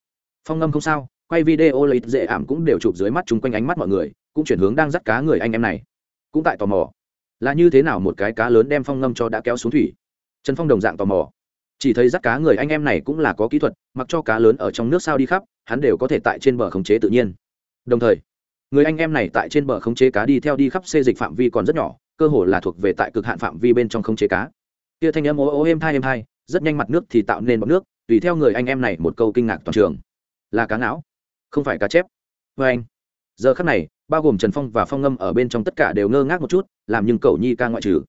Phong ngâm không sao quay video lấy dễ ảm cũng đều chụp dưới mắt chung quanh ánh mắt mọi người, cũng chuyển hướng đang dắt cá người anh em này. Cũng tại tò mò, là như thế nào một cái cá lớn đem phong ngâm cho đã kéo xuống thủy. Trần phong đồng dạng tò mò. Chỉ thấy dắt cá người anh em này cũng là có kỹ thuật, mặc cho cá lớn ở trong nước sao đi khắp, hắn đều có thể tại trên bờ khống chế tự nhiên. Đồng thời, người anh em này tại trên bờ khống chế cá đi theo đi khắp xê dịch phạm vi còn rất nhỏ, cơ hồ là thuộc về tại cực hạn phạm vi bên trong khống chế cá. Kia thanh âm ô ố êm hai êm hai rất nhanh mặt nước thì tạo nên bọt nước, tùy theo người anh em này một câu kinh ngạc toàn trường. Là cá não không phải cá chép. Vê anh. Giờ khắc này, bao gồm trần phong và phong ngâm ở bên trong tất cả đều ngơ ngác một chút, làm nhưng cầu nhi ca ngoại trừ.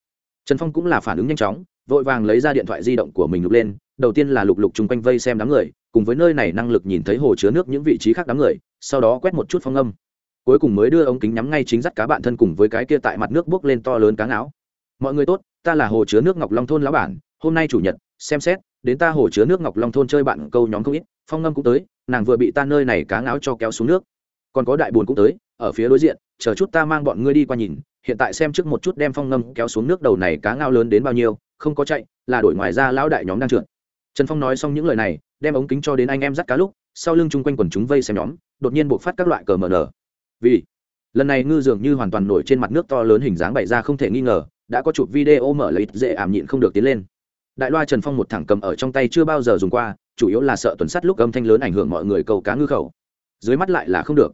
Trần phong cũng là phản ứng nhanh chóng, vội vàng lấy ra điện thoại di động của mình lục lên, đầu tiên là lục lục chung quanh vây xem đám người, cùng với nơi này năng lực nhìn thấy hồ chứa nước những vị trí khác đám người, sau đó quét một chút phong âm cuối cùng mới đưa ống kính nhắm ngay chính dắt cá bạn thân cùng với cái kia tại mặt nước bước lên to lớn cá ngáo. Mọi người tốt, ta là hồ chứa nước ngọc long thôn lão bản, hôm nay chủ nhật, xem xét, đến ta hồ chứa nước ngọc long thôn chơi bạn câu nhóm không ít, phong ngâm cũng tới nàng vừa bị ta nơi này cá ngáo cho kéo xuống nước. Còn có đại bùn cũng tới, ở phía đối diện, chờ chút ta mang bọn ngươi đi qua nhìn, hiện tại xem trước một chút đem phong ngâm kéo xuống nước đầu này cá ngao lớn đến bao nhiêu, không có chạy, là đổi ngoài ra lão đại nhóm đang trượt. Trần phong nói xong những lời này, đem ống kính cho đến anh em dắt cá lúc, sau lưng chung quanh quần chúng vây xem nhóm, đột nhiên buộc phát các loại cờ mờ nở. Vì, lần này ngư dường như hoàn toàn nổi trên mặt nước to lớn hình dáng bày ra không thể nghi ngờ, đã có chụp video mở lấy dễ ảm nhịn không được tiến lên. Đại loa trần phong một thẳng cầm ở trong tay chưa bao giờ dùng qua chủ yếu là sợ tuần sát lúc âm thanh lớn ảnh hưởng mọi người câu cá ngư khẩu. Dưới mắt lại là không được.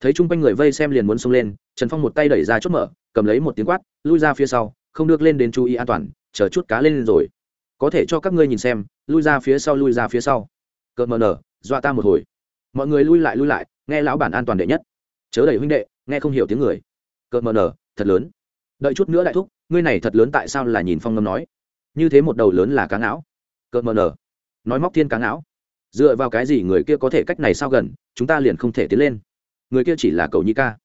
Thấy chung quanh người vây xem liền muốn xông lên, trần phong một tay đẩy ra chốt mở, cầm lấy một tiếng quát, lui ra phía sau, không được lên đến chú ý an toàn, chờ chút cá lên rồi. Có thể cho các ngươi nhìn xem, lui ra phía sau, lui ra phía sau. Cợt mờ nở, dọa ta một hồi. Mọi người lui lại lui lại, nghe lão bản an toàn đệ nhất. Chớ đẩy huynh đệ, nghe không hiểu tiếng người. Cợt mờ nở, thật lớn. Đợi chút nữa đại thúc, ngươi này thật lớn tại sao là nhìn phong ngâm nói? Như thế một đầu lớn là cá não cợt mờ nở nói móc thiên cá não, dựa vào cái gì người kia có thể cách này sao gần chúng ta liền không thể tiến lên. Người kia chỉ là cầu nhi ca.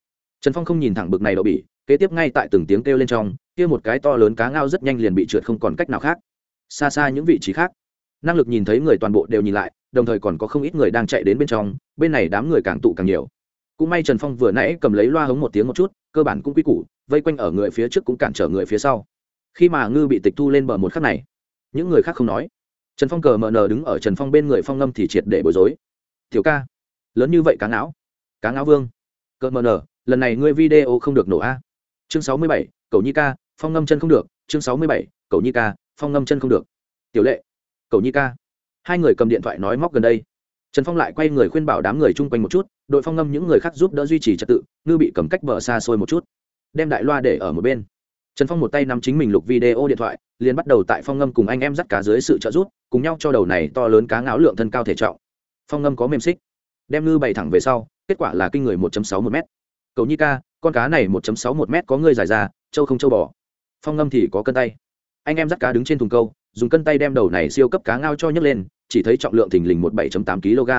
Trần phong không nhìn thẳng bực này đậu bỉ kế tiếp ngay tại từng tiếng kêu lên trong kia một cái to lớn cá ngao rất nhanh liền bị trượt không còn cách nào khác. Xa xa những vị trí khác năng lực nhìn thấy người toàn bộ đều nhìn lại đồng thời còn có không ít người đang chạy đến bên trong bên này đám người càng tụ càng nhiều. Cũng may trần phong vừa nãy cầm lấy loa hống một tiếng một chút cơ bản cũng quy củ vây quanh ở người phía trước cũng cản trở người phía sau. Khi mà ngư bị tịch thu lên bờ một khắc này những người khác không nói trần phong cờ mờ nờ đứng ở trần phong bên người phong ngâm thì triệt để bối rối. Tiểu ca, lớn như vậy cá não cá não vương, cờ mờ nờ lần này ngươi video không được nổ a. Chương sáu mươi bảy cầu nhi ca, phong ngâm chân không được. Chương sáu mươi bảy cầu nhi ca, phong ngâm chân không được. Tiểu lệ cầu nhi ca. Hai người cầm điện thoại nói móc gần đây. Trần phong lại quay người khuyên bảo đám người chung quanh một chút, đội phong ngâm những người khác giúp đỡ duy trì trật tự, ngư bị cầm cách bờ xa xôi một chút, đem đại loa để ở một bên trần phong một tay nắm chính mình lục video điện thoại, liền bắt đầu tại phong ngâm cùng anh em dắt cá dưới sự trợ giúp, cùng nhau cho đầu này to lớn cá ngáo lượng thân cao thể trọng. Phong ngâm có mềm xích, đem ngư bày thẳng về sau, kết quả là kinh người một sáu một m cầu nhi ca, con cá này một sáu một m có người dài ra châu không châu bò. Phong ngâm thì có cân tay. Anh em dắt cá đứng trên thùng câu, dùng cân tay đem đầu này siêu cấp cá ngao cho nhấc lên, chỉ thấy trọng lượng thình lình một bảy tám kg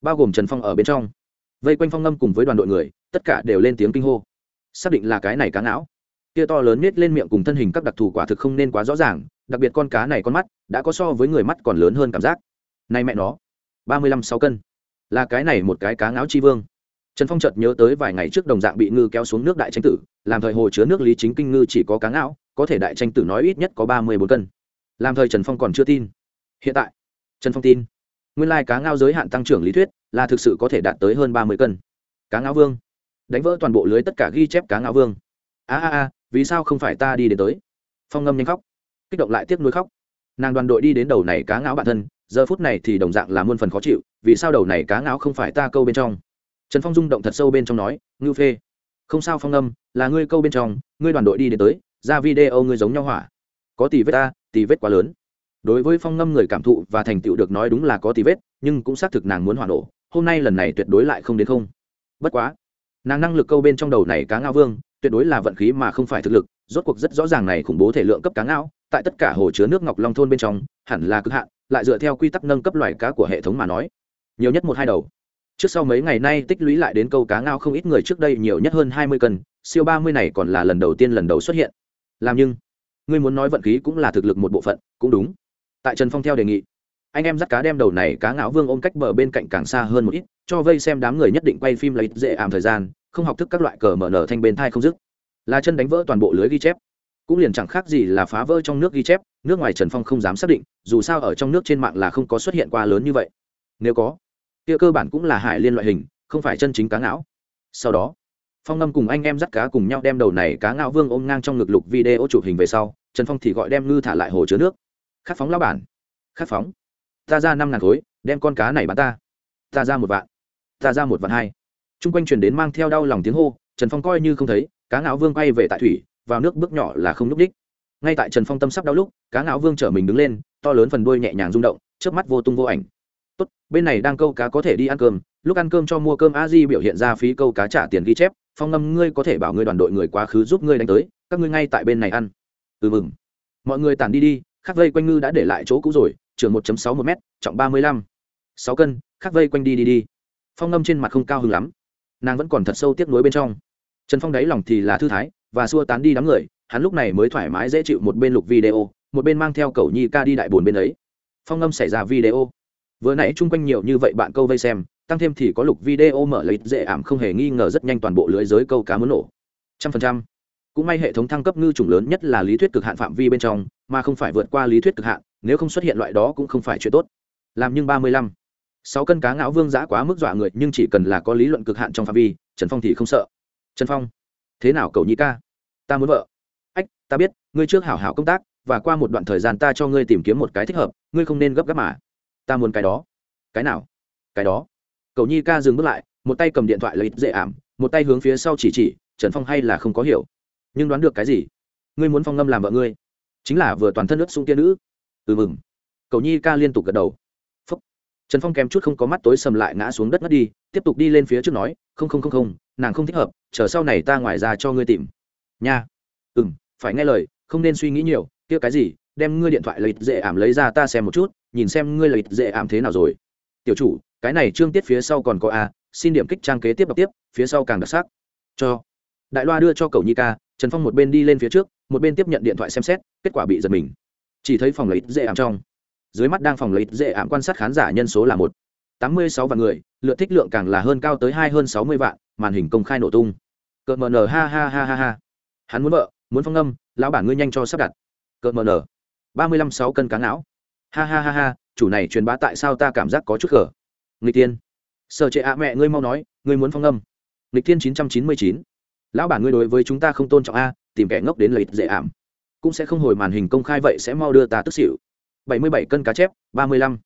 bao gồm trần phong ở bên trong. Vây quanh phong ngâm cùng với đoàn đội người, tất cả đều lên tiếng kinh hô. Xác định là cái này cá não kia to lớn nết lên miệng cùng thân hình các đặc thù quả thực không nên quá rõ ràng, đặc biệt con cá này con mắt, đã có so với người mắt còn lớn hơn cảm giác. Nay mẹ nó, ba mươi lăm sáu cân. Là cái này một cái cá ngáo chi vương. Trần phong chợt nhớ tới vài ngày trước đồng dạng bị ngư kéo xuống nước đại tranh tử, làm thời hồ chứa nước lý chính kinh ngư chỉ có cá ngão có thể đại tranh tử nói ít nhất có ba mươi bốn cân. Làm thời trần phong còn chưa tin. Hiện tại, trần phong tin. Nguyên lai cá ngao giới hạn tăng trưởng lý thuyết, là thực sự có thể đạt tới hơn ba mươi cân. Cá ngao vương. Đánh vỡ toàn bộ lưới tất cả ghi chép cá ngao vương. A a a vì sao không phải ta đi đến tới? Phong ngâm nhanh khóc, kích động lại tiếc nuối khóc. Nàng đoàn đội đi đến đầu này cá ngáo bản thân, giờ phút này thì đồng dạng là muôn phần khó chịu, vì sao đầu này cá ngáo không phải ta câu bên trong? Trần phong rung động thật sâu bên trong nói ngưu phê, không sao phong ngâm, là ngươi câu bên trong, ngươi đoàn đội đi đến tới, ra video ngươi giống nhau hỏa. Có tỷ vết ta tỷ vết quá lớn. Đối với phong ngâm người cảm thụ và thành tựu được nói đúng là có tỷ vết, nhưng cũng xác thực nàng muốn hỏa nổ, hôm nay lần này tuyệt đối lại không đến không. Bất quá, nàng năng lực câu bên trong đầu này cá ngao vương tuyệt đối là vận khí mà không phải thực lực, rốt cuộc rất rõ ràng này khủng bố thể lượng cấp cá ngao, tại tất cả hồ chứa nước ngọc long thôn bên trong, hẳn là cực hạn, lại dựa theo quy tắc nâng cấp loài cá của hệ thống mà nói. Nhiều nhất một hai đầu. Trước sau mấy ngày nay tích lũy lại đến câu cá ngao không ít người trước đây nhiều nhất hơn hai mươi cân, siêu ba mươi này còn là lần đầu tiên lần đầu xuất hiện. Làm nhưng, ngươi muốn nói vận khí cũng là thực lực một bộ phận, cũng đúng. Tại trần phong theo đề nghị, anh em dắt cá đem đầu này cá ngao vương ôm cách bờ bên cạnh càng xa hơn một ít, cho vây xem đám người nhất định quay phim lấy dễ ảm thời gian không học thức các loại cờ mở nở thanh bên thai không dứt. Là chân đánh vỡ toàn bộ lưới ghi chép. Cũng liền chẳng khác gì là phá vỡ trong nước ghi chép, nước ngoài trần phong không dám xác định, dù sao ở trong nước trên mạng là không có xuất hiện qua lớn như vậy. Nếu có, kia cơ bản cũng là hải liên loại hình, không phải chân chính cá ngão sau đó, phong ngâm cùng anh em dắt cá cùng nhau đem đầu này cá ngao vương ôm ngang trong ngực lục video chụp hình về sau, trần phong thì gọi đem ngư thả lại hồ chứa nước. Khát phóng lao bản. Khát phóng. Ta ra năm ngàn khối, đem con cá này bán ta. Ta ra một vạn. Ta ra một vạn hai chung quanh truyền đến mang theo đau lòng tiếng hô, trần phong coi như không thấy, cá ngạo vương quay về tại thủy, vào nước bước nhỏ là không n ú c đích ngay tại trần phong tâm sắp đau lúc, cá ngạo vương chở mình đứng lên, to lớn phần đuôi nhẹ nhàng rung động trước mắt vô tung vô ảnh. Tốt, bên này đang câu cá có thể đi ăn cơm, lúc ăn cơm cho mua cơm a di biểu hiện ra phí câu cá trả tiền ghi chép, phong ngâm ngươi có thể bảo ngươi đoàn đội người quá khứ giúp ngươi đánh tới, các ngươi ngay tại bên này ăn. Ừ mừng. Mọi người tản đi đi, khắc vây quanh ngư đã để lại chỗ cũ rồi trường một sáu một m trọng ba mươi lăm, sáu cân, khắc vây quanh đi đi đi. Phong ngâm trên mặt không cao hứng lắm nàng vẫn còn thật sâu tiếc nuối bên trong. Trần phong đáy lòng thì là thư thái, và xua tán đi đám người, hắn lúc này mới thoải mái dễ chịu một bên lục video, một bên mang theo cầu nhi ca đi đại bồn bên ấy. Phong ngâm xảy ra video. Vừa nãy chung quanh nhiều như vậy bạn câu vây xem, tăng thêm thì có lục video mở lấy dễ ảm không hề nghi ngờ rất nhanh toàn bộ lưới giới câu cá muốn nổ. Trăm phần trăm. Cũng may hệ thống thăng cấp ngư chủng lớn nhất là lý thuyết cực hạn phạm vi bên trong, mà không phải vượt qua lý thuyết cực hạn, nếu không xuất hiện loại đó cũng không phải chuyện tốt. Làm nhưng ba mươi lăm sáu cân cá ngạo vương giã quá mức dọa người, nhưng chỉ cần là có lý luận cực hạn trong phạm vi, trần phong thì không sợ. Trần phong, thế nào cậu nhi ca? Ta muốn vợ. Ách, ta biết, ngươi trước hảo hảo công tác, và qua một đoạn thời gian ta cho ngươi tìm kiếm một cái thích hợp, ngươi không nên gấp gáp mà. Ta muốn cái đó. Cái nào? Cái đó. Cậu nhi ca dừng bước lại, một tay cầm điện thoại lấy dễ ảm, một tay hướng phía sau chỉ chỉ, trần phong hay là không có hiểu. Nhưng đoán được cái gì? Ngươi muốn phong ngâm làm vợ ngươi, chính là vừa toàn thân ướt sung kia nữ. Ừ mừng. Cầu nhi ca liên tục gật đầu trần phong kèm chút không có mắt tối sầm lại ngã xuống đất ngất đi, tiếp tục đi lên phía trước nói, không không không không, nàng không thích hợp, chờ sau này ta ngoài ra cho ngươi tìm. Nha. Ừ m phải nghe lời, không nên suy nghĩ nhiều, kia cái gì, đem ngươi điện thoại lấy dễ ảm lấy ra ta xem một chút, nhìn xem ngươi lấy dễ ảm thế nào rồi. Tiểu chủ, cái này trương tiết phía sau còn có a, xin điểm kích trang kế tiếp đọc tiếp, phía sau càng đặc sắc. Cho. Đại loa đưa cho cầu nhi ca, trần phong một bên đi lên phía trước, một bên tiếp nhận điện thoại xem xét, kết quả bị giật mình. Chỉ thấy phòng lấy dễ ảm trong dưới mắt đang phòng lấy dễ ảm quan sát khán giả nhân số là một. Tám mươi sáu vạn người, lượt thích lượng càng là hơn cao tới hai hơn sáu mươi vạn, màn hình công khai nổ tung. Cợt mờ nờ, ha ha ha ha ha. Hắn muốn vợ, muốn phong âm, lão bản ngươi nhanh cho sắp đặt. Cợt mờ nờ. Ba mươi lăm sáu cân cá não ha ha ha ha, chủ này truyền bá tại sao ta cảm giác có chút gở người tiên sợ trệ ạ, mẹ ngươi mau nói, ngươi muốn phong âm. Lịch tiên chín trăm chín mươi chín. Lão bản ngươi đối với chúng ta không tôn trọng a, tìm kẻ ngốc đến lấy dễ ảm. Cũng sẽ không hồi màn hình công khai vậy sẽ mau đưa ta tức xỉu bảy mươi bảy cân cá chép, ba mươi lăm.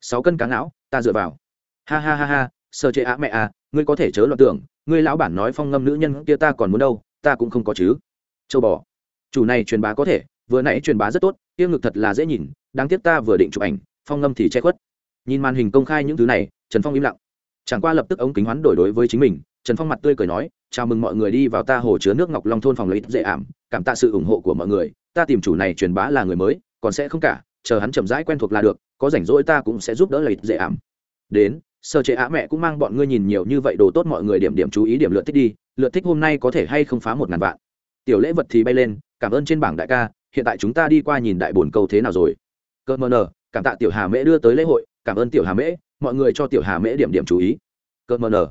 Sáu cân cá não ta dựa vào. Ha ha ha ha sơ chế á mẹ à ngươi có thể chớ loạn tưởng, ngươi lão bản nói phong ngâm nữ nhân kia ta còn muốn đâu, ta cũng không có chứ. Châu bò. Chủ này truyền bá có thể, vừa nãy truyền bá rất tốt tiêu ngực thật là dễ nhìn, đáng tiếc ta vừa định chụp ảnh, phong ngâm thì che khuất. Nhìn màn hình công khai những thứ này, trần phong im lặng. Chẳng qua lập tức ống kính hoán đổi đối với chính mình, trần phong mặt tươi cười nói, chào mừng mọi người đi vào ta hồ chứa nước ngọc long thôn phòng lấy dễ ảm, cảm tạ sự ủng hộ của mọi người, ta tìm chủ này truyền bá là người mới, còn sẽ không cả chờ hắn chậm rãi quen thuộc là được, có rảnh rỗi ta cũng sẽ giúp đỡ lấy dễ ảm. Đến, sơ chế á mẹ cũng mang bọn ngươi nhìn nhiều như vậy đồ tốt mọi người điểm điểm chú ý điểm lượt thích đi, lượt thích hôm nay có thể hay không phá một ngàn vạn. Tiểu lễ vật thì bay lên, cảm ơn trên bảng đại ca, hiện tại chúng ta đi qua nhìn đại bồn câu thế nào rồi. Cơ mờ nờ, cảm tạ tiểu hà mễ đưa tới lễ hội, cảm ơn tiểu hà mễ, mọi người cho tiểu hà mễ điểm điểm chú ý. Cơ mờ nờ,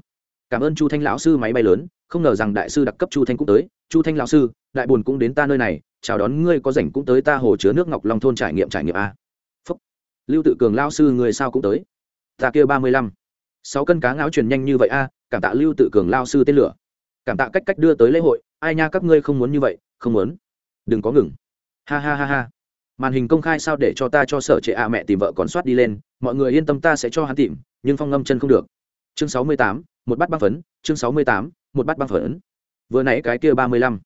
cảm ơn chu thanh lão sư máy bay lớn, không ngờ rằng đại sư đặc cấp chu thanh cũng tới, chu thanh lão sư, đại bồn cũng đến ta nơi này chào đón ngươi có rảnh cũng tới ta hồ chứa nước ngọc long thôn trải nghiệm trải nghiệm a. Phúc. lưu tự cường lão sư người sao cũng tới. Ta kia ba mươi lăm. Sáu cân cá ngáo truyền nhanh như vậy a, cảm tạ lưu tự cường lao sư tên lửa. Cảm tạ cách cách đưa tới lễ hội, ai nha các ngươi không muốn như vậy, không muốn. Đừng có ngừng. Ha ha ha ha. Màn hình công khai sao để cho ta cho sở trệ a mẹ tìm vợ còn soát đi lên, mọi người yên tâm ta sẽ cho hắn tìm, nhưng phong ngâm chân không được. Chương sáu mươi tám, một bát băng phấn, chương sáu mươi tám, một bát băng phấn. Vừa nãy cái kia ba mươi lăm.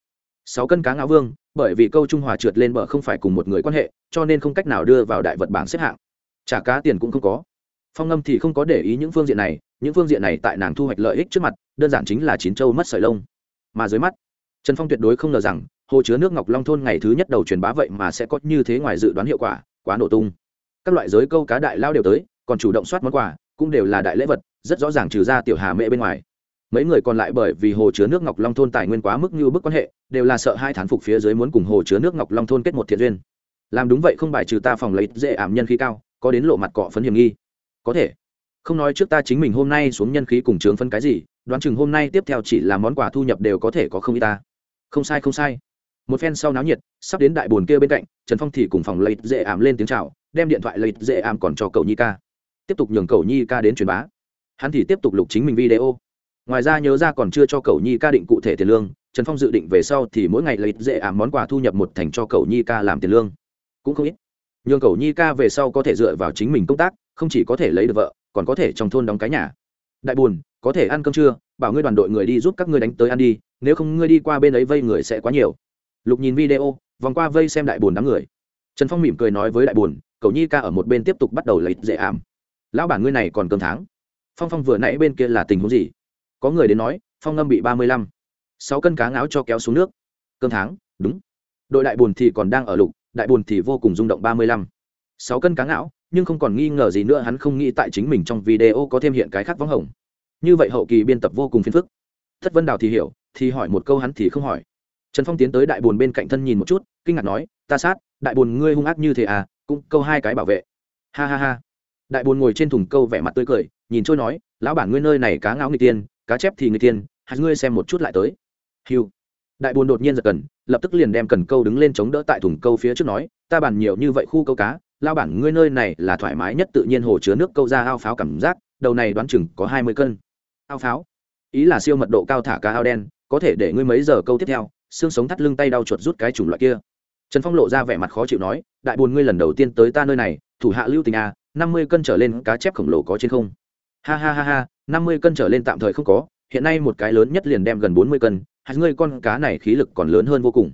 Sáu cân cá ngáo vương bởi vì câu trung hòa trượt lên bờ không phải cùng một người quan hệ, cho nên không cách nào đưa vào đại vật bảng xếp hạng. Trả cá tiền cũng không có. Phong ngâm thì không có để ý những phương diện này, những phương diện này tại nàng thu hoạch lợi ích trước mặt, đơn giản chính là chín châu mất sợi lông. Mà dưới mắt, trần phong tuyệt đối không ngờ rằng, hồ chứa nước ngọc long thôn ngày thứ nhất đầu truyền bá vậy mà sẽ có như thế ngoài dự đoán hiệu quả, quá nổ tung. Các loại giới câu cá đại lao đều tới, còn chủ động soát món quà, cũng đều là đại lễ vật, rất rõ ràng trừ ra tiểu hà mẹ bên ngoài mấy người còn lại bởi vì hồ chứa nước ngọc long thôn tài nguyên quá mức như bức quan hệ, đều là sợ hai thán phục phía dưới muốn cùng hồ chứa nước ngọc long thôn kết một thiện duyên. Làm đúng vậy không bài trừ ta phòng lấy dễ ảm nhân khí cao, có đến lộ mặt cọ phấn hiểm nghi. Có thể. Không nói trước ta chính mình hôm nay xuống nhân khí cùng trường phân cái gì, đoán chừng hôm nay tiếp theo chỉ là món quà thu nhập đều có thể có không y ta. Không sai không sai. Một phen sau náo nhiệt, sắp đến đại bồn kia bên cạnh, trần phong thì cùng phòng lấy dễ ảm lên tiếng chào, đem điện thoại lấy dễ ảm còn cho cậu nhi ca. Tiếp tục nhường cậu nhi ca đến truyền bá. Hắn thì tiếp tục lục chính mình video ngoài ra nhớ ra còn chưa cho cậu nhi ca định cụ thể tiền lương, trần phong dự định về sau thì mỗi ngày lấy dễ ảm món quà thu nhập một thành cho cậu nhi ca làm tiền lương. Cũng không ít. Nhường cậu nhi ca về sau có thể dựa vào chính mình công tác, không chỉ có thể lấy được vợ, còn có thể trong thôn đóng cái nhà. Đại buồn, có thể ăn cơm trưa, bảo ngươi đoàn đội người đi giúp các ngươi đánh tới ăn đi, nếu không ngươi đi qua bên ấy vây người sẽ quá nhiều. Lục nhìn video, vòng qua vây xem đại buồn đám người. Trần phong mỉm cười nói với đại buồn cậu nhi ca ở một bên tiếp tục bắt đầu lấy dễ ảm. Lão bản ngươi này còn cơm tháng. Phong phong vừa nãy bên kia là tình huống gì? Có người đến nói, phong ngâm bị ba mươi lăm. Sáu cân cá ngáo cho kéo xuống nước. Cơm tháng, đúng. Đội đại bùn thì còn đang ở lục, đại bùn thì vô cùng rung động ba mươi lăm. Sáu cân cá ngáo, nhưng không còn nghi ngờ gì nữa, hắn không nghĩ tại chính mình trong video có thêm hiện cái khác vắng hồng. Như vậy hậu kỳ biên tập vô cùng phiền phức. Thất vân đào thì hiểu, thì hỏi một câu hắn thì không hỏi. Trần phong tiến tới đại bùn bên cạnh thân nhìn một chút, kinh ngạc nói, ta sát, đại bùn ngươi hung ác như thế à cũng câu hai cái bảo vệ. Ha ha ha. Đại bùn ngồi trên thùng câu vẻ mặt tươi cười, nhìn trôi nói, lão bản ngươi nơi này cá ngáo người tiên cá chép thì người tiên, hạt ngươi xem một chút lại tới. Hiu đại bùn đột nhiên giật cần, lập tức liền đem cần câu đứng lên chống đỡ tại thùng câu phía trước nói, ta bàn nhiều như vậy khu câu cá, lao bản ngươi nơi này là thoải mái nhất tự nhiên hồ chứa nước câu ra ao pháo cảm giác, đầu này đoán chừng có hai mươi cân. Ao pháo? Ý là siêu mật độ cao thả cá ao đen, có thể để ngươi mấy giờ câu tiếp theo, xương sống thắt lưng tay đau chuột rút cái chủng loại kia. Trần phong lộ ra vẻ mặt khó chịu nói, đại bùn ngươi lần đầu tiên tới ta nơi này, thủ hạ lưu tình a năm mươi cân trở lên cá chép khổng lồ có trên không. Ha ha ha ha năm mươi cân trở lên tạm thời không có, hiện nay một cái lớn nhất liền đem gần bốn mươi cân Hạt ngươi con cá này khí lực còn lớn hơn vô cùng.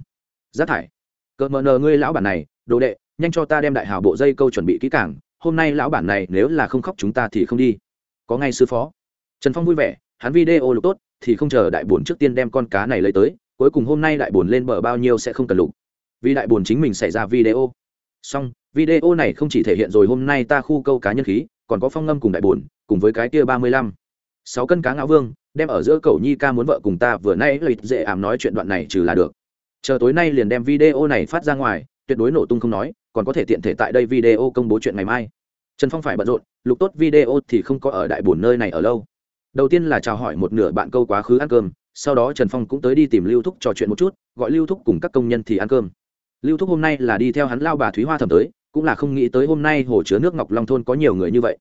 Rác thải. Cợt mờ nờ ngươi lão bản này, đồ đệ, nhanh cho ta đem đại hào bộ dây câu chuẩn bị kỹ càng, hôm nay lão bản này nếu là không khóc chúng ta thì không đi. Có ngay sư phó. Trần phong vui vẻ, hắn video lục tốt, thì không chờ đại bồn trước tiên đem con cá này lấy tới, cuối cùng hôm nay đại bồn lên bờ bao nhiêu sẽ không cần lục. Vì đại bồn chính mình xảy ra video. Xong, video này không chỉ thể hiện rồi hôm nay ta khu câu cá nhân khí, còn có phong ngâm cùng đại bồn cùng với cái kia ba mươi lăm sáu cân cá ngã vương, đem ở giữa cầu nhi ca muốn vợ cùng ta vừa nay lợi dễ ảm nói chuyện đoạn này trừ là được. Chờ tối nay liền đem video này phát ra ngoài, tuyệt đối nổ tung không nói, còn có thể tiện thể tại đây video công bố chuyện ngày mai. Trần phong phải bận rộn, lục tốt video thì không có ở đại bồn nơi này ở lâu. Đầu tiên là chào hỏi một nửa bạn câu quá khứ ăn cơm, sau đó trần phong cũng tới đi tìm lưu thúc trò chuyện một chút, gọi lưu thúc cùng các công nhân thì ăn cơm. Lưu thúc hôm nay là đi theo hắn lao bà thúy hoa thẩm tới, cũng là không nghĩ tới hôm nay hồ chứa nước ngọc long thôn có nhiều người như vậy.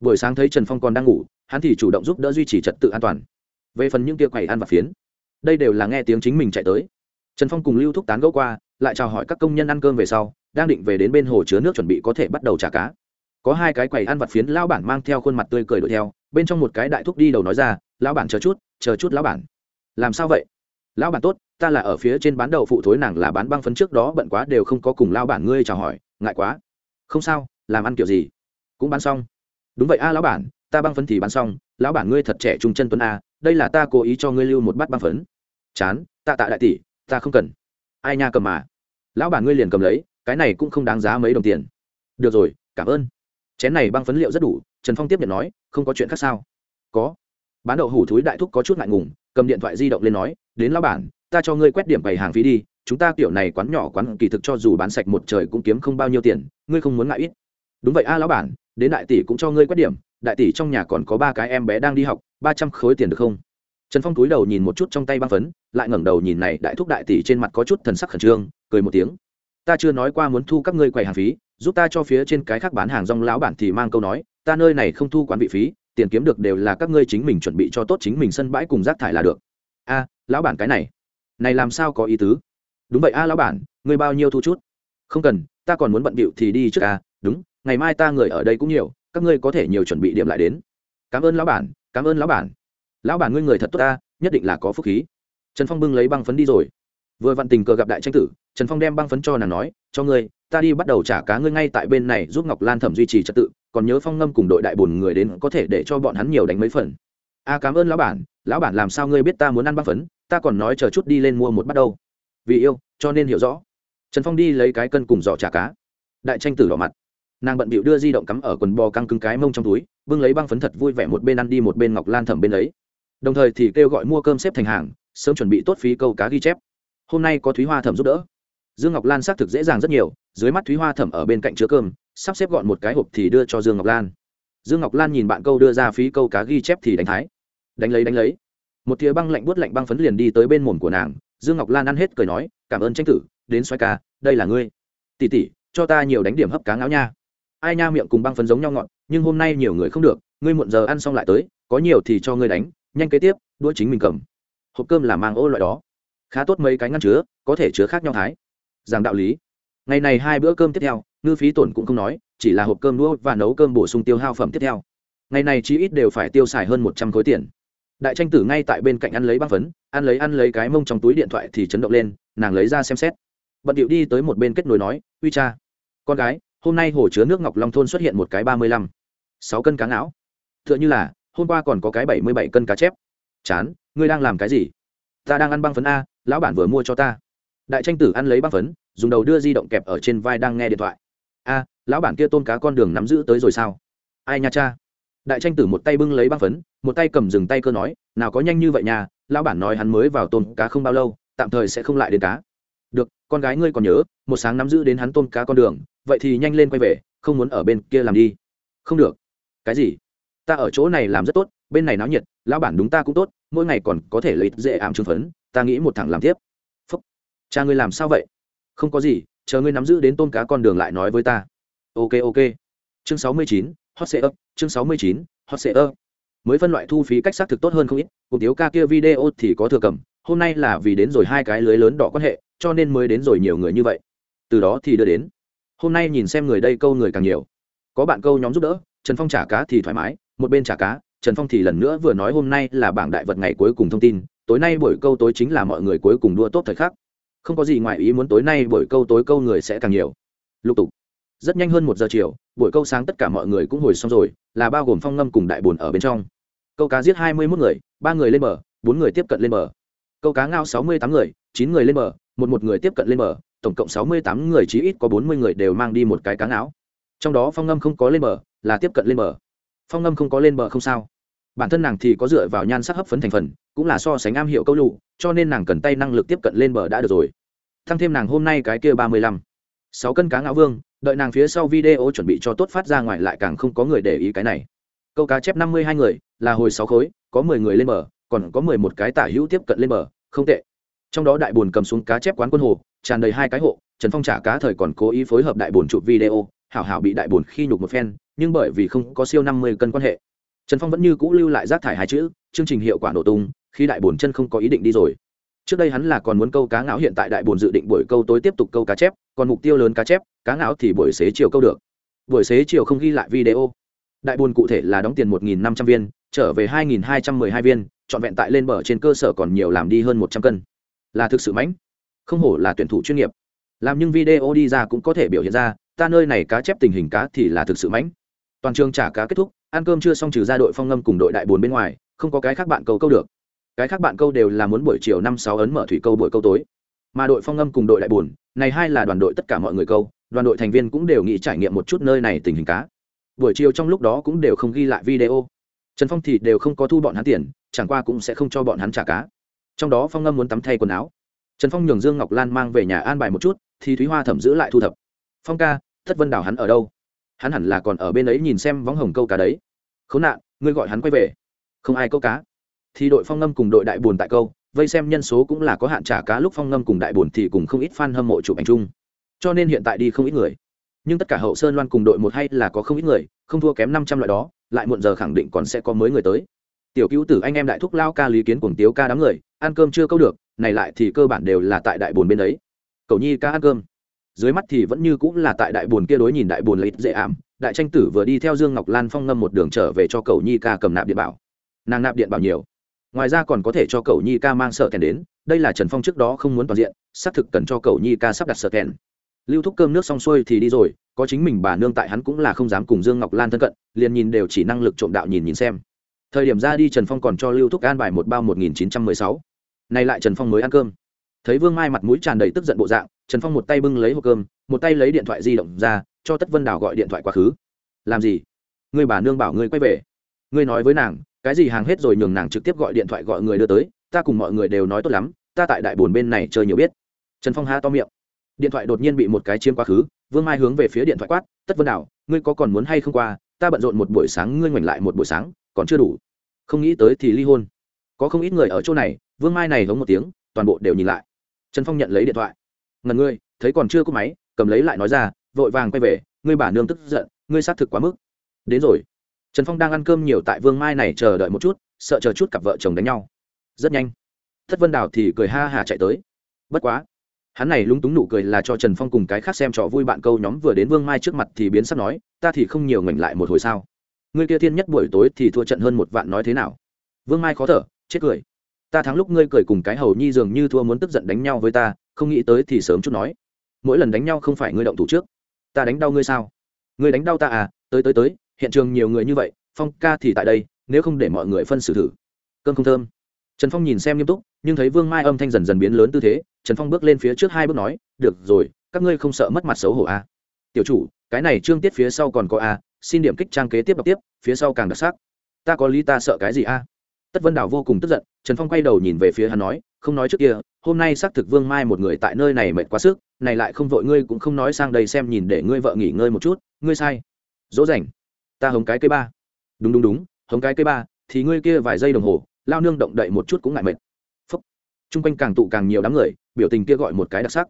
Buổi sáng thấy trần phong còn đang ngủ hắn thì chủ động giúp đỡ duy trì trật tự an toàn. Về phần những kia quầy ăn và phiến, đây đều là nghe tiếng chính mình chạy tới. Trần phong cùng lưu thúc tán gẫu qua, lại chào hỏi các công nhân ăn cơm về sau, đang định về đến bên hồ chứa nước chuẩn bị có thể bắt đầu trả cá. Có hai cái quầy ăn vặt phiến lão bản mang theo khuôn mặt tươi cười đuổi theo, bên trong một cái đại thúc đi đầu nói ra, lão bản chờ chút chờ chút lão bản. Làm sao vậy? Lão bản tốt, ta là ở phía trên bán đầu phụ thối nàng là bán băng phấn trước đó bận quá đều không có cùng lao bản ngươi chào hỏi, ngại quá. Không sao, làm ăn kiểu gì? Cũng bán xong. Đúng vậy a, lão bản ta băng phấn thì bán xong, lão bản ngươi thật trẻ trung chân tuấn a, đây là ta cố ý cho ngươi lưu một bát băng phấn. Chán, tạ tạ đại tỷ, ta không cần. Ai nha cầm mà. Lão bản ngươi liền cầm lấy, cái này cũng không đáng giá mấy đồng tiền. Được rồi, cảm ơn. Chén này băng phấn liệu rất đủ, trần phong tiếp nhận nói, không có chuyện khác sao? Có. Bán đậu hủ thúi đại thúc có chút ngại ngùng, cầm điện thoại di động lên nói, đến lão bản, ta cho ngươi quét điểm bày hàng phí đi, chúng ta kiểu này quán nhỏ quán kỳ thực cho dù bán sạch một trời cũng kiếm không bao nhiêu tiền, ngươi không muốn ngại ít. Đúng vậy a, lão bản, đến đại tỷ cũng cho ngươi quét điểm đại tỷ trong nhà còn có ba cái em bé đang đi học, ba trăm khối tiền được không? Trần phong túi đầu nhìn một chút trong tay băng phấn, lại ngẩng đầu nhìn này đại thúc đại tỷ trên mặt có chút thần sắc khẩn trương, cười một tiếng. Ta chưa nói qua muốn thu các ngươi quầy hàng phí, giúp ta cho phía trên cái khác bán hàng rong lão bản thì mang câu nói, ta nơi này không thu quán vị phí, tiền kiếm được đều là các ngươi chính mình chuẩn bị cho tốt chính mình sân bãi cùng rác thải là được. A, lão bản cái này. Này làm sao có ý tứ? Đúng vậy a, lão bản, ngươi bao nhiêu thu chút? Không cần, ta còn muốn bận bịu thì đi trước a. Đúng, ngày mai ta người ở đây cũng nhiều các ngươi có thể nhiều chuẩn bị điểm lại đến. Cảm ơn lão bản, cảm ơn lão bản. Lão bản ngươi người thật tốt ta, nhất định là có phúc khí. Trần phong bưng lấy băng phấn đi rồi. Vừa vặn tình cờ gặp đại tranh tử, trần phong đem băng phấn cho nàng nói, cho ngươi, ta đi bắt đầu trả cá ngươi ngay tại bên này giúp ngọc lan thẩm duy trì trật tự, còn nhớ phong ngâm cùng đội đại bồn người đến có thể để cho bọn hắn nhiều đánh mấy phần. A, cảm ơn lão bản lão bản làm sao ngươi biết ta muốn ăn băng phấn, ta còn nói chờ chút đi lên mua một bắt đầu vì yêu, cho nên hiểu rõ. Trần phong đi lấy cái cân cùng giỏ trả cá. Đại tranh tử đỏ mặt nàng bận bịu đưa di động cắm ở quần bò căng cứng cái mông trong túi, bưng lấy băng phấn thật vui vẻ một bên ăn đi một bên ngọc lan thẩm bên đấy. đồng thời thì kêu gọi mua cơm xếp thành hàng, sớm chuẩn bị tốt phí câu cá ghi chép. Hôm nay có thúy hoa thẩm giúp đỡ. Dương ngọc lan xác thực dễ dàng rất nhiều, dưới mắt thúy hoa thẩm ở bên cạnh chứa cơm, sắp xếp gọn một cái hộp thì đưa cho dương ngọc lan. Dương ngọc lan nhìn bạn câu đưa ra phí câu cá ghi chép thì đánh thái. Đánh lấy đánh lấy. Một thìa băng lạnh buốt lạnh băng phấn liền đi tới bên mồm của nàng, dương ngọc lan ăn hết cười nói, cảm ơn tranh tử, đến xoay ca, đây là ngươi. Tỉ tỉ cho ta nhiều đánh điểm hấp cá ngáo nha ai nha miệng cùng băng phấn giống nhau ngọn, nhưng hôm nay nhiều người không được, ngươi muộn giờ ăn xong lại tới, có nhiều thì cho ngươi đánh, nhanh kế tiếp đũa chính mình cầm. Hộp cơm là mang ô loại đó. Khá tốt mấy cái ngăn chứa, có thể chứa khác nhau thái. Giảng đạo lý. Ngày này hai bữa cơm tiếp theo, ngư phí tổn cũng không nói, chỉ là hộp cơm đũa và nấu cơm bổ sung tiêu hao phẩm tiếp theo. Ngày này chí ít đều phải tiêu xài hơn một trăm khối tiền. Đại tranh tử ngay tại bên cạnh ăn lấy băng phấn, ăn lấy ăn lấy cái mông trong túi điện thoại thì chấn động lên, nàng lấy ra xem xét. Bận điệu đi tới một bên kết nối nói, uy cha, con gái hôm nay hồ chứa nước ngọc long thôn xuất hiện một cái ba mươi lăm, sáu cân cá não t h ư ợ n h ư là, hôm qua còn có cái bảy mươi bảy cân cá chép. Chán, ngươi đang làm cái gì? Ta đang ăn băng phấn a, lão bản vừa mua cho ta. Đại tranh tử ăn lấy băng phấn, dùng đầu đưa di động kẹp ở trên vai đang nghe điện thoại. A, lão bản kia tôn cá con đường nắm giữ tới rồi sao? Ai nha cha? Đại tranh tử một tay bưng lấy băng phấn, một tay cầm dừng tay cơ nói, nào có nhanh như vậy nha, lão bản nói hắn mới vào tôn cá không bao lâu, tạm thời sẽ không lại đến cá được, con gái ngươi còn nhớ, một sáng nắm giữ đến hắn tôn cá con đường, vậy thì nhanh lên quay về, không muốn ở bên kia làm đi. Không được. Cái gì? Ta ở chỗ này làm rất tốt, bên này náo nhiệt, lão bản đúng ta cũng tốt, mỗi ngày còn có thể lấy dễ ảm trương phấn, ta nghĩ một thằng làm tiếp. Phúc. Cha ngươi làm sao vậy? Không có gì, chờ ngươi nắm giữ đến tôm cá con đường lại nói với ta. Ok ok. Chương sáu mươi chín, hot sệ ấp chương sáu mươi chín, hot sệ ấp mới phân loại thu phí cách xác thực tốt hơn không ít, cùng tiếu ca kia video thì có thừa cầm, hôm nay là vì đến rồi hai cái lưới lớn đỏ quan hệ cho nên mới đến rồi nhiều người như vậy. Từ đó thì đưa đến. Hôm nay nhìn xem người đây câu người càng nhiều. Có bạn câu nhóm giúp đỡ, trần phong trả cá thì thoải mái, một bên trả cá, trần phong thì lần nữa vừa nói hôm nay là bảng đại vật ngày cuối cùng thông tin, tối nay buổi câu tối chính là mọi người cuối cùng đua tốt thời khắc. Không có gì ngoài ý muốn tối nay buổi câu tối câu người sẽ càng nhiều. Lục tục. Rất nhanh hơn một giờ chiều, buổi câu sáng tất cả mọi người cũng hồi xong rồi, là bao gồm phong ngâm cùng đại bồn ở bên trong. Câu cá giết hai mươi mốt người, ba người lên bờ, bốn người tiếp cận lên bờ. Câu cá ngao sáu mươi tám người, chín người lên bờ một một người tiếp cận lên bờ, tổng cộng sáu mươi tám người chí ít có bốn mươi người đều mang đi một cái cá ngáo. trong đó phong ngâm không có lên bờ, là tiếp cận lên bờ. Phong ngâm không có lên bờ không sao. Bản thân nàng thì có dựa vào nhan sắc hấp phấn thành phần, cũng là so sánh am hiểu câu lụ, cho nên nàng cần tay năng lực tiếp cận lên bờ đã được rồi. Thăng thêm nàng hôm nay cái kia ba mươi lăm. Sáu cân cá ngạo vương, đợi nàng phía sau video chuẩn bị cho tốt phát ra ngoài lại càng không có người để ý cái này. Câu cá chép năm mươi hai người, là hồi sáu khối, có mười người lên bờ, còn có mười một cái tả hữu tiếp cận lên bờ, không tệ trong đó đại bồn cầm xuống cá chép quán quân hồ, tràn đầy hai cái hộ, trần phong trả cá thời còn cố ý phối hợp đại bồn chụp video, hảo hảo bị đại bồn khi nhục một phen, nhưng bởi vì không có siêu năm mươi cân quan hệ. Trần phong vẫn như cũ lưu lại rác thải hai chữ, chương trình hiệu quả nổ tung, khi đại bồn chân không có ý định đi rồi. Trước đây hắn là còn muốn câu cá ngáo, hiện tại đại bồn dự định buổi câu tối tiếp tục câu cá chép, còn mục tiêu lớn cá chép, cá ngáo thì buổi xế chiều câu được. Buổi xế chiều không ghi lại video. Đại bồn cụ thể là đóng tiền một nghìn năm trăm viên, trở về hai nghìn hai trăm mười hai viên, trọn vẹn tại lên bờ trên cơ sở còn nhiều làm đi hơn một trăm cân là thực sự mãnh, không hổ là tuyển thủ chuyên nghiệp. Làm nhưng video đi ra cũng có thể biểu hiện ra, ta nơi này cá chép tình hình cá thì là thực sự mãnh. Toàn trường trả cá kết thúc, ăn cơm chưa xong trừ ra đội phong ngâm cùng đội đại bồn bên ngoài, không có cái khác bạn câu câu được. Cái khác bạn câu đều là muốn buổi chiều năm sáu ấn mở thủy câu buổi câu tối. Mà đội phong ngâm cùng đội đại bồn này hai là đoàn đội tất cả mọi người câu, đoàn đội thành viên cũng đều nghĩ trải nghiệm một chút nơi này tình hình cá. Buổi chiều trong lúc đó cũng đều không ghi lại video. Trần phong thì đều không có thu bọn hắn tiền, chẳng qua cũng sẽ không cho bọn hắn trả cá trong đó phong ngâm muốn tắm thay quần áo. Trần phong nhường dương ngọc lan mang về nhà an bài một chút, thì thúy hoa thẩm giữ lại thu thập. Phong ca, thất vân đảo hắn ở đâu? Hắn hẳn là còn ở bên ấy nhìn xem võng hồng câu cá đấy. Khốn nạn, ngươi gọi hắn quay về. Không ai câu cá. Thì đội phong ngâm cùng đội đại buồn tại câu, vây xem nhân số cũng là có hạn trả cá lúc phong ngâm cùng đại buồn thì cùng không ít fan hâm mộ chụp ảnh chung. Cho nên hiện tại đi không ít người. Nhưng tất cả hậu sơn loan cùng đội một hay là có không ít người, không thua kém năm trăm loại đó, lại muộn giờ khẳng định còn sẽ có mới người tới tiểu cứu tử anh em đại thúc lao ca lý kiến cùng tiếu ca đám người, ăn cơm chưa câu được, này lại thì cơ bản đều là tại đại bồn bên đấy cậu nhi ca ăn cơm. Dưới mắt thì vẫn như cũng là tại đại bồn kia đối nhìn đại bồn lấy dễ ảm, đại tranh tử vừa đi theo dương ngọc lan phong ngâm một đường trở về cho cậu nhi ca cầm nạp điện bảo. Nàng nạp điện bảo nhiều. Ngoài ra còn có thể cho cậu nhi ca mang sợ kèn đến, đây là trần phong trước đó không muốn toàn diện, xác thực cần cho cậu nhi ca sắp đặt sợ kèn. Lưu thúc cơm nước xong xuôi thì đi rồi, có chính mình bà nương tại hắn cũng là không dám cùng dương ngọc lan thân cận, liền nhìn đều chỉ năng lực trộm đạo nhìn nhìn xem thời điểm ra đi trần phong còn cho lưu thúc an bài một bao một nghìn chín trăm mười sáu. Nay lại trần phong mới ăn cơm. Thấy vương mai mặt mũi tràn đầy tức giận bộ dạng, trần phong một tay bưng lấy hộp cơm, một tay lấy điện thoại di động ra, cho tất vân đào gọi điện thoại quá khứ. Làm gì? Người bà nương bảo ngươi quay về. Ngươi nói với nàng, cái gì hàng hết rồi nhường nàng trực tiếp gọi điện thoại gọi người đưa tới, ta cùng mọi người đều nói tốt lắm, ta tại đại bồn bên này chơi nhiều biết. Trần phong ha to miệng. Điện thoại đột nhiên bị một cái chiếm quá khứ, vương mai hướng về phía điện thoại quát, tất vân đảo ngươi có còn muốn hay không qua? Ta bận rộn một buổi sáng, ngươi ngoảnh lại một buổi sáng còn chưa đủ. Không nghĩ tới thì ly hôn. Có không ít người ở chỗ này, vương mai này hống một tiếng, toàn bộ đều nhìn lại. Trần phong nhận lấy điện thoại. Ngần ngươi, thấy còn chưa có máy, cầm lấy lại nói ra, vội vàng quay về, ngươi bà nương tức giận, ngươi xác thực quá mức. Đến rồi. Trần phong đang ăn cơm nhiều tại vương mai này chờ đợi một chút, sợ chờ chút cặp vợ chồng đánh nhau. Rất nhanh. Thất vân đào thì cười ha hà chạy tới. Bất quá. Hắn này lúng túng nụ cười là cho trần phong cùng cái khác xem trò vui bạn câu nhóm vừa đến vương mai trước mặt thì biến sắc nói, ta thì không nhiều ngoảnh lại một hồi sao? Ngươi kia thiên nhất buổi tối thì thua trận hơn một vạn nói thế nào? Vương mai khó thở chết cười. Ta thắng lúc ngươi cười cùng cái hầu nhi dường như thua muốn tức giận đánh nhau với ta không nghĩ tới thì sớm chút nói. Mỗi lần đánh nhau không phải ngươi động thủ trước. Ta đánh đau ngươi sao? Ngươi đánh đau ta à? Tới tới tới hiện trường nhiều người như vậy phong ca thì tại đây nếu không để mọi người phân xử thử. Cơm không thơm. Trần phong nhìn xem nghiêm túc nhưng thấy vương mai âm thanh dần dần biến lớn tư thế trần phong bước lên phía trước hai bước nói được rồi các ngươi không sợ mất mặt xấu hổ à. tiểu chủ cái này trương tiết phía sau còn có à, xin điểm kích trang kế tiếp đọc tiếp, phía sau càng đặc sắc. Ta có lý ta sợ cái gì a? À? tất vân đào vô cùng tức giận, trần phong quay đầu nhìn về phía hắn nói, không nói trước kia, hôm nay xác thực vương mai một người tại nơi này mệt quá sức, này lại không vội ngươi cũng không nói sang đây xem nhìn để ngươi vợ nghỉ ngơi một chút, ngươi sai. Dỗ dành. Ta hống cái cây ba. Đúng đúng đúng, hống cái cây ba, thì ngươi kia vài giây đồng hồ, lao nương động đậy một chút cũng ngại mệt. Phúc. Chung quanh càng tụ càng nhiều đám người, biểu tình kia gọi một cái đặc sắc.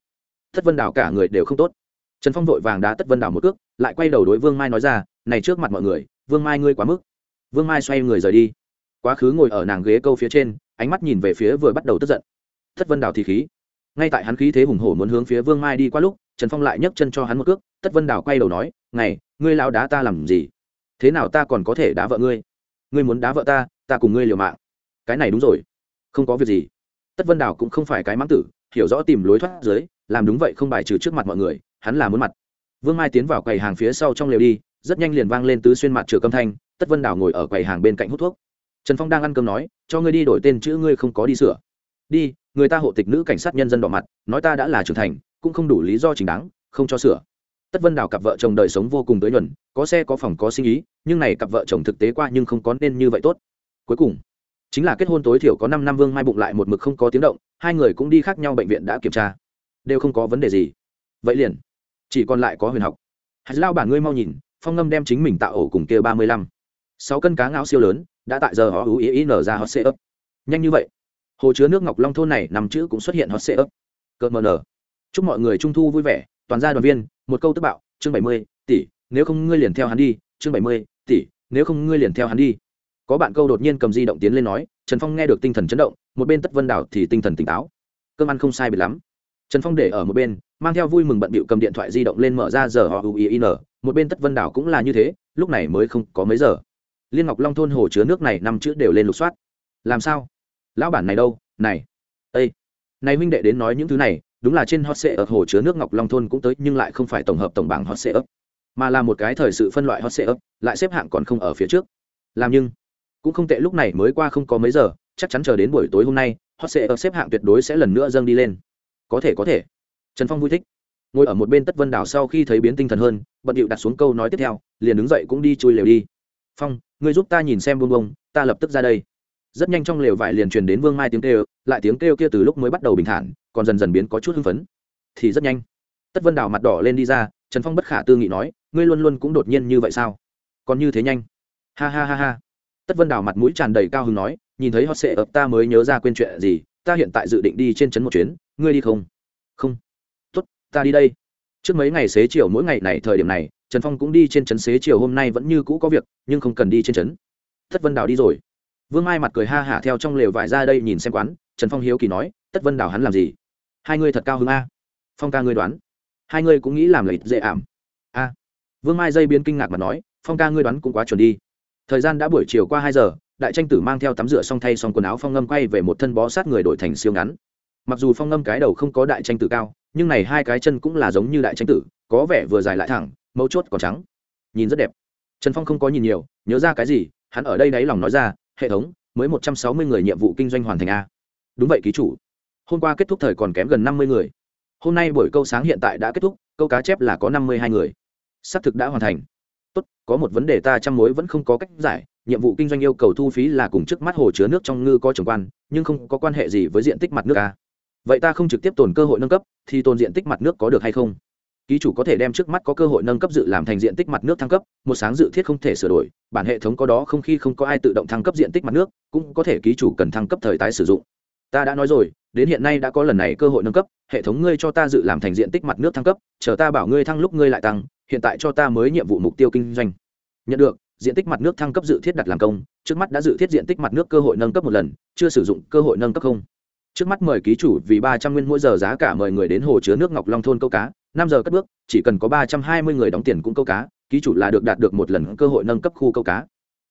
Tất vân đào cả người đều không tốt. Trần phong vội vàng đá tất vân đào một cước, lại quay đầu đối vương mai nói ra này trước mặt mọi người, vương mai ngươi quá mức. Vương mai xoay người rời đi. Quá khứ ngồi ở nàng ghế câu phía trên, ánh mắt nhìn về phía vừa bắt đầu tức giận. Tất vân đào thì khí. Ngay tại hắn khí thế hùng hổ muốn hướng phía vương mai đi qua lúc, trần phong lại nhấc chân cho hắn một cước tất vân đào quay đầu nói, này, ngươi lao đá ta làm gì? Thế nào ta còn có thể đá vợ ngươi? Ngươi muốn đá vợ ta ta cùng ngươi liều mạng. Cái này đúng rồi. Không có việc gì. Tất vân đào cũng không phải cái mãng tử, hiểu rõ tìm lối thoát dưới làm đúng vậy không bài trừ trước mặt mọi người, hắn là muốn mặt. Vương mai tiến vào quầy hàng phía sau trong lều đi rất nhanh liền vang lên tứ xuyên mặt trừ câm thanh, tất vân đào ngồi ở quầy hàng bên cạnh hút thuốc. Trần phong đang ăn cơm nói, cho ngươi đi đổi tên chữ ngươi không có đi sửa. Đi, người ta hộ tịch nữ cảnh sát nhân dân đỏ mặt, nói ta đã là trưởng thành, cũng không đủ lý do chính đáng, không cho sửa. Tất vân đào cặp vợ chồng đời sống vô cùng tới nhuần, có xe có phòng có sinh ý, nhưng này cặp vợ chồng thực tế qua nhưng không có nên như vậy tốt. Cuối cùng, chính là kết hôn tối thiểu có năm năm vương mai bụng lại một mực không có tiếng động, hai người cũng đi khác nhau bệnh viện đã kiểm tra. Đều không có vấn đề gì. Vậy liền, chỉ còn lại có huyền học. Hạt lao bản ngươi mau nhìn phong ngâm đem chính mình tạo ổ cùng kia ba mươi lăm. Sáu cân cá ngao siêu lớn, đã tại giờ họ ưu ý ý nở ra hot xe ấp nhanh như vậy. Hồ chứa nước ngọc long thôn này nằm chữ cũng xuất hiện hot xe ấp cợt mờ nở. Chúc mọi người trung thu vui vẻ, toàn gia đoàn viên, một câu tức bạo, chương bảy mươi, tỷ, nếu không ngươi liền theo hắn đi, chương bảy mươi, tỷ, nếu không ngươi liền theo hắn đi. Có bạn câu đột nhiên cầm di động tiến lên nói, trần phong nghe được tinh thần chấn động, một bên tất vân đảo thì tinh thần tỉnh táo. Cơm ăn không sai biệt lắm. Trần phong để ở một bên, mang theo vui mừng bận bịu cầm điện thoại di động lên mở ra giờ họ uin một bên tất vân đảo cũng là như thế, lúc này mới không có mấy giờ. Liên ngọc long thôn hồ chứa nước này năm chữ đều lên lục soát. Làm sao? Lão bản này đâu? Này. Ây này huynh đệ đến nói những thứ này, đúng là trên hot sệ ở hồ chứa nước ngọc long thôn cũng tới, nhưng lại không phải tổng hợp tổng bảng hot sệ ấp mà là một cái thời sự phân loại hot sệ ấp lại xếp hạng còn không ở phía trước. Làm nhưng, cũng không tệ, lúc này mới qua không có mấy giờ, chắc chắn chờ đến buổi tối hôm nay, hot sệ ấp xếp hạng tuyệt đối sẽ lần nữa dâng đi lên. Có thể có thể. Trần phong vui thích ngồi ở một bên tất vân đảo sau khi thấy biến tinh thần hơn, bận điệu đặt xuống câu nói tiếp theo, liền đứng dậy cũng đi chui lều đi. Phong, ngươi giúp ta nhìn xem buông bông, ta lập tức ra đây. Rất nhanh trong lều vải liền truyền đến vương mai tiếng kêu, lại tiếng kêu kia từ lúc mới bắt đầu bình thản, còn dần dần biến có chút hưng phấn. Thì rất nhanh, tất vân đào mặt đỏ lên đi ra, trần phong bất khả tư nghị nói, ngươi luôn luôn cũng đột nhiên như vậy sao? Còn như thế nhanh? Ha ha ha ha. Tất vân đào mặt mũi tràn đầy cao hứng nói, nhìn thấy hot sệ ập ta mới nhớ ra quên chuyện gì, ta hiện tại dự định đi trên trấn một chuyến, ngươi đi không? Không ta đi đây. Trước mấy ngày xế chiều mỗi ngày này thời điểm này, trần phong cũng đi trên trấn xế chiều hôm nay vẫn như cũ có việc, nhưng không cần đi trên trấn. Tất vân đào đi rồi. Vương mai mặt cười ha hả theo trong lều vải ra đây nhìn xem quán, trần phong hiếu kỳ nói, tất vân đào hắn làm gì? Hai người thật cao hứng a. Phong ca ngươi đoán. Hai người cũng nghĩ làm lợi dễ ảm. A. Vương mai dây biến kinh ngạc mà nói, phong ca ngươi đoán cũng quá chuẩn đi. Thời gian đã buổi chiều qua hai giờ, đại tranh tử mang theo tắm rửa xong thay xong quần áo phong ngâm quay về một thân bó sát người đổi thành siêu ngắn mặc dù phong ngâm cái đầu không có đại tranh tử cao, nhưng này hai cái chân cũng là giống như đại tranh tử, có vẻ vừa dài lại thẳng, mấu chốt còn trắng. Nhìn rất đẹp. Trần phong không có nhìn nhiều, nhớ ra cái gì, hắn ở đây đáy lòng nói ra, hệ thống, mới một trăm sáu mươi người nhiệm vụ kinh doanh hoàn thành a. Đúng vậy, ký chủ. Hôm qua kết thúc thời còn kém gần năm mươi người. Hôm nay buổi câu sáng hiện tại đã kết thúc, câu cá chép là có năm mươi hai người. Xác thực đã hoàn thành. Tốt, có một vấn đề ta chăm mối vẫn không có cách giải, nhiệm vụ kinh doanh yêu cầu thu phí là cùng trước mắt hồ chứa nước trong ngư có trồng quan, nhưng không có quan hệ gì với diện tích mặt nước a vậy ta không trực tiếp tồn cơ hội nâng cấp, thì tồn diện tích mặt nước có được hay không? Ký chủ có thể đem trước mắt có cơ hội nâng cấp dự làm thành diện tích mặt nước thăng cấp, một sáng dự thiết không thể sửa đổi, bản hệ thống có đó không khi không có ai tự động thăng cấp diện tích mặt nước, cũng có thể ký chủ cần thăng cấp thời tái sử dụng. Ta đã nói rồi, đến hiện nay đã có lần này cơ hội nâng cấp, hệ thống ngươi cho ta dự làm thành diện tích mặt nước thăng cấp, chờ ta bảo ngươi thăng lúc ngươi lại tăng, hiện tại cho ta mới nhiệm vụ mục tiêu kinh doanh. Nhận được, diện tích mặt nước thăng cấp dự thiết đặt làm công, trước mắt đã dự thiết diện tích mặt nước cơ hội nâng cấp một lần, chưa sử dụng cơ hội nâng cấp không? Trước mắt mời ký chủ vì ba trăm nguyên mỗi giờ giá cả mời người đến hồ chứa nước ngọc long thôn câu cá, năm giờ cất bước, chỉ cần có ba trăm hai mươi người đóng tiền cũng câu cá, ký chủ là được đạt được một lần cơ hội nâng cấp khu câu cá.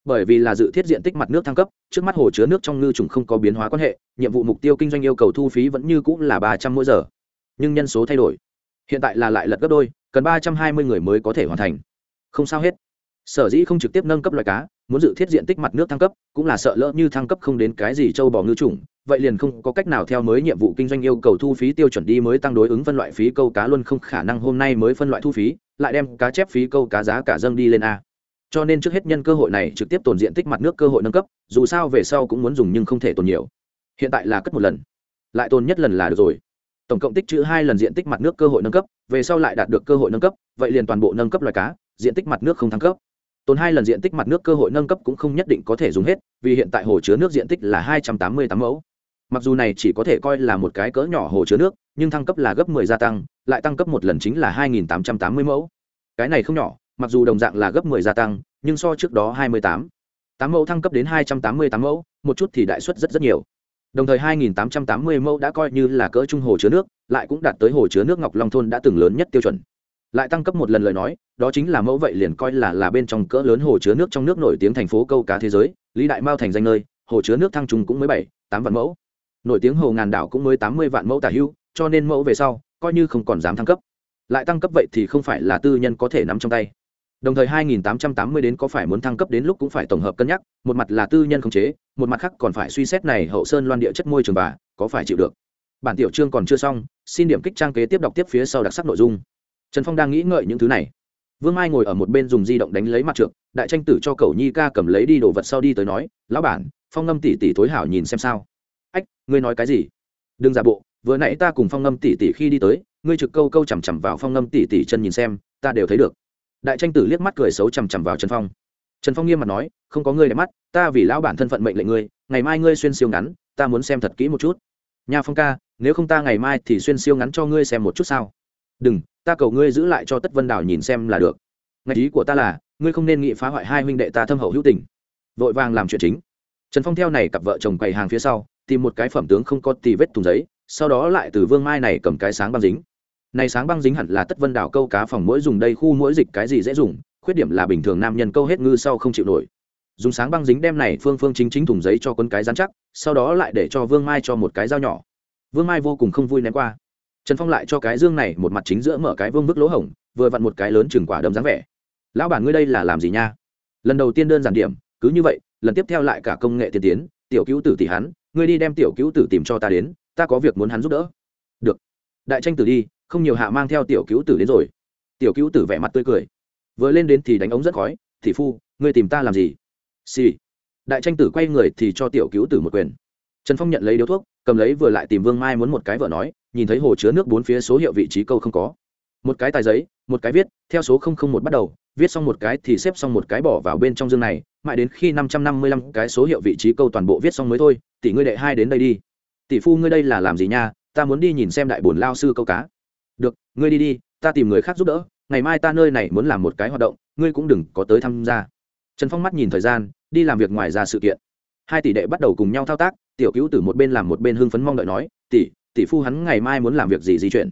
Bởi vì là dự thiết diện tích mặt nước thăng cấp, trước mắt hồ chứa nước trong ngư trùng không có biến hóa quan hệ, nhiệm vụ mục tiêu kinh doanh yêu cầu thu phí vẫn như cũng là ba trăm mỗi giờ. Nhưng nhân số thay đổi. Hiện tại là lại lật gấp đôi, cần ba trăm hai mươi người mới có thể hoàn thành. Không sao hết. Sở dĩ không trực tiếp nâng cấp loài cá, muốn dự thiết diện tích mặt nước thăng cấp, cũng là sợ lỡ như thăng cấp không đến cái gì châu bò ngư trùng vậy liền không có cách nào theo mới nhiệm vụ kinh doanh yêu cầu thu phí tiêu chuẩn đi mới tăng đối ứng phân loại phí câu cá luôn không khả năng hôm nay mới phân loại thu phí, lại đem cá chép phí câu cá giá cả dâng đi lên a. Cho nên trước hết nhân cơ hội này trực tiếp tồn diện tích mặt nước cơ hội nâng cấp, dù sao về sau cũng muốn dùng nhưng không thể tồn nhiều. Hiện tại là cất một lần. Lại tồn nhất lần là được rồi. Tổng cộng tích chữ hai lần diện tích mặt nước cơ hội nâng cấp, về sau lại đạt được cơ hội nâng cấp, vậy liền toàn bộ nâng cấp loài cá, diện tích mặt nước không thăng cấp. Tồn hai lần diện tích mặt nước cơ hội nâng cấp cũng không nhất định có thể dùng hết, vì hiện tại hồ chứa nước diện tích là hai trăm tám mươi tám mẫu mặc dù này chỉ có thể coi là một cái cỡ nhỏ hồ chứa nước, nhưng thăng cấp là gấp 10 gia tăng, lại tăng cấp một lần chính là 2.880 mẫu. Cái này không nhỏ, mặc dù đồng dạng là gấp 10 gia tăng, nhưng so trước đó 28 tám. Mẫu thăng cấp đến 288 mẫu, một chút thì đại suất rất rất nhiều. Đồng thời 2.880 mẫu đã coi như là cỡ trung hồ chứa nước, lại cũng đạt tới hồ chứa nước ngọc long thôn đã từng lớn nhất tiêu chuẩn. Lại tăng cấp một lần lời nói, đó chính là mẫu vậy liền coi là là bên trong cỡ lớn hồ chứa nước trong nước nổi tiếng thành phố câu cá thế giới, lý đại mao thành danh nơi, hồ chứa nước thăng trùng cũng mới bảy, tám vạn mẫu nổi tiếng hồ ngàn đảo cũng mới tám mươi vạn mẫu tả hưu, cho nên mẫu về sau, coi như không còn dám thăng cấp. Lại tăng cấp vậy thì không phải là tư nhân có thể nắm trong tay. Đồng thời 2880 đến có phải muốn thăng cấp đến lúc cũng phải tổng hợp cân nhắc, một mặt là tư nhân khống chế, một mặt khác còn phải suy xét này hậu sơn loan địa chất môi trường bà, có phải chịu được. Bản tiểu chương còn chưa xong, xin điểm kích trang kế tiếp đọc tiếp phía sau đặc sắc nội dung. Trần phong đang nghĩ ngợi những thứ này. Vương mai ngồi ở một bên dùng di động đánh lấy mặt trượng, đại tranh tử cho cầu nhi ca cầm lấy đi đồ vật sau đi tới nói, lão bản, phong ngâm tỷ tỷ tối hảo nhìn xem sao ách, ngươi nói cái gì? Đừng giả bộ, vừa nãy ta cùng phong ngâm tỷ tỷ khi đi tới, ngươi trực câu câu chằm chằm vào phong ngâm tỷ tỷ chân nhìn xem, ta đều thấy được. Đại tranh tử liếc mắt cười xấu chằm chằm vào trần phong. Trần phong nghiêm mặt nói, không có ngươi đẹp mắt, ta vì lão bản thân phận mệnh lệnh ngươi, ngày mai ngươi xuyên siêu ngắn, ta muốn xem thật kỹ một chút. Nhà phong ca, nếu không ta ngày mai thì xuyên siêu ngắn cho ngươi xem một chút sao. Đừng, ta cầu ngươi giữ lại cho tất vân đào nhìn xem là được. Ngạch ý của ta là, ngươi không nên nghị phá hoại hai huynh đệ ta thâm hậu hữu tình. Vội vàng làm chuyện chính. Trần phong theo này cặp vợ chồng quầy hàng phía sau tìm một cái phẩm tướng không có tì vết thùng giấy, sau đó lại từ vương mai này cầm cái sáng băng dính. Này sáng băng dính hẳn là tất vân đảo câu cá phòng mỗi dùng, đây khu mỗi dịch cái gì dễ dùng, khuyết điểm là bình thường nam nhân câu hết ngư sau không chịu nổi. Dùng sáng băng dính đem này phương phương chính chính thùng giấy cho quân cái dán chắc, sau đó lại để cho vương mai cho một cái dao nhỏ. Vương mai vô cùng không vui ném qua. Trần phong lại cho cái dương này một mặt chính giữa mở cái vương bức lỗ hổng, vừa vặn một cái lớn chừng quả đấm dáng vẻ. Lão bản ngươi đây là làm gì nha? Lần đầu tiên đơn giản điểm, cứ như vậy, lần tiếp theo lại cả công nghệ tiên tiến, tiểu cứu tử tỷ hắn ngươi đi đem tiểu cứu tử tìm cho ta đến, ta có việc muốn hắn giúp đỡ. Được. Đại tranh tử đi, không nhiều hạ mang theo tiểu cứu tử đến rồi. Tiểu cứu tử vẻ mặt tươi cười. Vừa lên đến thì đánh ống rất khói thị phu, ngươi tìm ta làm gì? Xì、sì. đại tranh tử quay người thì cho tiểu cứu tử một quyền. Trần phong nhận lấy điếu thuốc, cầm lấy vừa lại tìm vương mai muốn một cái vợ nói, nhìn thấy hồ chứa nước bốn phía số hiệu vị trí câu không có. Một cái tài giấy, một cái viết, theo số một bắt đầu, viết xong một cái thì xếp xong một cái bỏ vào bên trong dương này mãi đến khi năm trăm năm mươi lăm cái số hiệu vị trí câu toàn bộ viết xong mới thôi, tỷ ngươi đệ hai đến đây đi. Tỷ phu ngươi đây là làm gì nha? Ta muốn đi nhìn xem đại bồn lao sư câu cá. Được, ngươi đi đi, ta tìm người khác giúp đỡ, ngày mai ta nơi này muốn làm một cái hoạt động, ngươi cũng đừng có tới tham gia. Trần phong mắt nhìn thời gian, đi làm việc ngoài ra sự kiện. Hai tỷ đệ bắt đầu cùng nhau thao tác, tiểu cứu từ một bên làm một bên hưng phấn mong đợi nói, tỷ tỷ phu hắn ngày mai muốn làm việc gì di chuyển?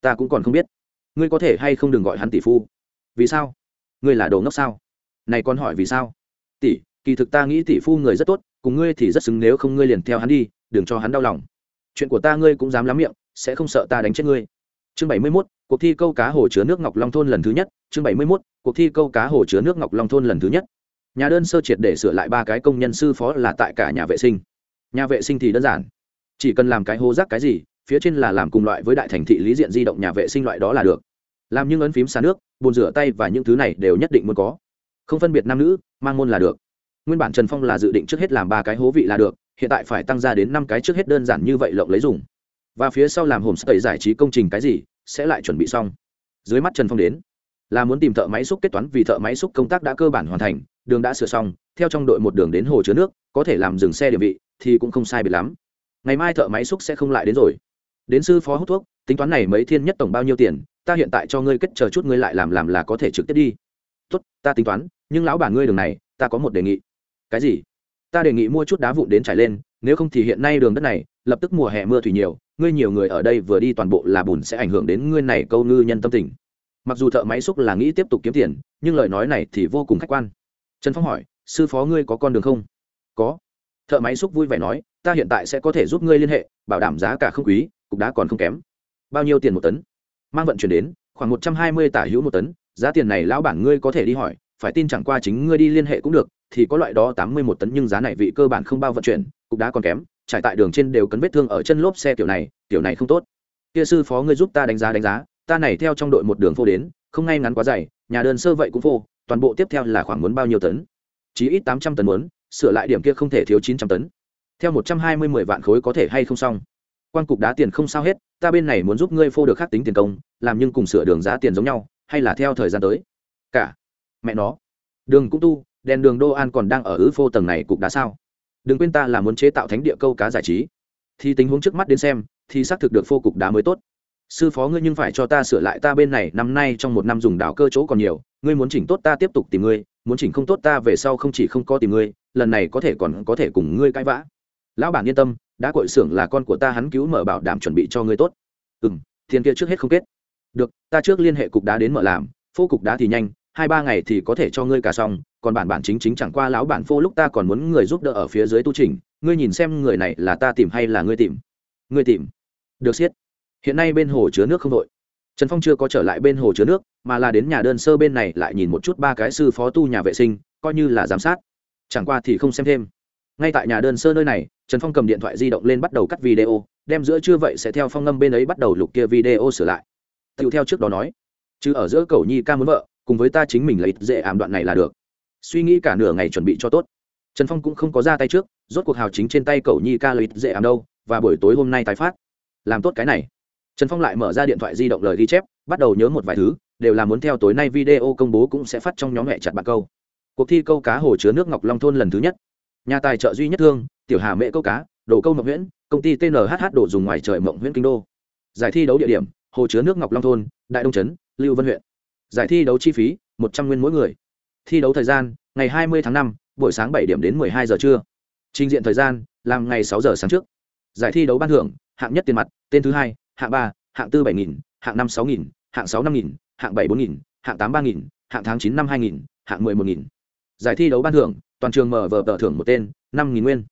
Ta cũng còn không biết. Ngươi có thể hay không đừng gọi hắn tỷ phu. Vì sao? Ngươi là đồ ngốc sao? Này con hỏi vì sao? Tỷ kỳ thực ta nghĩ tỷ phu người rất tốt cùng ngươi thì rất xứng nếu không ngươi liền theo hắn đi đừng cho hắn đau lòng. Chuyện của ta ngươi cũng dám lắm miệng sẽ không sợ ta đánh chết ngươi. Chương bảy mươi 71, cuộc thi câu cá hồ chứa nước ngọc long thôn lần thứ nhất. Chương bảy mươi 71, cuộc thi câu cá hồ chứa nước ngọc long thôn lần thứ nhất. Nhà đơn sơ triệt để sửa lại ba cái công nhân sư phó là tại cả nhà vệ sinh. Nhà vệ sinh thì đơn giản. Chỉ cần làm cái hô rác cái gì phía trên là làm cùng loại với đại thành thị lý diện di động nhà vệ sinh loại đó là được. Làm những ấn phím xả nước bồn rửa tay và những thứ này đều nhất định muốn có không phân biệt nam nữ, mang môn là được. Nguyên bản trần phong là dự định trước hết làm ba cái hố vị là được, hiện tại phải tăng ra đến năm cái trước hết đơn giản như vậy lộng lấy dùng. Và phía sau làm hồm sậy giải trí công trình cái gì, sẽ lại chuẩn bị xong. Dưới mắt trần phong đến, là muốn tìm thợ máy xúc kết toán vì thợ máy xúc công tác đã cơ bản hoàn thành, đường đã sửa xong, theo trong đội một đường đến hồ chứa nước, có thể làm dừng xe địa vị, thì cũng không sai biệt lắm. Ngày mai thợ máy xúc sẽ không lại đến rồi. Đến sư phó hút thuốc, tính toán này mấy thiên nhất tổng bao nhiêu tiền, ta hiện tại cho ngươi kết chờ chút, ngươi lại làm làm là có thể trực tiếp đi tốt, ta tính toán, nhưng lão bản ngươi đường này, ta có một đề nghị. Cái gì? Ta đề nghị mua chút đá vụn đến trải lên, nếu không thì hiện nay đường đất này, lập tức mùa hè mưa thủy nhiều, ngươi nhiều người ở đây vừa đi toàn bộ là bùn sẽ ảnh hưởng đến ngươi này câu ngư nhân tâm tình. Mặc dù thợ máy xúc là nghĩ tiếp tục kiếm tiền, nhưng lời nói này thì vô cùng khách quan. Trần phong hỏi, sư phó ngươi có con đường không? Có. Thợ máy xúc vui vẻ nói, ta hiện tại sẽ có thể giúp ngươi liên hệ, bảo đảm giá cả không quý, cục đá còn không kém. Bao nhiêu tiền một tấn? Mang vận chuyển đến, khoảng một trăm hai mươi tả hữu một tấn giá tiền này lão bản ngươi có thể đi hỏi, phải tin chẳng qua chính ngươi đi liên hệ cũng được, thì có loại đó tám mươi một tấn nhưng giá này vị cơ bản không bao vận chuyển, cục đá còn kém, trải tại đường trên đều cấn vết thương ở chân lốp xe tiểu này tiểu này không tốt. Kia sư phó ngươi giúp ta đánh giá đánh giá, ta này theo trong đội một đường phô đến, không ngay ngắn quá dày, nhà đơn sơ vậy cũng phô, toàn bộ tiếp theo là khoảng muốn bao nhiêu tấn? Chí ít tám trăm tấn muốn, sửa lại điểm kia không thể thiếu chín trăm tấn. Theo một trăm hai mươi mười vạn khối có thể hay không xong? Quan cục đá tiền không sao hết, ta bên này muốn giúp ngươi phô được khắc tính tiền công, làm nhưng cùng sửa đường giá tiền giống nhau hay là theo thời gian tới? Cả. Mẹ nó. Đường cũng tu, đèn đường đô an còn đang ở ứ phô tầng này cục đá sao? Đừng quên ta là muốn chế tạo thánh địa câu cá giải trí. Thì tình huống trước mắt đến xem, thì xác thực được phô cục đá mới tốt. Sư phó ngươi nhưng phải cho ta sửa lại ta bên này, năm nay trong một năm dùng đảo cơ chỗ còn nhiều. Ngươi muốn chỉnh tốt ta tiếp tục tìm ngươi, muốn chỉnh không tốt ta về sau không chỉ không có tìm ngươi, lần này có thể còn có thể cùng ngươi cãi vã. Lão bản yên tâm đã cội xưởng là con của ta, hắn cứu mở bảo đảm chuẩn bị cho ngươi tốt. Ừ m tiền kia trước hết không kết được, ta trước liên hệ cục đá đến mở làm, phô cục đá thì nhanh, hai ba ngày thì có thể cho ngươi cả xong, còn bản bản chính chính chẳng qua lão bản phô lúc ta còn muốn người giúp đỡ ở phía dưới tu trình ngươi nhìn xem người này là ta tìm hay là ngươi tìm? Ngươi tìm. Được siết hiện nay bên hồ chứa nước không đội trần phong chưa có trở lại bên hồ chứa nước, mà là đến nhà đơn sơ bên này lại nhìn một chút ba cái sư phó tu nhà vệ sinh, coi như là giám sát. Chẳng qua thì không xem thêm. Ngay tại nhà đơn sơ nơi này, trần phong cầm điện thoại di động lên bắt đầu cắt video, đem giữa chưa vậy sẽ theo phong ngâm bên ấy bắt đầu lục kia video sửa lại tựu theo trước đó nói, chứ ở giữa cầu nhi ca muốn vợ, cùng với ta chính mình lấy dễ ảm đoạn này là được. Suy nghĩ cả nửa ngày chuẩn bị cho tốt. Trần phong cũng không có ra tay trước, rốt cuộc hào chính trên tay cầu nhi ca lấy dễ ảm đâu, và buổi tối hôm nay tái phát. Làm tốt cái này. Trần phong lại mở ra điện thoại di động lời ghi chép, bắt đầu nhớ một vài thứ, đều là muốn theo tối nay video công bố cũng sẽ phát trong nhóm mẹ chặt bạc câu. Cuộc thi câu cá hồ chứa nước ngọc long thôn lần thứ nhất. Nhà tài trợ duy nhất thương, tiểu hà mễ câu cá, đồ câu mộng nguyễn công ty TNHH đồ dùng ngoài trời mộng nguyễn kinh đô. Giải thi đấu địa điểm hồ chứa nước ngọc long thôn, đại đông trấn, lưu vân huyện. Giải thi đấu chi phí, một trăm nguyên mỗi người. Thi đấu thời gian, ngày hai mươi tháng năm, buổi sáng bảy điểm đến m ộ ư ơ i hai giờ trưa. Trình diện thời gian, làm ngày sáu giờ sáng trước. Giải thi đấu ban thưởng, hạng nhất tiền mặt, tên thứ hai, hạng ba, hạng tư bảy nghìn, hạng năm sáu nghìn, hạng sáu năm nghìn, hạng bảy bốn nghìn, hạng tám ba nghìn, hạng tháng chín năm hai nghìn, hạng mười một nghìn. Giải thi đấu ban thưởng, toàn trường mở vở tờ thưởng một tên, năm nghìn nguyên.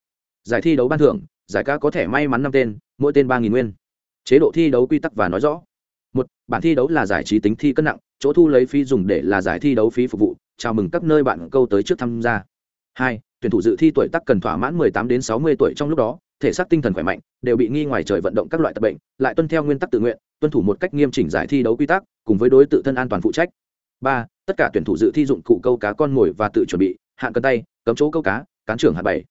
Giải thi đấu ban thưởng, giải ca có thể may mắn năm tên, mỗi tên ba nghìn nguyên. Chế độ thi đấu quy tắc và nói rõ một, bản thi đấu là giải trí tính thi cân nặng, chỗ thu lấy phí dùng để là giải thi đấu phí phục vụ, chào mừng các nơi bạn câu tới trước tham gia. Hai, tuyển thủ dự thi tuổi tác cần thỏa mãn 18 đến 60 tuổi trong lúc đó, thể xác tinh thần khỏe mạnh, đều bị nghi ngoài trời vận động các loại tập bệnh, lại tuân theo nguyên tắc tự nguyện, tuân thủ một cách nghiêm chỉnh giải thi đấu quy tắc, cùng với đối tự thân an toàn phụ trách. Ba, tất cả tuyển thủ dự thi dụng cụ câu cá con mồi và tự chuẩn bị, hạn cân tay, cấm chỗ câu cá, cán trưởng hạn bảy.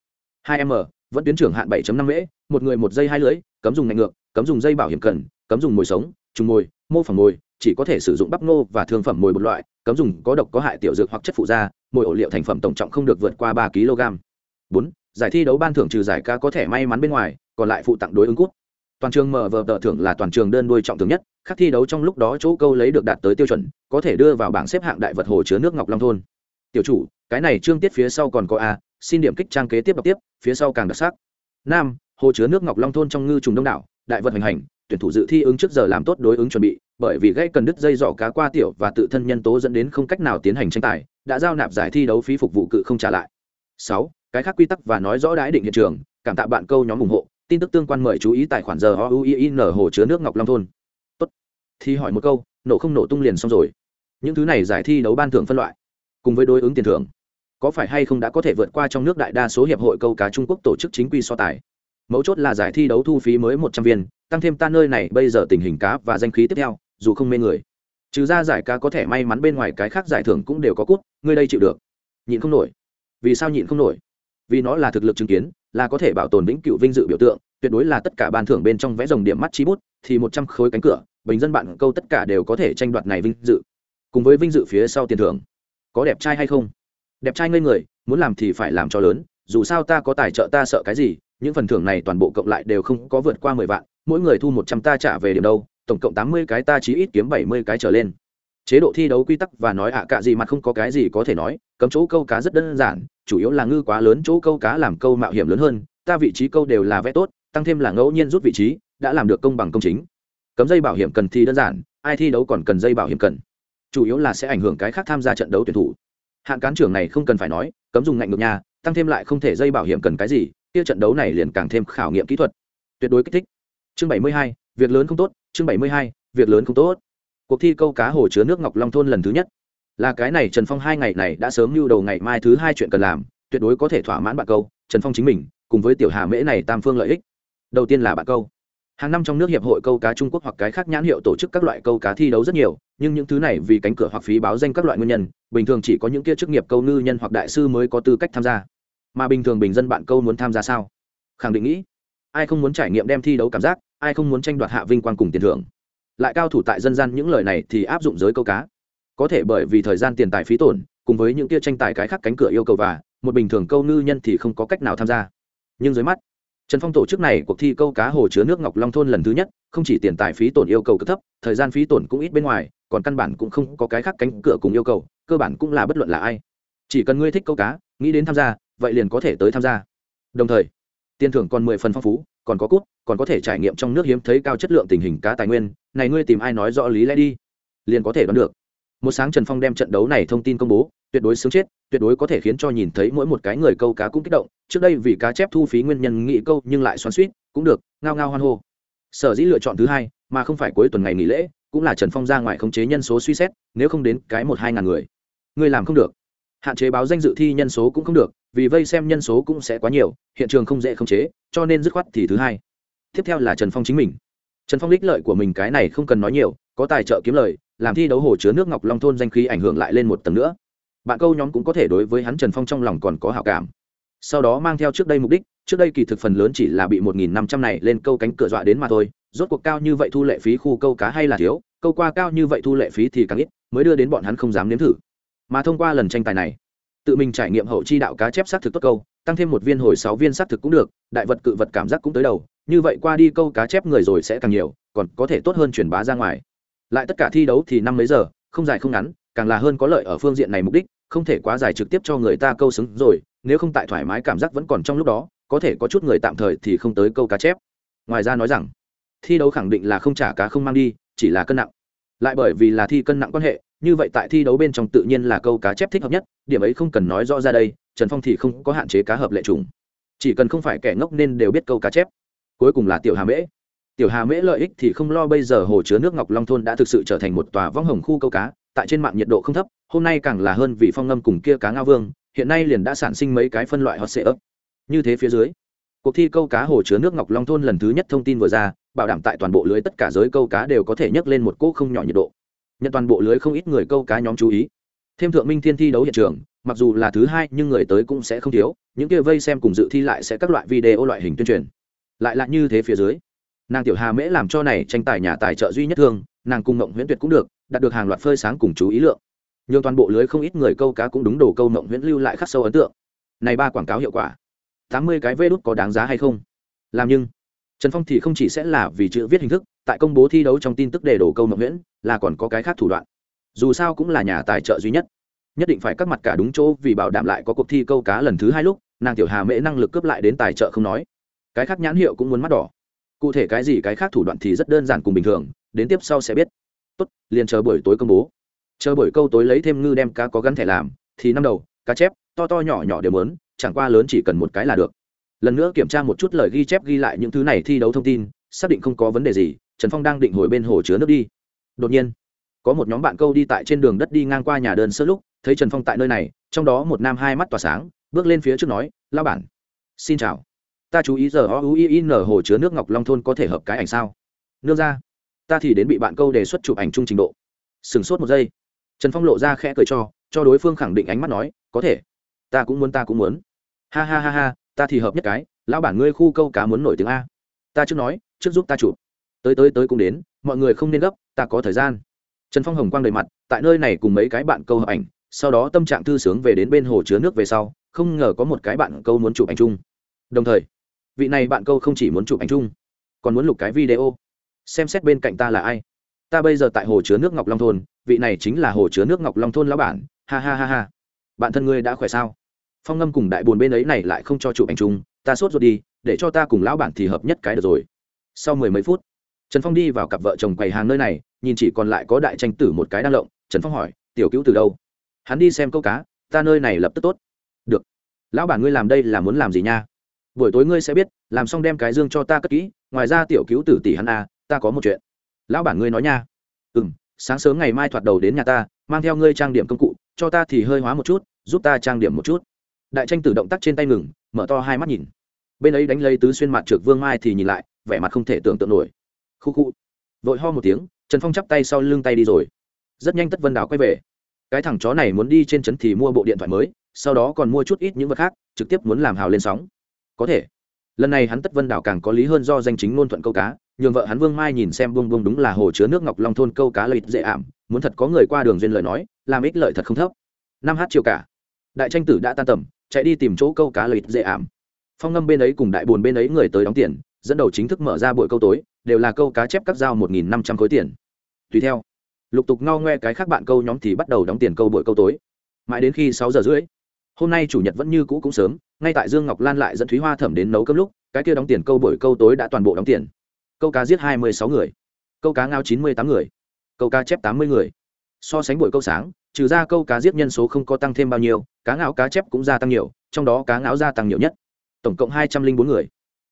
Hai m vẫn tuyến trưởng hạn 7 năm mễ, một người một dây hai lưới cấm dùng ngạnh ngược, cấm dùng dây bảo hiểm cần, cấm dùng mồi sống trùng mồi, mô phỏng mồi, chỉ có thể sử dụng bắp nô và thương phẩm mồi một loại, cấm dùng có độc có hại tiểu dược hoặc chất phụ da mồi ổ liệu thành phẩm tổng trọng không được vượt qua ba kg. Bốn, giải thi đấu ban thưởng trừ giải ca có thể may mắn bên ngoài, còn lại phụ tặng đối ứng cút. Toàn trường mở vờ tờ thưởng là toàn trường đơn đuôi trọng thường nhất khác thi đấu trong lúc đó chỗ câu lấy được đạt tới tiêu chuẩn, có thể đưa vào bảng xếp hạng đại vật hồ chứa nước ngọc long thôn. Tiểu chủ, cái này trương tiết phía sau còn có a, xin điểm kích trang kế tiếp đọc tiếp, phía sau càng đặc sắc. Nam, hồ chứa nước ngọc long thôn trong ngư trùng đông đảo, đại vật hành hành tuyển thủ dự thi ứng trước giờ làm tốt đối ứng chuẩn bị, bởi vì gây cần đứt dây dỏ cá qua tiểu và tự thân nhân tố dẫn đến không cách nào tiến hành tranh tài, đã giao nạp giải thi đấu phí phục vụ cự không trả lại. Sáu, cái khác quy tắc và nói rõ đãi định hiện trường, cảm tạ bạn câu nhóm ủng hộ, tin tức tương quan mời chú ý tài khoản giờ o u i n hồ chứa nước ngọc long thôn. Tốt. Thì hỏi một câu, nổ không nổ tung liền xong rồi. Những thứ này giải thi đấu ban thưởng phân loại, cùng với đối ứng tiền thưởng, có phải hay không đã có thể vượt qua trong nước đại đa số hiệp hội câu cá trung quốc tổ chức chính quy so tài? Mấu chốt là giải thi đấu thu phí mới một trăm viên tăng thêm ta nơi này bây giờ tình hình cá và danh khí tiếp theo, dù không mê người. Trừ ra giải cá có thể may mắn bên ngoài cái khác giải thưởng cũng đều có cút, ngươi đây chịu được. Nhịn không nổi. Vì sao nhịn không nổi? Vì nó là thực lực chứng kiến, là có thể bảo tồn vĩnh cựu vinh dự biểu tượng, tuyệt đối là tất cả ban thưởng bên trong vẽ dòng điểm mắt trí bút, thì một trăm khối cánh cửa, bình dân bạn câu tất cả đều có thể tranh đoạt này vinh dự. Cùng với vinh dự phía sau tiền thưởng. Có đẹp trai hay không? Đẹp trai ngây người, muốn làm thì phải làm cho lớn, dù sao ta có tài trợ ta sợ cái gì, những phần thưởng này toàn bộ cộng lại đều không có vượt qua mười vạn mỗi người thu một trăm ta trả về điểm đâu, tổng cộng tám mươi cái ta chí ít kiếm bảy mươi cái trở lên. Chế độ thi đấu quy tắc và nói ạ à cạ gì mặt không có cái gì có thể nói, cấm chỗ câu cá rất đơn giản, chủ yếu là ngư quá lớn chỗ câu cá làm câu mạo hiểm lớn hơn, ta vị trí câu đều là vẽ tốt, tăng thêm là ngẫu nhiên rút vị trí, đã làm được công bằng công chính. Cấm dây bảo hiểm cần thi đơn giản, ai thi đấu còn cần dây bảo hiểm cần. Chủ yếu là sẽ ảnh hưởng cái khác tham gia trận đấu tuyển thủ. Hạn cán trưởng này không cần phải nói, cấm dùng ngạnh ngược nhà tăng thêm lại không thể dây bảo hiểm cần cái gì, kia trận đấu này liền càng thêm khảo nghiệm kỹ thuật. Tuyệt đối kích thích chương bảy mươi hai, việc lớn không tốt, chương bảy mươi hai, việc lớn không tốt. Cuộc thi câu cá hồ chứa nước ngọc long thôn lần thứ nhất. Là cái này trần phong hai ngày này đã sớm lưu đầu ngày mai thứ hai chuyện cần làm, tuyệt đối có thể thỏa mãn bạn câu, trần phong chính mình, cùng với tiểu hà mễ này tam phương lợi ích. Đầu tiên là bạn câu. Hàng năm trong nước hiệp hội câu cá trung quốc hoặc cái khác nhãn hiệu tổ chức các loại câu cá thi đấu rất nhiều, nhưng những thứ này vì cánh cửa hoặc phí báo danh các loại nguyên nhân, bình thường chỉ có những kia chức nghiệp câu ngư nhân hoặc đại sư mới có tư cách tham gia. Mà bình thường bình dân bạn câu muốn tham gia sao? Khẳng định nghĩ, ai không muốn trải nghiệm đem thi đấu cảm giác ai không muốn tranh đoạt hạ vinh quang cùng tiền thưởng. Lại cao thủ tại dân gian những lời này thì áp dụng giới câu cá. Có thể bởi vì thời gian tiền tài phí tổn, cùng với những kia tranh tài cái khác cánh cửa yêu cầu và, một bình thường câu ngư nhân thì không có cách nào tham gia. Nhưng dưới mắt, trần phong tổ chức này cuộc thi câu cá hồ chứa nước ngọc long thôn lần thứ nhất, không chỉ tiền tài phí tổn yêu cầu cực thấp, thời gian phí tổn cũng ít bên ngoài, còn căn bản cũng không có cái khác cánh cửa cùng yêu cầu, cơ bản cũng là bất luận là ai. Chỉ cần ngươi thích câu cá, nghĩ đến tham gia, vậy liền có thể tới tham gia. Đồng thời, tiền thưởng còn mười phần phong phú còn có cút, còn có thể trải nghiệm trong nước hiếm thấy cao chất lượng tình hình cá tài nguyên. Này ngươi tìm ai nói rõ lý lẽ đi? Liền có thể đoán được. Một sáng trần phong đem trận đấu này thông tin công bố, tuyệt đối sướng chết, tuyệt đối có thể khiến cho nhìn thấy mỗi một cái người câu cá cũng kích động. Trước đây vì cá chép thu phí nguyên nhân nghị câu, nhưng lại xoắn suýt cũng được, ngao ngao hoan hô. Sở dĩ lựa chọn thứ hai, mà không phải cuối tuần ngày nghỉ lễ, cũng là trần phong ra ngoài khống chế nhân số suy xét, nếu không đến cái một hai ngàn người. Người làm không được. Hạn chế báo danh dự thi nhân số cũng không được vì vây xem nhân số cũng sẽ quá nhiều, hiện trường không dễ khống chế, cho nên dứt khoát thì thứ hai. Tiếp theo là trần phong chính mình. Trần phong đích lợi của mình cái này không cần nói nhiều, có tài trợ kiếm lời, làm thi đấu hồ chứa nước ngọc long thôn danh khí ảnh hưởng lại lên một tầng nữa. Bạn câu nhóm cũng có thể đối với hắn trần phong trong lòng còn có hảo cảm. Sau đó mang theo trước đây mục đích, trước đây kỳ thực phần lớn chỉ là bị một nghìn năm trăm này lên câu cánh cửa dọa đến mà thôi, rốt cuộc cao như vậy thu lệ phí khu câu cá hay là thiếu, câu qua cao như vậy thu lệ phí thì càng ít, mới đưa đến bọn hắn không dám nếm thử. Mà thông qua lần tranh tài này tự mình trải nghiệm hậu chi đạo cá chép xác thực tốt câu, tăng thêm một viên hồi sáu viên xác thực cũng được, đại vật cự vật cảm giác cũng tới đầu, như vậy qua đi câu cá chép người rồi sẽ càng nhiều, còn có thể tốt hơn truyền bá ra ngoài. Lại tất cả thi đấu thì năm mấy giờ, không dài không ngắn, càng là hơn có lợi ở phương diện này mục đích, không thể quá dài trực tiếp cho người ta câu xứng rồi, nếu không tại thoải mái cảm giác vẫn còn trong lúc đó, có thể có chút người tạm thời thì không tới câu cá chép. Ngoài ra nói rằng, thi đấu khẳng định là không trả cá không mang đi, chỉ là cân nặng. Lại bởi vì là thi cân nặng quan hệ như vậy tại thi đấu bên trong tự nhiên là câu cá chép thích hợp nhất, điểm ấy không cần nói rõ ra đây, trần phong thì không có hạn chế cá hợp lệ trùng. Chỉ cần không phải kẻ ngốc nên đều biết câu cá chép. Cuối cùng là tiểu hà mễ. Tiểu hà mễ lợi ích thì không lo bây giờ hồ chứa nước ngọc long thôn đã thực sự trở thành một tòa võng hồng khu câu cá, tại trên mạng nhiệt độ không thấp, hôm nay càng là hơn vì phong ngâm cùng kia cá ngao vương, hiện nay liền đã sản sinh mấy cái phân loại hot sệ ấp như thế phía dưới, cuộc thi câu cá hồ chứa nước ngọc long thôn lần thứ nhất thông tin vừa ra, bảo đảm tại toàn bộ lưới tất cả giới câu cá đều có thể nhấc lên một cỗ không nhỏ nhiệt độ nhận toàn bộ lưới không ít người câu cá nhóm chú ý. Thêm thượng minh thiên thi đấu hiện trường, mặc dù là thứ hai nhưng người tới cũng sẽ không thiếu, những kia vây xem cùng dự thi lại sẽ các loại video loại hình tuyên truyền. Lại là như thế phía dưới, nàng tiểu hà mễ làm cho này tranh tài nhà tài trợ duy nhất thương nàng cùng mộng huyễn tuyệt cũng được, đạt được hàng loạt phơi sáng cùng chú ý lượng. Nhưng toàn bộ lưới không ít người câu cá cũng đúng đồ câu mộng huyễn lưu lại khắc sâu ấn tượng. Này ba quảng cáo hiệu quả, tám mươi cái vê đút có đáng giá hay không? Làm nhưng, trần phong thì không chỉ sẽ là vì chữ viết hình thức tại công bố thi đấu trong tin tức đề đổ câu mộng nguyễn là còn có cái khác thủ đoạn. Dù sao cũng là nhà tài trợ duy nhất. Nhất định phải các mặt cả đúng chỗ vì bảo đảm lại có cuộc thi câu cá lần thứ hai lúc, nàng tiểu hà mễ năng lực cướp lại đến tài trợ không nói. Cái khác nhãn hiệu cũng muốn mắt đỏ. Cụ thể cái gì cái khác thủ đoạn thì rất đơn giản cùng bình thường, đến tiếp sau sẽ biết. Tốt, liền chờ buổi tối công bố. Chờ buổi câu tối lấy thêm ngư đem cá có gắn thẻ làm, thì năm đầu, cá chép, to to nhỏ nhỏ đều lớn chẳng qua lớn chỉ cần một cái là được. Lần nữa kiểm tra một chút lời ghi chép ghi lại những thứ này thi đấu thông tin, xác định không có vấn đề gì trần phong đang định hồi bên hồ chứa nước đi. Đột nhiên, có một nhóm bạn câu đi tại trên đường đất đi ngang qua nhà đơn sơ lúc, thấy trần phong tại nơi này, trong đó một nam hai mắt tỏa sáng, bước lên phía trước nói lao bản, xin chào. Ta chú ý giờ o u i n hồ chứa nước ngọc long thôn có thể hợp cái ảnh sao? Nương ra. Ta thì đến bị bạn câu đề xuất chụp ảnh chung trình độ. Sửng sốt một giây, trần phong lộ ra khẽ cười cho cho đối phương khẳng định ánh mắt nói, có thể. Ta cũng muốn, ta cũng muốn. Ha ha ha ha, ta thì hợp nhất cái. Lão bản ngươi khu câu cá muốn nổi tiếng a. Ta trước nói, trước giúp ta chụp tới tới tới cũng đến, mọi người không nên gấp, ta có thời gian. Trần phong hồng quang đầy mặt, tại nơi này cùng mấy cái bạn câu hợp ảnh, sau đó tâm trạng thư sướng về đến bên hồ chứa nước về sau, không ngờ có một cái bạn câu muốn chụp ảnh chung. Đồng thời, vị này bạn câu không chỉ muốn chụp ảnh chung, còn muốn lục cái video. Xem xét bên cạnh ta là ai. Ta bây giờ tại hồ chứa nước ngọc long thôn, vị này chính là hồ chứa nước ngọc long thôn lão bản. Ha ha ha ha. Bạn thân ngươi đã khỏe sao? Phong ngâm cùng đại bồn bên ấy này lại không cho chụp ảnh chung, ta sốt ruột đi, để cho ta cùng lão bản thì hợp nhất cái được rồi. Sau mười mấy phút trần phong đi vào cặp vợ chồng quầy hàng nơi này, nhìn chỉ còn lại có đại tranh tử một cái đang lộng, trần phong hỏi, tiểu cứu từ đâu? Hắn đi xem câu cá, ta nơi này lập tức tốt. Được. Lão bản ngươi làm đây là muốn làm gì nha? Buổi tối ngươi sẽ biết, làm xong đem cái dương cho ta cất kỹ, ngoài ra tiểu cứu tử tỷ hắn à ta có một chuyện. Lão bản ngươi nói nha. Ừ m sáng sớm ngày mai thoạt đầu đến nhà ta, mang theo ngươi trang điểm công cụ, cho ta thì hơi hóa một chút, giúp ta trang điểm một chút. Đại tranh tử động tác trên tay ngừng, mở to hai mắt nhìn. Bên ấy đánh lấy tứ xuyên mặt trượt vương mai thì nhìn lại, vẻ mặt không thể tưởng tượng nổi khu khu. Vội ho một tiếng, trần phong chắp tay sau lưng tay đi rồi. Rất nhanh tất vân đào quay về. Cái thằng chó này muốn đi trên trấn thì mua bộ điện thoại mới, sau đó còn mua chút ít những vật khác, trực tiếp muốn làm hào lên sóng. Có thể. Lần này hắn tất vân đảo càng có lý hơn do danh chính ngôn thuận câu cá, nhường vợ hắn vương mai nhìn xem bông bông đúng là hồ chứa nước ngọc long thôn câu cá lợi dễ ảm, muốn thật có người qua đường duyên lời nói, làm ích lợi thật không thấp. Năm h chiều cả. Đại tranh tử đã tan tầm, chạy đi tìm chỗ câu cá lợi dễ ảm. Phong ngâm bên ấy cùng đại bồn bên ấy người tới đóng tiền, dẫn đầu chính thức mở ra buổi câu tối đều là câu cá chép các dao một nghìn năm trăm khối tiền. Tùy theo, lục tục ngao ngoe cái khác bạn câu nhóm thì bắt đầu đóng tiền câu buổi câu tối. Mãi đến khi sáu giờ rưỡi, hôm nay chủ nhật vẫn như cũ cũng sớm, ngay tại dương ngọc lan lại dẫn thúy hoa thẩm đến nấu cơm lúc, cái kia đóng tiền câu buổi câu tối đã toàn bộ đóng tiền. Câu cá giết hai mươi sáu người, câu cá ngao chín mươi tám người, câu cá chép tám mươi người. So sánh buổi câu sáng, trừ ra câu cá giết nhân số không có tăng thêm bao nhiêu, cá ngao cá chép cũng gia tăng nhiều, trong đó cá ngao gia tăng nhiều nhất, tổng cộng hai trăm linh bốn người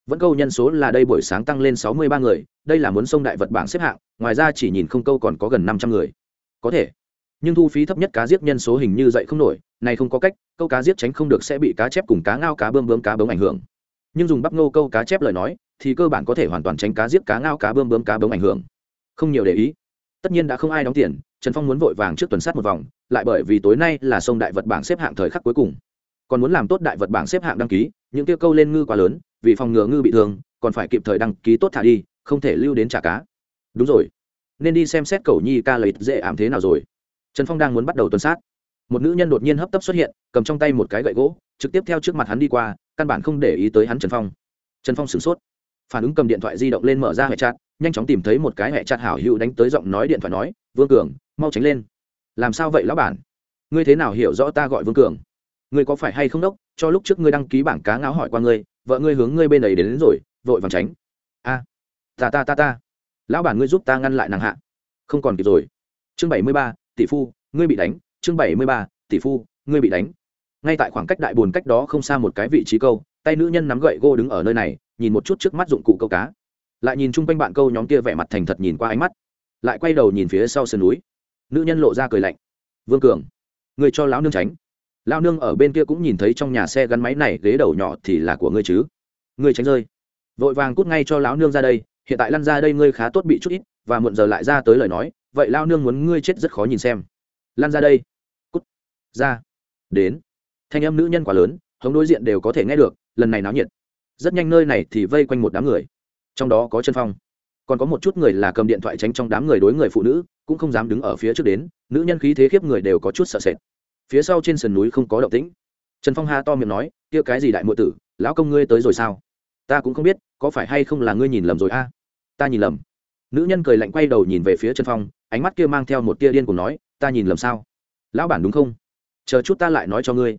vẫn câu nhân số là đây buổi sáng tăng lên sáu mươi ba người, đây là muốn sông đại vật bảng xếp hạng, ngoài ra chỉ nhìn không câu còn có gần năm trăm người. Có thể. Nhưng thu phí thấp nhất cá giết nhân số hình như dậy không nổi, này không có cách, câu cá giết tránh không được sẽ bị cá chép cùng cá ngao cá bơm bơm cá bướm ảnh hưởng. Nhưng dùng bắp ngô câu cá chép lời nói, thì cơ bản có thể hoàn toàn tránh cá giết cá ngao cá bơm bơm cá bướm ảnh hưởng. Không nhiều để ý. Tất nhiên đã không ai đóng tiền, trần phong muốn vội vàng trước tuần sát một vòng, lại bởi vì tối nay là sông đại vật bảng xếp hạng thời khắc cuối cùng. Còn muốn làm tốt đại vật bảng xếp hạng đăng ký, những tiêu câu lên ngư quá lớn vì phòng ngừa ngư bị thương, còn phải kịp thời đăng ký tốt thả đi, không thể lưu đến trả cá. Đúng rồi. Nên đi xem xét cầu nhi ca lấy dễ ảm thế nào rồi. Trần phong đang muốn bắt đầu tuần sát. Một nữ nhân đột nhiên hấp tấp xuất hiện, cầm trong tay một cái gậy gỗ, trực tiếp theo trước mặt hắn đi qua, căn bản không để ý tới hắn trần phong. Trần phong sửng sốt. Phản ứng cầm điện thoại di động lên mở ra hệ chặt nhanh chóng tìm thấy một cái hệ chặt hảo hữu đánh tới giọng nói điện thoại nói, vương cường, mau tránh lên. Làm sao vậy lão bản? Ngươi thế nào hiểu rõ ta gọi vương cường? Ngươi có phải hay không đốc? Cho lúc trước ngươi đăng ký bảng cá ngáo hỏi qua ngươi vợ ngươi hướng ngươi bên ấy đến, đến rồi vội vàng tránh. A ta ta ta ta. Lão bản ngươi giúp ta ngăn lại nàng hạ. Không còn kịp rồi. Chương bảy mươi ba tỷ phu ngươi bị đánh. Chương bảy mươi ba tỷ phu ngươi bị đánh. Ngay tại khoảng cách đại bồn cách đó không xa một cái vị trí câu tay nữ nhân nắm gậy gô đứng ở nơi này nhìn một chút trước mắt dụng cụ câu cá. Lại nhìn chung quanh bạn câu nhóm kia vẻ mặt thành thật nhìn qua ánh mắt. Lại quay đầu nhìn phía sau sườn núi. Nữ nhân lộ ra cười lạnh. Vương cường người cho lão nương tránh lão nương ở bên kia cũng nhìn thấy trong nhà xe gắn máy này, ghế đầu nhỏ thì là của ngươi chứ? Ngươi tránh rơi. Vội vàng cút ngay cho lão nương ra đây, hiện tại lăn ra đây ngươi khá tốt bị chút ít, và muộn giờ lại ra tới lời nói, vậy lao nương muốn ngươi chết rất khó nhìn xem. Lan ra đây. Cút. Ra. Đến. Thanh âm nữ nhân quá lớn, hống đối diện đều có thể nghe được, lần này náo nhiệt. Rất nhanh nơi này thì vây quanh một đám người. Trong đó có chân phong. Còn có một chút người là cầm điện thoại tránh trong đám người đối người phụ nữ, cũng không dám đứng ở phía trước đến, nữ nhân khí thế khiếp người đều có chút sợ sệt phía sau trên sườn núi không có động tĩnh. Trần phong ha to miệng nói, kia cái gì đại mượn tử, lão công ngươi tới rồi sao? Ta cũng không biết, có phải hay không là ngươi nhìn lầm rồi a? Ta nhìn lầm. Nữ nhân cười lạnh quay đầu nhìn về phía trần phong, ánh mắt kia mang theo một tia điên cùng nói, ta nhìn lầm sao? Lão bản đúng không? Chờ chút ta lại nói cho ngươi.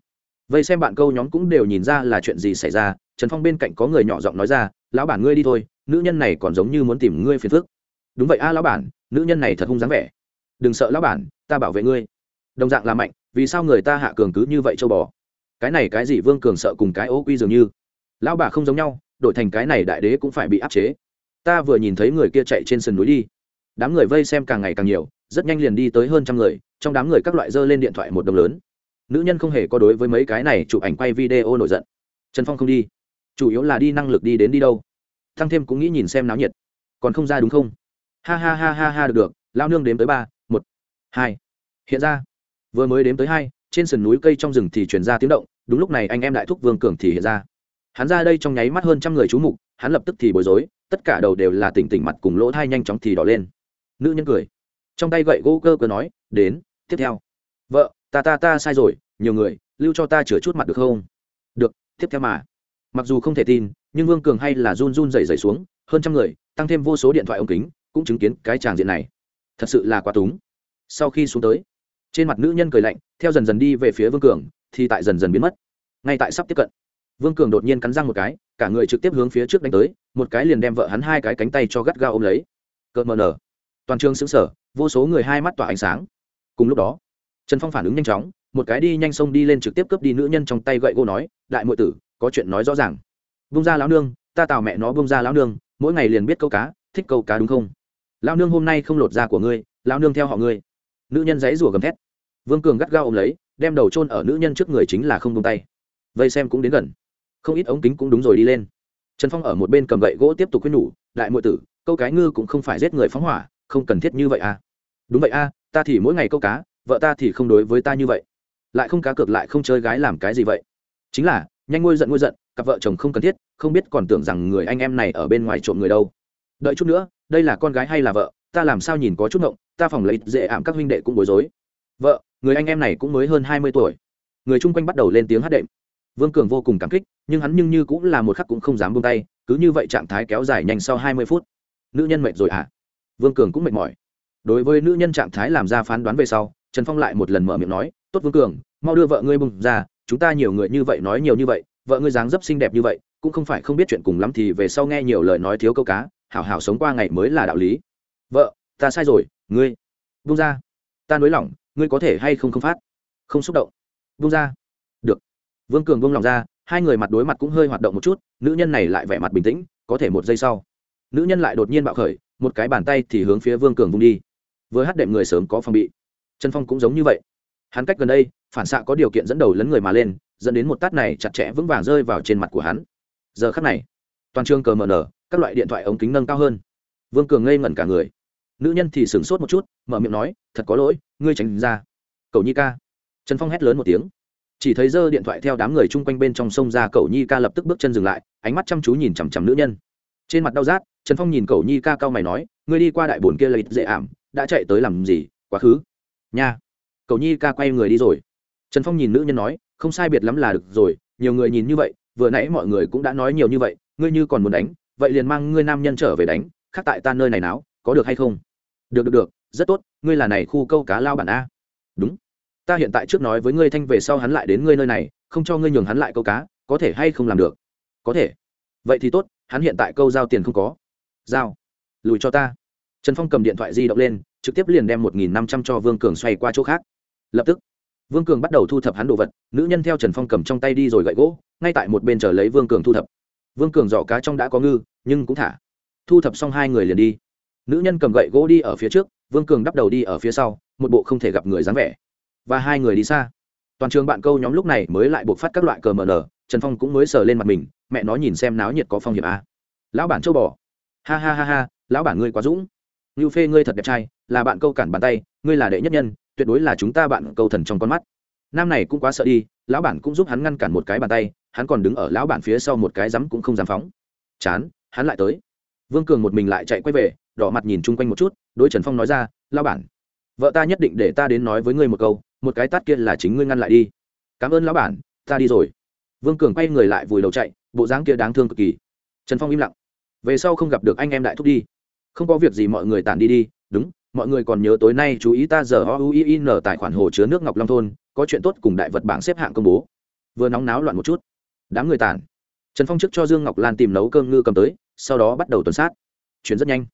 Vậy xem bạn câu nhóm cũng đều nhìn ra là chuyện gì xảy ra, trần phong bên cạnh có người nhỏ giọng nói ra, lão bản ngươi đi thôi, nữ nhân này còn giống như muốn tìm ngươi phiền phức. Đúng vậy a, lão bản, nữ nhân này thật hung dáng vẻ. Đừng sợ, lão bản, ta bảo vệ ngươi. Đồng dạng là mạnh vì sao người ta hạ cường cứ như vậy châu bò? Cái này cái gì vương cường sợ cùng cái ô quy dường như? Lão bà không giống nhau, đổi thành cái này đại đế cũng phải bị áp chế. Ta vừa nhìn thấy người kia chạy trên sườn núi đi. Đám người vây xem càng ngày càng nhiều, rất nhanh liền đi tới hơn trăm người, trong đám người các loại dơ lên điện thoại một đồng lớn. Nữ nhân không hề có đối với mấy cái này chụp ảnh quay video nổi giận. Trần phong không đi. Chủ yếu là đi năng lực đi đến đi đâu. Thăng thêm cũng nghĩ nhìn xem náo nhiệt. Còn không ra đúng không? Ha ha ha ha ha, được được. Lao nương đếm tới ba, một, hai. Hiện ra vừa mới đếm tới hai, trên sườn núi cây trong rừng thì chuyển ra tiếng động, đúng lúc này anh em đại thúc vương cường thì hiện ra. Hắn ra đây trong nháy mắt hơn trăm người trú mục, hắn lập tức thì bối rối, tất cả đầu đều là tỉnh tỉnh mặt cùng lỗ thai nhanh chóng thì đỏ lên. Nữ nhân cười, trong tay gậy gỗ cơ cơ nói, đến, tiếp theo. Vợ, ta ta ta, sai rồi, nhiều người, lưu cho ta chữa chút mặt được không? Được, tiếp theo mà. Mặc dù không thể tin, nhưng vương cường hay là run run dày dày xuống, hơn trăm người, tăng thêm vô số điện thoại ống kính, cũng chứng kiến cái tràng diện này. Thật sự là quá túng. Sau khi xuống tới trên mặt nữ nhân cười lạnh, theo dần dần đi về phía vương cường, thì tại dần dần biến mất. Ngay tại sắp tiếp cận, vương cường đột nhiên cắn răng một cái, cả người trực tiếp hướng phía trước đánh tới, một cái liền đem vợ hắn hai cái cánh tay cho gắt gao ôm lấy. Cợt mờ nở. Toàn trường xứng sở vô số người hai mắt tỏa ánh sáng. Cùng lúc đó, trần phong phản ứng nhanh chóng, một cái đi nhanh xông đi lên trực tiếp cướp đi nữ nhân trong tay gậy gỗ nói, đại m tử, có chuyện nói rõ ràng. Bông ra lão nương, ta tào mẹ nó bông ra lão nương, mỗi ngày liền biết câu cá, thích câu cá đúng không? Lão nương hôm nay không lột da của ngươi, lão nương theo họ ngươi nữ nhân dãy rủa gầm thét. Vương cường gắt gao ôm lấy đem đầu trôn ở nữ nhân trước người chính là không tung tay. Vây xem cũng đến gần. Không ít ống kính cũng đúng rồi đi lên. Trần phong ở một bên cầm gậy gỗ tiếp tục khuyên nhủ đại m tử câu cái ngư cũng không phải giết người phóng hỏa không cần thiết như vậy à. Đúng vậy à, ta thì mỗi ngày câu cá vợ ta thì không đối với ta như vậy. Lại không cá cược lại không chơi gái làm cái gì vậy? Chính là nhanh ngôi giận ngôi giận cặp vợ chồng không cần thiết không biết còn tưởng rằng người anh em này ở bên ngoài trộm người đâu. Đợi chút nữa đây là con gái hay là vợ ta làm sao nhìn có chút ngộng ta phòng lấy dễ ảm các huynh đệ cũng bối rối. Vợ, người anh em này cũng mới hơn hai mươi tuổi. Người chung quanh bắt đầu lên tiếng hát đệm. Vương cường vô cùng cảm kích, nhưng hắn nhưng như cũng là một khắc cũng không dám buông tay, cứ như vậy trạng thái kéo dài nhanh sau hai mươi phút. Nữ nhân mệt rồi à vương cường cũng mệt mỏi. Đối với nữ nhân trạng thái làm ra phán đoán về sau, trần phong lại một lần mở miệng nói, tốt vương cường, mau đưa vợ ngươi bùng ra, chúng ta nhiều người như vậy nói nhiều như vậy, vợ ngươi dáng dấp xinh đẹp như vậy, cũng không phải không biết chuyện cùng lắm thì về sau nghe nhiều lời nói thiếu câu cá, hảo hảo sống qua ngày mới là đạo lý. Vợ, ta sai rồi ngươi bung ra. Ta nới lỏng, ngươi có thể hay không không phát? Không xúc động. Bung ra. Được. Vương cường bung lòng ra, hai người mặt đối mặt cũng hơi hoạt động một chút, nữ nhân này lại vẻ mặt bình tĩnh, có thể một giây sau. Nữ nhân lại đột nhiên bạo khởi, một cái bàn tay thì hướng phía vương cường vung đi. Với hát đệm người sớm có phòng bị. Trần phong cũng giống như vậy. Hắn cách gần đây, phản xạ có điều kiện dẫn đầu lấn người mà lên, dẫn đến một tát này chặt chẽ vững vàng rơi vào trên mặt của hắn. Giờ khắc này, toàn trường cờ mờ nở, các loại điện thoại ống kính nâng cao hơn. Vương cường ngây ngẩn cả người nữ nhân thì sửng sốt một chút, mở miệng nói, thật có lỗi, ngươi tránh ra. Cầu nhi ca. Trần phong hét lớn một tiếng. Chỉ thấy giơ điện thoại theo đám người chung quanh bên trong sông ra cầu nhi ca lập tức bước chân dừng lại, ánh mắt chăm chú nhìn chằm chằm nữ nhân. Trên mặt đau rát, trần phong nhìn cầu nhi ca cao mày nói, ngươi đi qua đại bồn kia lấy dễ ảm, đã chạy tới làm gì, quá khứ. Nha. Cầu nhi ca quay người đi rồi. Trần phong nhìn nữ nhân nói, không sai biệt lắm là được rồi, nhiều người nhìn như vậy, vừa nãy mọi người cũng đã nói nhiều như vậy, ngươi như còn muốn đánh, vậy liền mang ngươi nam nhân trở về đánh, khác tại ta nơi này náo có được hay không? Được được được, rất tốt, ngươi là này khu câu cá lao bản a. Đúng. Ta hiện tại trước nói với ngươi thanh về sau hắn lại đến ngươi nơi này, không cho ngươi nhường hắn lại câu cá, có thể hay không làm được? Có thể. Vậy thì tốt, hắn hiện tại câu giao tiền không có. Giao. Lùi cho ta. Trần phong cầm điện thoại di động lên, trực tiếp liền đem một nghìn năm trăm cho vương cường xoay qua chỗ khác. Lập tức, vương cường bắt đầu thu thập hắn đồ vật, nữ nhân theo trần phong cầm trong tay đi rồi gậy gỗ, ngay tại một bên chờ lấy vương cường thu thập. Vương cường dò cá trong đã có ngư, nhưng cũng thả. Thu thập xong hai người liền đi nữ nhân cầm gậy gỗ đi ở phía trước, vương cường đắp đầu đi ở phía sau, một bộ không thể gặp người dáng vẻ. Và hai người đi xa. Toàn trường bạn câu nhóm lúc này mới lại buộc phát các loại cờ mờ nở trần phong cũng mới sờ lên mặt mình, mẹ nó nhìn xem náo nhiệt có phong hiệp a à. lão bản châu bò. Ha ha ha ha, lão bản ngươi quá dũng. Ngưu phê ngươi thật đẹp trai, là bạn câu cản bàn tay, ngươi là đệ nhất nhân, tuyệt đối là chúng ta bạn câu thần trong con mắt. Nam này cũng quá sợ đi, lão bản cũng giúp hắn ngăn cản một cái bàn tay, hắn còn đứng ở lão bản phía sau một cái rắm cũng không dám phóng. Chán, hắn lại tới. Vương cường một mình lại chạy quay về đỏ mặt nhìn chung quanh một chút, đối trần phong nói ra, lão bản, vợ ta nhất định để ta đến nói với ngươi một câu, một cái tát kia là chính ngươi ngăn lại đi. Cảm ơn lão bản, ta đi rồi. Vương cường quay người lại vùi đầu chạy, bộ dáng kia đáng thương cực kỳ. Trần phong im lặng. Về sau không gặp được anh em đại thúc đi. Không có việc gì mọi người tản đi đi, đúng, mọi người còn nhớ tối nay chú ý ta giờ o u i n tài khoản hồ chứa nước ngọc long thôn, có chuyện tốt cùng đại vật bảng xếp hạng công bố. Vừa nóng náo loạn một chút, đám người tản. Trần phong trước cho dương ngọc lan tìm nấu cơm ngư cầm tới, sau đó bắt đầu tuần sát. Chuyển rất nhanh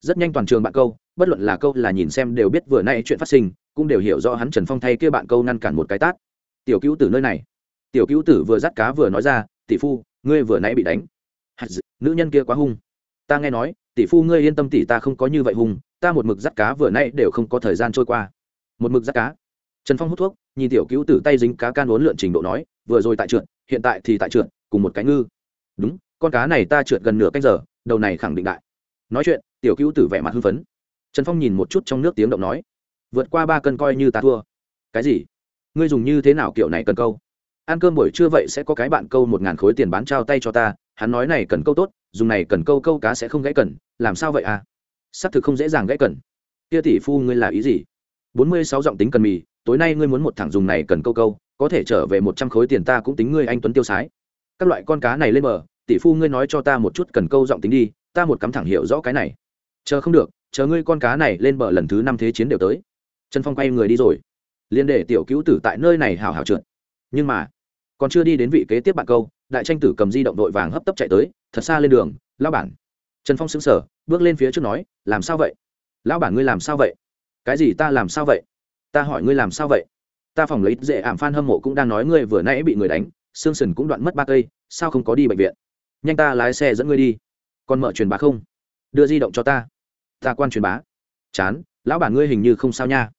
rất nhanh toàn trường bạn câu, bất luận là câu là nhìn xem đều biết vừa nay chuyện phát sinh, cũng đều hiểu rõ hắn trần phong thay kia bạn câu ngăn cản một cái tát. Tiểu cứu tử nơi này. Tiểu cứu tử vừa dắt cá vừa nói ra, tỷ phu, ngươi vừa nãy bị đánh. Nữ nhân kia quá hung. Ta nghe nói, tỷ phu ngươi yên tâm tỷ, ta không có như vậy hung, ta một mực dắt cá vừa nãy đều không có thời gian trôi qua. Một mực dắt cá. Trần phong hút thuốc, nhìn tiểu cứu tử tay dính cá can uốn lượn trình độ nói, vừa rồi tại trượt, hiện tại thì tại trượt, cùng một cái ngư. Đúng, con cá này ta trượt gần nửa canh giờ, đầu này khẳng định đại nói chuyện, tiểu cứu tử vẻ mặt hưng phấn. Trần phong nhìn một chút trong nước tiếng động nói, vượt qua ba cân coi như ta thua. Cái gì? Ngươi dùng như thế nào kiểu này cần câu? Ăn cơm buổi trưa vậy sẽ có cái bạn câu một ngàn khối tiền bán trao tay cho ta, hắn nói này cần câu tốt, dùng này cần câu câu cá sẽ không gãy cần, làm sao vậy à? Xác thực không dễ dàng gãy cần. Kia tỷ phu ngươi là ý gì? Bốn mươi sáu giọng tính cần mì, tối nay ngươi muốn một thẳng dùng này cần câu câu, có thể trở về một trăm khối tiền ta cũng tính ngươi anh tuấn tiêu sái. Các loại con cá này lên bờ, tỷ phu ngươi nói cho ta một chút cần câu giọng tính đi ta một cắm thẳng hiểu rõ cái này. Chờ không được, chờ ngươi con cá này lên bờ lần thứ năm thế chiến đều tới. Trần phong quay người đi rồi. Liên để tiểu cứu tử tại nơi này hào hào trượt. Nhưng mà, còn chưa đi đến vị kế tiếp bạn câu, đại tranh tử cầm di động đội vàng hấp tấp chạy tới, thật xa lên đường lao bản. Trần phong xứng sở bước lên phía trước nói, làm sao vậy? Lão bản ngươi làm sao vậy? Cái gì ta làm sao vậy? Ta hỏi ngươi làm sao vậy? Ta phòng lấy dễ ảm phan hâm mộ cũng đang nói ngươi vừa nãy bị người đánh, xương sần cũng đoạn mất ba cây, sao không có đi bệnh viện? Nhanh ta lái xe dẫn ngươi đi còn mở truyền bá không? Đưa di động cho ta. Ta quan truyền bá. Chán, lão bản ngươi hình như không sao nha.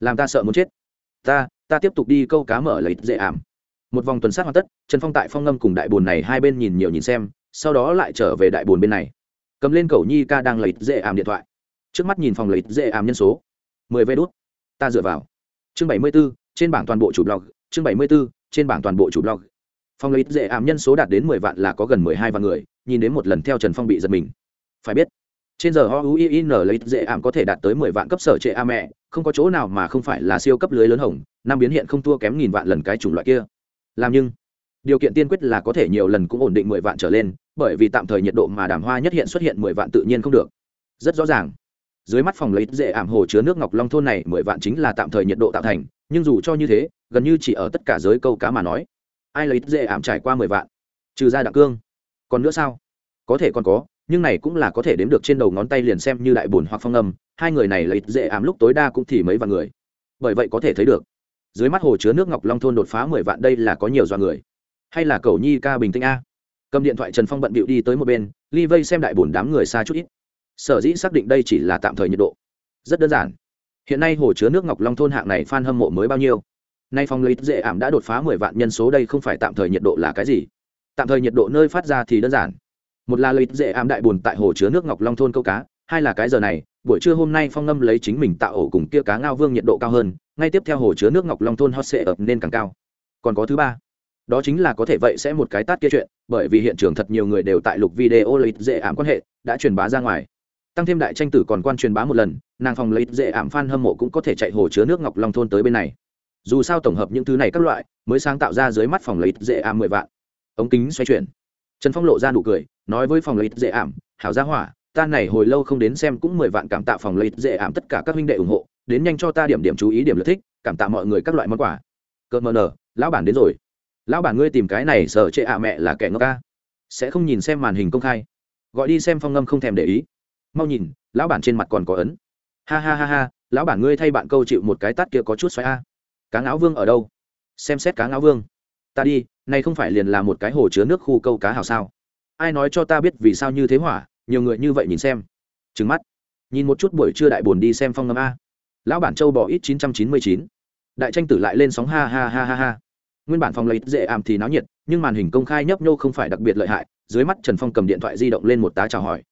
Làm ta sợ muốn chết. Ta ta tiếp tục đi câu cá mở lấy dễ ảm. Một vòng tuần sát hoàn tất, trần phong tại phong ngâm cùng đại bồn này hai bên nhìn nhiều nhìn xem, sau đó lại trở về đại bồn bên này. Cầm lên cầu nhi ca đang lấy dễ ảm điện thoại. Trước mắt nhìn phòng lấy dễ ảm nhân số. Mười vé đốt ta dựa vào. Chương bảy mươi b ố trên bảng toàn bộ chủ blog. Chương bảy mươi b ố trên bảng toàn bộ chủ blog. Phòng lấy dễ ảm nhân số đạt đến mười vạn là có gần mười hai vạn người nhìn đến một lần theo trần phong bị giật mình. Phải biết, trên giờ ho uin lấy dễ ảm có thể đạt tới mười vạn cấp sở trệ a mẹ, không có chỗ nào mà không phải là siêu cấp lưới lớn hồng, năm biến hiện không thua kém nghìn vạn lần cái chủng loại kia. Làm nhưng, điều kiện tiên quyết là có thể nhiều lần cũng ổn định mười vạn trở lên, bởi vì tạm thời nhiệt độ mà đàm hoa nhất hiện xuất hiện mười vạn tự nhiên không được. Rất rõ ràng, dưới mắt phòng lấy dễ ảm hồ chứa nước ngọc long thôn này mười vạn chính là tạm thời nhiệt độ tạo thành, nhưng dù cho như thế, gần như chỉ ở tất cả giới câu cá mà nói, ai lấy dễ ảm trải qua mười vạn? Trừ ra đặng cương còn nữa sao? Có thể còn có, nhưng này cũng là có thể đếm được trên đầu ngón tay liền xem như đại bồn hoặc phong âm, hai người này lấy dễ ảm lúc tối đa cũng thì mấy vạn người. Bởi vậy có thể thấy được, dưới mắt hồ chứa nước ngọc long thôn đột phá mười vạn đây là có nhiều dọa người. Hay là cầu nhi ca bình tĩnh a? Cầm điện thoại trần phong bận bịu đi tới một bên, ly vây xem đại bồn đám người xa chút ít. Sở dĩ xác định đây chỉ là tạm thời nhiệt độ. Rất đơn giản. Hiện nay hồ chứa nước ngọc long thôn hạng này f a n hâm mộ mới bao nhiêu? Nay phong lấy dễ ảm đã đột phá mười vạn nhân số đây không phải tạm thời nhiệt độ là cái gì? Tạm thời nhiệt độ nơi phát ra thì đơn giản. Một là lấy dễ ám đại bùn tại hồ chứa nước ngọc long thôn câu cá, hai là cái giờ này, buổi trưa hôm nay phong ngâm lấy chính mình tạo ổ cùng kia cá ngao vương nhiệt độ cao hơn, ngay tiếp theo hồ chứa nước ngọc long thôn hot sẽ ập nên càng cao. Còn có thứ ba, đó chính là có thể vậy sẽ một cái tát kia chuyện, bởi vì hiện trường thật nhiều người đều tại lục video lấy dễ ảm quan hệ, đã truyền bá ra ngoài. Tăng thêm đại tranh tử còn quan truyền bá một lần, nàng phòng lấy dễ ảm f hâm mộ cũng có thể chạy hồ chứa nước ngọc long thôn tới bên này. Dù sao tổng hợp những thứ này các loại, mới sáng tạo ra dưới mắt phòng lấy dễ ảm mười vạn ống kính xoay chuyển. Trần phong lộ ra nụ cười, nói với phòng lấy dễ ảm, hảo gia hỏa, ta này hồi lâu không đến xem cũng mười vạn cảm tạ phòng lấy dễ ảm tất cả các huynh đệ ủng hộ, đến nhanh cho ta điểm điểm chú ý điểm lợi thích, cảm tạ mọi người các loại món quà. Cợt mờ nở lão bản đến rồi. Lão bản ngươi tìm cái này sợ chệ ạ mẹ là kẻ ngốc ca. Sẽ không nhìn xem màn hình công khai. Gọi đi xem phong ngâm không thèm để ý. Mau nhìn, lão bản trên mặt còn có ấn. Ha ha ha ha, lão bản ngươi thay bạn câu chịu một cái tát kia có chút xoáy a. Cá ngáo vương ở đâu? Xem xét cá ngáo vương ta đi nay không phải liền là một cái hồ chứa nước khu câu cá hào sao? Ai nói cho ta biết vì sao như thế hỏa, nhiều người như vậy nhìn xem. Trứng mắt. Nhìn một chút buổi trưa đại buồn đi xem phong ngâm a. Lão bản châu bỏ ít chín trăm chín mươi chín. Đại tranh tử lại lên sóng ha ha ha ha ha. Nguyên bản phòng lấy dễ ảm thì náo nhiệt, nhưng màn hình công khai nhấp nhô không phải đặc biệt lợi hại, dưới mắt trần phong cầm điện thoại di động lên một tá chào hỏi.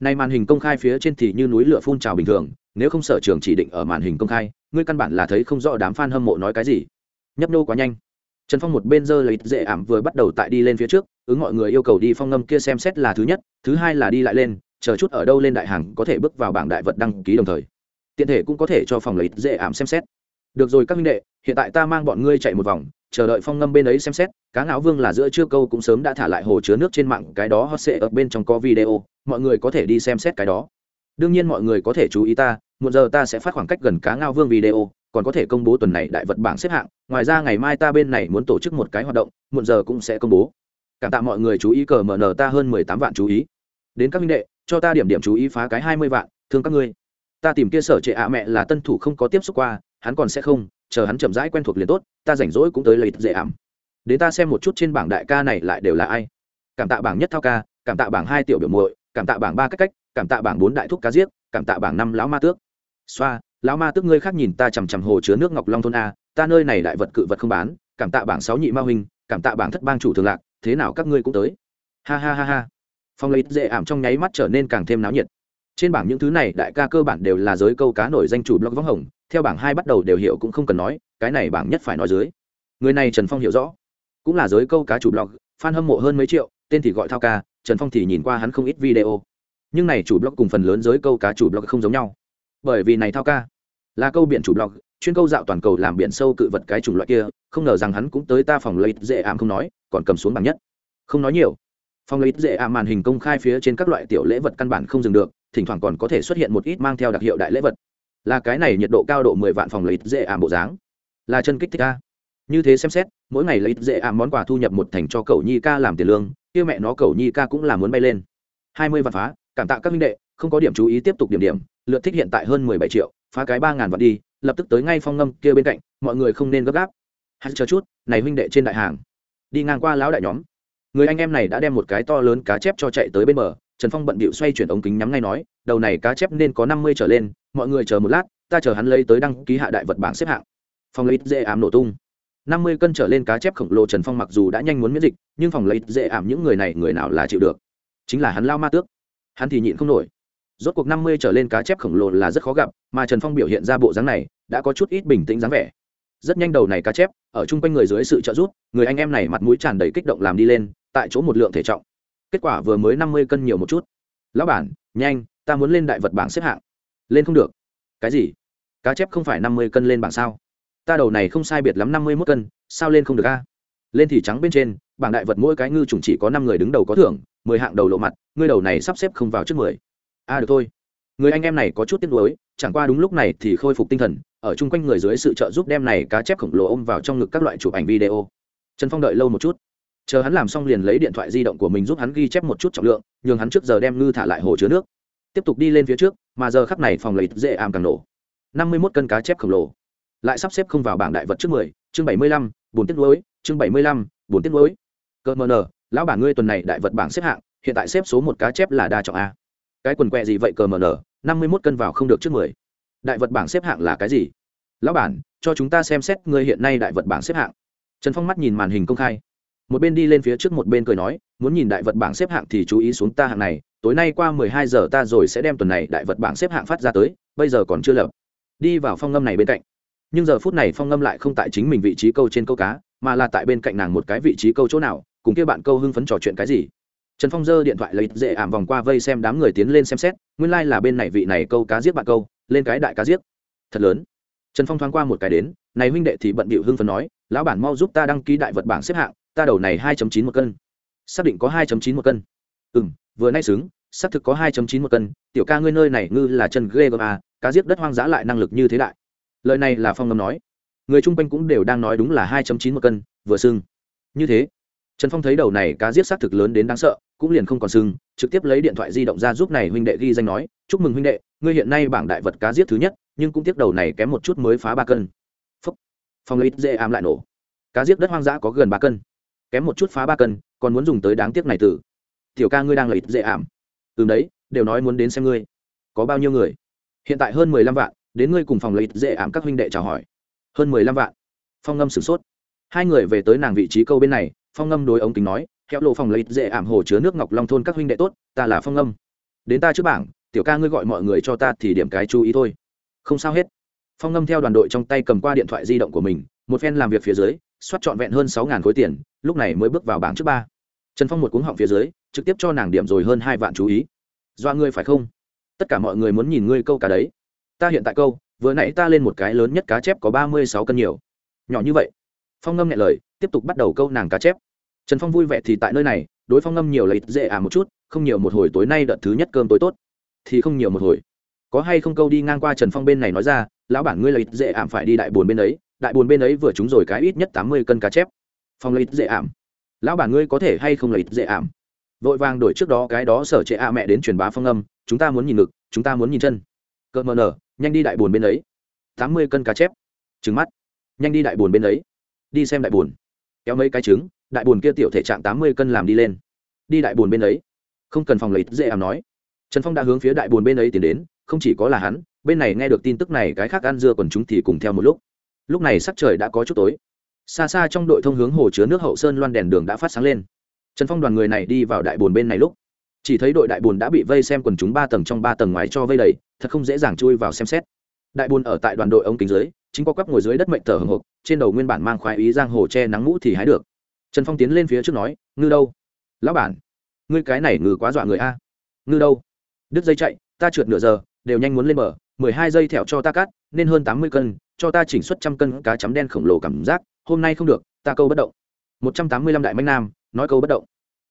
Này màn hình công khai phía trên thì như núi lửa phun trào bình thường, nếu không sở trường chỉ định ở màn hình công khai, ngươi căn bản là thấy không rõ đám f a n hâm mộ nói cái gì. Nhấp nhô quá nhanh trần phong một bên dơ lấy dễ ảm vừa bắt đầu tại đi lên phía trước, ứng mọi người yêu cầu đi phong ngâm kia xem xét là thứ nhất, thứ hai là đi lại lên, chờ chút ở đâu lên đại hàng có thể bước vào bảng đại vật đăng ký đồng thời. Tiện thể cũng có thể cho phòng lấy dễ ảm xem xét. Được rồi các minh đệ, hiện tại ta mang bọn ngươi chạy một vòng, chờ đợi phong ngâm bên ấy xem xét, cá ngạo vương là giữa trưa câu cũng sớm đã thả lại hồ chứa nước trên mạng, cái đó hot sệ ở bên trong có video, mọi người có thể đi xem xét cái đó. Đương nhiên mọi người có thể chú ý ta một giờ ta sẽ phát khoảng cách gần cá ngao vương video còn có thể công bố tuần này đại vật bảng xếp hạng, ngoài ra ngày mai ta bên này muốn tổ chức một cái hoạt động, muộn giờ cũng sẽ công bố. Cảm tạ mọi người chú ý cờ mở nở ta hơn mười tám vạn chú ý. Đến các minh đệ, cho ta điểm điểm chú ý phá cái hai mươi vạn, thương các ngươi. Ta tìm kia sở trệ ạ mẹ là tân thủ không có tiếp xúc qua, hắn còn sẽ không, chờ hắn chậm rãi quen thuộc liền tốt, ta rảnh rỗi cũng tới lấy dễ ảm. Đến ta xem một chút trên bảng đại ca này lại đều là ai. Cảm tạ bảng nhất thao ca, cảm tạ bảng hai tiểu biểu muội, cảm tạ bảng ba cách cách, cảm tạ bảng bốn đại thúc cá giết, cảm tạ bảng năm lão ma tước. Xoa lão ma tước ngươi khác nhìn ta chằm chằm hồ chứa nước ngọc long thôn a, ta nơi này đại vật cự vật không bán, cảm tạ bảng sáu nhị ma huynh, cảm tạ bảng thất bang chủ thường lạc, thế nào các ngươi cũng tới. Ha ha ha ha. Phong lấy dễ ảm trong nháy mắt trở nên càng thêm náo nhiệt. Trên bảng những thứ này, đại ca cơ bản đều là giới câu cá nổi danh chủ blog võng hồng, theo bảng hai bắt đầu đều hiểu cũng không cần nói, cái này bảng nhất phải nói dưới. Người này trần phong hiểu rõ. Cũng là giới câu cá chủ blog, fan hâm mộ hơn mấy triệu, tên thì gọi thao ca, trần phong thì nhìn qua hắn không ít video. Nhưng này chủ blog cùng phần lớn giới câu cá chủ blog không giống nhau bởi vì này thao ca là câu biển chủ blog, chuyên câu dạo toàn cầu làm biển sâu cự vật cái chủng loại kia, không ngờ rằng hắn cũng tới ta phòng lấy dễ ảm không nói, còn cầm xuống bằng nhất. Không nói nhiều. Phòng lấy dễ ảm màn hình công khai phía trên các loại tiểu lễ vật căn bản không dừng được, thỉnh thoảng còn có thể xuất hiện một ít mang theo đặc hiệu đại lễ vật. Là cái này nhiệt độ cao độ mười vạn phòng lấy dễ ảm bộ dáng. Là chân kích thích ca như thế xem xét, mỗi ngày lấy dễ ảm món quà thu nhập một thành cho cậu nhi ca làm tiền lương, kia mẹ nó cậu nhi ca cũng là muốn bay lên. Hai mươi vạn phá, cảm tạ các minh đệ không có điểm chú ý tiếp tục điểm điểm, lượt thích hiện tại hơn mười bảy triệu, phá cái ba ngàn vạn đi, lập tức tới ngay phong ngâm kia bên cạnh, mọi người không nên gấp gáp. Hãy chờ chút, này huynh đệ trên đại hàng. Đi ngang qua lão đại nhóm. Người anh em này đã đem một cái to lớn cá chép cho chạy tới bên bờ, trần phong bận bịu xoay chuyển ống kính nhắm ngay nói, đầu này cá chép nên có năm mươi trở lên, mọi người chờ một lát, ta chờ hắn lấy tới đăng ký hạ đại vật bảng xếp hạng. Phòng lấy dễ ảm nổ tung. năm mươi cân trở lên cá chép khổng lồ trần phong mặc dù đã nhanh muốn miễn dịch, nhưng phòng lấy dễ ảm những người này người nào là chịu được? Chính là hắn lao ma tước. Hắn thì nhịn không nổi rốt cuộc năm mươi trở lên cá chép khổng lồ là rất khó gặp, mà trần phong biểu hiện ra bộ dáng này đã có chút ít bình tĩnh dáng vẻ. Rất nhanh đầu này cá chép, ở chung quanh người dưới sự trợ giúp, người anh em này mặt mũi tràn đầy kích động làm đi lên, tại chỗ một lượng thể trọng. Kết quả vừa mới năm mươi cân nhiều một chút. Lão bản, nhanh, ta muốn lên đại vật bảng xếp hạng. Lên không được. Cái gì? Cá chép không phải năm mươi cân lên bảng sao? Ta đầu này không sai biệt lắm năm mươi mốt cân, sao lên không được a? Lên thì trắng bên trên, bảng đại vật mỗi cái ngư chủng chỉ có năm người đứng đầu có thưởng, mười hạng đầu lộ mặt, ngươi đầu này sắp xếp không vào trước mười a được thôi. Người anh em này có chút tiếc nuối, chẳng qua đúng lúc này thì khôi phục tinh thần, ở chung quanh người dưới sự trợ giúp đem này cá chép khổng lồ ôm vào trong ngực các loại chụp ảnh video. Trần phong đợi lâu một chút. Chờ hắn làm xong liền lấy điện thoại di động của mình giúp hắn ghi chép một chút trọng lượng, nhường hắn trước giờ đem ngư thả lại hồ chứa nước. Tiếp tục đi lên phía trước, mà giờ khắp này phòng lấy dễ ảm càng nổ. Năm mươi mốt cân cá chép khổng lồ. Lại sắp xếp không vào bảng đại vật trước mười, chương bảy mươi lăm bốn tiết lối chương bảy mươi lăm bốn tiết lối cơ mờ nờ, lão bản ngươi tuần này đại vật bảng xếp hạng, hiện tại xếp số một cá chép là đa trọng a cái quần quẹ gì vậy cờ mờ nờ năm mươi mốt cân vào không được trước mười. Đại vật bảng xếp hạng là cái gì? Lão bản, cho chúng ta xem xét ngươi hiện nay đại vật bảng xếp hạng. Trần phong mắt nhìn màn hình công khai. Một bên đi lên phía trước một bên cười nói, muốn nhìn đại vật bảng xếp hạng thì chú ý xuống ta hạng này, tối nay qua mười hai giờ ta rồi sẽ đem tuần này đại vật bảng xếp hạng phát ra tới, bây giờ còn chưa lập. Đi vào phong ngâm này bên cạnh. Nhưng giờ phút này phong ngâm lại không tại chính mình vị trí câu trên câu cá, mà là tại bên cạnh nàng một cái vị trí câu chỗ nào, cùng kia bạn câu hưng phấn trò chuyện cái gì trần phong giơ điện thoại lấy dễ ảm vòng qua vây xem đám người tiến lên xem xét, nguyên lai、like、là bên này vị này câu cá giết bạn câu, lên cái đại cá giết. Thật lớn. Trần phong thoáng qua một cái đến, này huynh đệ thì bận bịu hưng phần nói, lão bản mau giúp ta đăng ký đại vật bảng xếp hạng, ta đầu này hai chín một cân. Xác định có hai chín một cân. Ừ m vừa nay xứng, xác thực có hai chín một cân, tiểu ca ngươi nơi này ngư là chân ghê gờ à cá giết đất hoang dã lại năng lực như thế đại. Lời này là phong ngâm nói. Người chung quanh cũng đều đang nói đúng là hai chín một cân, vừa sưng như thế, trần phong thấy đầu này cá giết xác thực lớn đến đáng sợ cũng liền không còn sưng, trực tiếp lấy điện thoại di động ra giúp này huynh đệ ghi danh nói, chúc mừng huynh đệ, ngươi hiện nay bảng đại vật cá giết thứ nhất, nhưng cũng tiếc đầu này kém một chút mới phá ba cân. Phúc phong lấy dễ ám lại nổ. Cá giết đất hoang dã có gần ba cân. Kém một chút phá ba cân, còn muốn dùng tới đáng tiếc này từ tiểu ca ngươi đang lấy dễ ảm. Từ đấy, đều nói muốn đến xem ngươi. Có bao nhiêu người? Hiện tại hơn mười lăm vạn, đến ngươi cùng phòng lấy dễ ảm các huynh đệ chào hỏi. Hơn mười lăm vạn. Phong ngâm sửng sốt. Hai người về tới nàng vị trí câu bên này, phong ngâm đối ống kính nói kéo lộ phòng lấy dễ ảm hồ chứa nước ngọc long thôn các huynh đệ tốt, ta là phong ngâm đến ta trước bảng, tiểu ca ngươi gọi mọi người cho ta thì điểm cái chú ý thôi. Không sao hết. Phong ngâm theo đoàn đội trong tay cầm qua điện thoại di động của mình, một phen làm việc phía dưới, soát trọn vẹn hơn sáu ngàn khối tiền, lúc này mới bước vào bảng trước ba. Trần phong một cuống họng phía dưới, trực tiếp cho nàng điểm rồi hơn hai vạn chú ý. Do ngươi phải không? Tất cả mọi người muốn nhìn ngươi câu cá đấy. Ta hiện tại câu, vừa nãy ta lên một cái lớn nhất cá chép có ba mươi sáu cân nhiều. Nhỏ như vậy. Phong ngâm nhẹ lời, tiếp tục bắt đầu câu nàng cá chép trần phong vui vẻ thì tại nơi này, đối phong ngâm nhiều lấy dễ à một chút, không nhiều một hồi tối nay đợt thứ nhất cơm tối tốt. Thì không nhiều một hồi. Có hay không câu đi ngang qua trần phong bên này nói ra, lão bản ngươi lợi dễ ảm phải đi đại bồn bên ấy, đại bồn bên ấy vừa trúng rồi cái ít nhất tám mươi cân cá chép. Phong lợi dễ ảm? Lão bản ngươi có thể hay không lấy dễ ảm? Vội vàng đổi trước đó cái đó sở trệ a mẹ đến truyền bá phong âm chúng ta muốn nhìn ngực, chúng ta muốn nhìn chân. Cợt mờ nở, nhanh đi đại bồn bên ấy. Tám mươi cân cá chép. Trứng mắt. Nhanh đi đại bồn bên ấy. Đi xem đại bồn kéo mấy cái trứng đại bồn kia tiểu thể trạng tám mươi cân làm đi lên. Đi đại bồn bên ấy. Không cần phòng lấy dễ ảm nói. Trần phong đã hướng phía đại bồn bên ấy tiến đến, không chỉ có là hắn, bên này nghe được tin tức này, cái khác ăn dưa còn chúng thì cùng theo một lúc. Lúc này sắc trời đã có chút tối. Xa xa trong đội thông hướng hồ chứa nước hậu sơn loan đèn đường đã phát sáng lên. Trần phong đoàn người này đi vào đại bồn bên này lúc, chỉ thấy đội đại bồn đã bị vây xem quần chúng ba tầng trong ba tầng ngoài cho vây đầy, thật không dễ dàng chui vào xem xét. Đại bồn ở tại đoàn đội ống kính dưới, chính có quắp ngồi dưới đất mệnh thở hồng hộc trên đầu nguyên bản mang khoái ý giang hồ che nắng mũ thì hái được trần phong tiến lên phía trước nói, ngư đâu? Lão bản. Ngươi cái này ngừ quá dọa người a. Ngư đâu? Đứt dây chạy, ta trượt nửa giờ, đều nhanh muốn lên bờ, mười hai dây thẹo cho ta cắt, nên hơn tám mươi cân, cho ta chỉnh xuất trăm cân cá chấm đen khổng lồ cảm giác, hôm nay không được, ta câu bất động. Một trăm tám mươi lăm đại manh nam, nói câu bất động.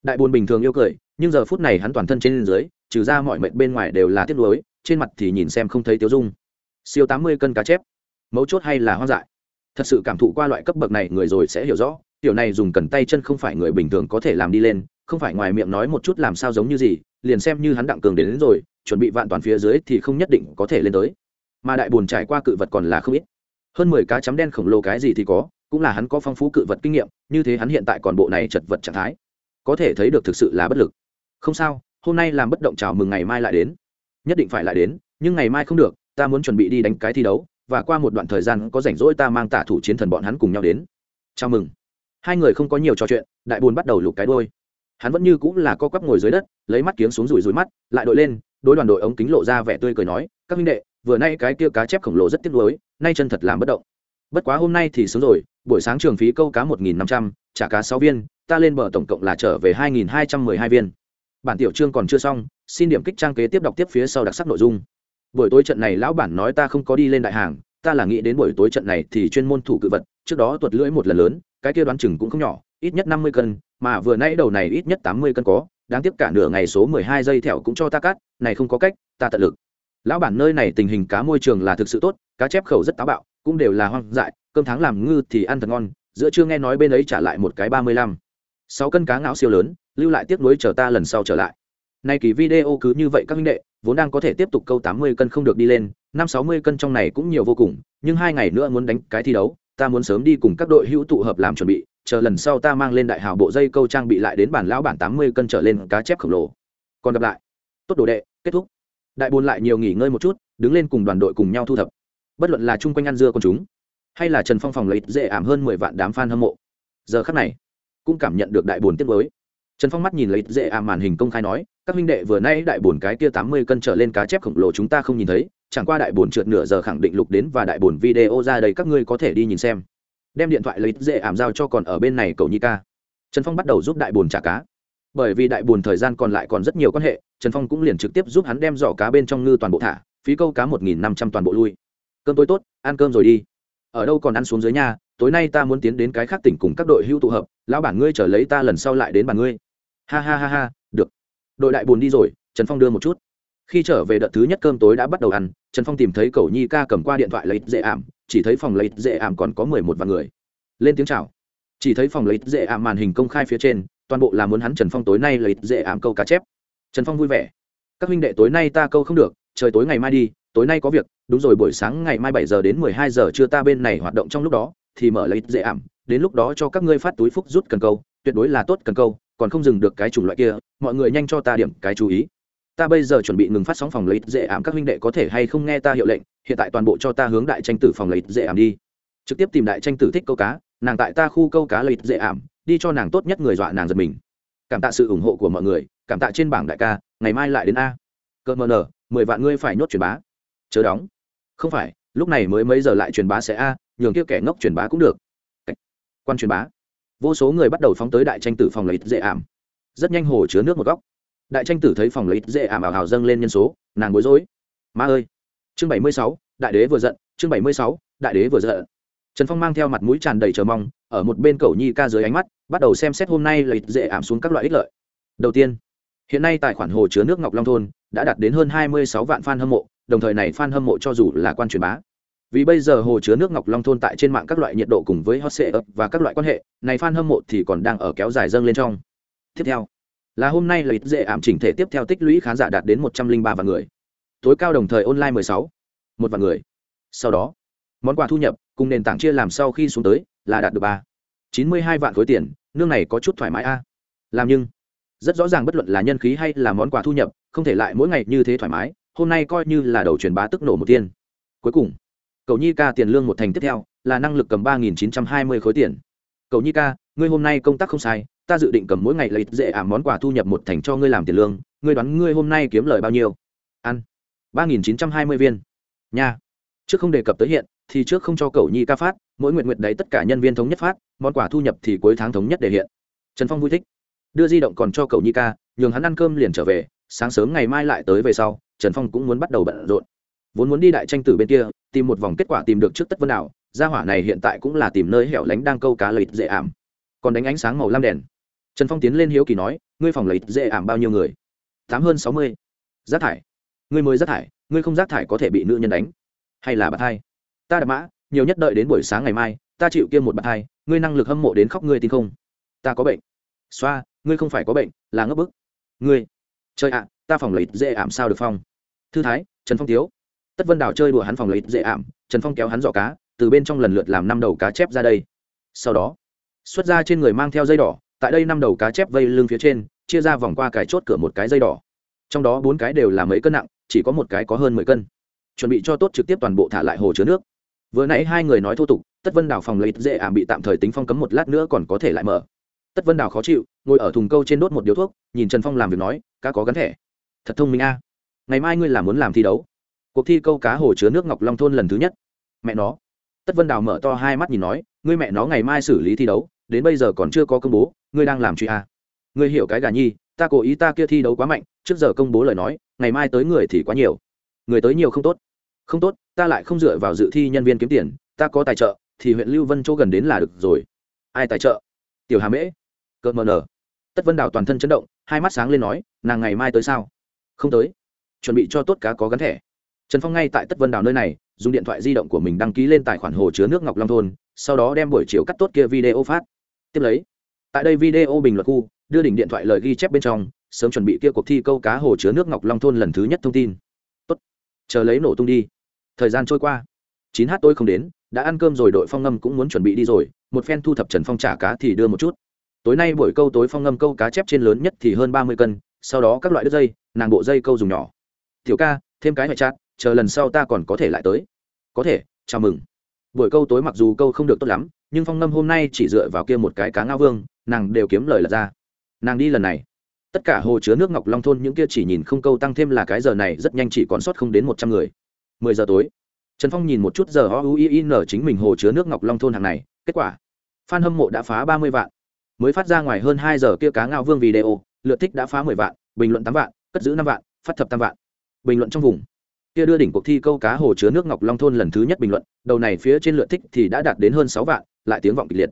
Đại buồn bình thường yêu cười, nhưng giờ phút này hắn toàn thân trên dưới, trừ ra mọi mệnh bên ngoài đều là tiếc nuối, trên mặt thì nhìn xem không thấy tiêu dung. Siêu tám mươi cân cá chép. Mấu chốt hay là hoang dại? Thật sự cảm thụ qua loại cấp bậc này người rồi sẽ hiểu rõ tiểu này dùng cần tay chân không phải người bình thường có thể làm đi lên không phải ngoài miệng nói một chút làm sao giống như gì liền xem như hắn đặng cường đến, đến rồi chuẩn bị vạn toàn phía dưới thì không nhất định có thể lên tới. Mà đại buồn trải qua cự vật còn là không ít. Hơn mười cá chấm đen khổng lồ cái gì thì có cũng là hắn có phong phú cự vật kinh nghiệm như thế hắn hiện tại còn bộ này chật vật trạng thái có thể thấy được thực sự là bất lực. Không sao hôm nay làm bất động chào mừng ngày mai lại đến. Nhất định phải lại đến nhưng ngày mai không được ta muốn chuẩn bị đi đánh cái thi đấu và qua một đoạn thời gian có rảnh rỗi ta mang tả thủ chiến thần bọn hắn cùng nhau đến. Chào mừng hai người không có nhiều trò chuyện, đại bùn bắt đầu lục cái đôi hắn vẫn như cũng là co quắp ngồi dưới đất, lấy mắt kiếng xuống rủi rủi mắt, lại đội lên, đối đoàn đội ống kính lộ ra vẻ tươi cười nói, các minh đệ, vừa nay cái kia cá chép khổng lồ rất tiếc nuối, nay chân thật làm bất động. Bất quá hôm nay thì sớm rồi, buổi sáng trường phí câu cá một nghìn năm trăm, trả cá sáu viên, ta lên bờ tổng cộng là trở về hai nghìn hai trăm mười hai viên. Bản tiểu chương còn chưa xong, xin điểm kích trang kế tiếp đọc tiếp phía sau đặc sắc nội dung. Buổi tối trận này lão bản nói ta không có đi lên đại hàng, ta là nghĩ đến buổi tối trận này thì chuyên môn thủ cự vật, trước đó tuột lưỡi một lần lớn cái kia đoán chừng cũng không nhỏ, ít nhất năm mươi cân, mà vừa nãy đầu này ít nhất tám mươi cân có, đáng tiếc cả nửa ngày số mười hai giây thẹo cũng cho ta cắt, này không có cách, ta tận lực. Lão bản nơi này tình hình cá môi trường là thực sự tốt, cá chép khẩu rất táo bạo, cũng đều là hoang dại, cơm tháng làm ngư thì ăn thật ngon, giữa trưa nghe nói bên ấy trả lại một cái ba mươi lăm. Sáu cân cá ngạo siêu lớn, lưu lại tiếp nối chờ ta lần sau trở lại. Nay kỳ video cứ như vậy các minh đệ, vốn đang có thể tiếp tục câu tám mươi cân không được đi lên, năm sáu mươi cân trong này cũng nhiều vô cùng, nhưng hai ngày nữa muốn đánh cái thi đấu ta muốn sớm đi cùng các đội hữu tụ hợp làm chuẩn bị, chờ lần sau ta mang lên đại hào bộ dây câu trang bị lại đến bản lão bản tám mươi cân trở lên cá chép khổng lồ. Còn gặp lại. Tốt đồ đệ, kết thúc. Đại buồn lại nhiều nghỉ ngơi một chút, đứng lên cùng đoàn đội cùng nhau thu thập. Bất luận là chung quanh ăn dưa con chúng, hay là trần phong phòng lấy dễ ảm hơn mười vạn đám f a n hâm mộ. Giờ khắc này, cũng cảm nhận được đại bồn tiếp với trần phong mắt nhìn lấy dễ ảm màn hình công khai nói, các huynh đệ vừa nay đại bồn cái kia tám mươi cân trở lên cá chép khổng lồ chúng ta không nhìn thấy chẳng qua đại bồn trượt nửa giờ khẳng định lục đến và đại bồn video ra đây các ngươi có thể đi nhìn xem. Đem điện thoại lấy dễ ảm giao cho còn ở bên này cầu nhi ca. Trần phong bắt đầu giúp đại bồn trả cá. Bởi vì đại bồn thời gian còn lại còn rất nhiều quan hệ, trần phong cũng liền trực tiếp giúp hắn đem giỏ cá bên trong ngư toàn bộ thả, phí câu cá một nghìn năm trăm toàn bộ lui. Cơm tối tốt, ăn cơm rồi đi. Ở đâu còn ăn xuống dưới nhà tối nay ta muốn tiến đến cái khác tỉnh cùng các đội hưu tụ hợp, lão bản ngươi trở lấy ta lần sau lại đến bàn ngươi. Ha ha ha ha, được. Đội đại buồn đi rồi, trần phong đưa một chút khi trở về đợt thứ nhất cơm tối đã bắt đầu ăn, trần phong tìm thấy cầu nhi ca cầm qua điện thoại lấy dễ ảm, chỉ thấy phòng lấy dễ ảm còn có mười một vạn người. Lên tiếng chào. Chỉ thấy phòng lấy dễ ảm màn hình công khai phía trên, toàn bộ là muốn hắn trần phong tối nay lấy dễ ảm câu cá chép. Trần phong vui vẻ. Các huynh đệ tối nay ta câu không được, trời tối ngày mai đi, tối nay có việc, đúng rồi buổi sáng ngày mai bảy giờ đến mười hai giờ trưa ta bên này hoạt động trong lúc đó, thì mở lấy dễ ảm, đến lúc đó cho các ngươi phát túi phúc rút cần câu, tuyệt đối là tốt cần câu, còn không dừng được cái chủng loại kia, mọi người nhanh cho ta điểm cái chú ý ta bây giờ chuẩn bị ngừng phát sóng phòng lấy dễ ảm các huynh đệ có thể hay không nghe ta hiệu lệnh, hiện tại toàn bộ cho ta hướng đại tranh tử phòng lấy dễ ảm đi. Trực tiếp tìm đại tranh tử thích câu cá, nàng tại ta khu câu cá lấy dễ ảm, đi cho nàng tốt nhất người dọa nàng giật mình. Cảm tạ sự ủng hộ của mọi người, cảm tạ trên bảng đại ca, ngày mai lại đến a. Cơ mờ nở, mười vạn ngươi phải nhốt truyền bá. Chớ đóng. Không phải, lúc này mới mấy giờ lại truyền bá sẽ a, nhường kia kẻ ngốc truyền bá cũng được. Quan truyền bá. Vô số người bắt đầu phóng tới đại tranh tử phòng lấy dễ ảm. Rất nhanh hồ chứa nước một góc đại tranh tử thấy phòng lấy dễ ảm ảo hào dâng lên nhân số, nàng bối rối. Ma ơi! Chương bảy mươi sáu, đại đế vừa giận, chương bảy mươi sáu, đại đế vừa giận. Trần phong mang theo mặt mũi tràn đầy chờ mong, ở một bên cầu nhi ca dưới ánh mắt, bắt đầu xem xét hôm nay lấy dễ ảm xuống các loại ích lợi. Đầu tiên, hiện nay tài khoản hồ chứa nước ngọc long thôn đã đạt đến hơn hai mươi sáu vạn fan hâm mộ, đồng thời này fan hâm mộ cho dù là quan truyền bá. Vì bây giờ hồ chứa nước ngọc long thôn tại trên mạng các loại nhiệt độ cùng với hot sệ ấp và các loại quan hệ, này fan hâm mộ thì còn đang ở kéo dài dâng lên trong. Tiếp theo là hôm nay lợi dễ ảm chỉnh thể tiếp theo tích lũy khán giả đạt đến một trăm linh ba vạn người. Tối cao đồng thời online mười sáu, một vạn người. Sau đó, món quà thu nhập cùng nền tảng chia làm sau khi xuống tới là đạt được ba. Chín mươi hai vạn khối tiền, nương này có chút thoải mái a. Làm nhưng, rất rõ ràng bất luận là nhân khí hay là món quà thu nhập, không thể lại mỗi ngày như thế thoải mái, hôm nay coi như là đầu truyền bá tức nổ một tiên. Cuối cùng cậu nhi ca tiền lương một thành tiếp theo là năng lực cầm ba nghìn chín trăm hai mươi khối tiền. Cậu nhi ca, ngươi hôm nay công tác không sai ta dự định cầm mỗi ngày lấy dễ ảm món quà thu nhập một thành cho ngươi làm tiền lương, ngươi đoán ngươi hôm nay kiếm lời bao nhiêu? Ăn. ba nghìn chín trăm hai mươi viên. Nha. Trước không đề cập tới hiện, thì trước không cho cậu nhi ca phát, mỗi nguyện nguyện đấy tất cả nhân viên thống nhất phát, món quà thu nhập thì cuối tháng thống nhất để hiện. Trần phong vui thích. Đưa di động còn cho cậu nhi ca, nhường hắn ăn cơm liền trở về, sáng sớm ngày mai lại tới về sau, trần phong cũng muốn bắt đầu bận rộn. Vốn muốn đi đại tranh tử bên kia, tìm một vòng kết quả tìm được trước tất vân đảo, gia hỏa này hiện tại cũng là tìm nơi hẻo lánh đang câu cá lợi dễ ảm. Còn đánh ánh sáng màu lam đèn trần phong tiến lên hiếu kỳ nói, ngươi phòng lấy dễ ảm bao nhiêu người? Tám hơn sáu mươi. Rác thải? Ngươi mới rác thải, ngươi không rác thải có thể bị nữ nhân đánh? Hay là bà thai? Ta đã mã, nhiều nhất đợi đến buổi sáng ngày mai, ta chịu kiêm một bà thai, ngươi năng lực hâm mộ đến khóc ngươi tin không? Ta có bệnh. Xoa, ngươi không phải có bệnh, là ngấp bức. Ngươi chơi ạ, ta phòng lấy dễ ảm sao được phong? Thư thái, trần phong tiếu tất vân đào chơi đùa hắn phòng lấy dễ ảm, trần phong kéo hắn giỏ cá, từ bên trong lần lượt làm năm đầu cá chép ra đây. Sau đó, xuất ra trên người mang theo dây đỏ tại đây năm đầu cá chép vây lưng phía trên, chia ra vòng qua cái chốt cửa một cái dây đỏ. Trong đó bốn cái đều là mấy cân nặng, chỉ có một cái có hơn mười cân. Chuẩn bị cho tốt trực tiếp toàn bộ thả lại hồ chứa nước. Vừa nãy hai người nói thô tục, tất vân đào phòng lấy dễ ảm bị tạm thời tính phong cấm một lát nữa còn có thể lại mở. Tất vân đào khó chịu, ngồi ở thùng câu trên đốt một điếu thuốc, nhìn trần phong làm việc nói, cá có gắn thẻ. Thật thông minh a. Ngày mai ngươi là muốn làm thi đấu. Cuộc thi câu cá hồ chứa nước ngọc long thôn lần thứ nhất. Mẹ nó. Tất vân đào mở to hai mắt nhìn nói, ngươi mẹ nó ngày mai xử lý thi đấu đến bây giờ còn chưa có công bố, ngươi đang làm truy a à? ngươi hiểu cái gà nhi, ta cố ý ta kia thi đấu quá mạnh, trước giờ công bố lời nói, ngày mai tới người thì quá nhiều. Người tới nhiều không tốt. Không tốt, ta lại không dựa vào dự thi nhân viên kiếm tiền, ta có tài trợ, thì huyện lưu vân chỗ gần đến là được rồi. Ai tài trợ? Tiểu hà mễ. Cợt mờ nở. Tất vân đào toàn thân chấn động, hai mắt sáng lên nói, nàng ngày mai tới sao? Không tới. Chuẩn bị cho tốt cá có gắn thẻ. Trần phong ngay tại tất vân đào nơi này, dùng điện thoại di động của mình đăng ký lên tài khoản hồ chứa nước ngọc long thôn, sau đó đem buổi chiều cắt tốt kia video phát tiếp lấy. Tại đây video bình luận khu, đưa đỉnh điện thoại lời ghi chép bên trong, sớm chuẩn bị kia cuộc thi câu cá hồ chứa nước ngọc long thôn lần thứ nhất thông tin. Tốt. Chờ lấy nổ tung đi. Thời gian trôi qua. Chín h tôi không đến, đã ăn cơm rồi, đội phong ngâm cũng muốn chuẩn bị đi rồi, một phen thu thập trần phong trả cá thì đưa một chút. Tối nay buổi câu tối phong ngâm câu cá chép trên lớn nhất thì hơn ba mươi cân, sau đó các loại đứt dây, nàng bộ dây câu dùng nhỏ. Tiểu ca, thêm cái ngoại chát, chờ lần sau ta còn có thể lại tới. Có thể, chào mừng. Buổi câu tối mặc dù câu không được tốt lắm nhưng phong ngâm hôm nay chỉ dựa vào kia một cái cá ngao vương, nàng đều kiếm lời lật ra. Nàng đi lần này. Tất cả hồ chứa nước ngọc long thôn những kia chỉ nhìn không câu tăng thêm là cái giờ này rất nhanh chỉ còn sót không đến một trăm người. Mười giờ tối, trần phong nhìn một chút giờ o u i n chính mình hồ chứa nước ngọc long thôn hàng này, kết quả f a n hâm mộ đã phá ba mươi vạn, mới phát ra ngoài hơn hai giờ kia cá ngao vương video, lượt thích đã phá mười vạn, bình luận tám vạn, cất giữ năm vạn, phát thập tam vạn. Bình luận trong vùng kia đưa đỉnh cuộc thi câu cá hồ chứa nước ngọc long thôn lần thứ nhất bình luận, đầu này phía trên lượt thích thì đã đạt đến hơn sáu vạn, lại tiếng vọng kịch liệt.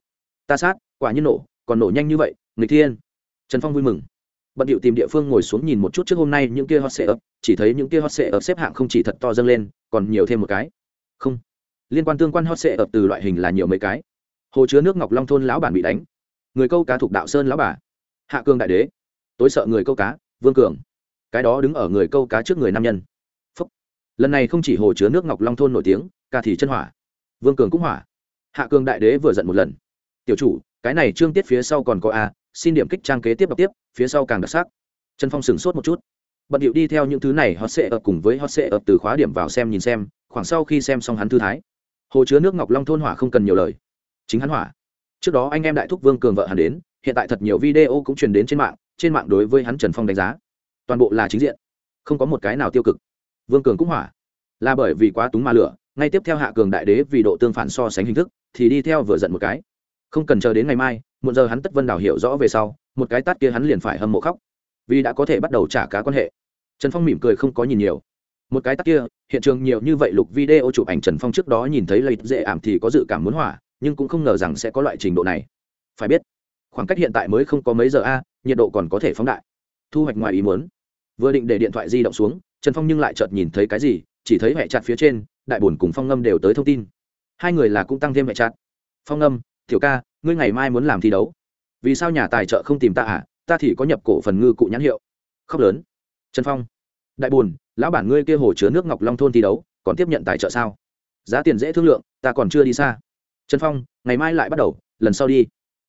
Ta sát, quả nhiên nổ, còn nổ nhanh như vậy người thiên. Trần phong vui mừng. Bận điệu tìm địa phương ngồi xuống nhìn một chút trước hôm nay những kia hot sệ ấp chỉ thấy những kia hot sệ ấp xếp hạng không chỉ thật to dâng lên, còn nhiều thêm một cái. Không. Liên quan tương quan hot sệ ấp từ loại hình là nhiều mấy cái. Hồ chứa nước ngọc long thôn lão bản bị đánh. Người câu cá thuộc đạo sơn lão bà. Hạ cương đại đế. Tối sợ người câu cá, vương cường. Cái đó đứng ở người câu cá trước người nam nhân lần này không chỉ hồ chứa nước ngọc long thôn nổi tiếng ca thì chân hỏa, vương cường cũng hỏa. Hạ cường đại đế vừa giận một lần. Tiểu chủ, cái này trương tiết phía sau còn có a, xin điểm kích trang kế tiếp đọc tiếp, phía sau càng đặc sắc. Trần phong sửng sốt một chút. Bận điệu đi theo những thứ này, hot sệ ập cùng với hot sệ ập từ khóa điểm vào xem nhìn xem, khoảng sau khi xem xong hắn thư thái. Hồ chứa nước ngọc long thôn hỏa không cần nhiều lời. Chính hắn hỏa. Trước đó anh em đại thúc vương cường vợ hắn đến, hiện tại thật nhiều video cũng truyền đến trên mạng trên mạng đối với hắn trần phong đánh giá. Toàn bộ là chính diện. Không có một cái nào tiêu cực vương cường cũng hỏa. Là bởi vì quá túng ma lửa, ngay tiếp theo hạ cường đại đế vì độ tương phản so sánh hình thức, thì đi theo vừa giận một cái. Không cần chờ đến ngày mai một giờ hắn tất vân đào hiểu rõ về sau, một cái tát kia hắn liền phải hâm mộ khóc. Vì đã có thể bắt đầu trả cá quan hệ. Trần phong mỉm cười không có nhìn nhiều. Một cái tắt kia, hiện trường nhiều như vậy lục video chụp ảnh trần phong trước đó nhìn thấy lấy dễ ảm thì có dự cảm muốn hỏa, nhưng cũng không ngờ rằng sẽ có loại trình độ này. Phải biết, khoảng cách hiện tại mới không có mấy giờ a, nhiệt độ còn có thể phóng đại. Thu hoạch ngoài ý muốn. Vừa định để điện thoại di động xuống trần phong nhưng lại chợt nhìn thấy cái gì, chỉ thấy hệ chặt phía trên, đại bồn cùng phong ngâm đều tới thông tin. Hai người là cũng tăng thêm hệ chặt. Phong ngâm thiểu ca, ngươi ngày mai muốn làm thi đấu. Vì sao nhà tài trợ không tìm ta à? Ta thì có nhập cổ phần ngư cụ nhãn hiệu. Khóc lớn. Trần phong, đại bồn lão bản ngươi kia hồ chứa nước ngọc long thôn thi đấu, còn tiếp nhận tài trợ sao? Giá tiền dễ thương lượng, ta còn chưa đi xa. Trần phong, ngày mai lại bắt đầu, lần sau đi.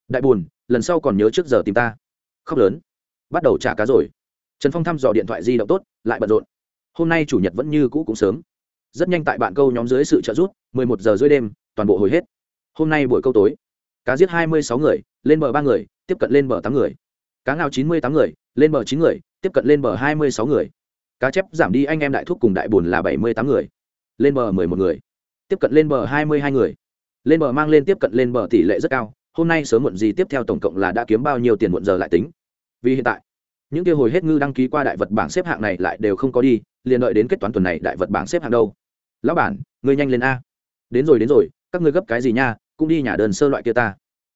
Đại bồn lần sau còn nhớ trước giờ tìm ta. Khóc lớn. Bắt đầu trả cá rồi. Trần phong thăm dò điện thoại di động tốt, lại bận rộn hôm nay chủ nhật vẫn như cũ cũng sớm. Rất nhanh tại bạn câu nhóm dưới sự trợ giúp, mười một giờ rưỡi đêm, toàn bộ hồi hết. Hôm nay buổi câu tối, cá giết hai mươi sáu người, lên bờ ba người, tiếp cận lên bờ tám người. Cá ngao chín mươi tám người, lên bờ chín người, tiếp cận lên bờ hai mươi sáu người. Cá chép giảm đi anh em đại thúc cùng đại buồn là bảy mươi tám người. Lên bờ mười một người, tiếp cận lên bờ hai mươi hai người. Lên bờ mang lên tiếp cận lên bờ tỷ lệ rất cao, hôm nay sớm muộn gì tiếp theo tổng cộng là đã kiếm bao nhiêu tiền muộn giờ lại tính. Vì hiện tại, những kia hồi hết ngư đăng ký qua đại vật bảng xếp hạng này lại đều không có đi liền đợi đến kết toán tuần này đại vật bảng xếp hạng đâu. Lão bản, ngươi nhanh lên a. Đến rồi đến rồi, các ngươi gấp cái gì nha, cũng đi nhà đơn sơ loại kia ta.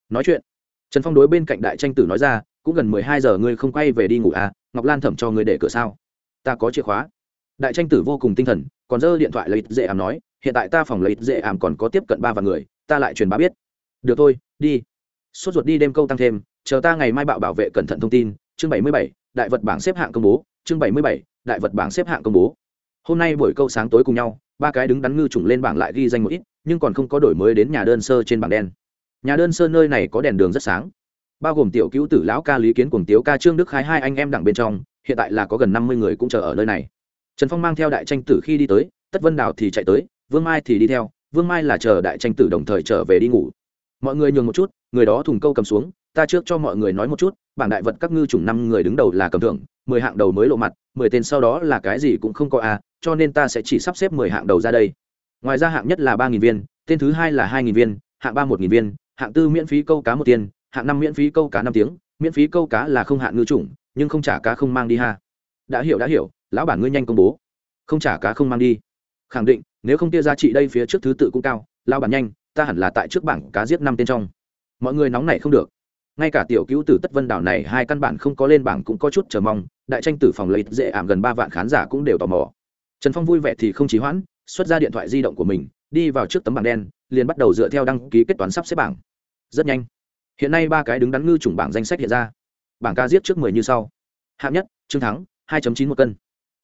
Nói chuyện. Trần phong đối bên cạnh đại tranh tử nói ra, cũng gần mười hai giờ ngươi không quay về đi ngủ à ngọc lan thẩm cho ngươi để cửa sao? Ta có chìa khóa. Đại tranh tử vô cùng tinh thần, còn giơ điện thoại lấy dễ ảm nói, hiện tại ta phòng lấy dễ ảm còn có tiếp cận ba vạn người, ta lại truyền bá biết. Được thôi, đi. Sốt ruột đi đêm câu tăng thêm, chờ ta ngày mai bạo bảo vệ cẩn thận thông tin. Chương bảy mươi bảy, đại vật bảng xếp hạng công bố. Chương bảy mươi bảy đại vật bảng xếp hạng công bố. Hôm nay buổi câu sáng tối cùng nhau, ba cái đứng đắn ngư trùng lên bảng lại ghi danh một ít, nhưng còn không có đổi mới đến nhà đơn sơ trên bảng đen. Nhà đơn sơ nơi này có đèn đường rất sáng. Bao gồm tiểu cứu tử lão ca lý kiến cùng tiếu ca trương đức khai hai anh em đặng bên trong, hiện tại là có gần năm mươi người cũng chờ ở nơi này. Trần phong mang theo đại tranh tử khi đi tới, tất vân đào thì chạy tới, vương mai thì đi theo, vương mai là chờ đại tranh tử đồng thời trở về đi ngủ. Mọi người nhường một chút, người đó thùng câu cầm xuống ta trước cho mọi người nói một chút, bảng đại vật các ngư chủng năm người đứng đầu là cầm thưởng, mười hạng đầu mới lộ mặt, mười tên sau đó là cái gì cũng không có a cho nên ta sẽ chỉ sắp xếp mười hạng đầu ra đây. Ngoài ra hạng nhất là ba nghìn viên, tên thứ hai là hai nghìn viên, hạng ba một nghìn viên, hạng tư miễn phí câu cá một tiền hạng năm miễn phí câu cá năm tiếng, miễn phí câu cá là không hạn ngư chủng, nhưng không trả cá không mang đi ha. Đã hiểu đã hiểu, lão bản ngươi nhanh công bố. Không trả cá không mang đi. Khẳng định, nếu không tia giá trị đây phía trước thứ tự cũng cao, lão bản nhanh, ta hẳn là tại trước bảng cá giết năm tên trong. Mọi người nóng này không được ngay cả tiểu cứu tử tất vân đảo này hai căn bản không có lên bảng cũng có chút chờ mong, đại tranh tử phòng lấy dễ ảm gần ba vạn khán giả cũng đều tò mò. Trần phong vui vẻ thì không trí hoãn, xuất ra điện thoại di động của mình, đi vào trước tấm bảng đen, liền bắt đầu dựa theo đăng ký kết toán sắp xếp bảng. Rất nhanh, hiện nay ba cái đứng đắn ngư chủng bảng danh sách hiện ra. Bảng ca giết trước mười như sau. Hạng nhất, trương thắng, hai chín một cân.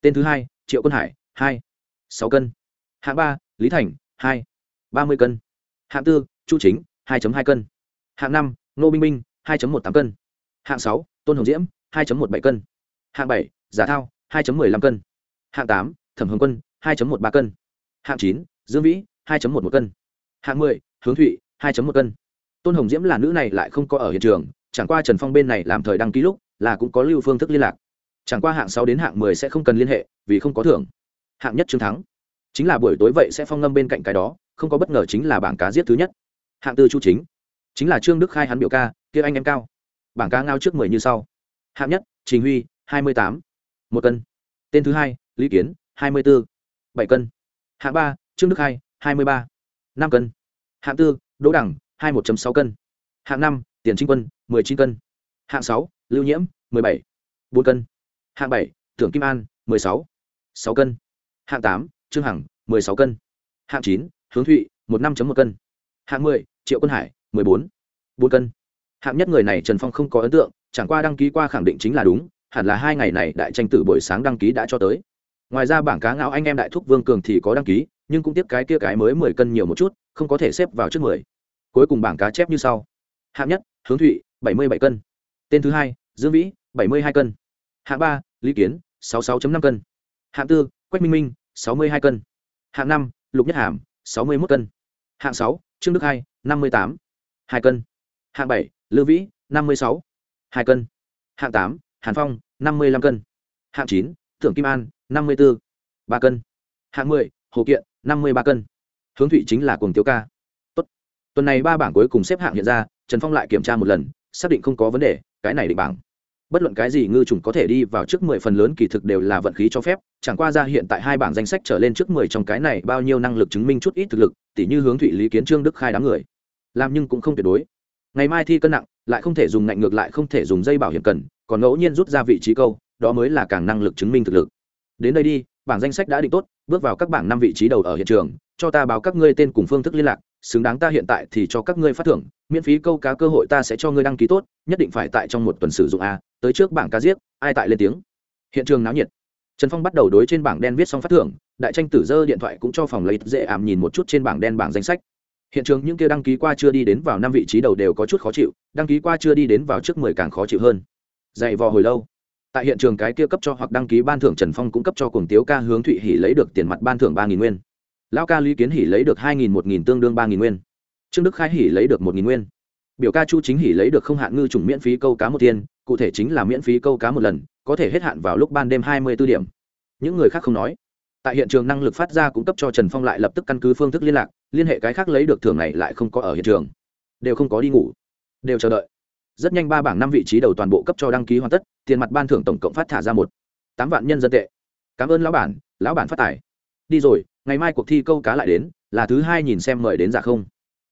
Tên thứ hai, triệu quân hải, hai, sáu cân. Hạng ba, lý thành, hai, ba mươi cân. Hạng tư, chu chính, hai hai cân. Hạng năm nô binh binh 2.18 cân. Hạng sáu, tôn hồng diễm 2.17 cân. Hạng bảy, giả thao 2.15 cân. Hạng tám, thẩm hồng quân 2.13 cân. Hạng chín, dương vĩ 2.11 cân. Hạng mười, hướng thụy 2.1 cân. Tôn hồng diễm là nữ này lại không có ở hiện trường, chẳng qua trần phong bên này làm thời đăng ký lúc là cũng có lưu phương thức liên lạc. Chẳng qua hạng sáu đến hạng mười sẽ không cần liên hệ, vì không có thưởng. Hạng nhất chiến thắng. Chính là buổi tối vậy sẽ phong ngâm bên cạnh cái đó, không có bất ngờ chính là bảng cá giết thứ nhất. Hạng tư chu chính. Chính là trương đức khai hắn biểu ca kia anh em cao. Bảng cá ngao trước mười như sau. Hạng nhất, trình huy, hai mươi tám. Một cân. Tên thứ hai, lý kiến, hai mươi bốn bảy cân. Hạng ba, trương đức hai hai mươi ba. Năm cân. Hạng tư, đỗ đẳng, hai một sáu cân. Hạng năm, tiền trinh quân, mười chín cân. Hạng sáu, lưu nhiễm, mười bảy. Bốn cân. Hạng bảy tưởng kim an, mười sáu. Sáu cân. Hạng tám, trương hằng, mười sáu cân. Hạng chín, hướng thụy, một năm một cân. Hạng mười, triệu quân hải, mười bốn. Bốn cân hạng nhất người này trần phong không có ấn tượng, chẳng qua đăng ký qua khẳng định chính là đúng, hẳn là hai ngày này đại tranh tử buổi sáng đăng ký đã cho tới. Ngoài ra bảng cá ngạo anh em đại thúc vương cường thì có đăng ký, nhưng cũng tiếp cái kia cái mới mười cân nhiều một chút, không có thể xếp vào trước mười. Cuối cùng bảng cá chép như sau. Hạng nhất, hướng thụy, bảy mươi bảy cân. Tên thứ hai, dương vĩ, bảy mươi hai cân. Hạng ba, lý kiến, sáu mươi sáu năm cân. Hạng tư, quách minh minh, sáu mươi hai cân. Hạng năm, lục nhất hàm, sáu mươi một cân. Hạng sáu, trương đức hai, năm mươi tám. Hai cân. Hạng bảy lư vĩ, năm mươi sáu. Hai cân. Hạng tám, hàn phong, năm mươi năm cân. Hạng chín thưởng kim an, năm mươi bốn ba cân. Hạng mười, hồ kiện, năm mươi ba cân. Hướng thụy chính là cuồng tiêu ca. Tốt. tuần này ba bảng cuối cùng xếp hạng hiện ra, trần phong lại kiểm tra một lần, xác định không có vấn đề, cái này định bảng. Bất luận cái gì ngư trùng có thể đi vào trước mười phần lớn kỳ thực đều là vận khí cho phép, chẳng qua ra hiện tại hai bảng danh sách trở lên trước mười trong cái này bao nhiêu năng lực chứng minh chút ít thực lực, tỉ như hướng thụy lý kiến trương đức khai đám người. Làm nhưng cũng không tuyệt đối ngày mai thi cân nặng, lại không thể dùng ngạnh ngược lại không thể dùng dây bảo hiểm cần, còn ngẫu nhiên rút ra vị trí câu, đó mới là càng năng lực chứng minh thực lực. Đến đây đi, bảng danh sách đã định tốt, bước vào các bảng năm vị trí đầu ở hiện trường, cho ta báo các ngươi tên cùng phương thức liên lạc, xứng đáng ta hiện tại thì cho các ngươi phát thưởng, miễn phí câu cá cơ hội ta sẽ cho ngươi đăng ký tốt, nhất định phải tại trong một tuần sử dụng a, tới trước bảng cá giết, ai tại lên tiếng. Hiện trường náo nhiệt. Trần phong bắt đầu đối trên bảng đen viết xong phát thưởng, đại tranh tử dơ điện thoại cũng cho phòng lấy dễ ảm nhìn một chút trên bảng đen bảng danh sách hiện trường những kia đăng ký qua chưa đi đến vào năm vị trí đầu đều có chút khó chịu, đăng ký qua chưa đi đến vào trước mười càng khó chịu hơn. Dày vò hồi lâu. Tại hiện trường cái kia cấp cho hoặc đăng ký ban thưởng trần phong cũng cấp cho cùng tiếu ca hướng thụy hỉ lấy được tiền mặt ban thưởng ba nghìn nguyên. Lão ca lý kiến hỉ lấy được hai nghìn, một nghìn tương đương ba nghìn nguyên. Trương đức khai hỉ lấy được một nghìn nguyên. Biểu ca chu chính hỉ lấy được không hạn ngư trùng miễn phí câu cá một tiên, cụ thể chính là miễn phí câu cá một lần, có thể hết hạn vào lúc ban đêm hai mươi b ố điểm. Những người khác không nói. Tại hiện trường năng lực phát ra cũng cấp cho trần phong lại lập tức căn cứ phương thức liên lạc liên hệ cái khác lấy được thưởng này lại không có ở hiện trường. Đều không có đi ngủ. Đều chờ đợi. Rất nhanh ba bảng năm vị trí đầu toàn bộ cấp cho đăng ký hoàn tất, tiền mặt ban thưởng tổng cộng phát thả ra một. Tám vạn nhân dân tệ. Cảm ơn lão bản lão bản phát tài. Đi rồi, ngày mai cuộc thi câu cá lại đến, là thứ hai nhìn xem mời đến giả không.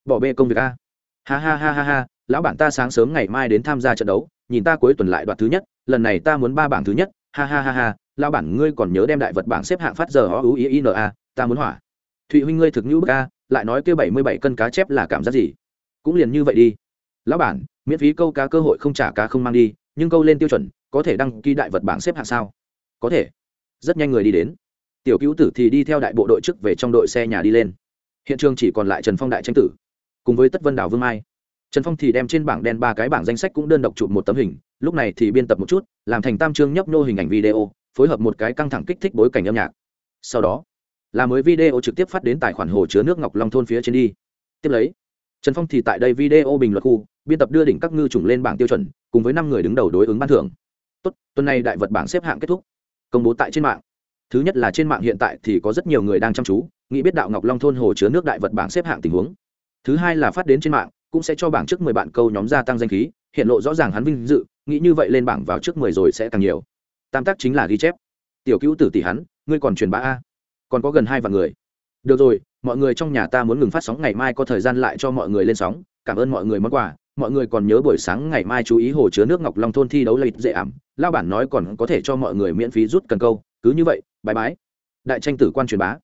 Bỏ bê công việc a. Ha ha ha ha ha, lão bản ta sáng sớm ngày mai đến tham gia trận đấu, nhìn ta cuối tuần lại đoạt thứ nhất, lần này ta muốn ba bảng thứ nhất. Ha ha ha ha, lão bản ngươi còn nhớ đem đại vật bảng xếp hạng phát giờ o u i n a, ta muốn hỏa. Thụy huynh ngươi thực nhũ bức a lại nói kêu bảy mươi bảy cân cá chép là cảm giác gì? Cũng liền như vậy đi. Lão bản, miễn phí câu cá cơ hội không trả cá không mang đi, nhưng câu lên tiêu chuẩn, có thể đăng ký đại vật bảng xếp hạng sao? Có thể. Rất nhanh người đi đến. Tiểu cứu tử thì đi theo đại bộ đội trước về trong đội xe nhà đi lên. Hiện trường chỉ còn lại trần phong đại tranh tử, cùng với tất vân đảo vương mai. Trần phong thì đem trên bảng đen ba cái bảng danh sách cũng đơn độc chụp một tấm hình, lúc này thì biên tập một chút, làm thành tam trương nhấp nô hình ảnh video, phối hợp một cái căng thẳng kích thích bối cảnh âm nhạc. Sau đó là mới video trực tiếp phát đến tài khoản hồ chứa nước ngọc long thôn phía trên đi. Tiếp lấy, trần phong thì tại đây video bình luận khu, biên tập đưa đỉnh các ngư chủng lên bảng tiêu chuẩn, cùng với năm người đứng đầu đối ứng ban thưởng. Tốt, tuần này đại vật bảng xếp hạng kết thúc. Công bố tại trên mạng. Thứ nhất là trên mạng hiện tại thì có rất nhiều người đang chăm chú, nghĩ biết đạo ngọc long thôn hồ chứa nước đại vật bảng xếp hạng tình huống. Thứ hai là phát đến trên mạng, cũng sẽ cho bảng trước mười bạn câu nhóm gia tăng danh khí, hiện lộ rõ ràng hắn vinh dự, nghĩ như vậy lên bảng vào trước mười rồi sẽ càng nhiều. Tam tác chính là ghi chép. Tiểu cứu tử tỷ hắn, ngươi còn truyền bá a? Còn có gần hai vạn người. Được rồi, mọi người trong nhà ta muốn ngừng phát sóng, ngày mai có thời gian lại cho mọi người lên sóng. Cảm ơn mọi người món quà. Mọi người còn nhớ buổi sáng ngày mai chú ý hồ chứa nước ngọc long thôn thi đấu lịch dễ ảm. Lao bản nói còn có thể cho mọi người miễn phí rút cần câu. Cứ như vậy bãi bái đại tranh tử quan truyền bá.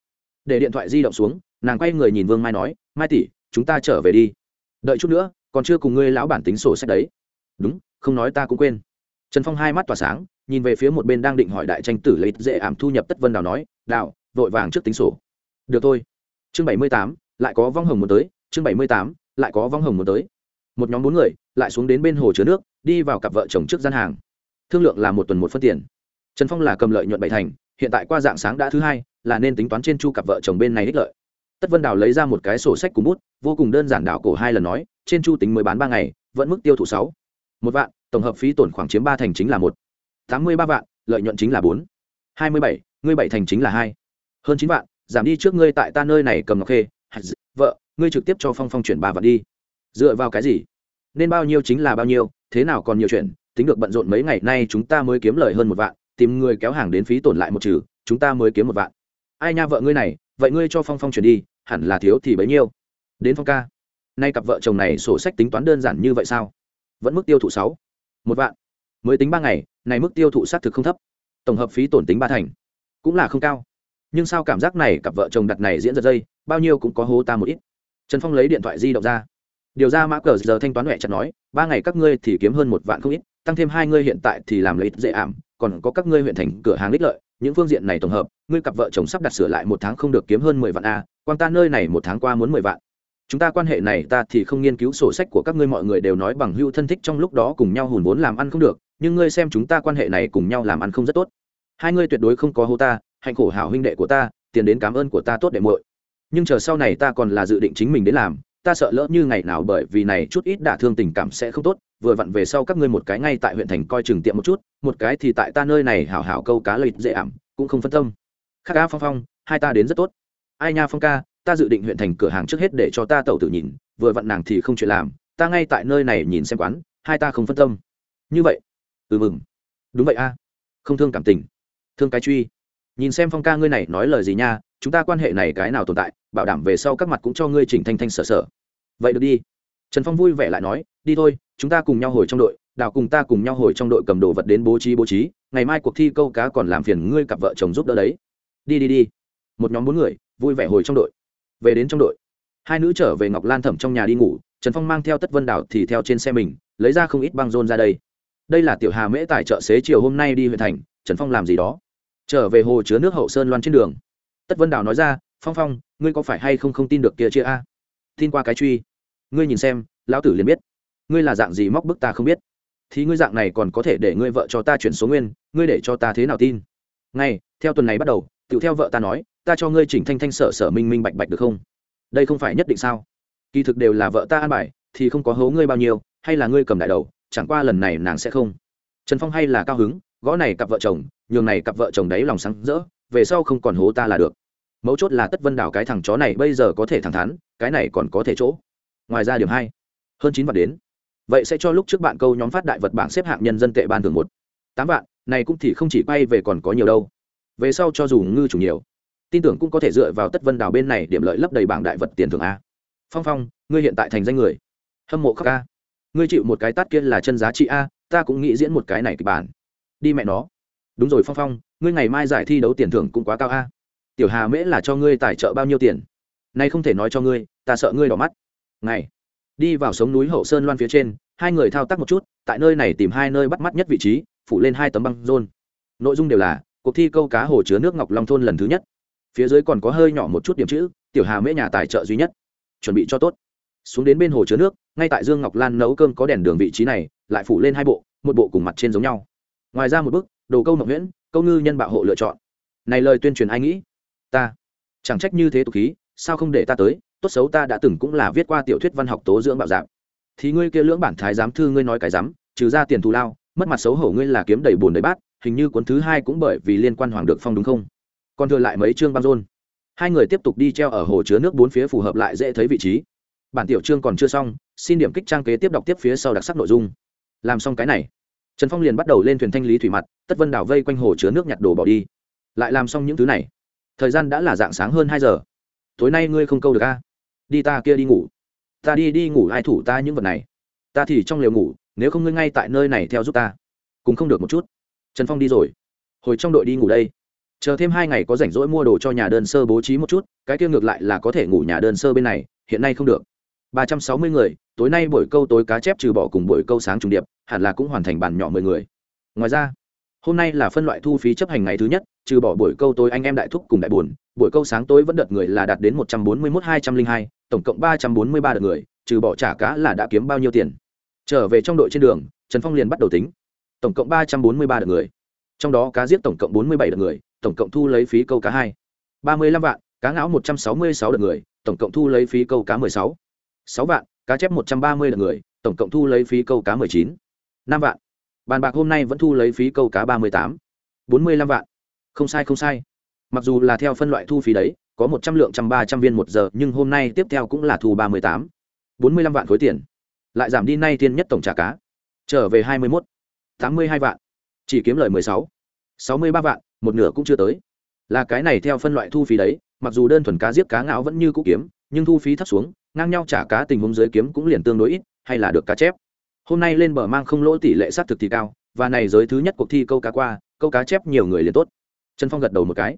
Để điện thoại di động xuống, nàng quay người nhìn vương mai nói, mai tỷ, chúng ta trở về đi. Đợi chút nữa, còn chưa cùng ngươi lão bản tính sổ sách đấy. Đúng, không nói ta cũng quên. Trần phong hai mắt tỏa sáng, nhìn về phía một bên đang định hỏi đại tranh tử lấy dễ ảm thu nhập tất vân đào nói, đào vội vàng trước tính sổ. Được thôi. Chương bảy mươi tám, lại có vong hồng muốn tới. Chương bảy mươi tám, lại có vong hồng muốn tới. Một nhóm bốn người lại xuống đến bên hồ chứa nước, đi vào cặp vợ chồng trước gian hàng. Thương lượng là một tuần một phân tiền. Trần phong là cầm lợi nhuận bảy thành, hiện tại qua dạng sáng đã thứ hai, là nên tính toán trên chu cặp vợ chồng bên này ích lợi. Tất vân đào lấy ra một cái sổ sách cùng bút, vô cùng đơn giản đảo cổ hai lần nói, trên chu tính mới bán ba ngày, vẫn mức tiêu thụ sáu. Một vạn, tổng hợp phí tổn khoảng chiếm ba thành chính là một. Tám mươi ba vạn, lợi nhuận chính là bốn. Hai mươi bảy, ngươi bảy thành chính là hai hơn chín vạn, giảm đi trước ngươi tại ta nơi này cầm ngọc khê vợ, ngươi trực tiếp cho phong phong chuyển ba vạn đi. Dựa vào cái gì? Nên bao nhiêu chính là bao nhiêu, thế nào còn nhiều chuyện, tính được bận rộn mấy ngày nay chúng ta mới kiếm lời hơn một vạn, tìm người kéo hàng đến phí tổn lại một trừ, chúng ta mới kiếm một vạn. Ai nha vợ ngươi này, vậy ngươi cho phong phong chuyển đi, hẳn là thiếu thì bấy nhiêu. Đến phong ca. Nay cặp vợ chồng này sổ sách tính toán đơn giản như vậy sao? Vẫn mức tiêu thụ sáu, một vạn. Mới tính ba ngày, này mức tiêu thụ xác thực không thấp. Tổng hợp phí tổn tính ba thành. Cũng là không cao nhưng sao cảm giác này cặp vợ chồng đặt này diễn giật dây, bao nhiêu cũng có hố ta một ít. Trần phong lấy điện thoại di động ra. Điều ra mã cờ giờ thanh toán huệ chặt nói, ba ngày các ngươi thì kiếm hơn một vạn không ít, tăng thêm hai ngươi hiện tại thì làm lợi dễ ảm, còn có các ngươi huyện thành cửa hàng đích lợi, những phương diện này tổng hợp, ngươi cặp vợ chồng sắp đặt sửa lại một tháng không được kiếm hơn mười vạn a quan ta nơi này một tháng qua muốn mười vạn. Chúng ta quan hệ này ta thì không nghiên cứu sổ sách của các ngươi mọi người đều nói bằng hưu thân thích trong lúc đó cùng nhau hùn vốn làm ăn không được, nhưng ngươi xem chúng ta quan hệ này cùng nhau làm ăn không rất tốt. Hai ngươi tuyệt đối không có hô ta hạnh khổ hảo huynh đệ của ta, tiền đến cảm ơn của ta tốt đệ muội. Nhưng chờ sau này ta còn là dự định chính mình đến làm, ta sợ lỡ như ngày nào bởi vì này chút ít đả thương tình cảm sẽ không tốt, vừa vặn về sau các ngươi một cái ngay tại huyện thành coi chừng tiệm một chút, một cái thì tại ta nơi này hảo hảo câu cá lợi dễ ảm, cũng không phân tâm. Khác ca phong phong, hai ta đến rất tốt. Ai nha phong ca, ta dự định huyện thành cửa hàng trước hết để cho ta tẩu tự nhìn, vừa vặn nàng thì không chuyện làm, ta ngay tại nơi này nhìn xem quán, hai ta không phân tâm. Như vậy. Ừ mừng. Đúng vậy a. Không thương cảm tình. Thương cái truy nhìn xem phong ca ngươi này nói lời gì nha, chúng ta quan hệ này cái nào tồn tại, bảo đảm về sau các mặt cũng cho ngươi chỉnh thanh thanh sở sở. Vậy được đi. Trần phong vui vẻ lại nói, đi thôi, chúng ta cùng nhau hồi trong đội, đào cùng ta cùng nhau hồi trong đội cầm đồ vật đến bố trí bố trí, ngày mai cuộc thi câu cá còn làm phiền ngươi cặp vợ chồng giúp đỡ đấy. Đi đi đi. Một nhóm bốn người, vui vẻ hồi trong đội. Về đến trong đội, hai nữ trở về ngọc lan thẩm trong nhà đi ngủ, trần phong mang theo tất vân đảo thì theo trên xe mình, lấy ra không ít băng rôn ra đây. Đây là tiểu hà mễ tài trợ xế chiều hôm nay đi huyện thành, trần phong làm gì đó trở về hồ chứa nước hậu sơn loan trên đường. Tất vân đào nói ra, phong phong, ngươi có phải hay không không tin được kia chia a? Tin qua cái truy. Ngươi nhìn xem, lão tử liền biết. Ngươi là dạng gì móc bức ta không biết. Thì ngươi dạng này còn có thể để ngươi vợ cho ta chuyển số nguyên, ngươi để cho ta thế nào tin? Ngay, theo tuần này bắt đầu tự theo vợ ta nói, ta cho ngươi chỉnh thanh thanh sở sở minh minh bạch bạch được không? Đây không phải nhất định sao? Kỳ thực đều là vợ ta an bài, thì không có hố ngươi bao nhiêu, hay là ngươi cầm đại đầu, chẳng qua lần này nàng sẽ không. Trần phong hay là cao hứng gõ này cặp vợ chồng, nhường này cặp vợ chồng đấy lòng sáng rỡ, về sau không còn hố ta là được. Mấu chốt là tất vân đảo cái thằng chó này bây giờ có thể thẳng thắn, cái này còn có thể chỗ. Ngoài ra điểm hai, hơn chín vạn đến. Vậy sẽ cho lúc trước bạn câu nhóm phát đại vật bảng xếp hạng nhân dân tệ ban thường một. Tám vạn, này cũng thì không chỉ quay về còn có nhiều đâu. Về sau cho dù ngư chủ nhiều, tin tưởng cũng có thể dựa vào tất vân đào bên này điểm lợi lấp đầy bảng đại vật tiền thưởng a. Phong phong, ngươi hiện tại thành danh người. Hâm mộ khắc a. Ngươi chịu một cái tát kia là chân giá trị a, ta cũng nghĩ diễn một cái này kịch bản đi mẹ nó. Đúng rồi, phong phong, ngươi ngày mai giải thi đấu tiền thưởng cũng quá cao a. Tiểu hà mễ là cho ngươi tài trợ bao nhiêu tiền? Nay không thể nói cho ngươi, ta sợ ngươi đỏ mắt. Ngày. Đi vào sống núi hậu sơn loan phía trên, hai người thao tác một chút, tại nơi này tìm hai nơi bắt mắt nhất vị trí, phủ lên hai tấm băng rôn. Nội dung đều là, cuộc thi câu cá hồ chứa nước ngọc long thôn lần thứ nhất. Phía dưới còn có hơi nhỏ một chút điểm chữ, tiểu hà mễ nhà tài trợ duy nhất. Chuẩn bị cho tốt. Xuống đến bên hồ chứa nước, ngay tại dương ngọc lan nấu cơm có đèn đường vị trí này, lại phủ lên hai bộ, một bộ cùng mặt trên giống nhau ngoài ra một bức đồ câu mộng nguyễn, câu ngư nhân bạo hộ lựa chọn. Này lời tuyên truyền ai nghĩ? Ta. Chẳng trách như thế tục khí, sao không để ta tới? Tốt xấu ta đã từng cũng là viết qua tiểu thuyết văn học tố dưỡng bạo dạng thì ngươi kia lưỡng bản thái giám thư ngươi nói cái dám trừ ra tiền thù lao, mất mặt xấu hổ ngươi là kiếm đầy bùn đầy bát, hình như cuốn thứ hai cũng bởi vì liên quan hoàng được phong đúng không? Còn thừa lại mấy chương băng rôn. Hai người tiếp tục đi treo ở hồ chứa nước bốn phía phù hợp lại dễ thấy vị trí. Bản tiểu chương còn chưa xong, xin điểm kích trang kế tiếp đọc tiếp phía sau đặc sắc nội dung. Làm xong cái này trần phong liền bắt đầu lên thuyền thanh lý thủy mặt, tất vân đảo vây quanh hồ chứa nước nhặt đồ bỏ đi. Lại làm xong những thứ này. Thời gian đã là dạng sáng hơn hai giờ. Tối nay ngươi không câu được a? Đi ta kia đi ngủ. Ta đi đi ngủ ai thủ ta những vật này. Ta thì trong liều ngủ, nếu không ngươi ngay tại nơi này theo giúp ta. Cũng không được một chút. Trần phong đi rồi. Hồi trong đội đi ngủ đây. Chờ thêm hai ngày có rảnh rỗi mua đồ cho nhà đơn sơ bố trí một chút, cái kia ngược lại là có thể ngủ nhà đơn sơ bên này, hiện nay không được ba trăm sáu mươi người, tối nay buổi câu tối cá chép trừ bỏ cùng buổi câu sáng trùng điệp, hẳn là cũng hoàn thành bản nhỏ mười người. Ngoài ra, hôm nay là phân loại thu phí chấp hành ngày thứ nhất, trừ bỏ buổi câu tối anh em đại thúc cùng đại buồn, buổi câu sáng tối vẫn đợt người là đạt đến một trăm bốn mươi mốt hai trăm linh hai, tổng cộng ba trăm bốn mươi ba đợt người, trừ bỏ trả cá là đã kiếm bao nhiêu tiền. Trở về trong đội trên đường, trần phong liền bắt đầu tính. Tổng cộng ba trăm bốn mươi ba đợt người. Trong đó cá giết tổng cộng bốn mươi bảy đợt người, tổng cộng thu lấy phí câu cá hai. ba mươi lăm vạn, cá ngáo một trăm sáu mươi sáu đợt người, tổng cộng thu lấy phí câu cá mười sáu sáu vạn, cá chép một trăm ba mươi lượt người, tổng cộng thu lấy phí câu cá mười chín. Năm vạn. Bàn bạc hôm nay vẫn thu lấy phí câu cá ba mươi tám. Bốn mươi lăm vạn. Không sai không sai. Mặc dù là theo phân loại thu phí đấy, có một trăm lượng trăm ba trăm viên một giờ, nhưng hôm nay tiếp theo cũng là thu ba mươi tám. Bốn mươi lăm vạn khối tiền. Lại giảm đi nay tiên nhất tổng trả cá. Trở về hai mươi mốt. Tám mươi hai vạn. Chỉ kiếm lời mười sáu. Sáu mươi ba vạn, một nửa cũng chưa tới. Là cái này theo phân loại thu phí đấy, mặc dù đơn thuần cá giết cá ngão vẫn như cũ kiếm nhưng thu phí thấp xuống, ngang nhau trả cá tình huống dưới kiếm cũng liền tương đối ít, hay là được cá chép. Hôm nay lên bờ mang không lỗ tỷ lệ xác thực thì cao, và này giới thứ nhất cuộc thi câu cá qua, câu cá chép nhiều người liền tốt. Trần phong gật đầu một cái.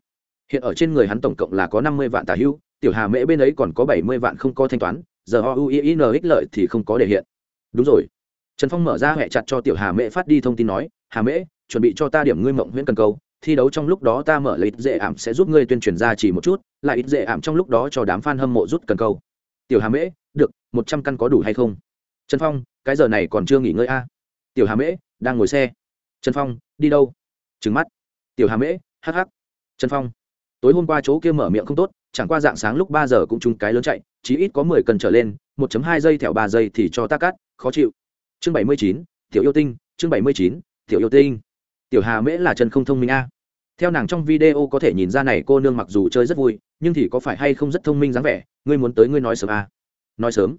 Hiện ở trên người hắn tổng cộng là có năm mươi vạn tả hưu, tiểu hà mễ bên ấy còn có bảy mươi vạn không có thanh toán, giờ họ uin ích lợi thì không có để hiện. Đúng rồi. Trần phong mở ra hẹ chặt cho tiểu hà mễ phát đi thông tin nói, hà mễ, chuẩn bị cho ta điểm ngươi mộng nguyễn cần câu thi đấu trong lúc đó ta mở lấy dễ ảm sẽ giúp ngươi tuyên truyền ra chỉ một chút, lại ít dễ ảm trong lúc đó cho đám f a n hâm mộ rút cần câu. Tiểu hà mễ, được, một trăm căn có đủ hay không? Trần phong, cái giờ này còn chưa nghỉ ngơi a. À? tiểu hà mễ, đang ngồi xe. Trần phong, đi đâu? Trứng mắt. Tiểu hà mễ hh trần phong, tối hôm qua chỗ kia mở miệng không tốt, chẳng qua dạng sáng lúc ba giờ cũng chung cái lớn chạy, chí ít có mười cần trở lên, một chấm hai giây thẹo ba giây thì cho ta cắt, khó chịu. Chương bảy mươi chín, tiểu yêu tinh, chương bảy mươi chín, tiểu yêu tinh tiểu hà mễ là chân không thông minh a. Theo nàng trong video có thể nhìn ra này cô nương mặc dù chơi rất vui, nhưng thì có phải hay không rất thông minh dáng vẻ, ngươi muốn tới ngươi nói sớm a. Nói sớm?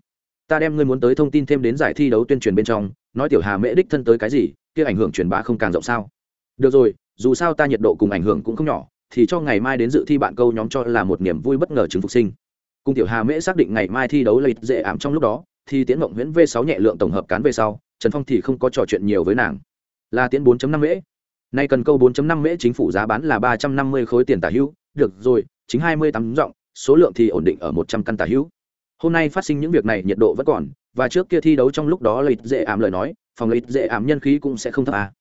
Ta đem ngươi muốn tới thông tin thêm đến giải thi đấu tuyên truyền bên trong, nói tiểu hà mễ đích thân tới cái gì, kia ảnh hưởng truyền bá không càng rộng sao? Được rồi, dù sao ta nhiệt độ cùng ảnh hưởng cũng không nhỏ, thì cho ngày mai đến dự thi bạn câu nhóm cho là một niềm vui bất ngờ chứng phục sinh. Cùng tiểu hà mễ xác định ngày mai thi đấu lấy dễ ảm trong lúc đó, thì tiến mộng nguyễn v sáu nhẹ lượng tổng hợp cán về sau, trần phong thì không có trò chuyện nhiều với nàng. Là tiến 4 năm mễ nay cần câu 4.5 mễ chính phủ giá bán là ba trăm năm mươi khối tiền tả hữu. Được rồi, chính hai mươi tám giọng, số lượng thì ổn định ở một trăm căn tả hữu. Hôm nay phát sinh những việc này, nhiệt độ vẫn còn. Và trước kia thi đấu trong lúc đó lợi dễ ảm lời nói, phòng lợi dễ ảm nhân khí cũng sẽ không thấp à.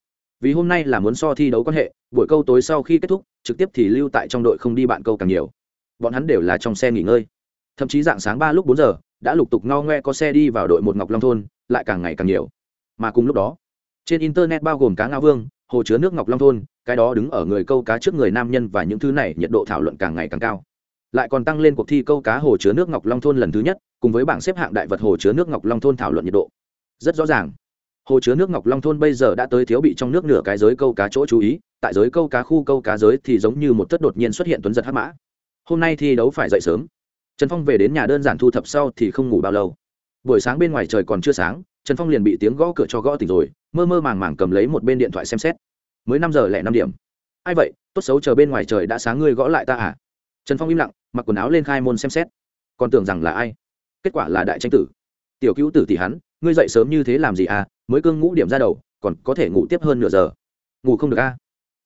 vì hôm nay là muốn so thi đấu quan hệ, buổi câu tối sau khi kết thúc, trực tiếp thì lưu tại trong đội không đi bạn câu càng nhiều. Bọn hắn đều là trong xe nghỉ ngơi. Thậm chí dạng sáng ba lúc bốn giờ, đã lục tục ngo ngoe có xe đi vào đội một ngọc long thôn, lại càng ngày càng nhiều. Mà cùng lúc đó, trên internet bao gồm cá ngao vương hồ chứa nước ngọc long thôn, cái đó đứng ở người câu cá trước người nam nhân và những thứ này nhiệt độ thảo luận càng ngày càng cao. Lại còn tăng lên cuộc thi câu cá hồ chứa nước ngọc long thôn lần thứ nhất, cùng với bảng xếp hạng đại vật hồ chứa nước ngọc long thôn thảo luận nhiệt độ. Rất rõ ràng, hồ chứa nước ngọc long thôn bây giờ đã tới thiếu bị trong nước nửa cái giới câu cá chỗ chú ý, tại giới câu cá khu câu cá giới thì giống như một tất đột nhiên xuất hiện tuấn giật hắc mã. Hôm nay thi đấu phải dậy sớm. Trần phong về đến nhà đơn giản thu thập sau thì không ngủ bao lâu. Buổi sáng bên ngoài trời còn chưa sáng, trần phong liền bị tiếng gõ cửa cho gõ tỉnh rồi mơ mơ màng màng cầm lấy một bên điện thoại xem xét. Mới năm giờ lẻ năm điểm. Ai vậy? Tốt xấu chờ bên ngoài trời đã sáng ngươi gõ lại ta à? Trần phong im lặng, mặc quần áo lên khai môn xem xét. Còn tưởng rằng là ai? Kết quả là đại tranh tử. Tiểu cứu tử tỷ hắn, ngươi dậy sớm như thế làm gì à? Mới cương ngũ điểm ra đầu, còn có thể ngủ tiếp hơn nửa giờ. Ngủ không được à?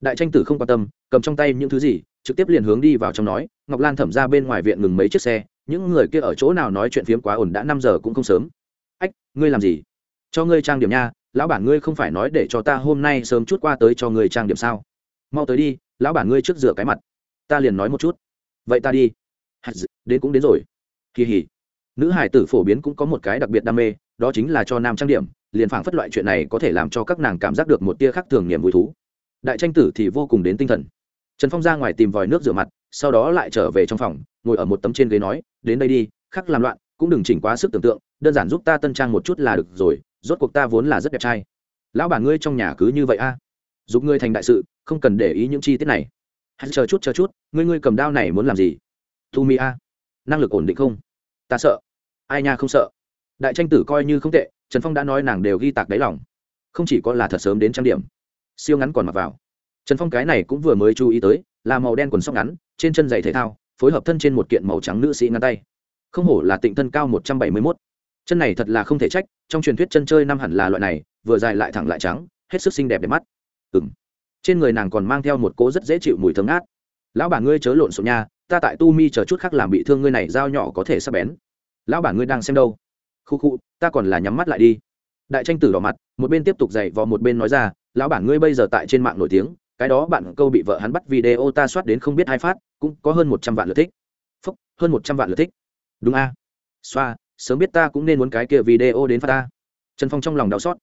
Đại tranh tử không quan tâm, cầm trong tay những thứ gì, trực tiếp liền hướng đi vào trong nói, ngọc lan thẩm ra bên ngoài viện ngừng mấy chiếc xe, những người kia ở chỗ nào nói chuyện phiếm quá ổn đã năm giờ cũng không sớm. Ách, ngươi làm gì? Cho ngươi trang điểm nha lão bản ngươi không phải nói để cho ta hôm nay sớm chút qua tới cho ngươi trang điểm sao? Mau tới đi, lão bản ngươi trước rửa cái mặt. Ta liền nói một chút. Vậy ta đi. Đến cũng đến rồi. Kỳ hỉ. Nữ hải tử phổ biến cũng có một cái đặc biệt đam mê, đó chính là cho nam trang điểm, liền phảng phất loại chuyện này có thể làm cho các nàng cảm giác được một tia khác thường niềm vui thú. Đại tranh tử thì vô cùng đến tinh thần. Trần phong ra ngoài tìm vòi nước rửa mặt, sau đó lại trở về trong phòng, ngồi ở một tấm trên ghế nói, đến đây đi, khắc làm loạn, cũng đừng chỉnh quá sức tưởng tượng, đơn giản giúp ta tân trang một chút là được rồi rốt cuộc ta vốn là rất đẹp trai. Lão bà ngươi trong nhà cứ như vậy a? À? giúp ngươi thành đại sự, không cần để ý những chi tiết này. Hãy chờ chút chờ chút, ngươi ngươi cầm đao này muốn làm gì? Thu mi a. Năng lực ổn định không? Ta sợ. Ai nha không sợ. Đại tranh tử coi như không tệ, trần phong đã nói nàng đều ghi tạc đáy lòng. Không chỉ có là thật sớm đến trang điểm. Siêu ngắn còn mặc vào. Trần phong cái này cũng vừa mới chú ý tới, là màu đen quần sóc ngắn, trên chân giày thể thao, phối hợp thân trên một kiện màu trắng nữ sĩ ngăn tay. Không hổ là tịnh thân cao một trăm bảy mươi mốt chân này thật là không thể trách, trong truyền thuyết chân chơi năm hẳn là loại này, vừa dài lại thẳng lại trắng, hết sức xinh đẹp đẹp mắt. Ừng trên người nàng còn mang theo một cỗ rất dễ chịu mùi thơm ngát. Lão bà ngươi chớ lộn xộn nha, ta tại tu mi chờ chút khác làm bị thương ngươi này dao nhỏ có thể sắp bén. Lão bà ngươi đang xem đâu? Khu khu, ta còn là nhắm mắt lại đi. Đại tranh tử đỏ mặt, một bên tiếp tục dạy vò một bên nói ra, lão bản ngươi bây giờ tại trên mạng nổi tiếng, cái đó bạn câu bị vợ hắn bắt video ta soát đến không biết hai phát, cũng có hơn một trăm vạn lượt thích. Phúc, hơn một trăm vạn lượt thích. Đúng a. Xoa sớm biết ta cũng nên muốn cái kia video đến phát ta. Trần phong trong lòng đau xót.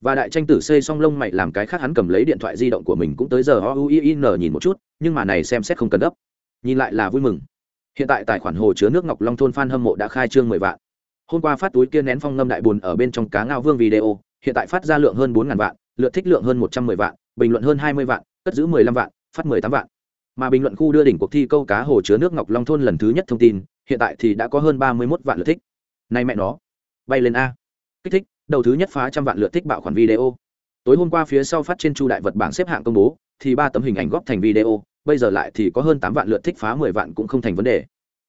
Và đại tranh tử xây xong lông mày làm cái khác hắn cầm lấy điện thoại di động của mình cũng tới giờ o u i n nhìn một chút, nhưng mà này xem xét không cần gấp. Nhìn lại là vui mừng. Hiện tại tài khoản hồ chứa nước ngọc long thôn phan hâm mộ đã khai trương mười vạn. Hôm qua phát túi kia nén phong ngâm đại bùn ở bên trong cá ngao vương video, hiện tại phát ra lượng hơn bốn ngàn vạn, lượt thích lượng hơn một trăm mười vạn, bình luận hơn hai mươi vạn, cất giữ mười lăm vạn, phát mười tám vạn. Mà bình luận khu đưa đỉnh cuộc thi câu cá hồ chứa nước ngọc long thôn lần thứ nhất thông tin, hiện tại thì đã có hơn ba mươi mốt vạn lượt thích nay mẹ nó. Bay lên a. Kích thích, đầu thứ nhất phá trăm vạn lượt thích bạo khoản video. Tối hôm qua phía sau phát trên chu đại vật bảng xếp hạng công bố, thì ba tấm hình ảnh góp thành video, bây giờ lại thì có hơn tám vạn lượt thích phá mười vạn cũng không thành vấn đề.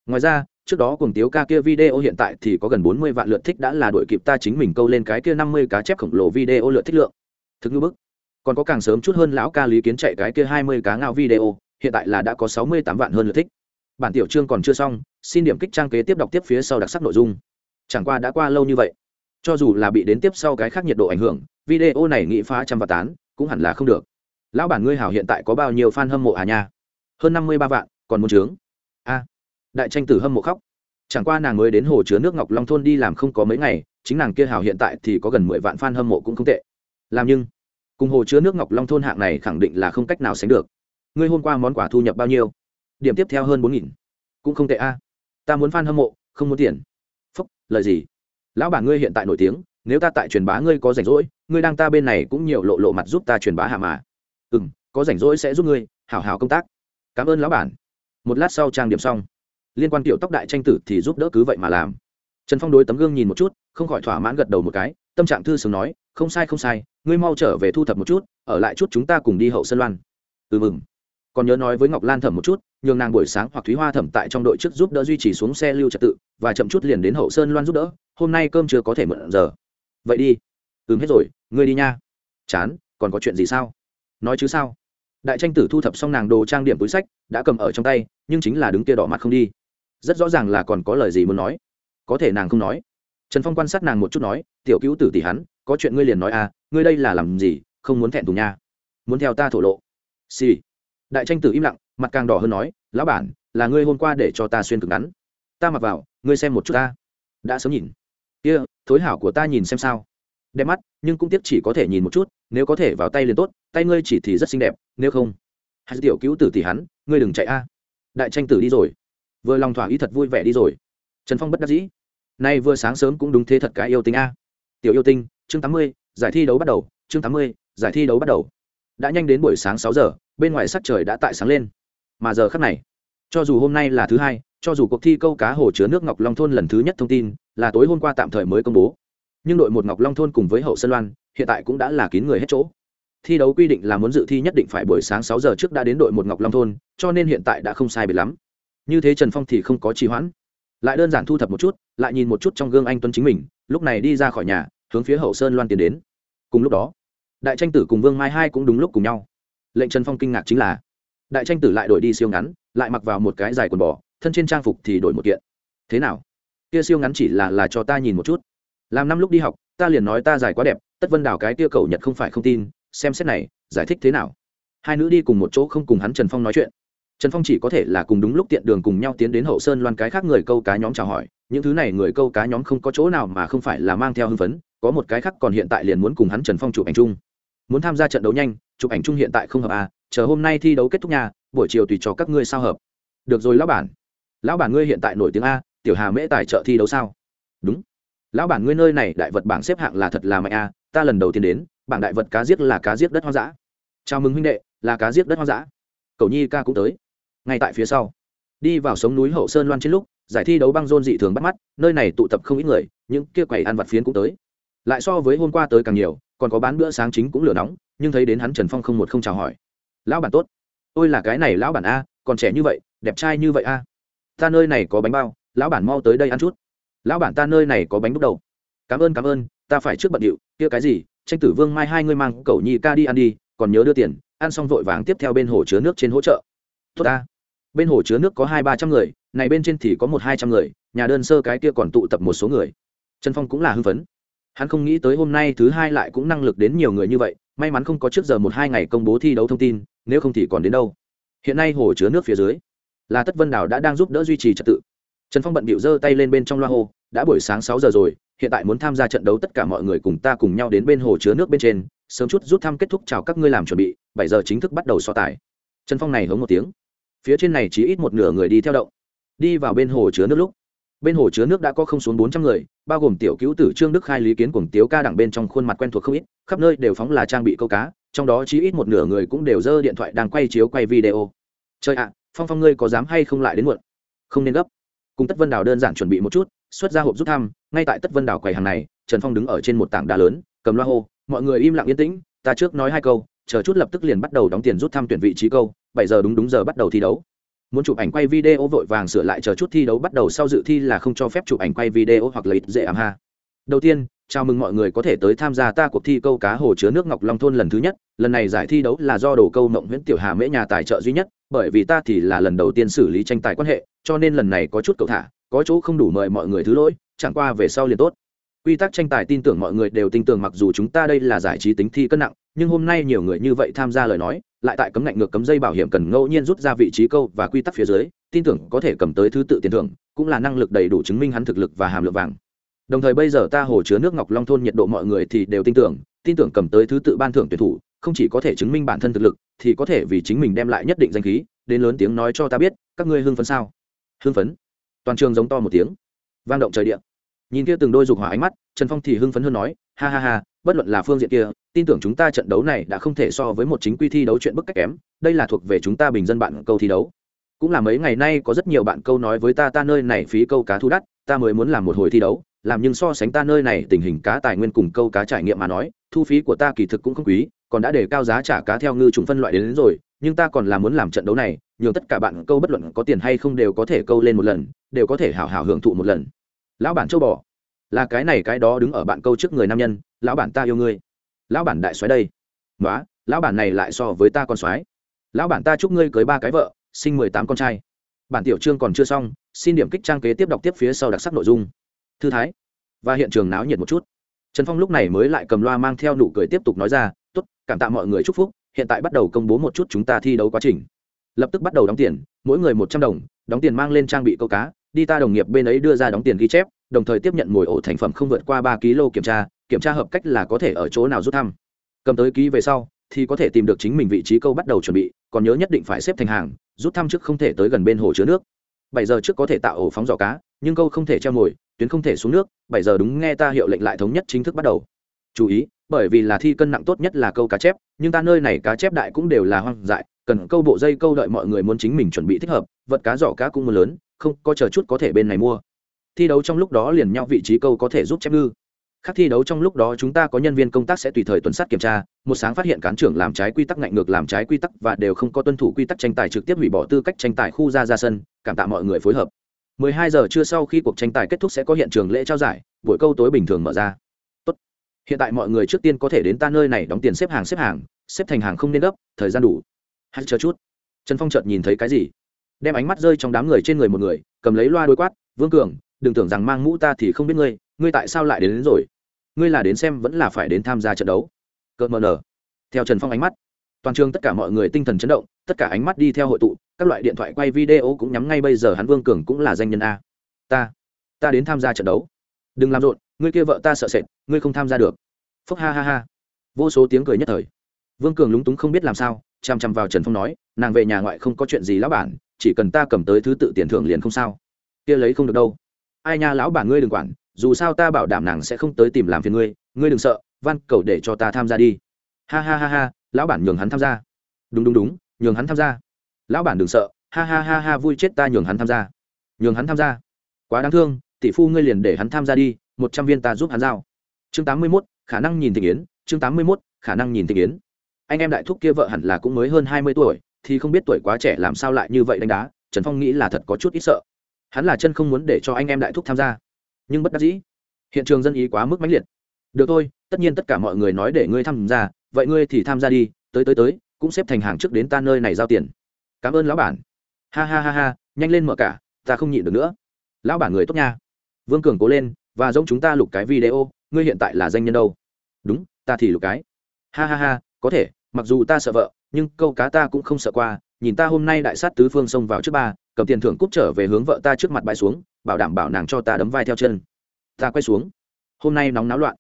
Ngoài ra, trước đó cùng tiếu ca kia video hiện tại thì có gần bốn mươi vạn lượt thích đã là đội kịp ta chính mình câu lên cái kia năm mươi cá chép khổng lồ video lượt thích lượng. Thực như bức. Còn có càng sớm chút hơn lão ca lý kiến chạy cái kia hai mươi cá ngao video, hiện tại là đã có sáu mươi tám vạn hơn lượt thích. Bản tiểu chương còn chưa xong, xin điểm kích trang kế tiếp đọc tiếp phía sau đặc sắc nội dung chẳng qua đã qua lâu như vậy, cho dù là bị đến tiếp sau cái khác nhiệt độ ảnh hưởng, video này nghĩ phá trăm và tán, cũng hẳn là không được. Lão bản ngươi hảo hiện tại có bao nhiêu fan hâm mộ à nha? Hơn năm mươi ba vạn, còn muốn trướng a, đại tranh tử hâm mộ khóc. Chẳng qua nàng mới đến hồ chứa nước ngọc long thôn đi làm không có mấy ngày, chính nàng kia hảo hiện tại thì có gần mười vạn fan hâm mộ cũng không tệ. Làm nhưng, cùng hồ chứa nước ngọc long thôn hạng này khẳng định là không cách nào sánh được. Ngươi hôm qua món quà thu nhập bao nhiêu? Điểm tiếp theo hơn bốn nghìn. Cũng không tệ a. Ta muốn fan hâm mộ, không muốn tiền lời gì? Lão bản ngươi hiện tại nổi tiếng, nếu ta tại truyền bá ngươi có rảnh rỗi, ngươi đang ta bên này cũng nhiều lộ lộ mặt giúp ta truyền bá hạ mà. Ừ m có rảnh rỗi sẽ giúp ngươi, hảo hảo công tác. Cảm ơn lão bản. Một lát sau trang điểm xong, liên quan tiểu tóc đại tranh tử thì giúp đỡ cứ vậy mà làm. Trần phong đối tấm gương nhìn một chút, không khỏi thỏa mãn gật đầu một cái, tâm trạng thư sướng nói, không sai không sai, ngươi mau trở về thu thập một chút, ở lại chút chúng ta cùng đi hậu sơn loan. Ừ mừng còn nhớ nói với ngọc lan thẩm một chút, nhường nàng buổi sáng hoặc thúy hoa thẩm tại trong đội chức giúp đỡ duy trì xuống xe lưu trật tự, và chậm chút liền đến hậu sơn loan giúp đỡ, hôm nay cơm chưa có thể mượn giờ. Vậy đi. Ừm, hết rồi, ngươi đi nha. Chán, còn có chuyện gì sao? Nói chứ sao? Đại tranh tử thu thập xong nàng đồ trang điểm túi sách, đã cầm ở trong tay, nhưng chính là đứng kia đỏ mặt không đi. Rất rõ ràng là còn có lời gì muốn nói. Có thể nàng không nói. Trần phong quan sát nàng một chút nói, tiểu cứu tử tỷ hắn, có chuyện ngươi liền nói à ngươi đây là làm gì, không muốn thẹn thùng nha. Muốn theo ta thổ lộ. Xì、sì đại tranh tử im lặng mặt càng đỏ hơn nói lão bản là ngươi hôm qua để cho ta xuyên cực ngắn. Ta mặc vào ngươi xem một chút ta. Đã sớm nhìn. Kia、yeah, thối hảo của ta nhìn xem sao. Đẹp mắt nhưng cũng tiếc chỉ có thể nhìn một chút nếu có thể vào tay liền tốt tay ngươi chỉ thì rất xinh đẹp nếu không. Hai tiểu cứu tử thì hắn ngươi đừng chạy a. Đại tranh tử đi rồi. Vừa lòng thỏa ý thật vui vẻ đi rồi. Trần phong bất đắc dĩ. Nay vừa sáng sớm cũng đúng thế thật cái yêu tinh a. Tiểu yêu tinh chương tám mươi giải thi đấu bắt đầu chương tám mươi giải thi đấu bắt đầu đã nhanh đến buổi sáng sáu giờ, bên ngoài sắc trời đã tại sáng lên. Mà giờ khắc này, cho dù hôm nay là thứ hai, cho dù cuộc thi câu cá hồ chứa nước ngọc long thôn lần thứ nhất thông tin, là tối hôm qua tạm thời mới công bố. Nhưng đội một ngọc long thôn cùng với hậu sơn loan, hiện tại cũng đã là kín người hết chỗ. Thi đấu quy định là muốn dự thi nhất định phải buổi sáng sáu giờ trước đã đến đội một ngọc long thôn, cho nên hiện tại đã không sai biệt lắm. Như thế trần phong thì không có trì hoãn. Lại đơn giản thu thập một chút, lại nhìn một chút trong gương anh tuấn chính mình, lúc này đi ra khỏi nhà, hướng phía hậu sơn loan tiến đến. Cùng lúc đó đại tranh tử cùng vương mai hai cũng đúng lúc cùng nhau. Lệnh trần phong kinh ngạc chính là, đại tranh tử lại đổi đi siêu ngắn, lại mặc vào một cái dài quần bò, thân trên trang phục thì đổi một kiện. Thế nào? Kia siêu ngắn chỉ là là cho ta nhìn một chút. Làm năm lúc đi học, ta liền nói ta dài quá đẹp, tất vân đào cái kia cầu nhật không phải không tin, xem xét này, giải thích thế nào? Hai nữ đi cùng một chỗ không cùng hắn trần phong nói chuyện. Trần phong chỉ có thể là cùng đúng lúc tiện đường cùng nhau tiến đến hậu sơn loan cái khác người câu cá nhóm chào hỏi, những thứ này người câu cá nhóm không có chỗ nào mà không phải là mang theo hưng phấn, có một cái khác còn hiện tại liền muốn cùng hắn trần phong chụp ảnh chung muốn tham gia trận đấu nhanh, chụp ảnh chung hiện tại không hợp à chờ hôm nay thi đấu kết thúc nhà, buổi chiều tùy cho các ngươi sao hợp. Được rồi, lão bản. Lão bản ngươi hiện tại nổi tiếng a, tiểu hà mễ tài trợ thi đấu sao? Đúng. Lão bản ngươi nơi này, đại vật bảng xếp hạng là thật là mạnh a, ta lần đầu tiên đến, bảng đại vật cá giết là cá giết đất hoang dã. Chào mừng huynh đệ, là cá giết đất hoang dã. Cầu nhi ca cũng tới. Ngay tại phía sau. Đi vào sống núi hậu sơn loan trên lúc, giải thi đấu băng rôn dị thường bắt mắt, nơi này tụ tập không ít người, những kia quầy ăn vặt phiến cũng tới. Lại so với hôm qua tới càng nhiều còn có bán bữa sáng chính cũng lửa nóng, nhưng thấy đến hắn trần phong không một không chào hỏi. Lão bản tốt. Ôi là cái này lão bản a, còn trẻ như vậy, đẹp trai như vậy a. Ta nơi này có bánh bao, lão bản mau tới đây ăn chút. Lão bản ta nơi này có bánh đúc đầu. Cảm ơn cảm ơn, ta phải trước bận điệu, kia cái gì, tranh tử vương mai hai ngươi mang cậu nhi ca đi ăn đi, còn nhớ đưa tiền, ăn xong vội vàng tiếp theo bên hồ chứa nước trên hỗ trợ. Tốt ta. Bên hồ chứa nước có hai ba trăm người, này bên trên thì có một hai trăm người, nhà đơn sơ cái kia còn tụ tập một số người. Trần phong cũng là hưng phấn hắn không nghĩ tới hôm nay thứ hai lại cũng năng lực đến nhiều người như vậy, may mắn không có trước giờ một hai ngày công bố thi đấu thông tin, nếu không thì còn đến đâu. Hiện nay hồ chứa nước phía dưới là tất vân đảo đã đang giúp đỡ duy trì trật tự. Trần phong bận bịu giơ tay lên bên trong loa hồ đã buổi sáng sáu giờ rồi, hiện tại muốn tham gia trận đấu tất cả mọi người cùng ta cùng nhau đến bên hồ chứa nước bên trên, sớm chút rút thăm kết thúc chào các ngươi làm chuẩn bị, bảy giờ chính thức bắt đầu so tài. Trần phong này hống một tiếng. Phía trên này chỉ ít một nửa người đi theo động. Đi vào bên hồ chứa nước lúc bên hồ chứa nước đã có không xuống bốn trăm người, bao gồm tiểu cứu tử trương đức khai, lý kiến cùng tiếu ca đẳng bên trong khuôn mặt quen thuộc không ít, khắp nơi đều phóng là trang bị câu cá, trong đó chỉ ít một nửa người cũng đều giơ điện thoại đang quay chiếu quay video. Chơi ạ, phong phong ngươi có dám hay không lại đến muộn? Không nên gấp. Cùng tất vân đào đơn giản chuẩn bị một chút, xuất ra hộp rút thăm, ngay tại tất vân đào quầy hàng này, trần phong đứng ở trên một tảng đá lớn, cầm loa hô, mọi người im lặng yên tĩnh, ta trước nói hai câu, chờ chút lập tức liền bắt đầu đóng tiền rút thăm tuyển vị trí câu, bảy giờ đúng đúng giờ bắt đầu thi đấu muốn chụp ảnh quay video vội vàng sửa lại chờ chút thi đấu bắt đầu sau dự thi là không cho phép chụp ảnh quay video hoặc lấy dễ ảm ha. Đầu tiên, chào mừng mọi người có thể tới tham gia ta cuộc thi câu cá hồ chứa nước ngọc long thôn lần thứ nhất. Lần này giải thi đấu là do đồ câu mộng nguyễn tiểu hà mễ nhà tài trợ duy nhất, bởi vì ta thì là lần đầu tiên xử lý tranh tài quan hệ, cho nên lần này có chút cầu thả, có chỗ không đủ mời mọi người thứ lỗi, chẳng qua về sau liền tốt. Quy tắc tranh tài tin tưởng mọi người đều tin tưởng mặc dù chúng ta đây là giải trí tính thi cân nặng, nhưng hôm nay nhiều người như vậy tham gia lời nói lại tại cấm ngạnh ngược cấm dây bảo hiểm cần ngẫu nhiên rút ra vị trí câu và quy tắc phía dưới, tin tưởng có thể cầm tới thứ tự tiền thưởng, cũng là năng lực đầy đủ chứng minh hắn thực lực và hàm lượng vàng. Đồng thời bây giờ ta hồ chứa nước ngọc long thôn nhiệt độ mọi người thì đều tin tưởng tin tưởng cầm tới thứ tự ban thưởng tuyển thủ, không chỉ có thể chứng minh bản thân thực lực, thì có thể vì chính mình đem lại nhất định danh khí, đến lớn tiếng nói cho ta biết, các ngươi hưng phấn sao? Hưng phấn? Toàn trường giống to một tiếng. Vang động trời địa. Nhìn kia từng đôi dục hỏa ánh mắt, trần phong thì hưng phấn hơn nói, ha ha ha bất luận là phương diện kia tin tưởng chúng ta trận đấu này đã không thể so với một chính quy thi đấu chuyện bức cách kém đây là thuộc về chúng ta bình dân bạn câu thi đấu. Cũng là mấy ngày nay có rất nhiều bạn câu nói với ta ta nơi này phí câu cá thu đắt ta mới muốn làm một hồi thi đấu làm nhưng so sánh ta nơi này tình hình cá tài nguyên cùng câu cá trải nghiệm mà nói thu phí của ta kỳ thực cũng không quý còn đã để cao giá trả cá theo ngư trùng phân loại đến, đến rồi nhưng ta còn là muốn làm trận đấu này nhường tất cả bạn câu bất luận có tiền hay không đều có thể câu lên một lần đều có thể hào hào hưởng thụ một lần. Lão bản châu bò là cái này cái đó đứng ở bạn câu trước người nam nhân lão bản ta yêu ngươi. Lão bản đại xoáy đây. Nói lão bản này lại so với ta con xoáy lão bản ta chúc ngươi cưới ba cái vợ, sinh mười tám con trai. Bản tiểu chương còn chưa xong, xin điểm kích trang kế tiếp đọc tiếp phía sau đặc sắc nội dung. Thư thái. Và hiện trường náo nhiệt một chút. Trần phong lúc này mới lại cầm loa mang theo nụ cười tiếp tục nói ra t ố t cảm tạ mọi người chúc phúc, hiện tại bắt đầu công bố một chút chúng ta thi đấu quá trình. Lập tức bắt đầu đóng tiền, mỗi người một trăm đồng, đóng tiền mang lên trang bị câu cá, đi ta đồng nghiệp bên ấy đưa ra đóng tiền ghi chép, đồng thời tiếp nhận mồi ổ thành phẩm không vượt qua ba kg kiểm tra kiểm tra hợp cách là có thể ở chỗ nào rút thăm. Cầm tới ký về sau, thì có thể tìm được chính mình vị trí câu bắt đầu chuẩn bị, còn nhớ nhất định phải xếp thành hàng, rút thăm trước không thể tới gần bên hồ chứa nước. Bảy giờ trước có thể tạo ổ phóng giỏ cá, nhưng câu không thể treo mồi tuyến không thể xuống nước, bảy giờ đúng nghe ta hiệu lệnh lại thống nhất chính thức bắt đầu. Chú ý, bởi vì là thi cân nặng tốt nhất là câu cá chép, nhưng ta nơi này cá chép đại cũng đều là hoang dại, cần câu bộ dây câu đợi mọi người muốn chính mình chuẩn bị thích hợp, vật cá giỏ cá cũng lớn, không có chờ chút có thể bên này mua. Thi đấu trong lúc đó liền nhau vị trí câu có thể giúp chép ngư khác thi đấu trong lúc đó chúng ta có nhân viên công tác sẽ tùy thời tuần sát kiểm tra, một sáng phát hiện cán trưởng làm trái quy tắc ngạnh ngược làm trái quy tắc và đều không có tuân thủ quy tắc tranh tài trực tiếp hủy bỏ tư cách tranh tài khu ra ra sân, cảm tạ mọi người phối hợp. 12 giờ trưa sau khi cuộc tranh tài kết thúc sẽ có hiện trường lễ trao giải, buổi câu tối bình thường mở ra. Tốt. hiện tại mọi người trước tiên có thể đến ta nơi này đóng tiền xếp hàng xếp hàng, xếp thành hàng không nên gấp, thời gian đủ. Hãy chờ chút. Trần phong chợt nhìn thấy cái gì? Đem ánh mắt rơi trong đám người trên người một người, cầm lấy loa đôi quát, vương cường đừng tưởng rằng mang mũ ta thì không biết ngươi ngươi tại sao lại đến, đến rồi? Ngươi là đến xem vẫn là phải đến tham gia trận đấu. Cợt mờ nở. Theo trần phong ánh mắt toàn trường tất cả mọi người tinh thần chấn động tất cả ánh mắt đi theo hội tụ các loại điện thoại quay video cũng nhắm ngay bây giờ hắn vương cường cũng là danh nhân a. Ta ta đến tham gia trận đấu. Đừng làm rộn ngươi kia vợ ta sợ sệt ngươi không tham gia được. Phúc ha ha ha. Vô số tiếng cười nhất thời. Vương cường lúng túng không biết làm sao chằm chằm vào trần phong nói nàng về nhà ngoại không có chuyện gì lão bản chỉ cần ta cầm tới thứ tự tiền thưởng liền không sao. Kia lấy không được đâu ai nha lão bản ngươi đừng quản, dù sao ta bảo đảm nàng sẽ không tới tìm làm phiền ngươi ngươi đừng sợ, van cầu để cho ta tham gia đi. Ha ha ha ha, lão bản nhường hắn tham gia. Đúng đúng đúng, nhường hắn tham gia. Lão bản đừng sợ, ha ha ha ha vui chết ta nhường hắn tham gia. Nhường hắn tham gia. Quá đáng thương, tỷ phu ngươi liền để hắn tham gia đi, một trăm viên ta giúp hắn giao. Chương tám mươi mốt, khả năng nhìn tình yến chương tám mươi mốt, khả năng nhìn tình yến anh em đại thúc kia vợ hẳn là cũng mới hơn hai mươi tuổi, thì không biết tuổi quá trẻ làm sao lại như vậy đánh đá, trần phong nghĩ là thật có chút ít sợ hắn là chân không muốn để cho anh em đại thúc tham gia. Nhưng bất đắc dĩ, hiện trường dân ý quá mức mãnh liệt. Được thôi, tất nhiên tất cả mọi người nói để ngươi tham gia, vậy ngươi thì tham gia đi, tới tới tới, cũng xếp thành hàng trước đến ta nơi này giao tiền. Cảm ơn lão bản. Ha ha ha ha, nhanh lên mở cả, ta không nhịn được nữa. Lão bản người tốt nha. Vương cường cố lên, và giống chúng ta lục cái video, ngươi hiện tại là danh nhân đâu? Đúng, ta thì lục cái. Ha ha ha, có thể, mặc dù ta sợ vợ, nhưng câu cá ta cũng không sợ qua nhìn ta hôm nay đại sát tứ phương xông vào trước ba, cầm tiền thưởng cúp trở về hướng vợ ta trước mặt bãi xuống, bảo đảm bảo nàng cho ta đấm vai theo chân. Ta quay xuống. Hôm nay nóng náo loạn.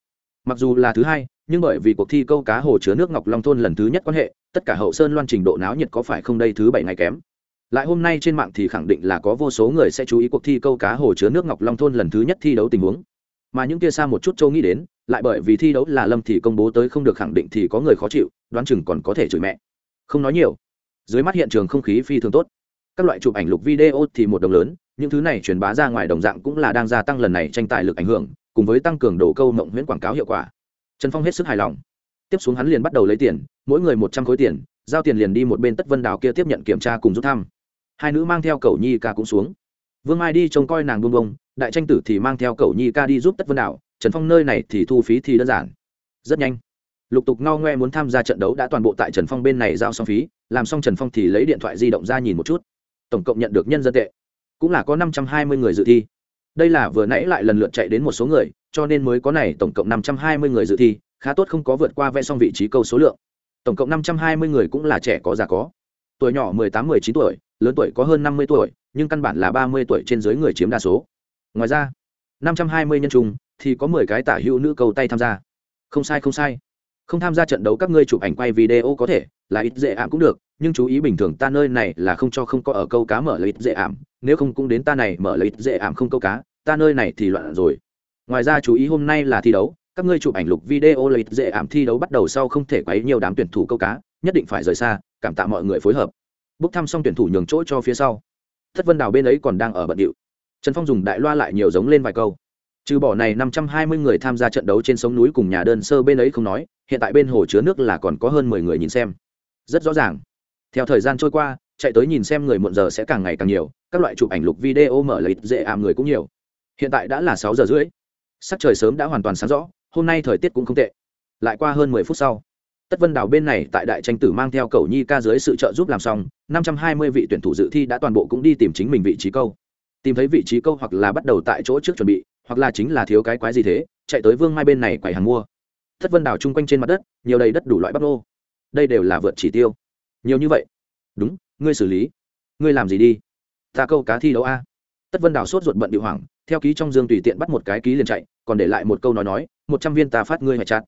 Mặc dù là thứ hai, nhưng bởi vì cuộc thi câu cá hồ chứa nước ngọc long thôn lần thứ nhất quan hệ, tất cả hậu sơn loan trình độ náo nhiệt có phải không đây thứ bảy ngày kém? Lại hôm nay trên mạng thì khẳng định là có vô số người sẽ chú ý cuộc thi câu cá hồ chứa nước ngọc long thôn lần thứ nhất thi đấu tình huống. Mà những kia xa một chút châu nghĩ đến, lại bởi vì thi đấu là lâm thì công bố tới không được khẳng định thì có người khó chịu, đoán chừng còn có thể chửi mẹ. Không nói nhiều dưới mắt hiện trường không khí phi thường tốt. Các loại chụp ảnh, lục video thì một đồng lớn, những thứ này truyền bá ra ngoài đồng dạng cũng là đang gia tăng lần này tranh tài lực ảnh hưởng, cùng với tăng cường đồ câu mộng huyễn quảng cáo hiệu quả. Trần phong hết sức hài lòng. Tiếp xuống hắn liền bắt đầu lấy tiền, mỗi người một trăm khối tiền, giao tiền liền đi một bên tất vân đào kia tiếp nhận kiểm tra cùng rút thăm. Hai nữ mang theo cầu nhi ca cũng xuống. Vương mai đi trông coi nàng buông bông, đại tranh tử thì mang theo cầu nhi ca đi giúp tất vân đào, trần phong nơi này thì thu phí thì đơn giản. Rất nhanh lục tục ngao ngoe muốn tham gia trận đấu đã toàn bộ tại trần phong bên này giao xong phí, làm xong trần phong thì lấy điện thoại di động ra nhìn một chút. Tổng cộng nhận được nhân dân tệ, cũng là có năm trăm hai mươi người dự thi. Đây là vừa nãy lại lần lượt chạy đến một số người, cho nên mới có này tổng cộng năm trăm hai mươi người dự thi, khá tốt không có vượt qua vẽ xong vị trí câu số lượng. Tổng cộng năm trăm hai mươi người cũng là trẻ có già có. Tuổi nhỏ mười tám, mười chín tuổi, lớn tuổi có hơn năm mươi tuổi, nhưng căn bản là ba mươi tuổi trên dưới người chiếm đa số. Ngoài ra, năm trăm hai mươi nhân trung thì có mười cái tả hữu nữ cầu tay tham gia. Không sai không sai không tham gia trận đấu các ngươi chụp ảnh quay video có thể, là ít dễ ảm cũng được, nhưng chú ý bình thường ta nơi này là không cho không có ở câu cá mở lợi ít dễ ảm, nếu không cũng đến ta này mở lợi ít dễ ảm không câu cá, ta nơi này thì loạn rồi. Ngoài ra chú ý hôm nay là thi đấu, các ngươi chụp ảnh lục video lợi ít dễ ảm thi đấu bắt đầu sau không thể quấy nhiều đám tuyển thủ câu cá, nhất định phải rời xa, cảm tạ mọi người phối hợp. Bốc thăm xong tuyển thủ nhường chỗ cho phía sau. Thất vân đào bên ấy còn đang ở bận điệu. Trần phong dùng đại loa lại nhiều giống lên vài câu trừ bỏ này năm trăm hai mươi người tham gia trận đấu trên sông núi cùng nhà đơn sơ bên ấy không nói, hiện tại bên hồ chứa nước là còn có hơn mười người nhìn xem. Rất rõ ràng. Theo thời gian trôi qua, chạy tới nhìn xem người muộn giờ sẽ càng ngày càng nhiều, các loại chụp ảnh lục video mở lấy dễ ảm người cũng nhiều. Hiện tại đã là sáu giờ rưỡi. Sắc trời sớm đã hoàn toàn sáng rõ, hôm nay thời tiết cũng không tệ. Lại qua hơn mười phút sau, tất vân đào bên này tại đại tranh tử mang theo cầu nhi ca dưới sự trợ giúp làm xong, năm trăm hai mươi vị tuyển thủ dự thi đã toàn bộ cũng đi tìm chính mình vị trí câu. Tìm thấy vị trí câu hoặc là bắt đầu tại chỗ trước chuẩn bị hoặc là chính là thiếu cái quái gì thế, chạy tới vương mai bên này quầy hàng mua. Thất vân đào chung quanh trên mặt đất, nhiều đầy đất đủ loại bắp nô. Đây đều là vượt chỉ tiêu. Nhiều như vậy? Đúng, ngươi xử lý. Ngươi làm gì đi? Ta câu cá thi đấu a. Tất vân đào sốt ruột bận điệu hoảng, theo ký trong dương tùy tiện bắt một cái ký liền chạy, còn để lại một câu nói nói, một trăm viên ta phát ngươi phải chặt.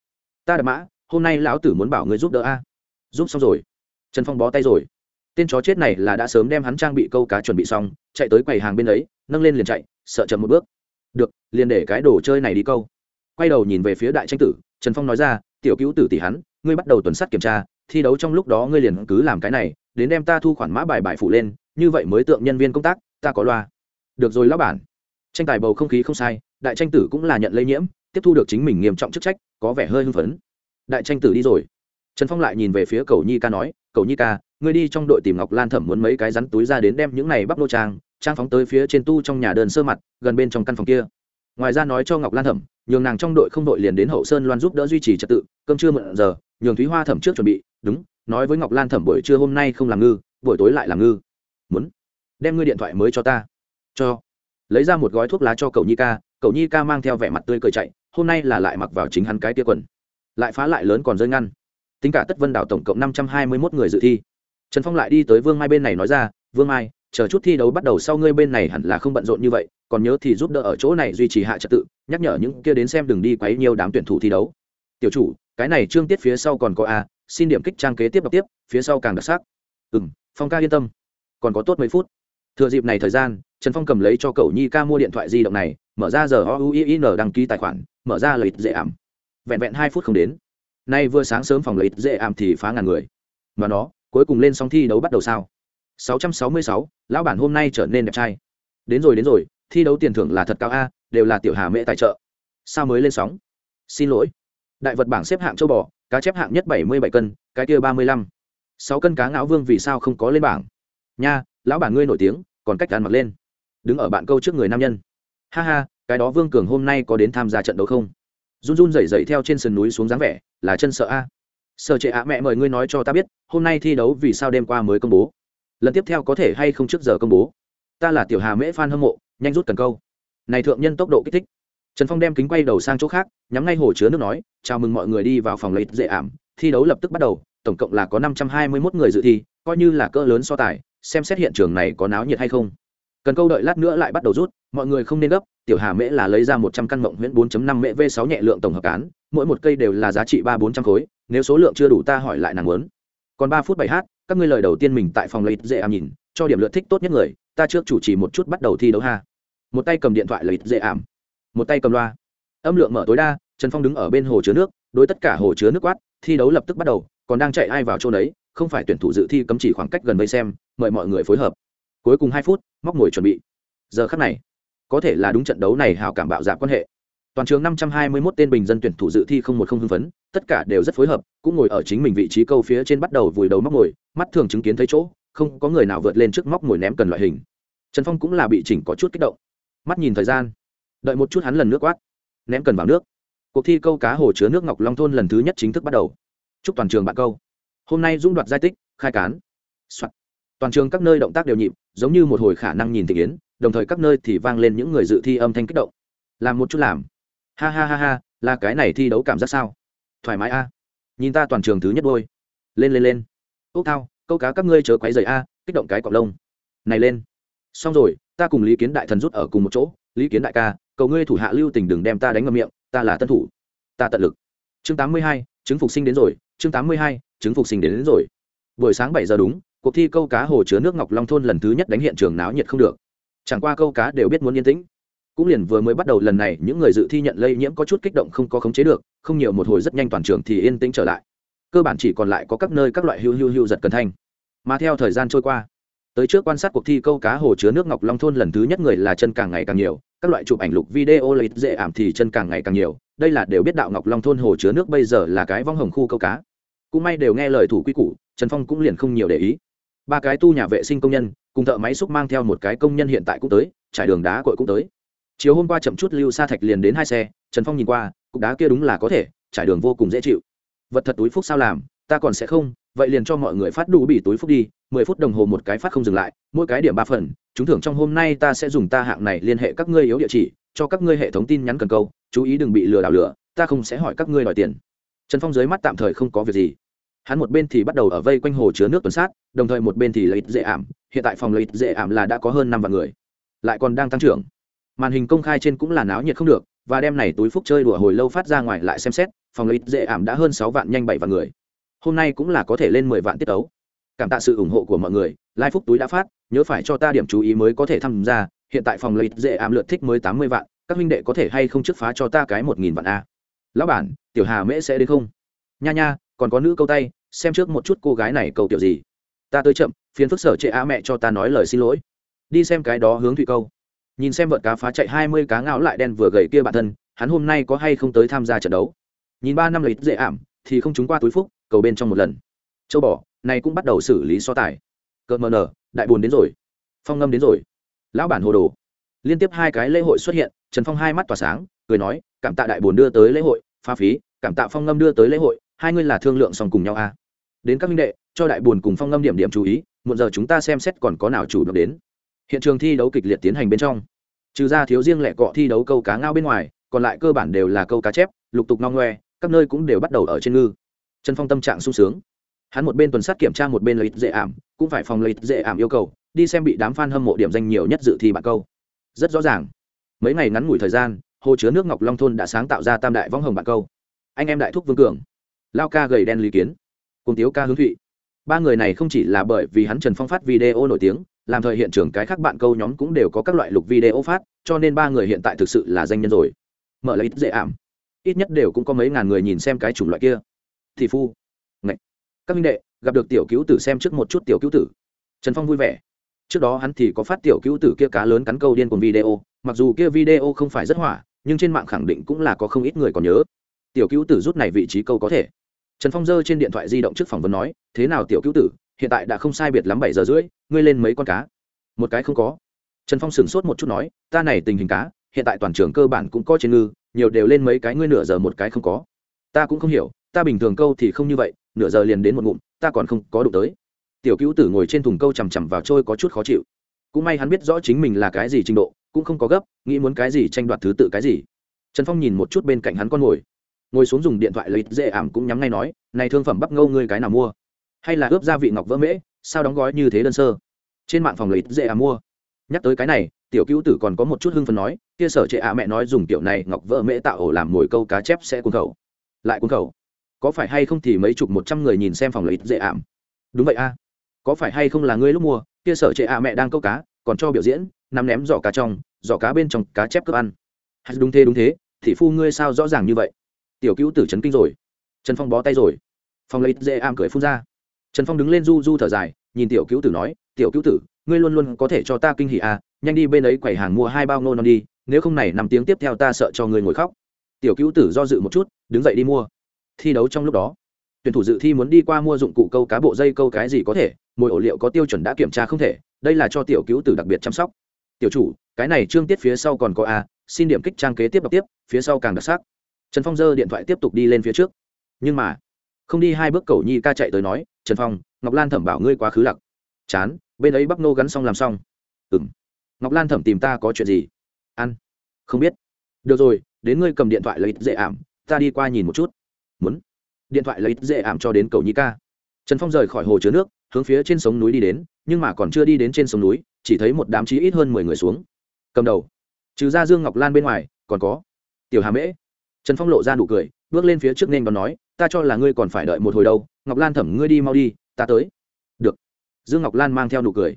Ta đã mã, hôm nay lão tử muốn bảo ngươi giúp đỡ a. Giúp xong rồi. Trần phong bó tay rồi. Tên chó chết này là đã sớm đem hắn trang bị câu cá chuẩn bị xong, chạy tới quầy hàng bên ấy, nâng lên liền chạy, sợ chậm một bước được, liền để cái đồ chơi này đi câu. Quay đầu nhìn về phía đại tranh tử, trần phong nói ra, tiểu cứu tử tỷ hắn, ngươi bắt đầu tuần sát kiểm tra, thi đấu trong lúc đó ngươi liền cứ làm cái này, đến đem ta thu khoản mã bài bài phụ lên, như vậy mới tượng nhân viên công tác, ta có loa. Được rồi lão bản. Tranh tài bầu không khí không sai, đại tranh tử cũng là nhận lây nhiễm, tiếp thu được chính mình nghiêm trọng chức trách, có vẻ hơi hưng phấn. Đại tranh tử đi rồi. Trần phong lại nhìn về phía cầu nhi ca nói, cầu nhi ca, ngươi đi trong đội tìm ngọc lan thẩm muốn mấy cái rắn túi ra đến đem những này bắp nô trang trang phóng tới phía trên tu trong nhà đơn sơ mặt, gần bên trong căn phòng kia. Ngoài ra nói cho ngọc lan thẩm, nhường nàng trong đội không đội liền đến hậu sơn loan giúp đỡ duy trì trật tự, cơm trưa mượn giờ, nhường thúy hoa thẩm trước chuẩn bị, đúng, nói với ngọc lan thẩm buổi trưa hôm nay không làm ngư, buổi tối lại làm ngư. Muốn, đem ngươi điện thoại mới cho ta. Cho. Lấy ra một gói thuốc lá cho cậu nhi ca, cậu nhi ca mang theo vẻ mặt tươi cười chạy, hôm nay là lại mặc vào chính hắn cái tia quần. Lại phá lại lớn còn rơi ngăn. Tính cả tất vân đảo tổng cộng năm trăm hai mươi mốt người dự thi. Trần phong lại đi tới vương mai bên này nói ra, vương mai chờ chút thi đấu bắt đầu sau ngươi bên này hẳn là không bận rộn như vậy, còn nhớ thì giúp đỡ ở chỗ này duy trì hạ trật tự, nhắc nhở những kia đến xem đừng đi quấy nhiều đám tuyển thủ thi đấu. Tiểu chủ, cái này trương tiết phía sau còn có a, xin điểm kích trang kế tiếp đọc tiếp, phía sau càng đặc sắc. Ừ m phong ca yên tâm. Còn có tốt mấy phút. Thừa dịp này thời gian, trần phong cầm lấy cho cậu nhi ca mua điện thoại di động này, mở ra giờ o u i n đăng ký tài khoản, mở ra lợi dễ ảm. Vẹn vẹn hai phút không đến. Nay vừa sáng sớm phòng lợi dễ ảm thì phá ngàn người. Mà nó, cuối cùng lên xong thi đấu bắt đầu sao? 666, lão bản hôm nay trở nên đẹp trai. Đến rồi đến rồi thi đấu tiền thưởng là thật cao a đều là tiểu hà mễ tài trợ. Sao mới lên sóng? Xin lỗi. Đại vật bảng xếp hạng châu bò cá chép hạng nhất bảy mươi bảy cân cái kia ba mươi lăm. Sáu cân cá ngạo vương vì sao không có lên bảng? Nha lão bản ngươi nổi tiếng còn cách ăn mặc lên. Đứng ở bạn câu trước người nam nhân. Ha ha cái đó vương cường hôm nay có đến tham gia trận đấu không? Run run rẩy rẩy theo trên sườn núi xuống dáng vẻ là chân sợ a. Sợ trệ ạ mẹ mời ngươi nói cho ta biết hôm nay thi đấu vì sao đêm qua mới công bố? Lần tiếp theo có thể hay không trước giờ công bố. Ta là tiểu hà mễ phan hâm mộ, nhanh rút cần câu. Này thượng nhân tốc độ kích thích. Trần phong đem kính quay đầu sang chỗ khác, nhắm ngay hồ chứa nước nói, chào mừng mọi người đi vào phòng lấy dễ ảm. Thi đấu lập tức bắt đầu, tổng cộng là có năm trăm hai mươi mốt người dự thi, coi như là cỡ lớn so tài, xem xét hiện trường này có náo nhiệt hay không. Cần câu đợi lát nữa lại bắt đầu rút, mọi người không nên gấp, tiểu hà mễ là lấy ra một trăm căn mộng huyễn bốn năm mễ v sáu nhẹ lượng tổng hợp cán mỗi một cây đều là giá trị ba bốn trăm khối, nếu số lượng chưa đủ ta hỏi lại nàng muốn. Còn ba phút bảy h các ngươi lời đầu tiên mình tại phòng lấy dễ ảm nhìn, cho điểm lượt thích tốt nhất người, ta trước chủ trì một chút bắt đầu thi đấu ha. Một tay cầm điện thoại lấy dễ ảm, một tay cầm loa. Âm lượng mở tối đa, trần phong đứng ở bên hồ chứa nước, đối tất cả hồ chứa nước quát, thi đấu lập tức bắt đầu, còn đang chạy ai vào chỗ đấy không phải tuyển thủ dự thi cấm chỉ khoảng cách gần vây xem, mời mọi người phối hợp. Cuối cùng hai phút, móc ngồi chuẩn bị. Giờ khắc này, có thể là đúng trận đấu này hào cảm bạo dạp quan hệ toàn trường năm trăm hai mươi 521 tên bình dân tuyển thủ dự thi không một không hưng phấn, tất cả đều rất phối hợp, cũng ngồi ở chính mình vị trí câu phía trên bắt đầu vùi đầu móc ngồi mắt thường chứng kiến thấy chỗ, không có người nào vượt lên trước móc ngồi ném cần loại hình. Trần phong cũng là bị chỉnh có chút kích động. Mắt nhìn thời gian. Đợi một chút hắn lần nước quát. Ném cần vào nước. Cuộc thi câu cá hồ chứa nước ngọc long thôn lần thứ nhất chính thức bắt đầu. Chúc toàn trường bạn câu. Hôm nay dũng đoạt giai tích, khai cán、Soạn. toàn trường các nơi động tác đều nhịp, giống như một hồi khả năng nhìn thị kiến, đồng thời các nơi thì vang lên những người dự thi âm thanh kích động. Làm một chút làm ha ha ha ha là cái này thi đấu cảm giác sao? Thoải mái a. Nhìn ta toàn trường thứ nhất đôi. Lên lên lên. Ốc thao câu cá các ngươi chớ quấy dày a kích động cái cọc lông. Này lên. Xong rồi ta cùng lý kiến đại thần rút ở cùng một chỗ. Lý kiến đại ca cầu ngươi thủ hạ lưu tình đừng đem ta đánh ngầm miệng ta là tân thủ. Ta tận lực. Chương tám mươi hai chứng phục sinh đến rồi. Chương tám mươi hai chứng phục sinh đến, đến rồi. Buổi sáng bảy giờ đúng cuộc thi câu cá hồ chứa nước ngọc long thôn lần thứ nhất đánh hiện trường náo nhiệt không được. Chẳng qua câu cá đều biết muốn yên tĩnh cũng liền vừa mới bắt đầu lần này, những người dự thi nhận lây nhiễm có chút kích động không có khống chế được, không nhiều một hồi rất nhanh toàn trường thì yên tĩnh trở lại. Cơ bản chỉ còn lại có các nơi các loại hưu hưu hưu giật cần thanh. Mà theo thời gian trôi qua, tới trước quan sát cuộc thi câu cá hồ chứa nước ngọc long thôn lần thứ nhất người là chân càng ngày càng nhiều, các loại chụp ảnh lục video lấy dễ ảm thì chân càng ngày càng nhiều, đây là đều biết đạo ngọc long thôn hồ chứa nước bây giờ là cái vong hồng khu câu cá. Cũng may đều nghe lời thủ quy củ, trần phong cũng liền không nhiều để ý. Ba cái tu nhà vệ sinh công nhân, cùng thợ máy xúc mang theo một cái công nhân hiện tại cũng tới, trải đường đá cội cũng tới chiều hôm qua chậm chút lưu sa thạch liền đến hai xe, trần phong nhìn qua, cục đá kia đúng là có thể, trải đường vô cùng dễ chịu. Vật thật túi phúc sao làm, ta còn sẽ không, vậy liền cho mọi người phát đủ bị túi phúc đi, mười phút đồng hồ một cái phát không dừng lại, mỗi cái điểm ba phần, chúng thưởng trong hôm nay ta sẽ dùng ta hạng này liên hệ các ngươi yếu địa chỉ, cho các ngươi hệ thống tin nhắn cần câu, chú ý đừng bị lừa đảo lừa, ta không sẽ hỏi các ngươi đòi tiền. Trần phong dưới mắt tạm thời không có việc gì. Hắn một bên thì bắt đầu ở vây quanh hồ chứa nước tuần sát, đồng thời một bên thì lấy dễ ảm, hiện tại phòng lấy dễ ảm là đã có hơn năm vạn người, lại còn đang tăng trưởng màn hình công khai trên cũng là náo nhiệt không được, và đem này túi phúc chơi đùa hồi lâu phát ra ngoài lại xem xét, phòng lấy dễ ảm đã hơn sáu vạn nhanh bảy vạn người. Hôm nay cũng là có thể lên mười vạn tiết tấu. Cảm tạ sự ủng hộ của mọi người, lai phúc túi đã phát, nhớ phải cho ta điểm chú ý mới có thể tham gia, hiện tại phòng lấy dễ ảm lượt thích mới tám mươi vạn, các huynh đệ có thể hay không trước phá cho ta cái một nghìn vạn a. Lão bản, tiểu hà mễ sẽ đến không? Nha nha, còn có nữ câu tay, xem trước một chút cô gái này cầu tiểu gì. Ta tới chậm, phiền phức sở chệ á mẹ cho ta nói lời xin lỗi. Đi xem cái đó hướng thủy câu nhìn xem vợt cá phá chạy hai mươi cá ngạo lại đen vừa gầy kia bản thân, hắn hôm nay có hay không tới tham gia trận đấu? Nhìn ba năm lấy dễ ảm, thì không trúng qua túi phúc, cầu bên trong một lần. Châu bò, này cũng bắt đầu xử lý so tài. Cợt mờ nở, đại bồn đến rồi. Phong ngâm đến rồi. Lão bản hồ đồ. Liên tiếp hai cái lễ hội xuất hiện, trần phong hai mắt tỏa sáng, cười nói, cảm tạ đại bồn đưa tới lễ hội pha phí, cảm tạ phong ngâm đưa tới lễ hội, hai ngươi là thương lượng xong cùng nhau a à. đến các minh đệ, cho đại bồn cùng phong ngâm điểm điểm chú ý một giờ chúng ta xem xét còn có nào chủ động đến hiện trường thi đấu kịch liệt tiến hành bên trong. Trừ ra thiếu riêng lẻ cọ thi đấu câu cá ngao bên ngoài, còn lại cơ bản đều là câu cá chép, lục tục nong ngoe, các nơi cũng đều bắt đầu ở trên ngư. Trần phong tâm trạng sung sướng. Hắn một bên tuần sát kiểm tra một bên lấy dễ ảm, cũng phải phòng lấy dễ ảm yêu cầu, đi xem bị đám f a n hâm mộ điểm danh nhiều nhất dự thi bạn câu. Rất rõ ràng. Mấy ngày ngắn ngủi thời gian, hồ chứa nước ngọc long thôn đã sáng tạo ra tam đại võng hồng bạn câu. Anh em đại thúc vương cường, lao ca gầy đen lý kiến, cùng tiếu ca hướng thụy. Ba người này không chỉ là bởi vì hắn trần phong phát video nổi tiếng làm thời hiện trường cái khác bạn câu nhóm cũng đều có các loại lục video phát, cho nên ba người hiện tại thực sự là danh nhân rồi. Mở lấy ít dễ ảm. Ít nhất đều cũng có mấy ngàn người nhìn xem cái chủng loại kia. Thì phu. Ngậy. các minh đệ, gặp được tiểu cứu tử xem trước một chút tiểu cứu tử. Trần phong vui vẻ. Trước đó hắn thì có phát tiểu cứu tử kia cá lớn cắn câu điên cùng video, mặc dù kia video không phải rất hỏa, nhưng trên mạng khẳng định cũng là có không ít người còn nhớ. Tiểu cứu tử rút này vị trí câu có thể. Trần phong giơ trên điện thoại di động trước phỏng vấn nói, thế nào tiểu cứu tử hiện tại đã không sai biệt lắm bảy giờ rưỡi, ngươi lên mấy con cá? Một cái không có. Trần phong sửng sốt một chút nói, ta này tình hình cá, hiện tại toàn trường cơ bản cũng có trên ngư, nhiều đều lên mấy cái, ngươi nửa giờ một cái không có. Ta cũng không hiểu, ta bình thường câu thì không như vậy, nửa giờ liền đến một ngụm, ta còn không có đụng tới. Tiểu cứu tử ngồi trên thùng câu chằm chằm vào trôi có chút khó chịu. Cũng may hắn biết rõ chính mình là cái gì trình độ, cũng không có gấp, nghĩ muốn cái gì tranh đoạt thứ tự cái gì. Trần phong nhìn một chút bên cạnh hắn con ngồi. Ngồi xuống dùng điện thoại lấy dễ ảm cũng nhắm ngay nói, này thương phẩm bắp ngâu ngươi cái nào mua? Hay là ướp gia vị ngọc vỡ mễ, sao đóng gói như thế đơn sơ? Trên mạng phòng lấy dễ ảm mua. Nhắc tới cái này, tiểu cứu tử còn có một chút hưng phần nói, kia sở trệ ạ, mẹ nói dùng tiểu này ngọc vỡ mễ tạo ổ làm mồi câu cá chép sẽ cuốn khẩu. Lại cuốn khẩu. Có phải hay không thì mấy chục một trăm người nhìn xem phòng lấy dễ ảm. Đúng vậy a. Có phải hay không là ngươi lúc mua, kia sở trệ ạ, mẹ đang câu cá, còn cho biểu diễn nằm ném giỏ cá trong, giỏ cá bên trong cá chép cướp ăn. Hay đúng thế đúng thế thị phu ngươi sao rõ ràng như vậy? Tiểu cứu tử trấn kinh rồi. Trần phong bó tay rồi. Phòng lấy dễ ảm cười phun ra trần phong đứng lên du du thở dài, nhìn tiểu cứu tử nói, tiểu cứu tử, ngươi luôn luôn có thể cho ta kinh hỉ à nhanh đi bên ấy quầy hàng mua hai bao nô non đi, nếu không này năm tiếng tiếp theo ta sợ cho ngươi ngồi khóc. Tiểu cứu tử do dự một chút, đứng dậy đi mua. Thi đấu trong lúc đó, tuyển thủ dự thi muốn đi qua mua dụng cụ câu cá bộ dây câu cái gì có thể mỗi ổ liệu có tiêu chuẩn đã kiểm tra không thể, đây là cho tiểu cứu tử đặc biệt chăm sóc. Tiểu chủ, cái này trương tiết phía sau còn có a xin điểm kích trang kế tiếp đọc tiếp, phía sau càng đặc sắc. Trần phong giơ điện thoại tiếp tục đi lên phía trước. Nhưng mà không đi hai bước cầu nhi ca chạy tới nói, trần phong, ngọc lan thẩm bảo ngươi quá khứ lặc. Chán, bên ấy bắc nô gắn xong làm xong. Ừ m ngọc lan thẩm tìm ta có chuyện gì? Ăn. Không biết. Được rồi, đến ngươi cầm điện thoại lấy dễ ảm, ta đi qua nhìn một chút. Muốn. Điện thoại lấy dễ ảm cho đến cầu nhi ca. Trần phong rời khỏi hồ chứa nước, hướng phía trên sống núi đi đến, nhưng mà còn chưa đi đến trên sông núi, chỉ thấy một đám chí ít hơn mười người xuống. Cầm đầu. Trừ ra dương ngọc lan bên ngoài, còn có. Tiểu hà mễ trần phong lộ ra nụ cười, bước lên phía trước nên còn nói, ta cho là ngươi còn phải đợi một hồi đâu, ngọc lan thẩm ngươi đi mau đi, ta tới. Được. Dương ngọc lan mang theo nụ cười.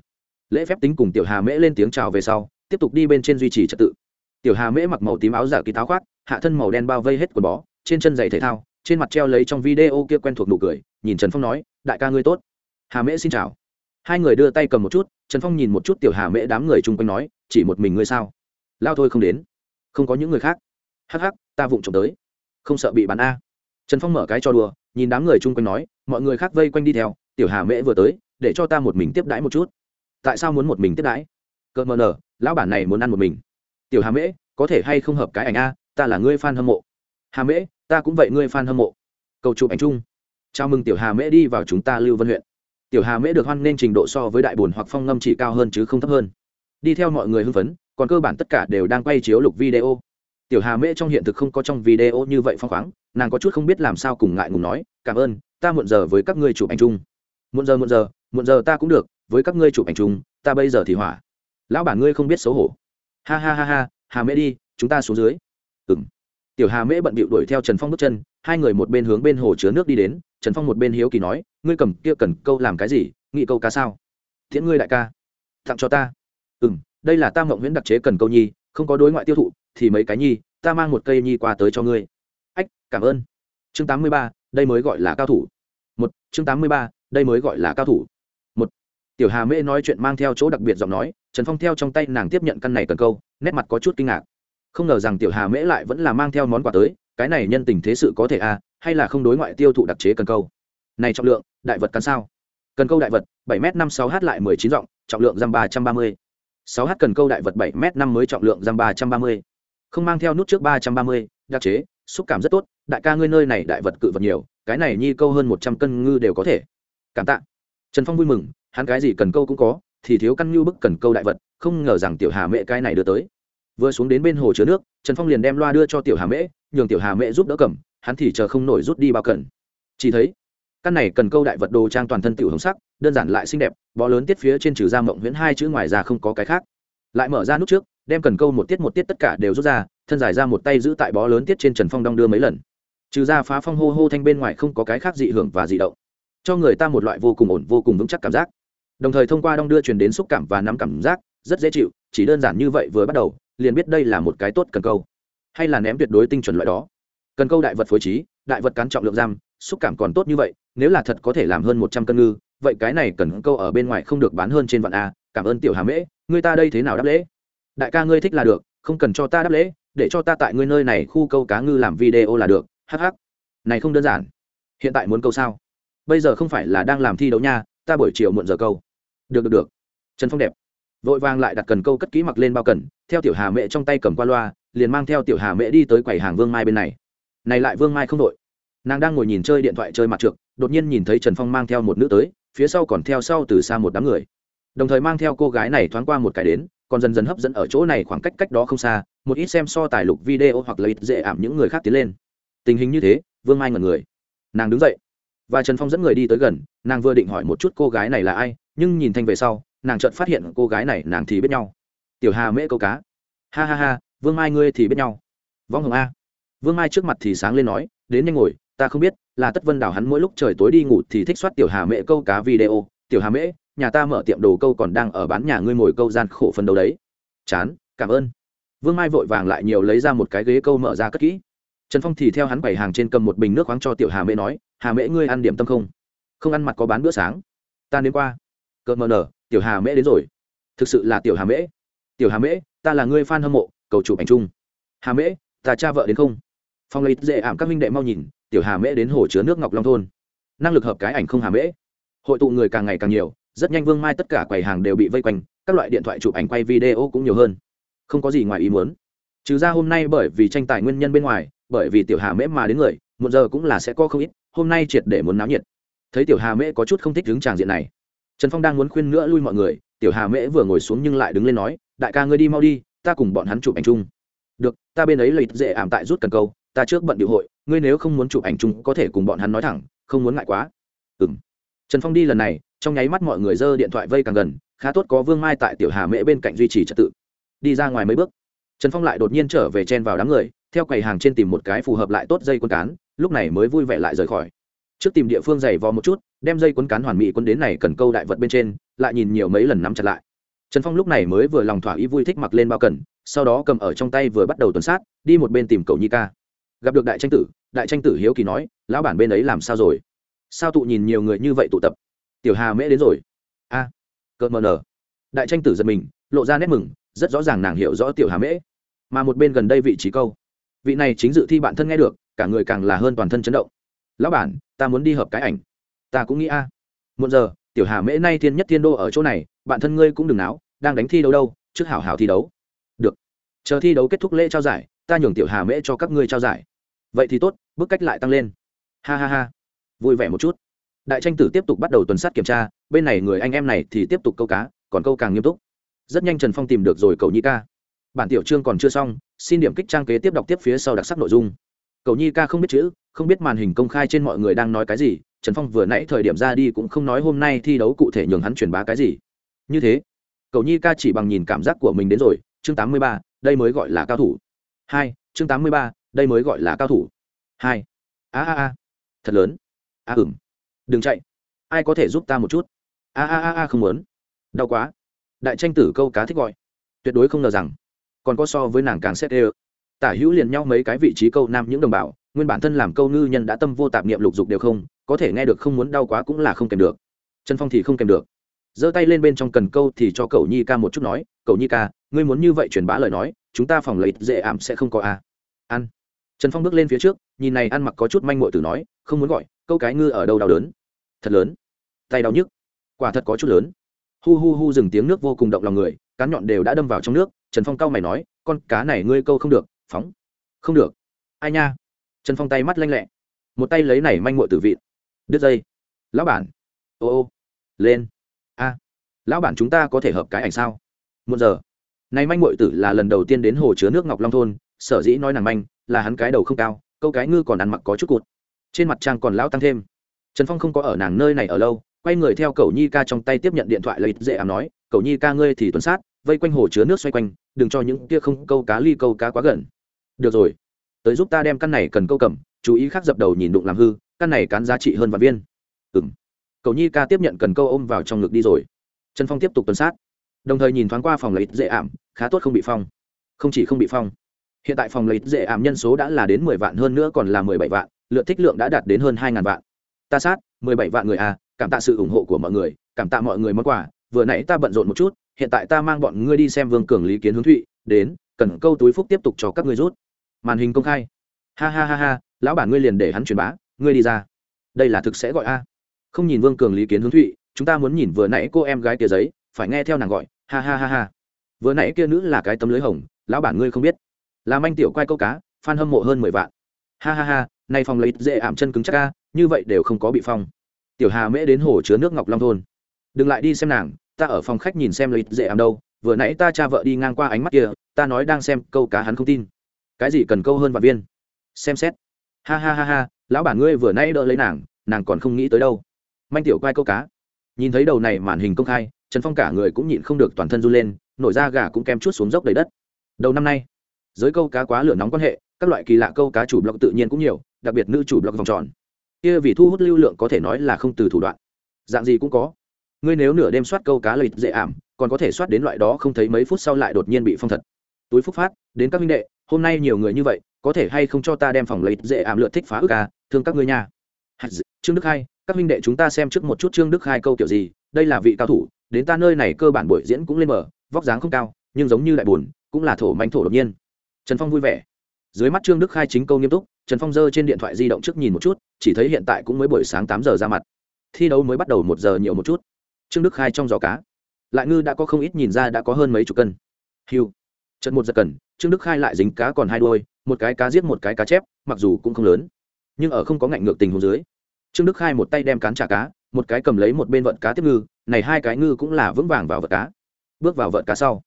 Lễ phép tính cùng tiểu hà mễ lên tiếng chào về sau, tiếp tục đi bên trên duy trì trật tự. Tiểu hà mễ mặc màu tím áo giả ký táo khoác, hạ thân màu đen bao vây hết quần bó, trên chân giày thể thao, trên mặt treo lấy trong video kia quen thuộc nụ cười, nhìn trần phong nói, đại ca ngươi tốt. Hà mễ xin chào. Hai người đưa tay cầm một chút, trần phong nhìn một chút tiểu hà mễ đám người chung quanh nói, chỉ một mình ngươi sao? Lao thôi không đến. Không có những người khác hắc hắc, ta vụng trộm tới. Không sợ bị bắn a. Trần phong mở cái cho đùa, nhìn đám người chung quanh nói, mọi người khác vây quanh đi theo, tiểu hà mễ vừa tới, để cho ta một mình tiếp đãi một chút. Tại sao muốn một mình tiếp đãi? Cợt mờ nở, lão bản này muốn ăn một mình. Tiểu hà mễ, có thể hay không hợp cái ảnh a, ta là ngươi f a n hâm mộ. Hà mễ, ta cũng vậy ngươi f a n hâm mộ. Cầu chụp ảnh chung. Chào mừng tiểu hà mễ đi vào chúng ta lưu vân huyện. Tiểu hà mễ được hoan nên trình độ so với đại bồn hoặc phong ngâm chỉ cao hơn chứ không thấp hơn. Đi theo mọi người hưng phấn, còn cơ bản tất cả đều đang quay chiếu lục video tiểu hà mễ trong hiện thực không có trong video như vậy phong khoáng, nàng có chút không biết làm sao cùng ngại ngùng nói, cảm ơn, ta muộn giờ với các ngươi chụp ảnh chung. Muộn giờ muộn giờ muộn giờ ta cũng được, với các ngươi chụp ảnh chung, ta bây giờ thì hỏa. Lão bản ngươi không biết xấu hổ. Ha ha ha ha, hà mễ đi, chúng ta xuống dưới. Ừng tiểu hà mễ bận bịu đuổi theo trần phong bước chân, hai người một bên hướng bên hồ chứa nước đi đến, trần phong một bên hiếu kỳ nói, ngươi cầm kia cần câu làm cái gì, nghị câu cá sao? Thiện ngươi đại ca. Tặng cho ta. Ừ m đây là ta mộng nguyễn đặc chế cần câu nhi, không có đối ngoại tiêu thụ thì mấy cái nhi, ta mang một cây nhi qua tới cho ngươi. Ách, cảm ơn. Chương tám mươi ba, đây mới gọi là cao thủ. Một, chương tám mươi ba, đây mới gọi là cao thủ. Một, tiểu hà mễ nói chuyện mang theo chỗ đặc biệt giọng nói, trần phong theo trong tay nàng tiếp nhận căn này cần câu, nét mặt có chút kinh ngạc. Không ngờ rằng tiểu hà mễ lại vẫn là mang theo món quà tới, cái này nhân tình thế sự có thể à hay là không đối ngoại tiêu thụ đặc chế cần câu? Này trọng lượng, đại vật cắn sao? Cần câu đại vật, bảy m năm sáu h lại mười chín giọng trọng lượng giam ba trăm ba mươi. sáu h cần câu đại vật bảy m năm mới trọng lượng giam ba trăm ba mươi không mang theo nút trước ba trăm ba mươi, đặc chế, xúc cảm rất tốt, đại ca ngươi nơi này đại vật cự vật nhiều, cái này nhi câu hơn một trăm cân ngư đều có thể. Cảm tạ. Trần phong vui mừng, hắn cái gì cần câu cũng có, thì thiếu căn ngư bức cần câu đại vật, không ngờ rằng tiểu hà mẹ cái này đưa tới. Vừa xuống đến bên hồ chứa nước, trần phong liền đem loa đưa cho tiểu hà mễ, nhường tiểu hà mễ giúp đỡ cầm, hắn thì chờ không nổi rút đi bao cần. Chỉ thấy, căn này cần câu đại vật đồ trang toàn thân tiểu hồng sắc, đơn giản lại xinh đẹp, bó lớn tiết phía trên trừ ra mộng huyễn hai chữ ngoài ra không có cái khác lại mở ra nút trước, đem cần câu một tiết một tiết tất cả đều rút ra, thân giải ra một tay giữ tại bó lớn tiết trên trần phong đong đưa mấy lần. Trừ ra phá phong hô hô thanh bên ngoài không có cái khác dị hưởng và dị động. Cho người ta một loại vô cùng ổn, vô cùng vững chắc cảm giác. Đồng thời thông qua đong đưa truyền đến xúc cảm và nắm cảm giác, rất dễ chịu, chỉ đơn giản như vậy vừa bắt đầu, liền biết đây là một cái tốt cần câu. Hay là ném tuyệt đối tinh chuẩn loại đó. Cần câu đại vật phối trí, đại vật cán trọng lượng giam, xúc cảm còn tốt như vậy, nếu là thật có thể làm hơn một trăm cân ngư, vậy cái này cần câu ở bên ngoài không được bán hơn trên vạn a, cảm ơn tiểu hà mễ người ta đây thế nào đáp lễ? Đại ca ngươi thích là được, không cần cho ta đáp lễ, để cho ta tại ngươi nơi này khu câu cá ngư làm video là được hh này không đơn giản. Hiện tại muốn câu sao? Bây giờ không phải là đang làm thi đấu nha, ta buổi chiều muộn giờ câu. Được được được. Trần phong đẹp. Vội vàng lại đặt cần câu cất kỹ mặc lên bao cần, theo tiểu hà mẹ trong tay cầm qua loa, liền mang theo tiểu hà mẹ đi tới quầy hàng vương mai bên này. Này lại vương mai không đội. Nàng đang ngồi nhìn chơi điện thoại chơi mặt trượt, đột nhiên nhìn thấy trần phong mang theo một nữ tới, phía sau còn theo sau từ xa một đám người đồng thời mang theo cô gái này thoáng qua một cái đến, còn dần dần hấp dẫn ở chỗ này khoảng cách cách đó không xa, một ít xem so tài lục video hoặc là ít dễ ảm những người khác tiến lên. Tình hình như thế, vương mai ngẩn người. Nàng đứng dậy. Và trần phong dẫn người đi tới gần, nàng vừa định hỏi một chút cô gái này là ai, nhưng nhìn thanh về sau, nàng chợt phát hiện cô gái này nàng thì biết nhau. Tiểu hà mễ câu cá. Ha ha ha, vương mai ngươi thì biết nhau. Vong hồng a. Vương mai trước mặt thì sáng lên nói, đến nhanh ngồi, ta không biết, là tất vân đào hắn mỗi lúc trời tối đi ngủ thì thích soát tiểu hà mễ câu cá video. Tiểu hà mễ nhà ta mở tiệm đồ câu còn đang ở bán nhà ngươi ngồi câu gian khổ phân đấu đấy. Chán, cảm ơn. Vương mai vội vàng lại nhiều lấy ra một cái ghế câu mở ra cất kỹ. Trần phong thì theo hắn bày hàng trên cầm một bình nước khoáng cho tiểu hà mễ nói, hà mễ ngươi ăn điểm tâm không? Không ăn mặt có bán bữa sáng. Ta đến qua. Cợt mờ nở, tiểu hà mễ đến rồi. Thực sự là tiểu hà mễ. Tiểu hà mễ, ta là ngươi f a n hâm mộ, cầu chụp ảnh chung. Hà mễ, ta cha vợ đến không? Phong lấy dễ ảm các minh đệ mau nhìn, tiểu hà mễ đến hồ chứa nước ngọc long thôn. Năng lực hợp cái ảnh không hà mễ? Hội tụ người càng ngày càng nhiều rất nhanh vương mai tất cả quầy hàng đều bị vây quanh, các loại điện thoại chụp ảnh quay video cũng nhiều hơn. Không có gì ngoài ý muốn. Trừ ra hôm nay bởi vì tranh tài nguyên nhân bên ngoài, bởi vì tiểu hà mễ mà đến người một giờ cũng là sẽ có không ít, hôm nay triệt để muốn náo nhiệt. Thấy tiểu hà mễ có chút không thích đứng tràng diện này. Trần phong đang muốn khuyên nữa lui mọi người, tiểu hà mễ vừa ngồi xuống nhưng lại đứng lên nói, đại ca ngươi đi mau đi, ta cùng bọn hắn chụp ảnh chung. Được, ta bên ấy lấy dễ ảm tại rút cần câu, ta trước bận điệu hội, ngươi nếu không muốn chụp ảnh chung có thể cùng bọn hắn nói thẳng, không muốn ngại quá. Ừ m trần phong đi lần này trong nháy mắt mọi người giơ điện thoại vây càng gần, khá tốt có vương mai tại tiểu hà mễ bên cạnh duy trì trật tự. Đi ra ngoài mấy bước, trần phong lại đột nhiên trở về chen vào đám người, theo quầy hàng trên tìm một cái phù hợp lại tốt dây quân cán, lúc này mới vui vẻ lại rời khỏi. Trước tìm địa phương giày vò một chút, đem dây quấn cán hoàn mỹ quân đến này cần câu đại vật bên trên, lại nhìn nhiều mấy lần nắm chặt lại. Trần phong lúc này mới vừa lòng thỏa ý vui thích mặc lên bao cần, sau đó cầm ở trong tay vừa bắt đầu tuần sát, đi một bên tìm cậu nhi ca. Gặp được đại tranh tử, đại tranh tử hiếu kỳ nói, lão bản bên ấy làm sao rồi? Sao tụ nhìn nhiều người như vậy tụ tập? Tiểu hà mễ đến rồi. A, cợt mờ nở. Đại tranh tử giật mình, lộ ra nét mừng, rất rõ ràng nàng hiểu rõ tiểu hà mễ. Mà một bên gần đây vị trí câu. Vị này chính dự thi bản thân nghe được, cả người càng là hơn toàn thân chấn động. Lão bản, ta muốn đi hợp cái ảnh. Ta cũng nghĩ a. À. một giờ, tiểu hà mễ nay thiên nhất thiên đô ở chỗ này, bạn thân ngươi cũng đừng náo, đang đánh thi đấu đâu, trước hảo hảo thi đấu. Được. Chờ thi đấu kết thúc lễ trao giải, ta nhường tiểu hà mễ cho các ngươi trao giải. Vậy thì tốt, bước cách lại tăng lên. Ha ha ha. Vui vẻ một chút đại tranh tử tiếp tục bắt đầu tuần sát kiểm tra bên này người anh em này thì tiếp tục câu cá còn câu càng nghiêm túc. Rất nhanh trần phong tìm được rồi cầu nhi ca. Bản tiểu chương còn chưa xong xin điểm kích trang kế tiếp đọc tiếp phía sau đặc sắc nội dung. Cầu nhi ca không biết chữ không biết màn hình công khai trên mọi người đang nói cái gì trần phong vừa nãy thời điểm ra đi cũng không nói hôm nay thi đấu cụ thể nhường hắn truyền bá cái gì. Như thế cầu nhi ca chỉ bằng nhìn cảm giác của mình đến rồi chương tám mươi ba đây mới gọi là cao thủ. Hai chương tám mươi ba đây mới gọi là cao thủ. Hai a a a thật lớn. A à, ừng đừng chạy. Ai có thể giúp ta một chút? A a a a, không muốn. Đau quá. Đại tranh tử câu cá thích gọi. Tuyệt đối không ngờ rằng, còn có so với nàng càng xét ê ơ. Tả hữu liền nhau mấy cái vị trí câu nam những đồng bào, nguyên bản thân làm câu ngư nhân đã tâm vô tạp niệm lục dục đều không, có thể nghe được không muốn đau quá cũng là không kèm được. Trần phong thì không kèm được. Giơ tay lên bên trong cần câu thì cho cậu nhi ca một chút nói, cậu nhi ca, ngươi muốn như vậy truyền bá lời nói, chúng ta phòng lấy dễ ảm sẽ không có a. À. ăn. Trần phong bước lên phía trước nhìn này ăn mặc có chút manh muội tử nói, không muốn gọi, câu cái ngư ở đâu đau đớn? Thật lớn. Tay đau nhức. Quả thật có chút lớn. Hu hu hu dừng tiếng nước vô cùng động lòng người, cán nhọn đều đã đâm vào trong nước, trần phong cau mày nói, con cá này ngươi câu không được, phóng. Không được. Ai nha? Trần phong tay mắt lanh lẹ. Một tay lấy này manh muội tử vịn. Đứt dây. Lão bản. Ô ô. Lên. A. Lão bản chúng ta có thể hợp cái ảnh sao? Một giờ. Này manh muội tử là lần đầu tiên đến hồ chứa nước ngọc long thôn, sở dĩ nói nàng manh, là hắn cái đầu không cao câu cái ngư còn ăn mặc có chút cụt. Trên mặt trang còn lão tăng thêm. Trần phong không có ở nàng nơi này ở lâu, quay người theo cầu nhi ca trong tay tiếp nhận điện thoại lấy dễ ảm nói cầu nhi ca ngươi thì tuần sát, vây quanh hồ chứa nước xoay quanh, đừng cho những kia không câu cá ly câu cá quá gần. Được rồi, tới giúp ta đem căn này cần câu cầm, chú ý khác dập đầu nhìn đụng làm hư, căn này cán giá trị hơn vạn viên. Ừng cầu nhi ca tiếp nhận cần câu ôm vào trong ngực đi rồi. Trần phong tiếp tục tuần sát. Đồng thời nhìn thoáng qua phòng lấy dễ ảm, khá tốt không bị phong. Không chỉ không bị phong hiện tại phòng lấy dễ ảm nhân số đã là đến mười vạn hơn nữa còn là mười bảy vạn, lượt thích lượng đã đạt đến hơn hai ngàn vạn. Ta sát, mười bảy vạn người à cảm tạ sự ủng hộ của mọi người, cảm tạ mọi người món quà. Vừa nãy ta bận rộn một chút, hiện tại ta mang bọn ngươi đi xem vương cường lý kiến hướng thụy, đến, cần câu túi phúc tiếp tục cho các ngươi rút. Màn hình công khai. Ha ha ha ha, lão bản ngươi liền để hắn truyền bá, ngươi đi ra. Đây là thực sẽ gọi a. Không nhìn vương cường lý kiến hướng thụy, chúng ta muốn nhìn vừa nãy cô em gái kia giấy, phải nghe theo nàng gọi. Ha ha ha ha. Vừa nãy kia nữ là cái tấm lưới hồng, lão bản ngươi không biết làm anh tiểu quay câu cá phan hâm mộ hơn mười vạn. Ha ha ha, nay phòng lấy dễ ảm chân cứng chắc ca như vậy đều không có bị phong. Tiểu hà mễ đến hồ chứa nước ngọc long thôn. Đừng lại đi xem nàng, ta ở phòng khách nhìn xem lấy dễ ảm đâu, vừa nãy ta cha vợ đi ngang qua ánh mắt kia, ta nói đang xem câu cá hắn không tin. Cái gì cần câu hơn vạn viên? Xem xét. Ha ha ha ha, lão bản ngươi vừa nãy đỡ lấy nàng nàng còn không nghĩ tới đâu. Manh tiểu quay câu cá. Nhìn thấy đầu này màn hình công khai, trần phong cả người cũng nhịn không được toàn thân run lên, nổi da gà cũng kém chút xuống dốc đầy đất. Đầu năm nay giới câu cá quá lửa nóng quan hệ, các loại kỳ lạ câu cá chủ blog tự nhiên cũng nhiều, đặc biệt nữ chủ blog vòng tròn. Kia vì thu hút lưu lượng có thể nói là không từ thủ đoạn. Dạng gì cũng có. Ngươi nếu nửa đêm soát câu cá lợi dễ ảm, còn có thể soát đến loại đó không thấy mấy phút sau lại đột nhiên bị phong thật. Túi phúc phát, đến các minh đệ, hôm nay nhiều người như vậy, có thể hay không cho ta đem phòng lợi dễ ảm lượt thích phá ức ca à, thương các ngươi nha. Trương đức hai, các minh đệ chúng ta xem trước một chút trương đức hai câu kiểu gì, đây là vị cao thủ, đến ta nơi này cơ bản buổi diễn cũng lên mở, vóc dáng không cao, nhưng giống như đại buồn, cũng là thổ manh thổ đột nhiên trần phong vui vẻ. Dưới mắt trương đức khai chính câu nghiêm túc, trần phong giơ trên điện thoại di động trước nhìn một chút, chỉ thấy hiện tại cũng mới buổi sáng tám giờ ra mặt. Thi đấu mới bắt đầu một giờ nhiều một chút. Trương đức khai trong gió cá. Lại ngư đã có không ít nhìn ra đã có hơn mấy chục cân. Hiu. Trận một giật cần, trương đức khai lại dính cá còn hai đôi một cái cá giết một cái cá chép, mặc dù cũng không lớn, nhưng ở không có ngạnh ngược tình hồ dưới, trương đức khai một tay đem cán trả cá, một cái cầm lấy một bên vận cá tiếp ngư, này hai cái ngư cũng là vững vàng vào vật cá. Bước vào vợt cá sau,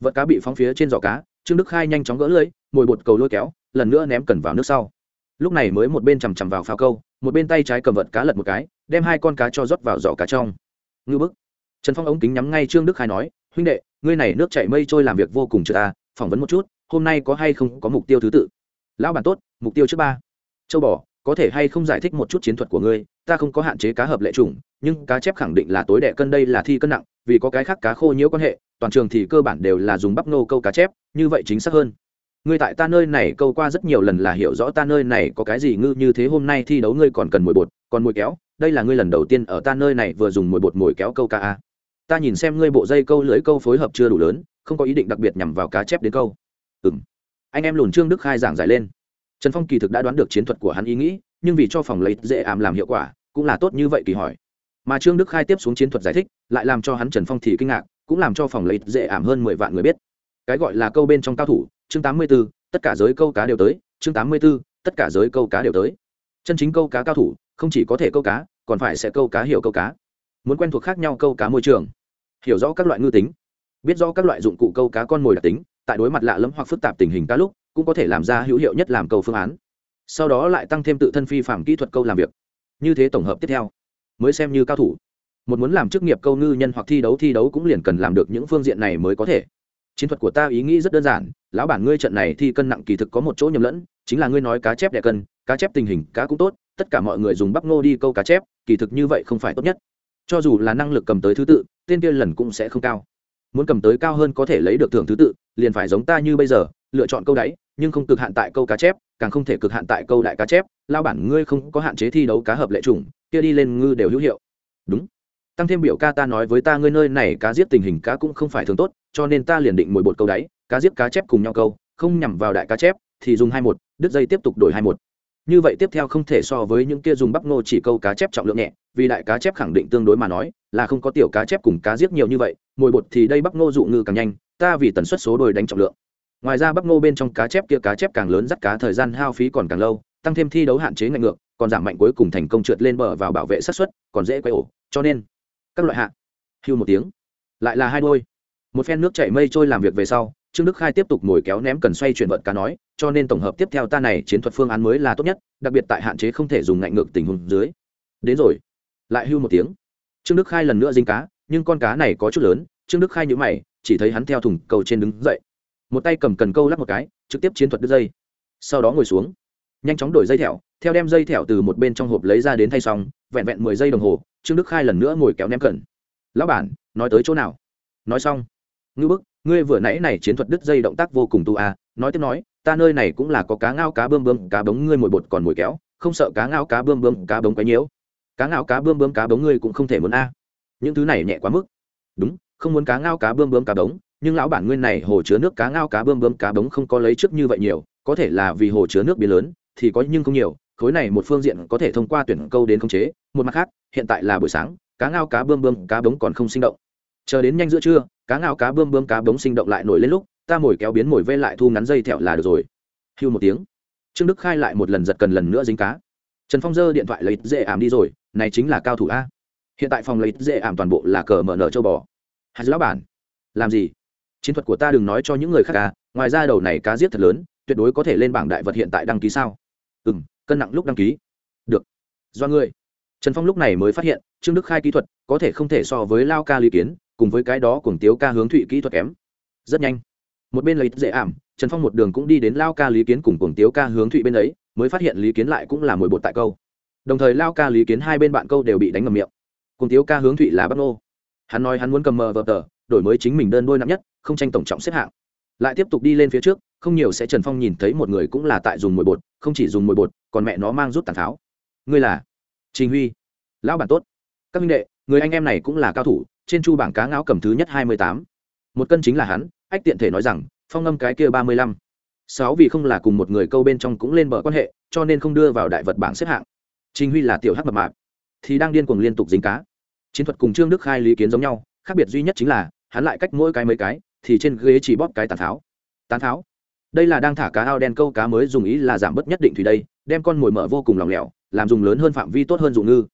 vợt cá bị phóng phía trên giỏ cá trương đức khai nhanh chóng gỡ lưới, mồi bột cầu lôi kéo, lần nữa ném cần vào nước sau. Lúc này mới một bên chằm chằm vào phao câu, một bên tay trái cầm vật cá lật một cái, đem hai con cá cho rót vào giỏ cá trong. Ngư bức. Trần phong ống kính nhắm ngay trương đức khai nói, huynh đệ, ngươi này nước chảy mây trôi làm việc vô cùng chưa ta à, phỏng vấn một chút, hôm nay có hay không có mục tiêu thứ tự? Lão bản tốt, mục tiêu trước ba. Châu bò, có thể hay không giải thích một chút chiến thuật của ngươi? Ta không có hạn chế cá hợp lệ chủng, nhưng cá chép khẳng định là tối đẻ cân đây là thi cân nặng, vì có cái khác cá khô nhiễu quan hệ toàn trường thì cơ bản đều là dùng bắp nô câu cá chép, như vậy chính xác hơn. Ngươi tại ta nơi này câu qua rất nhiều lần là hiểu rõ ta nơi này có cái gì ngư như thế hôm nay thi đấu ngươi còn cần mồi bột, còn mồi kéo, đây là ngươi lần đầu tiên ở ta nơi này vừa dùng mồi bột mồi kéo câu cá a ta nhìn xem ngươi bộ dây câu lưới câu phối hợp chưa đủ lớn, không có ý định đặc biệt nhằm vào cá chép đến câu. Ừ m anh em lùn trương đức khai giảng giải lên. Trần phong kỳ thực đã đoán được chiến thuật của hắn ý nghĩ, nhưng vì cho phòng lấy dễ ảm làm hiệu quả, cũng là tốt như vậy kỳ hỏi. Mà trương đức khai tiếp xuống chiến thuật giải thích, lại làm cho hắn trần phong thì kinh ngạc cũng làm cho phòng lấy dễ ảm hơn mười vạn người biết. Cái gọi là câu bên trong cao thủ, chương tám mươi b ố tất cả giới câu cá đều tới, chương tám mươi b ố tất cả giới câu cá đều tới. Chân chính câu cá cao thủ, không chỉ có thể câu cá, còn phải sẽ câu cá hiểu câu cá. Muốn quen thuộc khác nhau câu cá môi trường. Hiểu rõ các loại ngư tính. Biết rõ các loại dụng cụ câu cá con mồi đặc tính, tại đối mặt lạ lẫm hoặc phức tạp tình hình cá lúc, cũng có thể làm ra hữu hiệu nhất làm câu phương án. Sau đó lại tăng thêm tự thân phi phạm kỹ thuật câu làm việc. Như thế tổng hợp tiếp theo. Mới xem như cao thủ một muốn làm chức nghiệp câu ngư nhân hoặc thi đấu thi đấu cũng liền cần làm được những phương diện này mới có thể. Chiến thuật của ta ý nghĩ rất đơn giản, lão bản ngươi trận này thi cân nặng kỳ thực có một chỗ nhầm lẫn, chính là ngươi nói cá chép đẻ cân, cá chép tình hình cá cũng tốt, tất cả mọi người dùng bắp ngô đi câu cá chép, kỳ thực như vậy không phải tốt nhất. Cho dù là năng lực cầm tới thứ tự, tên kia lần cũng sẽ không cao. Muốn cầm tới cao hơn có thể lấy được thưởng thứ tự, liền phải giống ta như bây giờ, lựa chọn câu đáy, nhưng không cực hạn tại câu cá chép, càng không thể cực hạn tại câu đại cá chép lao bản ngươi không có hạn chế thi đấu cá hợp lệ chủng, kia đi lên ngư đều hữu hiệu. Đúng tăng thêm biểu ca ta nói với ta ngươi nơi này cá giết tình hình cá cũng không phải thường tốt, cho nên ta liền định mồi bột câu đáy, cá giết cá chép cùng nhau câu, không nhằm vào đại cá chép, thì dùng hai một, đứt dây tiếp tục đổi hai một. Như vậy tiếp theo không thể so với những kia dùng bắp ngô chỉ câu cá chép trọng lượng nhẹ, vì đại cá chép khẳng định tương đối mà nói, là không có tiểu cá chép cùng cá giết nhiều như vậy, mồi bột thì đây bắp ngô dụ ngư càng nhanh, ta vì tần suất số đồi đánh trọng lượng. Ngoài ra bắp ngô bên trong cá chép kia cá chép càng lớn dắt cá thời gian hao phí còn càng lâu, tăng thêm thi đấu hạn chế ngạch ngược, còn giảm mạnh cuối cùng thành công trượt lên bờ vào bảo vệ sát xuất còn dễ quay ổ, cho nên các loại hạ. Hưu một tiếng. Lại là hai đôi. Một phen nước chảy mây trôi làm việc về sau, trương đức khai tiếp tục ngồi kéo ném cần xoay chuyển vận cá nói, cho nên tổng hợp tiếp theo ta này chiến thuật phương án mới là tốt nhất, đặc biệt tại hạn chế không thể dùng ngạnh ngược tình huống dưới. Đến rồi. Lại hưu một tiếng. Trương đức khai lần nữa dính cá, nhưng con cá này có chút lớn, trương đức khai nhữ mày, chỉ thấy hắn theo thùng cầu trên đứng dậy. Một tay cầm cần câu lắp một cái, trực tiếp chiến thuật đứt dây. Sau đó ngồi xuống. Nhanh chóng đổi dây thẹo theo đem dây thẻo từ một bên trong hộp lấy ra đến thay xong, vẹn vẹn mười giây đồng hồ, trương đức khai lần nữa ngồi kéo ném cẩn. lão bản, nói tới chỗ nào? Nói xong. Ngư bức, ngươi vừa nãy này chiến thuật đứt dây động tác vô cùng tu a, nói tiếp nói, ta nơi này cũng là có cá ngao, cá bơm bơm cá bống ngươi mồi bột còn mồi kéo, không sợ cá ngao, cá bơm bơm cá bống quấy nhiễu. Cá ngao, cá bơm bơm cá bống ngươi cũng không thể muốn a. Những thứ này nhẹ quá mức. Đúng, không muốn cá ngao, cá bơm bơm cá bống, nhưng lão bản nguyên này hồ chứa nước cá ngao, cá bơm bơm cá bống không có lấy trước như vậy nhiều, có thể là vì hồ chứa nước biến lớn, thì có nhưng không nhiều khối này một phương diện có thể thông qua tuyển câu đến khống chế một mặt khác hiện tại là buổi sáng cá ngao cá bươm bươm, cá bống còn không sinh động. Chờ đến nhanh giữa trưa cá ngao cá bươm bươm, cá bống sinh động lại nổi lên lúc ta mồi kéo biến mồi vê lại thu ngắn dây thẹo là được rồi. Hưu một tiếng. Trương đức khai lại một lần giật cần lần nữa dính cá. Trần phong dơ điện thoại lấy dễ ảm đi rồi này chính là cao thủ a. Hiện tại phòng lấy dễ ảm toàn bộ là cờ mở nở châu bò. Hạt lão bản. Làm gì? Chiến thuật của ta đừng nói cho những người khác à ngoài ra đầu này cá giết thật lớn tuyệt đối có thể lên bảng đại vật hiện tại đăng ký sao? Ừ m cân nặng lúc đăng ký. Được. Do ngươi. Trần phong lúc này mới phát hiện, trương đức khai kỹ thuật có thể không thể so với lao ca lý kiến, cùng với cái đó cùng tiếu ca hướng thụy kỹ thuật kém. Rất nhanh. Một bên lấy dễ ảm, trần phong một đường cũng đi đến lao ca lý kiến cùng cùng tiếu ca hướng thụy bên ấy, mới phát hiện lý kiến lại cũng là mồi bột tại câu. Đồng thời lao ca lý kiến hai bên bạn câu đều bị đánh ngầm miệng. Cùng tiếu ca hướng thụy là bắc nô. Hắn nói hắn muốn cầm mờ vờ tờ, đổi mới chính mình đơn đôi nặng nhất, không tranh tổng trọng xếp hạng. Lại tiếp tục đi lên phía trước không nhiều sẽ trần phong nhìn thấy một người cũng là tại dùng mồi bột, không chỉ dùng mồi bột, còn mẹ nó mang rút tàn pháo ngươi là trình huy. Lão bản tốt. Các minh đệ, người anh em này cũng là cao thủ, trên chu bảng cá ngáo cầm thứ nhất hai mươi tám. Một cân chính là hắn, ách tiện thể nói rằng, phong ngâm cái kia ba mươi lăm. Sáu vì không là cùng một người câu bên trong cũng lên bờ quan hệ, cho nên không đưa vào đại vật bảng xếp hạng. Trình huy là tiểu hắc mập mạp, thì đang điên cuồng liên tục dính cá. Chiến thuật cùng trương đức khai lý kiến giống nhau, khác biệt duy nhất chính là, hắn lại cách mỗi cái mấy cái, thì trên ghế chỉ bóp cái tàn tháo. Tàn tháo? Đây là đang thả cá ao đen câu cá mới dùng ý là giảm bớt nhất định thủy đây, đem con mồi mở vô cùng lòng lẻo, làm dùng lớn hơn phạm vi tốt hơn dụng ngư.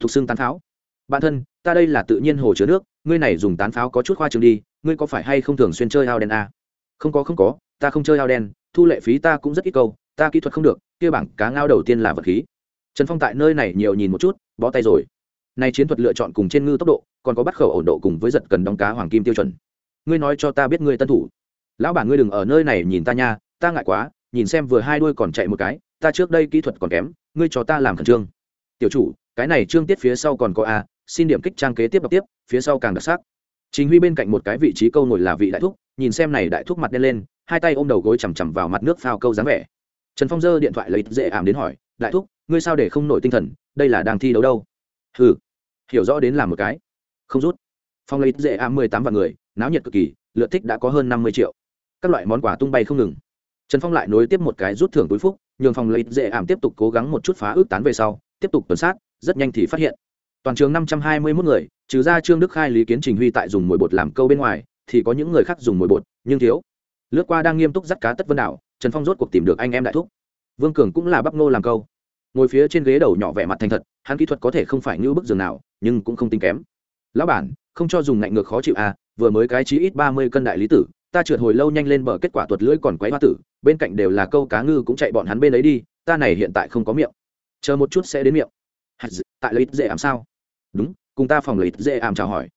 Thuộc xương tán pháo. Bạn thân, ta đây là tự nhiên hồ chứa nước, ngươi này dùng tán pháo có chút khoa trương đi, ngươi có phải hay không thường xuyên chơi ao đen à? không có không có, ta không chơi ao đen, thu lệ phí ta cũng rất ít câu, ta kỹ thuật không được, kia bảng cá ngao đầu tiên là vật khí. Trần phong tại nơi này nhiều nhìn một chút, bó tay rồi. Nay chiến thuật lựa chọn cùng trên ngư tốc độ, còn có bắt khẩu ổn độ cùng với giật cần đóng cá hoàng kim tiêu chuẩn. Ngươi nói cho ta biết ngươi tân thủ lão bản ngươi đừng ở nơi này nhìn ta nha, ta ngại quá, nhìn xem vừa hai đuôi còn chạy một cái, ta trước đây kỹ thuật còn kém, ngươi cho ta làm khẩn trương. Tiểu chủ, cái này trương tiết phía sau còn có a, xin điểm kích trang kế tiếp đọc tiếp, phía sau càng đặc sắc. Chính huy bên cạnh một cái vị trí câu ngồi là vị đại thúc, nhìn xem này đại thúc mặt đen lên, hai tay ôm đầu gối chằm chằm vào mặt nước phao câu dáng vẻ. Trần phong Dơ điện thoại lấy dễ ảm đến hỏi, đại thúc, ngươi sao để không nổi tinh thần, đây là đang thi đấu đâu? Hừ, hiểu rõ đến làm một cái. Không rút. Phong lấy dễ ảm mười tám vạn người, náo nhiệt cực kỳ, lượt thích đã có hơn năm mươi triệu các loại món quà tung bay không ngừng. Trần phong lại nối tiếp một cái rút thưởng túi phúc, nhường phòng lấy dễ ảm tiếp tục cố gắng một chút phá ước tán về sau, tiếp tục tuần sát, rất nhanh thì phát hiện. Toàn trường năm trăm hai mươi mốt người, trừ ra trương đức khai, lý kiến trình huy tại dùng mồi bột làm câu bên ngoài, thì có những người khác dùng mồi bột, nhưng thiếu. Lướt qua đang nghiêm túc dắt cá tất vân đảo, trần phong rốt cuộc tìm được anh em đại thúc. Vương cường cũng là bắp nô làm câu. Ngồi phía trên ghế đầu nhỏ vẻ mặt thành thật, hắn kỹ thuật có thể không phải như bức giường nào, nhưng cũng không tính kém. Lão bản, không cho dùng ngạnh ngược khó chịu à vừa mới cái chí ít ba mươi cân đại lý tử ta trượt hồi lâu nhanh lên bờ, kết quả tuột lưỡi còn quấy hoa tử, bên cạnh đều là câu cá ngư cũng chạy bọn hắn bên ấy đi, ta này hiện tại không có miệng. Chờ một chút sẽ đến miệng. Tại lợi dễ ảm sao? Đúng, cùng ta phòng lợi dễ ảm chào hỏi.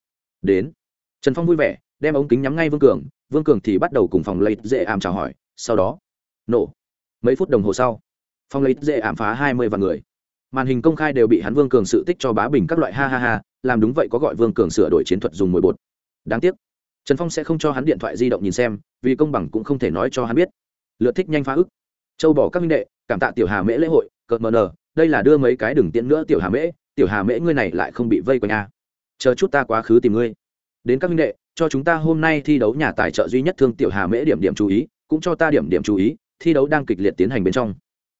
Đến. Trần phong vui vẻ, đem ống kính nhắm ngay vương cường vương cường thì bắt đầu cùng phòng lợi dễ ảm chào hỏi, sau đó. Nổ. Mấy phút đồng hồ sau, phòng lợi dễ ảm phá hai mươi vạn người. Màn hình công khai đều bị hắn vương cường sự tích cho bá bình các loại, ha ha ha, làm đúng vậy có gọi vương cường sửa đổi chiến thuật dùng mồi bột. Đáng tiếc trần phong sẽ không cho hắn điện thoại di động nhìn xem, vì công bằng cũng không thể nói cho hắn biết. Lượt thích nhanh phá ức. Châu bỏ các minh đệ, cảm tạ tiểu hà mễ lễ hội, cợt mờ nờ, đây là đưa mấy cái đừng tiễn nữa tiểu hà mễ, tiểu hà mễ ngươi này lại không bị vây quanh a chờ chút ta quá khứ tìm ngươi. Đến các minh đệ, cho chúng ta hôm nay thi đấu nhà tài trợ duy nhất thương tiểu hà mễ điểm điểm chú ý, cũng cho ta điểm điểm chú ý, thi đấu đang kịch liệt tiến hành bên trong.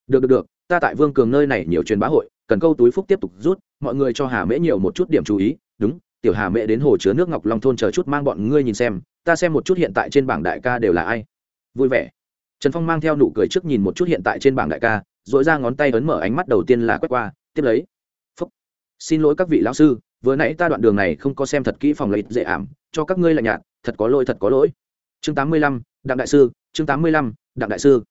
Được được được, ta tại vương cường nơi này nhiều truyền bá hội, cần câu túi phúc tiếp tục rút, mọi người cho hà mễ nhiều một chút điểm chú ý, đúng tiểu hà Mẹ đến hồ chứa nước ngọc long thôn chờ chút mang bọn ngươi nhìn xem ta xem một chút hiện tại trên bảng đại ca đều là ai. Vui vẻ. Trần phong mang theo nụ cười trước nhìn một chút hiện tại trên bảng đại ca dội ra ngón tay ấn mở ánh mắt đầu tiên là quét qua tiếp lấy phúc xin lỗi các vị lão sư vừa nãy ta đoạn đường này không có xem thật kỹ phòng lợi dễ ảm cho các ngươi là nhạt thật có lỗi thật có lỗi. Chương tám mươi lăm đặng đại sư chương tám mươi lăm đặng đại sư.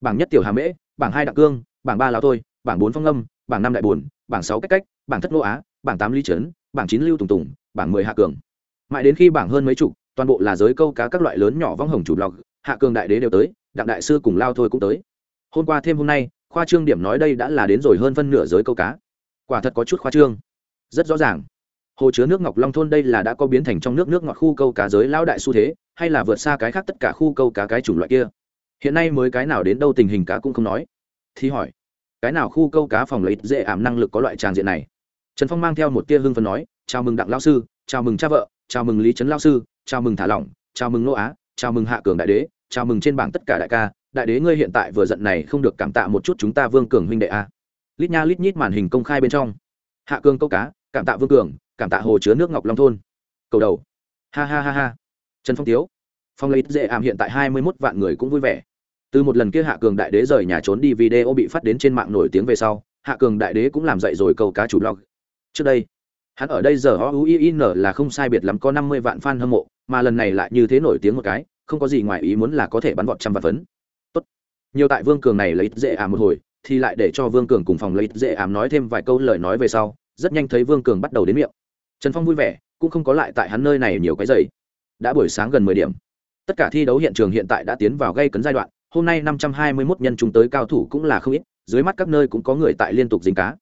Bảng nhất tiểu hà mễ bảng hai đặng cương bảng ba lão thôi bảng bốn phong âm bảng năm đại Bùn, bảng sáu cách cách bảng thất nô á bảng tám ly trấn bảng chín lưu tùng tùng bảng mười hạ cường. Mãi đến khi bảng hơn mấy chục, toàn bộ là giới câu cá các loại lớn nhỏ vong hồng chủ blog hạ cường đại đế đều tới, đặng đại sư cùng lao thôi cũng tới. Hôm qua thêm hôm nay, khoa trương điểm nói đây đã là đến rồi hơn phân nửa giới câu cá. Quả thật có chút khoa trương. Rất rõ ràng. Hồ chứa nước ngọc long thôn đây là đã có biến thành trong nước nước ngọt khu câu cá giới lao đại xu thế, hay là vượt xa cái khác tất cả khu câu cá cái chủng loại kia? Hiện nay mới cái nào đến đâu tình hình cá cũng không nói. Thì hỏi, cái nào khu câu cá phòng lấy dễ ảm năng lực có loại tràng diện này? Trần phong mang theo một tia hưng phần nói chào mừng đặng lao sư, chào mừng cha vợ, chào mừng lý trấn lao sư, chào mừng thả lỏng, chào mừng nô á, chào mừng hạ cường đại đế, chào mừng trên bảng tất cả đại ca, đại đế ngươi hiện tại vừa giận này không được cảm tạ một chút chúng ta vương cường huynh đệ a. Lít nha lít nhít màn hình công khai bên trong. Hạ cường câu cá, cảm tạ vương cường, cảm tạ hồ chứa nước ngọc long thôn. Cầu đầu. Ha ha ha ha. Trần phong tiếu. Phong lấy dễ ảm hiện tại hai mươi mốt vạn người cũng vui vẻ. Từ một lần kia hạ cường đại đế rời nhà trốn đi video bị phát đến trên mạng nổi tiếng về sau, hạ cường đại đế cũng làm dậy rồi câu cá chủ blog. Trước đây hắn ở đây giờ o u i n là không sai biệt lắm có năm mươi vạn fan hâm mộ, mà lần này lại như thế nổi tiếng một cái, không có gì ngoài ý muốn là có thể bắn vọt trăm vạn phấn. Tốt. Nhiều tại vương cường này lấy dễ ảm một hồi, thì lại để cho vương cường cùng phòng lấy dễ ảm nói thêm vài câu lời nói về sau, rất nhanh thấy vương cường bắt đầu đến miệng. Trần phong vui vẻ, cũng không có lại tại hắn nơi này nhiều cái giày. Đã buổi sáng gần mười điểm. Tất cả thi đấu hiện trường hiện tại đã tiến vào gây cấn giai đoạn, hôm nay năm trăm hai mươi 521 nhân chúng tới cao thủ cũng là không ít, dưới mắt các nơi cũng có người tại liên tục dính cá.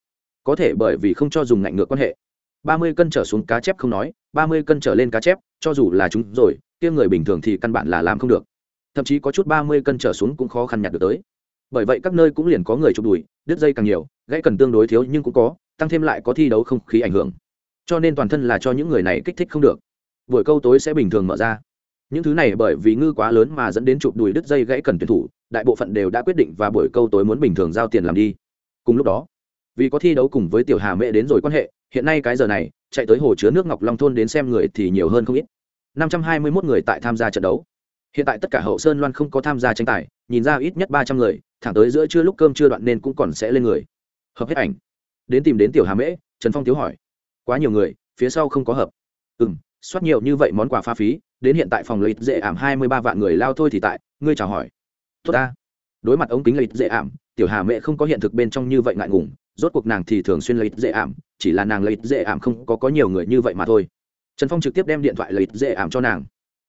Có thể bởi vì không cho dùng ngạnh ngược quan hệ ba mươi cân trở xuống cá chép không nói, ba mươi cân trở lên cá chép, cho dù là chúng rồi, kia người bình thường thì căn bản là làm không được. Thậm chí có chút ba mươi cân trở xuống cũng khó khăn nhặt được tới. Bởi vậy các nơi cũng liền có người chụp đùi, đứt dây càng nhiều, gãy cần tương đối thiếu nhưng cũng có, tăng thêm lại có thi đấu không khí ảnh hưởng. Cho nên toàn thân là cho những người này kích thích không được. Buổi câu tối sẽ bình thường mở ra. Những thứ này bởi vì ngư quá lớn mà dẫn đến chụp đùi đứt dây gãy cần tuyển thủ, đại bộ phận đều đã quyết định và buổi câu tối muốn bình thường giao tiền làm đi. Cùng lúc đó vì có thi đấu cùng với tiểu hà mẹ đến rồi quan hệ, hiện nay cái giờ này, chạy tới hồ chứa nước ngọc long thôn đến xem người thì nhiều hơn không ít. Năm trăm hai mươi 521 người tại tham gia trận đấu. Hiện tại tất cả hậu sơn loan không có tham gia tranh tài, nhìn ra ít nhất ba trăm người, thẳng tới giữa trưa lúc cơm chưa đoạn nên cũng còn sẽ lên người. Hợp hết ảnh. Đến tìm đến tiểu hà mễ, trần phong thiếu hỏi. Quá nhiều người, phía sau không có hợp. Ừ m soát nhiều như vậy món quà pha phí, đến hiện tại phòng lợi dễ ảm hai mươi ba vạn người lao thôi thì tại, ngươi chào hỏi. Tốt ta. Đối mặt ống kính lợi dễ ảm, tiểu hà mẹ không có hiện thực bên trong như vậy ngại ngùng rốt cuộc nàng thì thường xuyên lấy dễ ảm, chỉ là nàng lấy dễ ảm không có có nhiều người như vậy mà thôi. Trần phong trực tiếp đem điện thoại lấy dễ ảm cho nàng.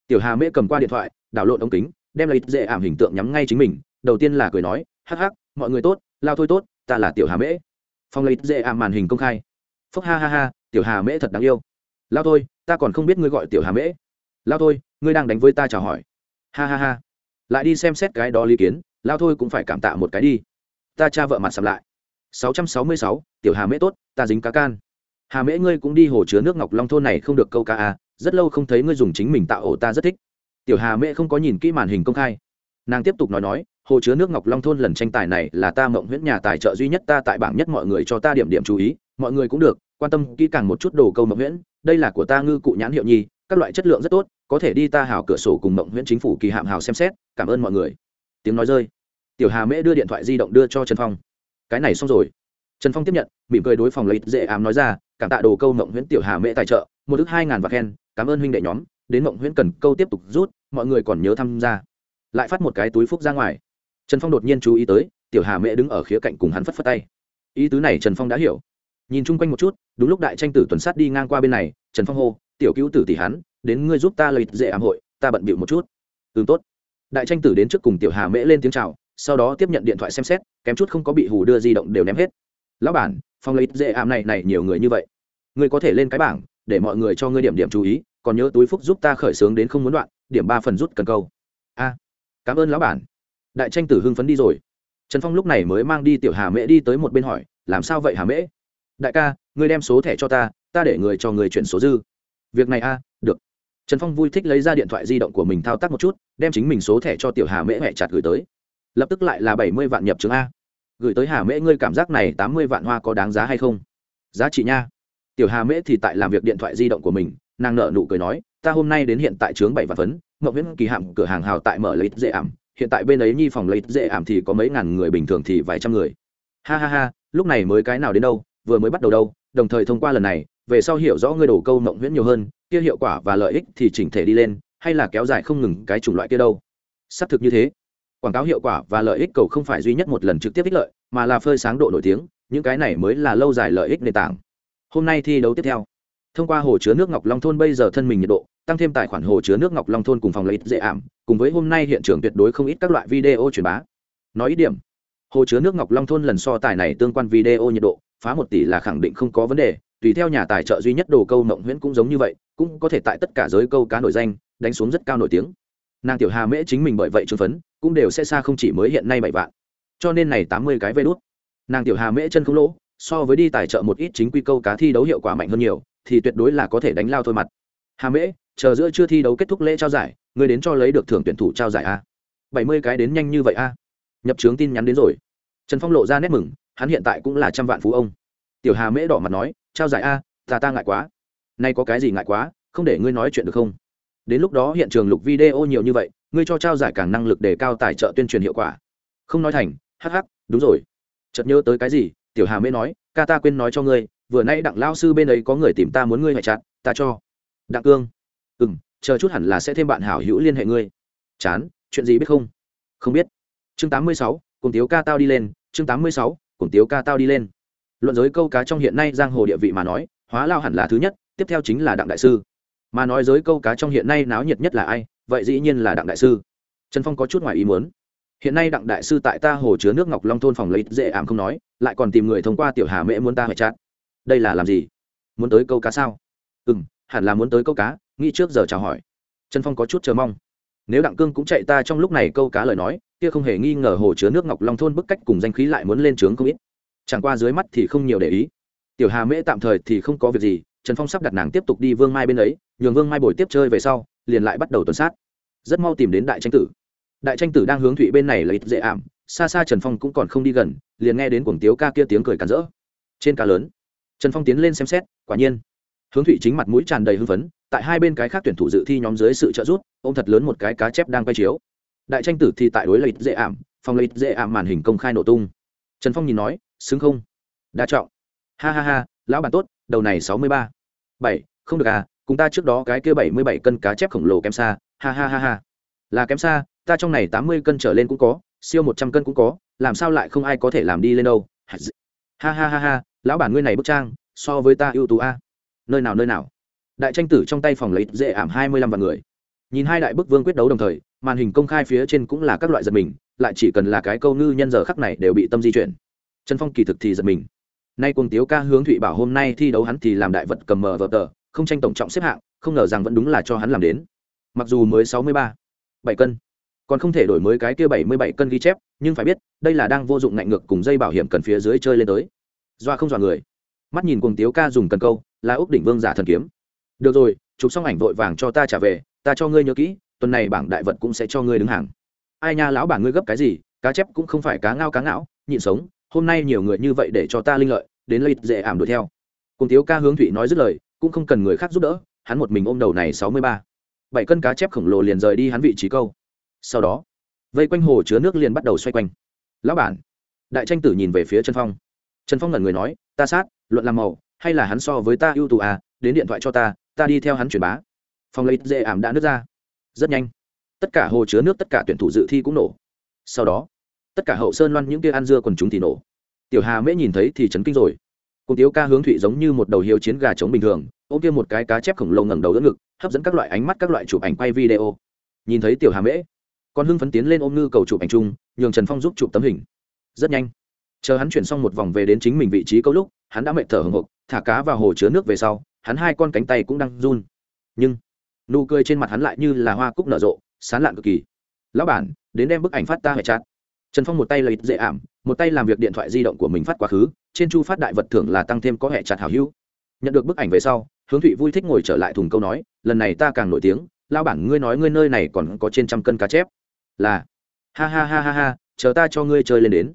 Tiểu hà mẹ cầm qua điện thoại, đảo lộn ống kính, đem lấy dễ ảm hình tượng nhắm ngay chính mình, đầu tiên là cười nói, hắc hắc, mọi người tốt, lao thôi tốt, ta là tiểu hà mễ. Phong lấy dễ ảm màn hình công khai. Phúc ha ha ha, tiểu hà mễ thật đáng yêu. Lao thôi, ta còn không biết ngươi gọi tiểu hà mễ. Lao thôi, ngươi đang đánh với ta chào hỏi. Ha ha ha. Lại đi xem xét cái đó lý kiến, lao thôi cũng phải cảm tạ một cái đi. Ta cha vợ mặt sầm lại. 666, tiểu hà mễ tốt ta dính cá can. Hà mễ ngươi cũng đi hồ chứa nước ngọc long thôn này không được câu cá à rất lâu không thấy ngươi dùng chính mình tạo ổ ta rất thích. Tiểu hà mễ không có nhìn kỹ màn hình công khai. Nàng tiếp tục nói nói hồ chứa nước ngọc long thôn lần tranh tài này là ta mộng huyễn nhà tài trợ duy nhất ta tại bảng nhất mọi người cho ta điểm điểm chú ý mọi người cũng được quan tâm kỹ càng một chút đồ câu mộng huyễn đây là của ta ngư cụ nhãn hiệu nhi các loại chất lượng rất tốt có thể đi ta hào cửa sổ cùng mộng huyễn chính phủ kỳ hạm hào xem xét cảm ơn mọi người. Tiếng nói rơi. Tiểu hà mễ đưa điện thoại di động đưa cho trần phong cái này xong rồi. Trần phong tiếp nhận, mỉm cười đối phòng lấy dễ ám nói ra, cảm tạ đồ câu mộng huyễn tiểu hà mễ tài trợ, một ước hai ngàn và khen, cảm ơn huynh đệ nhóm, đến mộng huyễn cần câu tiếp tục rút, mọi người còn nhớ tham gia. Lại phát một cái túi phúc ra ngoài. Trần phong đột nhiên chú ý tới, tiểu hà mễ đứng ở khía cạnh cùng hắn phất phất tay. Ý tứ này trần phong đã hiểu. Nhìn chung quanh một chút, đúng lúc đại tranh tử tuần sát đi ngang qua bên này, trần phong hô, tiểu cứu tử tỷ hắn, đến ngươi giúp ta lợi dễ ám hội, ta bận bịu một chút. Ừ tốt. Đại tranh tử đến trước cùng tiểu hà mễ lên tiếng chào sau đó tiếp nhận điện thoại xem xét, kém chút không có bị hù đưa di động đều ném hết. Lão bản phong lấy dễ ảm này này nhiều người như vậy. Ngươi có thể lên cái bảng, để mọi người cho ngươi điểm điểm chú ý, còn nhớ túi phúc giúp ta khởi xướng đến không muốn đoạn, điểm ba phần rút cần câu. A, cảm ơn lão bản. Đại tranh tử hưng phấn đi rồi. Trần phong lúc này mới mang đi tiểu hà mễ đi tới một bên hỏi, làm sao vậy hà mễ? Đại ca, ngươi đem số thẻ cho ta ta để người cho người chuyển số dư. Việc này a, được. Trần phong vui thích lấy ra điện thoại di động của mình thao tác một chút, đem chính mình số thẻ cho tiểu hà mễ hẹ chặt gửi tới lập tức lại là bảy mươi vạn nhập chứng a. Gửi tới hà mễ, ngươi cảm giác này tám mươi vạn hoa có đáng giá hay không? Giá trị nha. Tiểu hà mễ thì tại làm việc điện thoại di động của mình, nàng nợ nụ cười nói, ta hôm nay đến hiện tại chướng bảy vạn phấn, mậu viễn kỳ hạm cửa hàng hào tại mở lấy dễ ảm, hiện tại bên ấy nhi phòng lấy dễ ảm thì có mấy ngàn người, bình thường thì vài trăm người. Ha ha ha, lúc này mới cái nào đến đâu, vừa mới bắt đầu đâu, đồng thời thông qua lần này, về sau hiểu rõ ngươi đổ câu mộng viễn nhiều hơn, kia hiệu quả và lợi ích thì chỉnh thể đi lên, hay là kéo dài không ngừng cái chủng loại kia đâu. Xác thực như thế quảng cáo hiệu quả và lợi ích cầu không phải duy nhất một lần trực tiếp ích lợi, mà là phơi sáng độ nổi tiếng, những cái này mới là lâu dài lợi ích nền tảng. Hôm nay thi đấu tiếp theo. Thông qua hồ chứa nước ngọc long thôn bây giờ thân mình nhiệt độ, tăng thêm tài khoản hồ chứa nước ngọc long thôn cùng phòng lợi ích dễ ảm, cùng với hôm nay hiện trường tuyệt đối không ít các loại video truyền bá. Nói ít điểm, hồ chứa nước ngọc long thôn lần so tài này tương quan video nhiệt độ, phá một tỷ là khẳng định không có vấn đề, tùy theo nhà tài trợ duy nhất đồ câu mộng huyễn cũng giống như vậy, cũng có thể tại tất cả giới câu cá nổi danh, đánh xuống rất cao nổi tiếng nàng tiểu hà mễ chính mình bởi vậy trương phấn, cũng đều sẽ xa không chỉ mới hiện nay bảy vạn. Cho nên này tám mươi cái vê đốt nàng tiểu hà mễ chân không lỗ, so với đi tài trợ một ít chính quy câu cá thi đấu hiệu quả mạnh hơn nhiều, thì tuyệt đối là có thể đánh lao thôi mặt. Hà mễ, chờ giữa chưa thi đấu kết thúc lễ trao giải người đến cho lấy được thưởng tuyển thủ trao giải a. Bảy mươi cái đến nhanh như vậy a. Nhập trướng tin nhắn đến rồi. Trần phong lộ ra nét mừng, hắn hiện tại cũng là trăm vạn phú ông. Tiểu hà mễ đỏ mặt nói, trao giải a, ta ta ngại quá. Nay có cái gì ngại quá, không để ngươi nói chuyện được không? Đến lúc đó hiện trường lục video nhiều như vậy, ngươi cho trao giải càng năng lực để cao tài trợ tuyên truyền hiệu quả. Không nói thành hh đúng rồi. Chợt nhớ tới cái gì, tiểu hà mễ nói, ca ta quên nói cho ngươi, vừa nay đặng lao sư bên ấy có người tìm ta muốn ngươi hại chặt, ta cho. Đặng cương ừ m chờ chút hẳn là sẽ thêm bạn hảo hữu liên hệ ngươi. Chán, chuyện gì biết không? Không biết. Chương tám mươi sáu, cùng tiếu ca tao đi lên, chương tám mươi sáu, cùng tiếu ca tao đi lên. Luận giới câu cá trong hiện nay giang hồ địa vị mà nói, hóa lao hẳn là thứ nhất, tiếp theo chính là đặng đại sư mà nói giới câu cá trong hiện nay náo nhiệt nhất là ai, vậy dĩ nhiên là đặng đại sư. Trần phong có chút ngoài ý muốn. Hiện nay đặng đại sư tại ta hồ chứa nước ngọc long thôn phòng lấy dễ ảm không nói, lại còn tìm người thông qua tiểu hà mễ muốn ta phải chát đây là làm gì? Muốn tới câu cá sao? Ừ m hẳn là muốn tới câu cá, nghĩ trước giờ chào hỏi. Trần phong có chút chờ mong. Nếu đặng cương cũng chạy ta trong lúc này câu cá lời nói, kia không hề nghi ngờ hồ chứa nước ngọc long thôn bức cách cùng danh khí lại muốn lên trướng không ít. Chẳng qua dưới mắt thì không nhiều để ý. Tiểu hà mễ tạm thời thì không có việc gì, trần phong sắp đặt nàng tiếp tục đi vương mai bên ấy nhường vương mai bồi tiếp chơi về sau, liền lại bắt đầu tuần sát. Rất mau tìm đến đại tranh tử. Đại tranh tử đang hướng thụy bên này lấy dễ ảm, xa xa trần phong cũng còn không đi gần, liền nghe đến cuồng tiếu ca kia tiếng cười càn rỡ. Trên cá lớn, trần phong tiến lên xem xét, quả nhiên, hướng thụy chính mặt mũi tràn đầy hưng phấn, tại hai bên cái khác tuyển thủ dự thi nhóm dưới sự trợ giúp ô thật lớn một cái cá chép đang quay chiếu. Đại tranh tử thì tại đối lợi dễ ảm phong lợi dễ ảm màn hình công khai nổ tung. Trần phong nhìn nói, xứng không? Đa trọng. Ha ha ha, lão bản tốt, đầu này sáu mươi ba. Bảy, không được à cùng ta trước đó cái kia bảy mươi bảy cân cá chép khổng lồ kém xa, ha ha ha ha. Là kém xa, ta trong này tám mươi cân trở lên cũng có, siêu một trăm cân cũng có, làm sao lại không ai có thể làm đi lên đâu? Ha ha ha ha, lão bản ngươi này bức trang, so với ta ưu tú a. Nơi nào nơi nào? Đại tranh tử trong tay phòng lấy dễ ảm hai mươi lăm vạn người. Nhìn hai đại bức vương quyết đấu đồng thời, màn hình công khai phía trên cũng là các loại giật mình, lại chỉ cần là cái câu ngư nhân giờ khắc này đều bị tâm di chuyển. Trần phong kỳ thực thì giật mình. Nay cuồng tiếu ca hướng thụy bảo hôm nay thi đấu hắn thì làm đại vật cầm mờ vờ tờ không tranh tổng trọng xếp hạng, không ngờ rằng vẫn đúng là cho hắn làm đến. Mặc dù mới sáu mươi ba, bảy cân, còn không thể đổi mới cái kia bảy mươi bảy cân ghi chép, nhưng phải biết, đây là đang vô dụng ngạnh ngược cùng dây bảo hiểm cần phía dưới chơi lên tới. Doa không dọa người. Mắt nhìn cùng tiếu ca dùng cần câu, là úc đỉnh vương giả thần kiếm. Được rồi, chụp xong ảnh vội vàng cho ta trả về, ta cho ngươi nhớ kỹ, tuần này bảng đại vật cũng sẽ cho ngươi đứng hàng. Ai nha lão bảng ngươi gấp cái gì, cá chép cũng không phải cá ngao cá ngão, nhịn sống, hôm nay nhiều người như vậy để cho ta linh lợi, đến lấy dễ ảm đuổi theo. Cùng thiếu ca hướng thủy nói dứt lời cũng không cần người khác giúp đỡ, hắn một mình ôm đầu này sáu mươi ba. Bảy cân cá chép khổng lồ liền rời đi hắn vị trí câu. Sau đó, vây quanh hồ chứa nước liền bắt đầu xoay quanh. Lão bản, đại tranh tử nhìn về phía trần phong. Trần phong ngẩn người nói, ta sát, luận làm màu, hay là hắn so với ta ưu tú à đến điện thoại cho ta ta đi theo hắn truyền bá. Phòng lấy dễ ảm đã nứt ra. Rất nhanh, tất cả hồ chứa nước, tất cả tuyển thủ dự thi cũng nổ. Sau đó, tất cả hậu sơn loan những kia ăn dưa quần chúng thì nổ. Tiểu hà mễ nhìn thấy thì chấn kinh rồi. Cùng tiếu ca hướng thụy giống như một đầu hiếu chiến gà trống bình thường ô kia một cái cá chép khổng lồ ngẩng đầu đỡ ngực, hấp dẫn các loại ánh mắt, các loại chụp ảnh quay video. Nhìn thấy tiểu hà mễ còn hưng phấn tiến lên ôm ngư cầu chụp ảnh chung, nhường trần phong giúp chụp tấm hình. Rất nhanh, chờ hắn chuyển xong một vòng về đến chính mình vị trí câu lúc, hắn đã mệt thở hồng hộc, thả cá vào hồ chứa nước về sau, hắn hai con cánh tay cũng đang run. Nhưng, nụ cười trên mặt hắn lại như là hoa cúc nở rộ, sán lạn cực kỳ. Lão bản, đến đem bức ảnh phát ta hệ chặt trần phong một tay lấy dễ ảm, một tay làm việc điện thoại di động của mình phát quá khứ, trên chu phát đại vật thưởng là tăng thêm có hệ chặt hào hữu. Nhận được bức ảnh về sau hướng thụy vui thích ngồi trở lại thùng câu nói, lần này ta càng nổi tiếng lao bản ngươi nói ngươi nơi này còn có trên trăm cân cá chép. Là, ha ha ha ha ha, chờ ta cho ngươi chơi lên đến.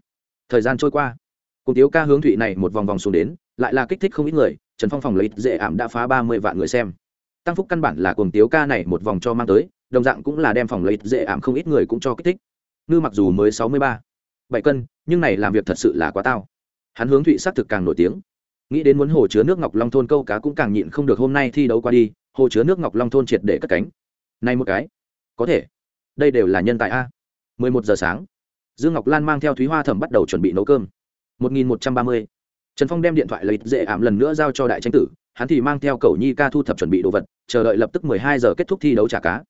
Thời gian trôi qua, cùng tiếu ca hướng thụy này một vòng vòng xuống đến, lại là kích thích không ít người, trần phong phòng lấy dễ ảm đã phá ba mươi vạn người xem. Tăng phúc căn bản là cùng tiếu ca này một vòng cho mang tới, đồng dạng cũng là đem phòng lấy dễ ảm không ít người cũng cho kích thích. Ngư mặc dù mới sáu mươi ba, bảy cân, nhưng này làm việc thật sự là quá tao. Hắn hướng thụy s á c thực càng nổi tiếng nghĩ đến muốn hồ chứa nước ngọc long thôn câu cá cũng càng nhịn không được hôm nay thi đấu qua đi, hồ chứa nước ngọc long thôn triệt để cất cánh. Nay một cái. Có thể. Đây đều là nhân tài a. Mười một giờ sáng, dương ngọc lan mang theo thúy hoa thẩm bắt đầu chuẩn bị nấu cơm. Một nghìn một trăm ba mươi. Trần phong đem điện thoại lấy dễ ảm lần nữa giao cho đại tranh tử, hắn thì mang theo cầu nhi ca thu thập chuẩn bị đồ vật, chờ đợi lập tức mười hai giờ kết thúc thi đấu trả cá.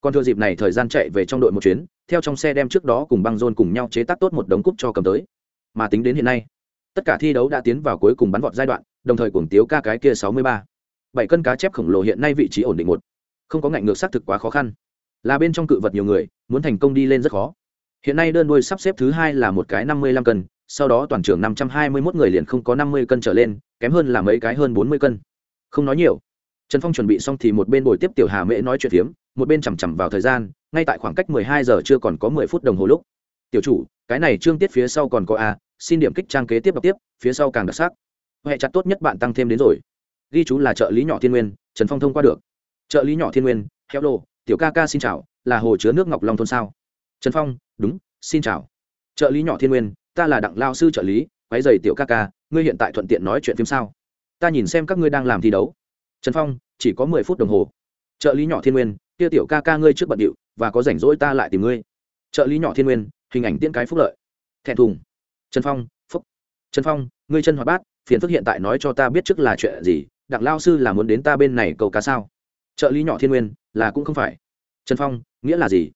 Còn thừa dịp này thời gian chạy về trong đội một chuyến, theo trong xe đem trước đó cùng băng rôn cùng nhau chế tác tốt một đống cúp cho cầm tới. Mà tính đến hiện nay tất cả thi đấu đã tiến vào cuối cùng bắn vọt giai đoạn, đồng thời cuồng tiếu ca cái kia sáu mươi ba. Bảy cân cá chép khổng lồ hiện nay vị trí ổn định một. Không có ngạnh ngược xác thực quá khó khăn. Là bên trong cự vật nhiều người, muốn thành công đi lên rất khó. Hiện nay đơn đuôi sắp xếp thứ hai là một cái năm mươi lăm cân, sau đó toàn trường năm trăm hai mươi mốt người liền không có năm mươi cân trở lên, kém hơn là mấy cái hơn bốn mươi cân. Không nói nhiều. Trần phong chuẩn bị xong thì một bên bồi tiếp tiểu hà mễ nói chuyện phiếm, một bên chằm chằm vào thời gian, ngay tại khoảng cách mười hai giờ chưa còn có mười phút đồng hồ lúc. Tiểu chủ, cái này trương tiết phía sau còn có a xin điểm kích trang kế tiếp đọc tiếp, phía sau càng đặc sắc. Hệ chặt tốt nhất bạn tăng thêm đến rồi. Ghi chú là trợ lý nhỏ thiên nguyên, trần phong thông qua được. Trợ lý nhỏ thiên nguyên, heo đồ tiểu ca ca xin chào, là hồ chứa nước ngọc long thôn sao? Trần phong, đúng, xin chào. Trợ lý nhỏ thiên nguyên, ta là đặng lao sư trợ lý quái dày tiểu ca ca, ngươi hiện tại thuận tiện nói chuyện phim sao? Ta nhìn xem các ngươi đang làm thi đấu. Trần phong, chỉ có mười phút đồng hồ. Trợ lý nhỏ thiên nguyên, kia tiểu ca ca ngươi trước bận điệu, và có rảnh rỗi ta lại tìm ngươi. Trợ lý nhỏ thiên nguyên, hình ảnh tiễn cái phúc lợi. Thẹn thùng trần phong, phúc. Trần phong, ngươi chân hoạt bát, phiền phức hiện tại nói cho ta biết trước là chuyện gì, đặng lao sư là muốn đến ta bên này cầu cá sao? Trợ lý nhỏ thiên nguyên, là cũng không phải. Trần phong, nghĩa là gì?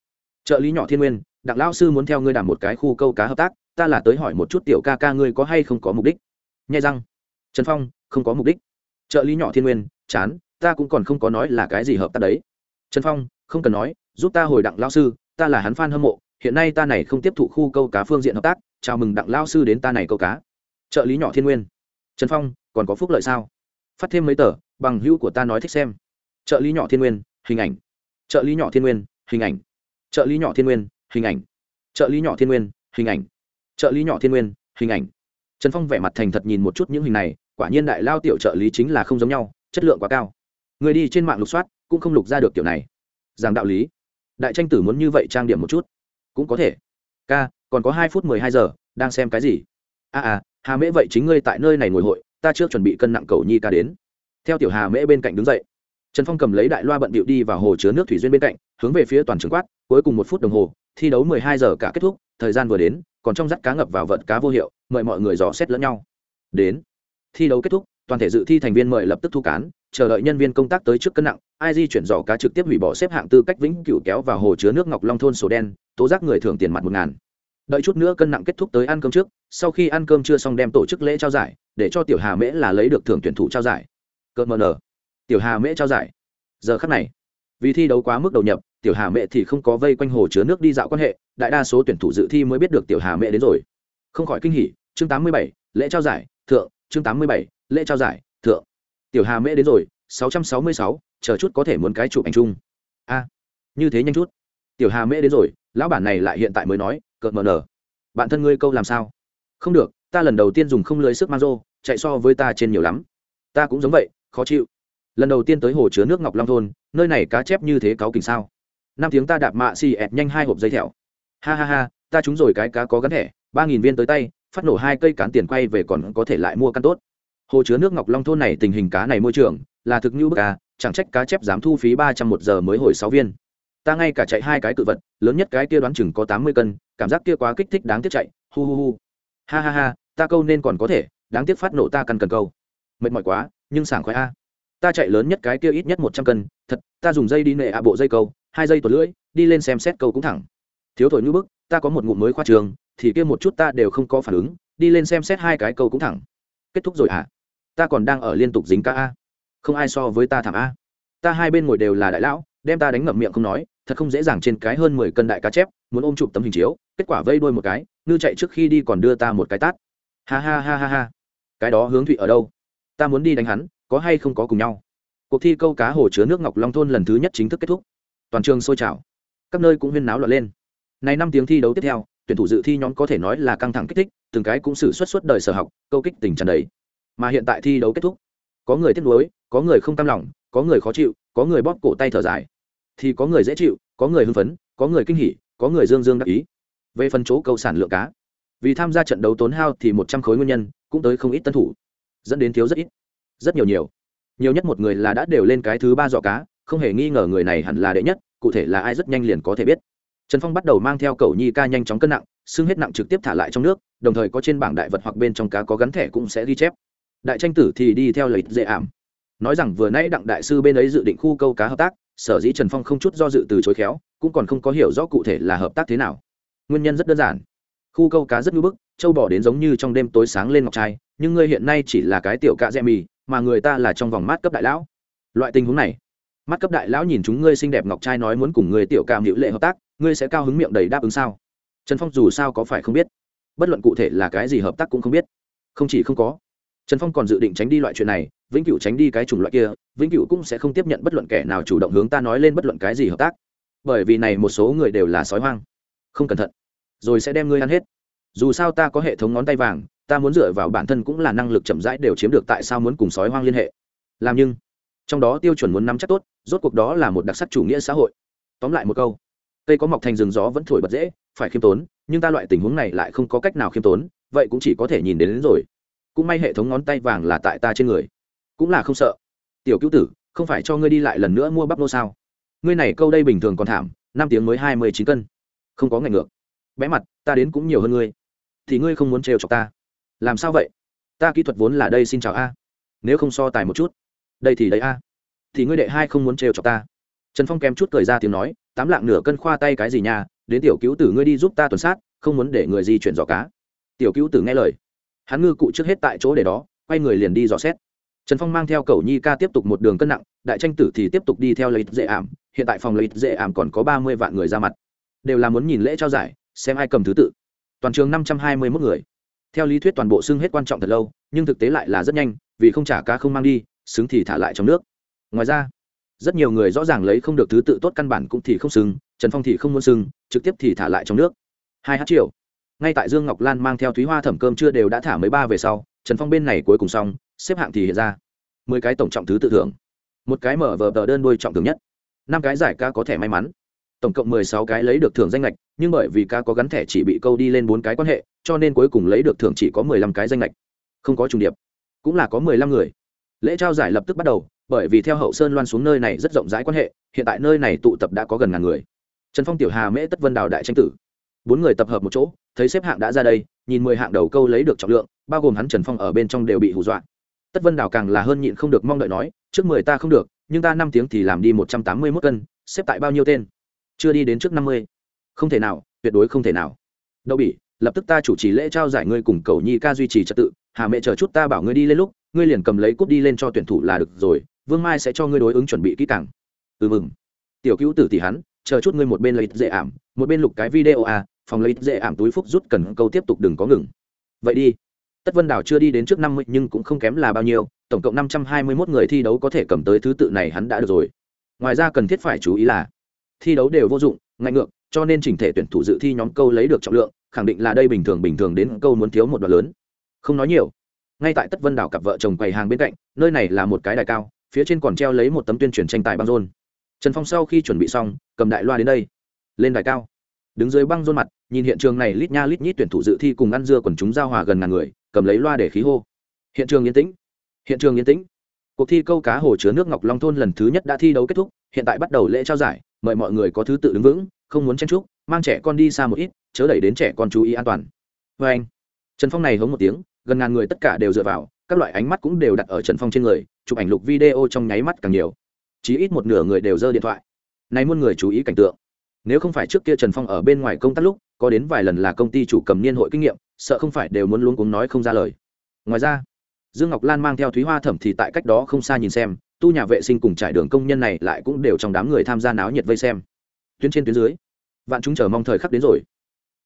Trợ lý nhỏ thiên nguyên, đặng lao sư muốn theo ngươi đảm một cái khu câu cá hợp tác, ta là tới hỏi một chút tiểu ca ca ngươi có hay không có mục đích. Nhai răng. Trần phong, không có mục đích. Trợ lý nhỏ thiên nguyên, chán, ta cũng còn không có nói là cái gì hợp tác đấy. Trần phong, không cần nói, giúp ta hồi đặng lao sư, ta là hắn f a n hâm mộ hiện nay ta này không tiếp thụ khu câu cá phương diện hợp tác, chào mừng đặng lao sư đến ta này câu cá. Trợ lý nhỏ thiên nguyên. Trần phong, còn có phúc lợi sao? Phát thêm mấy tờ, bằng hữu của ta nói thích xem. Trợ lý nhỏ thiên nguyên, hình ảnh. Trợ lý nhỏ thiên nguyên, hình ảnh. Trợ lý nhỏ thiên nguyên, hình ảnh. Trợ lý nhỏ thiên nguyên, hình ảnh. Trợ lý nhỏ thiên nguyên, hình ảnh. Trần phong vẻ mặt thành thật nhìn một chút những hình này, quả nhiên đại lao tiểu trợ lý chính là không giống nhau, chất lượng quá cao. Người đi trên mạng lục soát, cũng không lục ra được kiểu này. Rằng đạo lý. Đại tranh tử muốn như vậy trang điểm một chút cũng có thể. Ca còn có hai phút mười hai giờ đang xem cái gì? A à, à hà mễ vậy chính ngươi tại nơi này ngồi hội ta chưa chuẩn bị cân nặng cầu nhi ca đến. Theo tiểu hà mễ bên cạnh đứng dậy. Trần phong cầm lấy đại loa bận bịu đi vào hồ chứa nước thủy duyên bên cạnh hướng về phía toàn trường quát cuối cùng một phút đồng hồ thi đấu mười hai giờ cả kết thúc thời gian vừa đến còn trong rắt cá ngập vào vận cá vô hiệu mời mọi người dò xét lẫn nhau. Đến. Thi đấu kết thúc toàn thể dự thi thành viên mời lập tức thu cán chờ đợi nhân viên công tác tới trước cân nặng, ai di chuyển giỏ cá trực tiếp hủy bỏ xếp hạng tư cách vĩnh cửu kéo vào hồ chứa nước ngọc long thôn sổ đen, tố giác người thưởng tiền mặt một ngàn. Đợi chút nữa cân nặng kết thúc tới ăn cơm trước, sau khi ăn cơm chưa xong đem tổ chức lễ trao giải, để cho tiểu hà mễ là lấy được thưởng tuyển thủ trao giải. Cợt mờ nở. Tiểu hà mễ trao giải. Giờ khắc này, vì thi đấu quá mức đầu nhập, tiểu hà mẹ thì không có vây quanh hồ chứa nước đi dạo quan hệ, đại đa số tuyển thủ dự thi mới biết được tiểu hà mẹ đến rồi. Không khỏi kinh hỉ, chương tám mươi bảy, lễ trao giải, thượng, chương tám mươi bảy, lễ trao giải tiểu hà mẹ đến rồi 666, chờ chút có thể muốn cái chụp ảnh chung. A như thế nhanh chút. Tiểu hà mễ đến rồi lão bản này lại hiện tại mới nói cợt mờ nở. Bạn thân ngươi câu làm sao? Không được ta lần đầu tiên dùng không lưới sức mang rô chạy so với ta trên nhiều lắm. Ta cũng giống vậy khó chịu. Lần đầu tiên tới hồ chứa nước ngọc long thôn nơi này cá chép như thế cáo kình sao? Năm tiếng ta đạp mạ xì ẹt nhanh hai hộp dây thẹo. Ha ha ha ta trúng rồi cái cá có gắn thẻ ba nghìn viên tới tay phát nổ hai cây cán tiền quay về còn có thể lại mua căn tốt hồ chứa nước ngọc long thôn này tình hình cá này môi trường, là thực như bức cá chẳng trách cá chép dám thu phí ba trăm một giờ mới hồi sáu viên. Ta ngay cả chạy hai cái cự vật, lớn nhất cái kia đoán chừng có tám mươi cân, cảm giác kia quá kích thích đáng tiếc chạy, hu hu hu. Ha ha ha, ta câu nên còn có thể, đáng tiếc phát nổ ta cần cần câu. Mệt mỏi quá, nhưng sảng khoái a. Ta chạy lớn nhất cái kia ít nhất một trăm cân, thật, ta dùng dây đi nệ ạ bộ dây câu, hai dây tuột lưỡi, đi lên xem xét câu cũng thẳng. Thiếu thổi như bức, ta có một ngụm mới khoa trường, thì kia một chút ta đều không có phản ứng, đi lên xem xét hai cái câu cũng thẳng. Kết thúc rồi à? Ta còn đang ở liên tục dính ca a. Không ai so với ta thảm a. Ta hai bên ngồi đều là đại lão, đem ta đánh ngậm miệng không nói, thật không dễ dàng trên cái hơn mười cân đại cá chép, muốn ôm chụp tấm hình chiếu, kết quả vây đuôi một cái, ngư chạy trước khi đi còn đưa ta một cái tát. Ha ha ha ha ha. Cái đó hướng thụy ở đâu? Ta muốn đi đánh hắn, có hay không có cùng nhau? Cuộc thi câu cá hồ chứa nước ngọc long thôn lần thứ nhất chính thức kết thúc. Toàn trường sôi trào. Các nơi cũng huyên náo loạn lên. Này năm tiếng thi đấu tiếp theo, tuyển thủ dự thi nhóm có thể nói là căng thẳng kích thích, từng cái cũng xử suất suốt đời sở học, câu kích tình tràn đầy mà hiện tại thi đấu kết thúc. Có người tiếc nuối, có người không cam lòng, có người khó chịu, có người bóp cổ tay thở dài. Thì có người dễ chịu, có người hưng phấn, có người kinh hỉ, có người dương dương đắc ý. Về phần chỗ câu sản lượng cá, vì tham gia trận đấu tốn hao thì một trăm khối nguyên nhân cũng tới không ít tân thủ, dẫn đến thiếu rất ít, rất nhiều nhiều. Nhiều nhất một người là đã đều lên cái thứ ba dọ cá, không hề nghi ngờ người này hẳn là đệ nhất, cụ thể là ai rất nhanh liền có thể biết. Trần phong bắt đầu mang theo cầu nhi ca nhanh chóng cân nặng xương hết nặng trực tiếp thả lại trong nước, đồng thời có trên bảng đại vật hoặc bên trong cá có gắn thẻ cũng sẽ ghi chép đại tranh tử thì đi theo lợi dễ ảm. Nói rằng vừa nãy đặng đại sư bên ấy dự định khu câu cá hợp tác, sở dĩ trần phong không chút do dự từ chối khéo, cũng còn không có hiểu rõ cụ thể là hợp tác thế nào. Nguyên nhân rất đơn giản. Khu câu cá rất ngưỡng bức, châu bỏ đến giống như trong đêm tối sáng lên ngọc trai, nhưng ngươi hiện nay chỉ là cái tiểu cạ dẹ mì, mà người ta là trong vòng mát cấp đại lão. Loại tình huống này mắt cấp đại lão nhìn chúng ngươi xinh đẹp ngọc trai nói muốn cùng ngươi tiểu cam hữu lệ hợp tác, ngươi sẽ cao hứng miệng đầy đáp ứng sao? Trần phong dù sao có phải không biết. Bất luận cụ thể là cái gì hợp tác cũng không biết. Không chỉ không có trần phong còn dự định tránh đi loại chuyện này vĩnh cửu tránh đi cái chủng loại kia vĩnh cửu cũng sẽ không tiếp nhận bất luận kẻ nào chủ động hướng ta nói lên bất luận cái gì hợp tác. Bởi vì này một số người đều là sói hoang. Không cẩn thận. Rồi sẽ đem ngươi ăn hết. Dù sao ta có hệ thống ngón tay vàng ta muốn dựa vào bản thân cũng là năng lực chậm rãi đều chiếm được tại sao muốn cùng sói hoang liên hệ. Làm nhưng trong đó tiêu chuẩn muốn nắm chắc tốt rốt cuộc đó là một đặc sắc chủ nghĩa xã hội. Tóm lại một câu cây có mọc thành rừng gió vẫn thổi bật dễ phải khiêm tốn nhưng ta loại tình huống này lại không có cách nào khiêm tốn vậy cũng chỉ có thể nhìn đến, đến rồi cũng may hệ thống ngón tay vàng là tại ta trên người. Cũng là không sợ. Tiểu cứu tử, không phải cho ngươi đi lại lần nữa mua bắp nô sao? Ngươi này câu đây bình thường còn thảm, năm tiếng mới hai mươi chín cân. Không có ngày ngược. Bé mặt, ta đến cũng nhiều hơn ngươi. Thì ngươi không muốn trêu chọc ta. Làm sao vậy? Ta kỹ thuật vốn là đây xin chào a. Nếu không so tài một chút. Đây thì đấy a. Thì ngươi đệ hai không muốn trêu chọc ta. Trần phong kém chút cười ra tiếng nói, tám lạng nửa cân khoa tay cái gì nhà đến tiểu cứu tử ngươi đi giúp ta tuần sát, không muốn để người di chuyển giỏ cá. Tiểu cứu tử nghe lời hắn ngư cụ trước hết tại chỗ để đó, quay người liền đi dò xét. Trần phong mang theo cầu nhi ca tiếp tục một đường cân nặng, đại tranh tử thì tiếp tục đi theo lợi dễ ảm, hiện tại phòng lợi dễ ảm còn có ba mươi vạn người ra mặt. Đều là muốn nhìn lễ trao giải, xem ai cầm thứ tự. Toàn trường năm trăm hai mươi mốt người. Theo lý thuyết toàn bộ xưng hết quan trọng thật lâu, nhưng thực tế lại là rất nhanh, vì không trả ca không mang đi, xứng thì thả lại trong nước. Ngoài ra, rất nhiều người rõ ràng lấy không được thứ tự tốt căn bản cũng thì không xứng trần phong thì không muốn xưng, trực tiếp thì thả lại trong nước. Hai hát triệu ngay tại dương ngọc lan mang theo thúy hoa thẩm cơm chưa đều đã thả mấy ba về sau, trần phong bên này cuối cùng xong, xếp hạng thì hiện ra. Mười cái tổng trọng thứ tự thưởng. Một cái mở vờ tờ đơn đôi trọng thưởng nhất. Năm cái giải ca có thẻ may mắn. Tổng cộng mười sáu cái lấy được thưởng danh lệch nhưng bởi vì ca có gắn thẻ chỉ bị câu đi lên bốn cái quan hệ, cho nên cuối cùng lấy được thưởng chỉ có mười lăm cái danh lệch không có trùng điệp. Cũng là có mười lăm người. Lễ trao giải lập tức bắt đầu, bởi vì theo hậu sơn loan xuống nơi này rất rộng rãi quan hệ, hiện tại nơi này tụ tập đã có gần ngàn người. Trần phong, tiểu hà, mễ tất vân đào đại tranh tử bốn người tập hợp một chỗ, thấy xếp hạng đã ra đây, nhìn mười hạng đầu câu lấy được trọng lượng, bao gồm hắn trần phong ở bên trong đều bị hù dọa. Tất vân đào càng là hơn nhịn không được mong đợi nói, trước mười ta không được, nhưng ta năm tiếng thì làm đi một trăm tám mươi mốt cân, xếp tại bao nhiêu tên? Chưa đi đến trước năm mươi. Không thể nào, tuyệt đối không thể nào. Đậu bỉ, lập tức ta chủ trì lễ trao giải ngươi cùng cầu nhi ca duy trì trật tự, hà mẹ chờ chút ta bảo ngươi đi lên lúc, ngươi liền cầm lấy cúp đi lên cho tuyển thủ là được rồi, vương mai sẽ cho ngươi đối ứng chuẩn bị kỹ càng. Ừ mừng tiểu cứu tử tỷ hắn chờ chút ngươi một bên lấy dễ ảm, một bên lục cái video à phòng lấy dễ ảm túi phúc rút cần câu tiếp tục đừng có ngừng. Vậy đi. Tất vân đảo chưa đi đến trước năm mươi nhưng cũng không kém là bao nhiêu, tổng cộng năm trăm hai mươi 521 người thi đấu có thể cầm tới thứ tự này hắn đã được rồi. Ngoài ra cần thiết phải chú ý là, thi đấu đều vô dụng, ngạnh ngược, cho nên chỉnh thể tuyển thủ dự thi nhóm câu lấy được trọng lượng, khẳng định là đây bình thường bình thường đến câu muốn thiếu một đoạn lớn. Không nói nhiều. Ngay tại tất vân đảo cặp vợ chồng quầy hàng bên cạnh, nơi này là một cái đài cao, phía trên còn treo lấy một tấm tuyên truyền tranh tài băng rôn. Trần phong sau khi chuẩn bị xong cầm đại loa đến đây. Lên đài cao. Đứng dưới băng rôn mặt, nhìn hiện trường này lít nha lít nhít tuyển thủ dự thi cùng ăn dưa quần chúng giao hòa gần ngàn người, cầm lấy loa để khí hô. Hiện trường yên tĩnh. Hiện trường yên tĩnh. Cuộc thi câu cá hồ chứa nước ngọc long thôn lần thứ nhất đã thi đấu kết thúc, hiện tại bắt đầu lễ trao giải, mời mọi người có thứ tự đứng vững, không muốn chen trúc mang trẻ con đi xa một ít, chớ đẩy đến trẻ con chú ý an toàn. Vê anh, trần phong này hống một tiếng, gần ngàn người tất cả đều dựa vào, các loại ánh mắt cũng đều đặt ở trần phong trên người, chụp ảnh lục video trong nháy mắt càng nhiều. Chí ít một nửa người đều giơ điện thoại nay muôn người chú ý cảnh tượng. Nếu không phải trước kia trần phong ở bên ngoài công tác lúc, có đến vài lần là công ty chủ cầm niên hội kinh nghiệm, sợ không phải đều muốn luôn cuống nói không ra lời. Ngoài ra, dương ngọc lan mang theo thúy hoa thẩm thì tại cách đó không xa nhìn xem, tu nhà vệ sinh cùng trải đường công nhân này lại cũng đều trong đám người tham gia náo nhiệt vây xem. Tuyến trên tuyến dưới, vạn chúng chờ mong thời khắc đến rồi.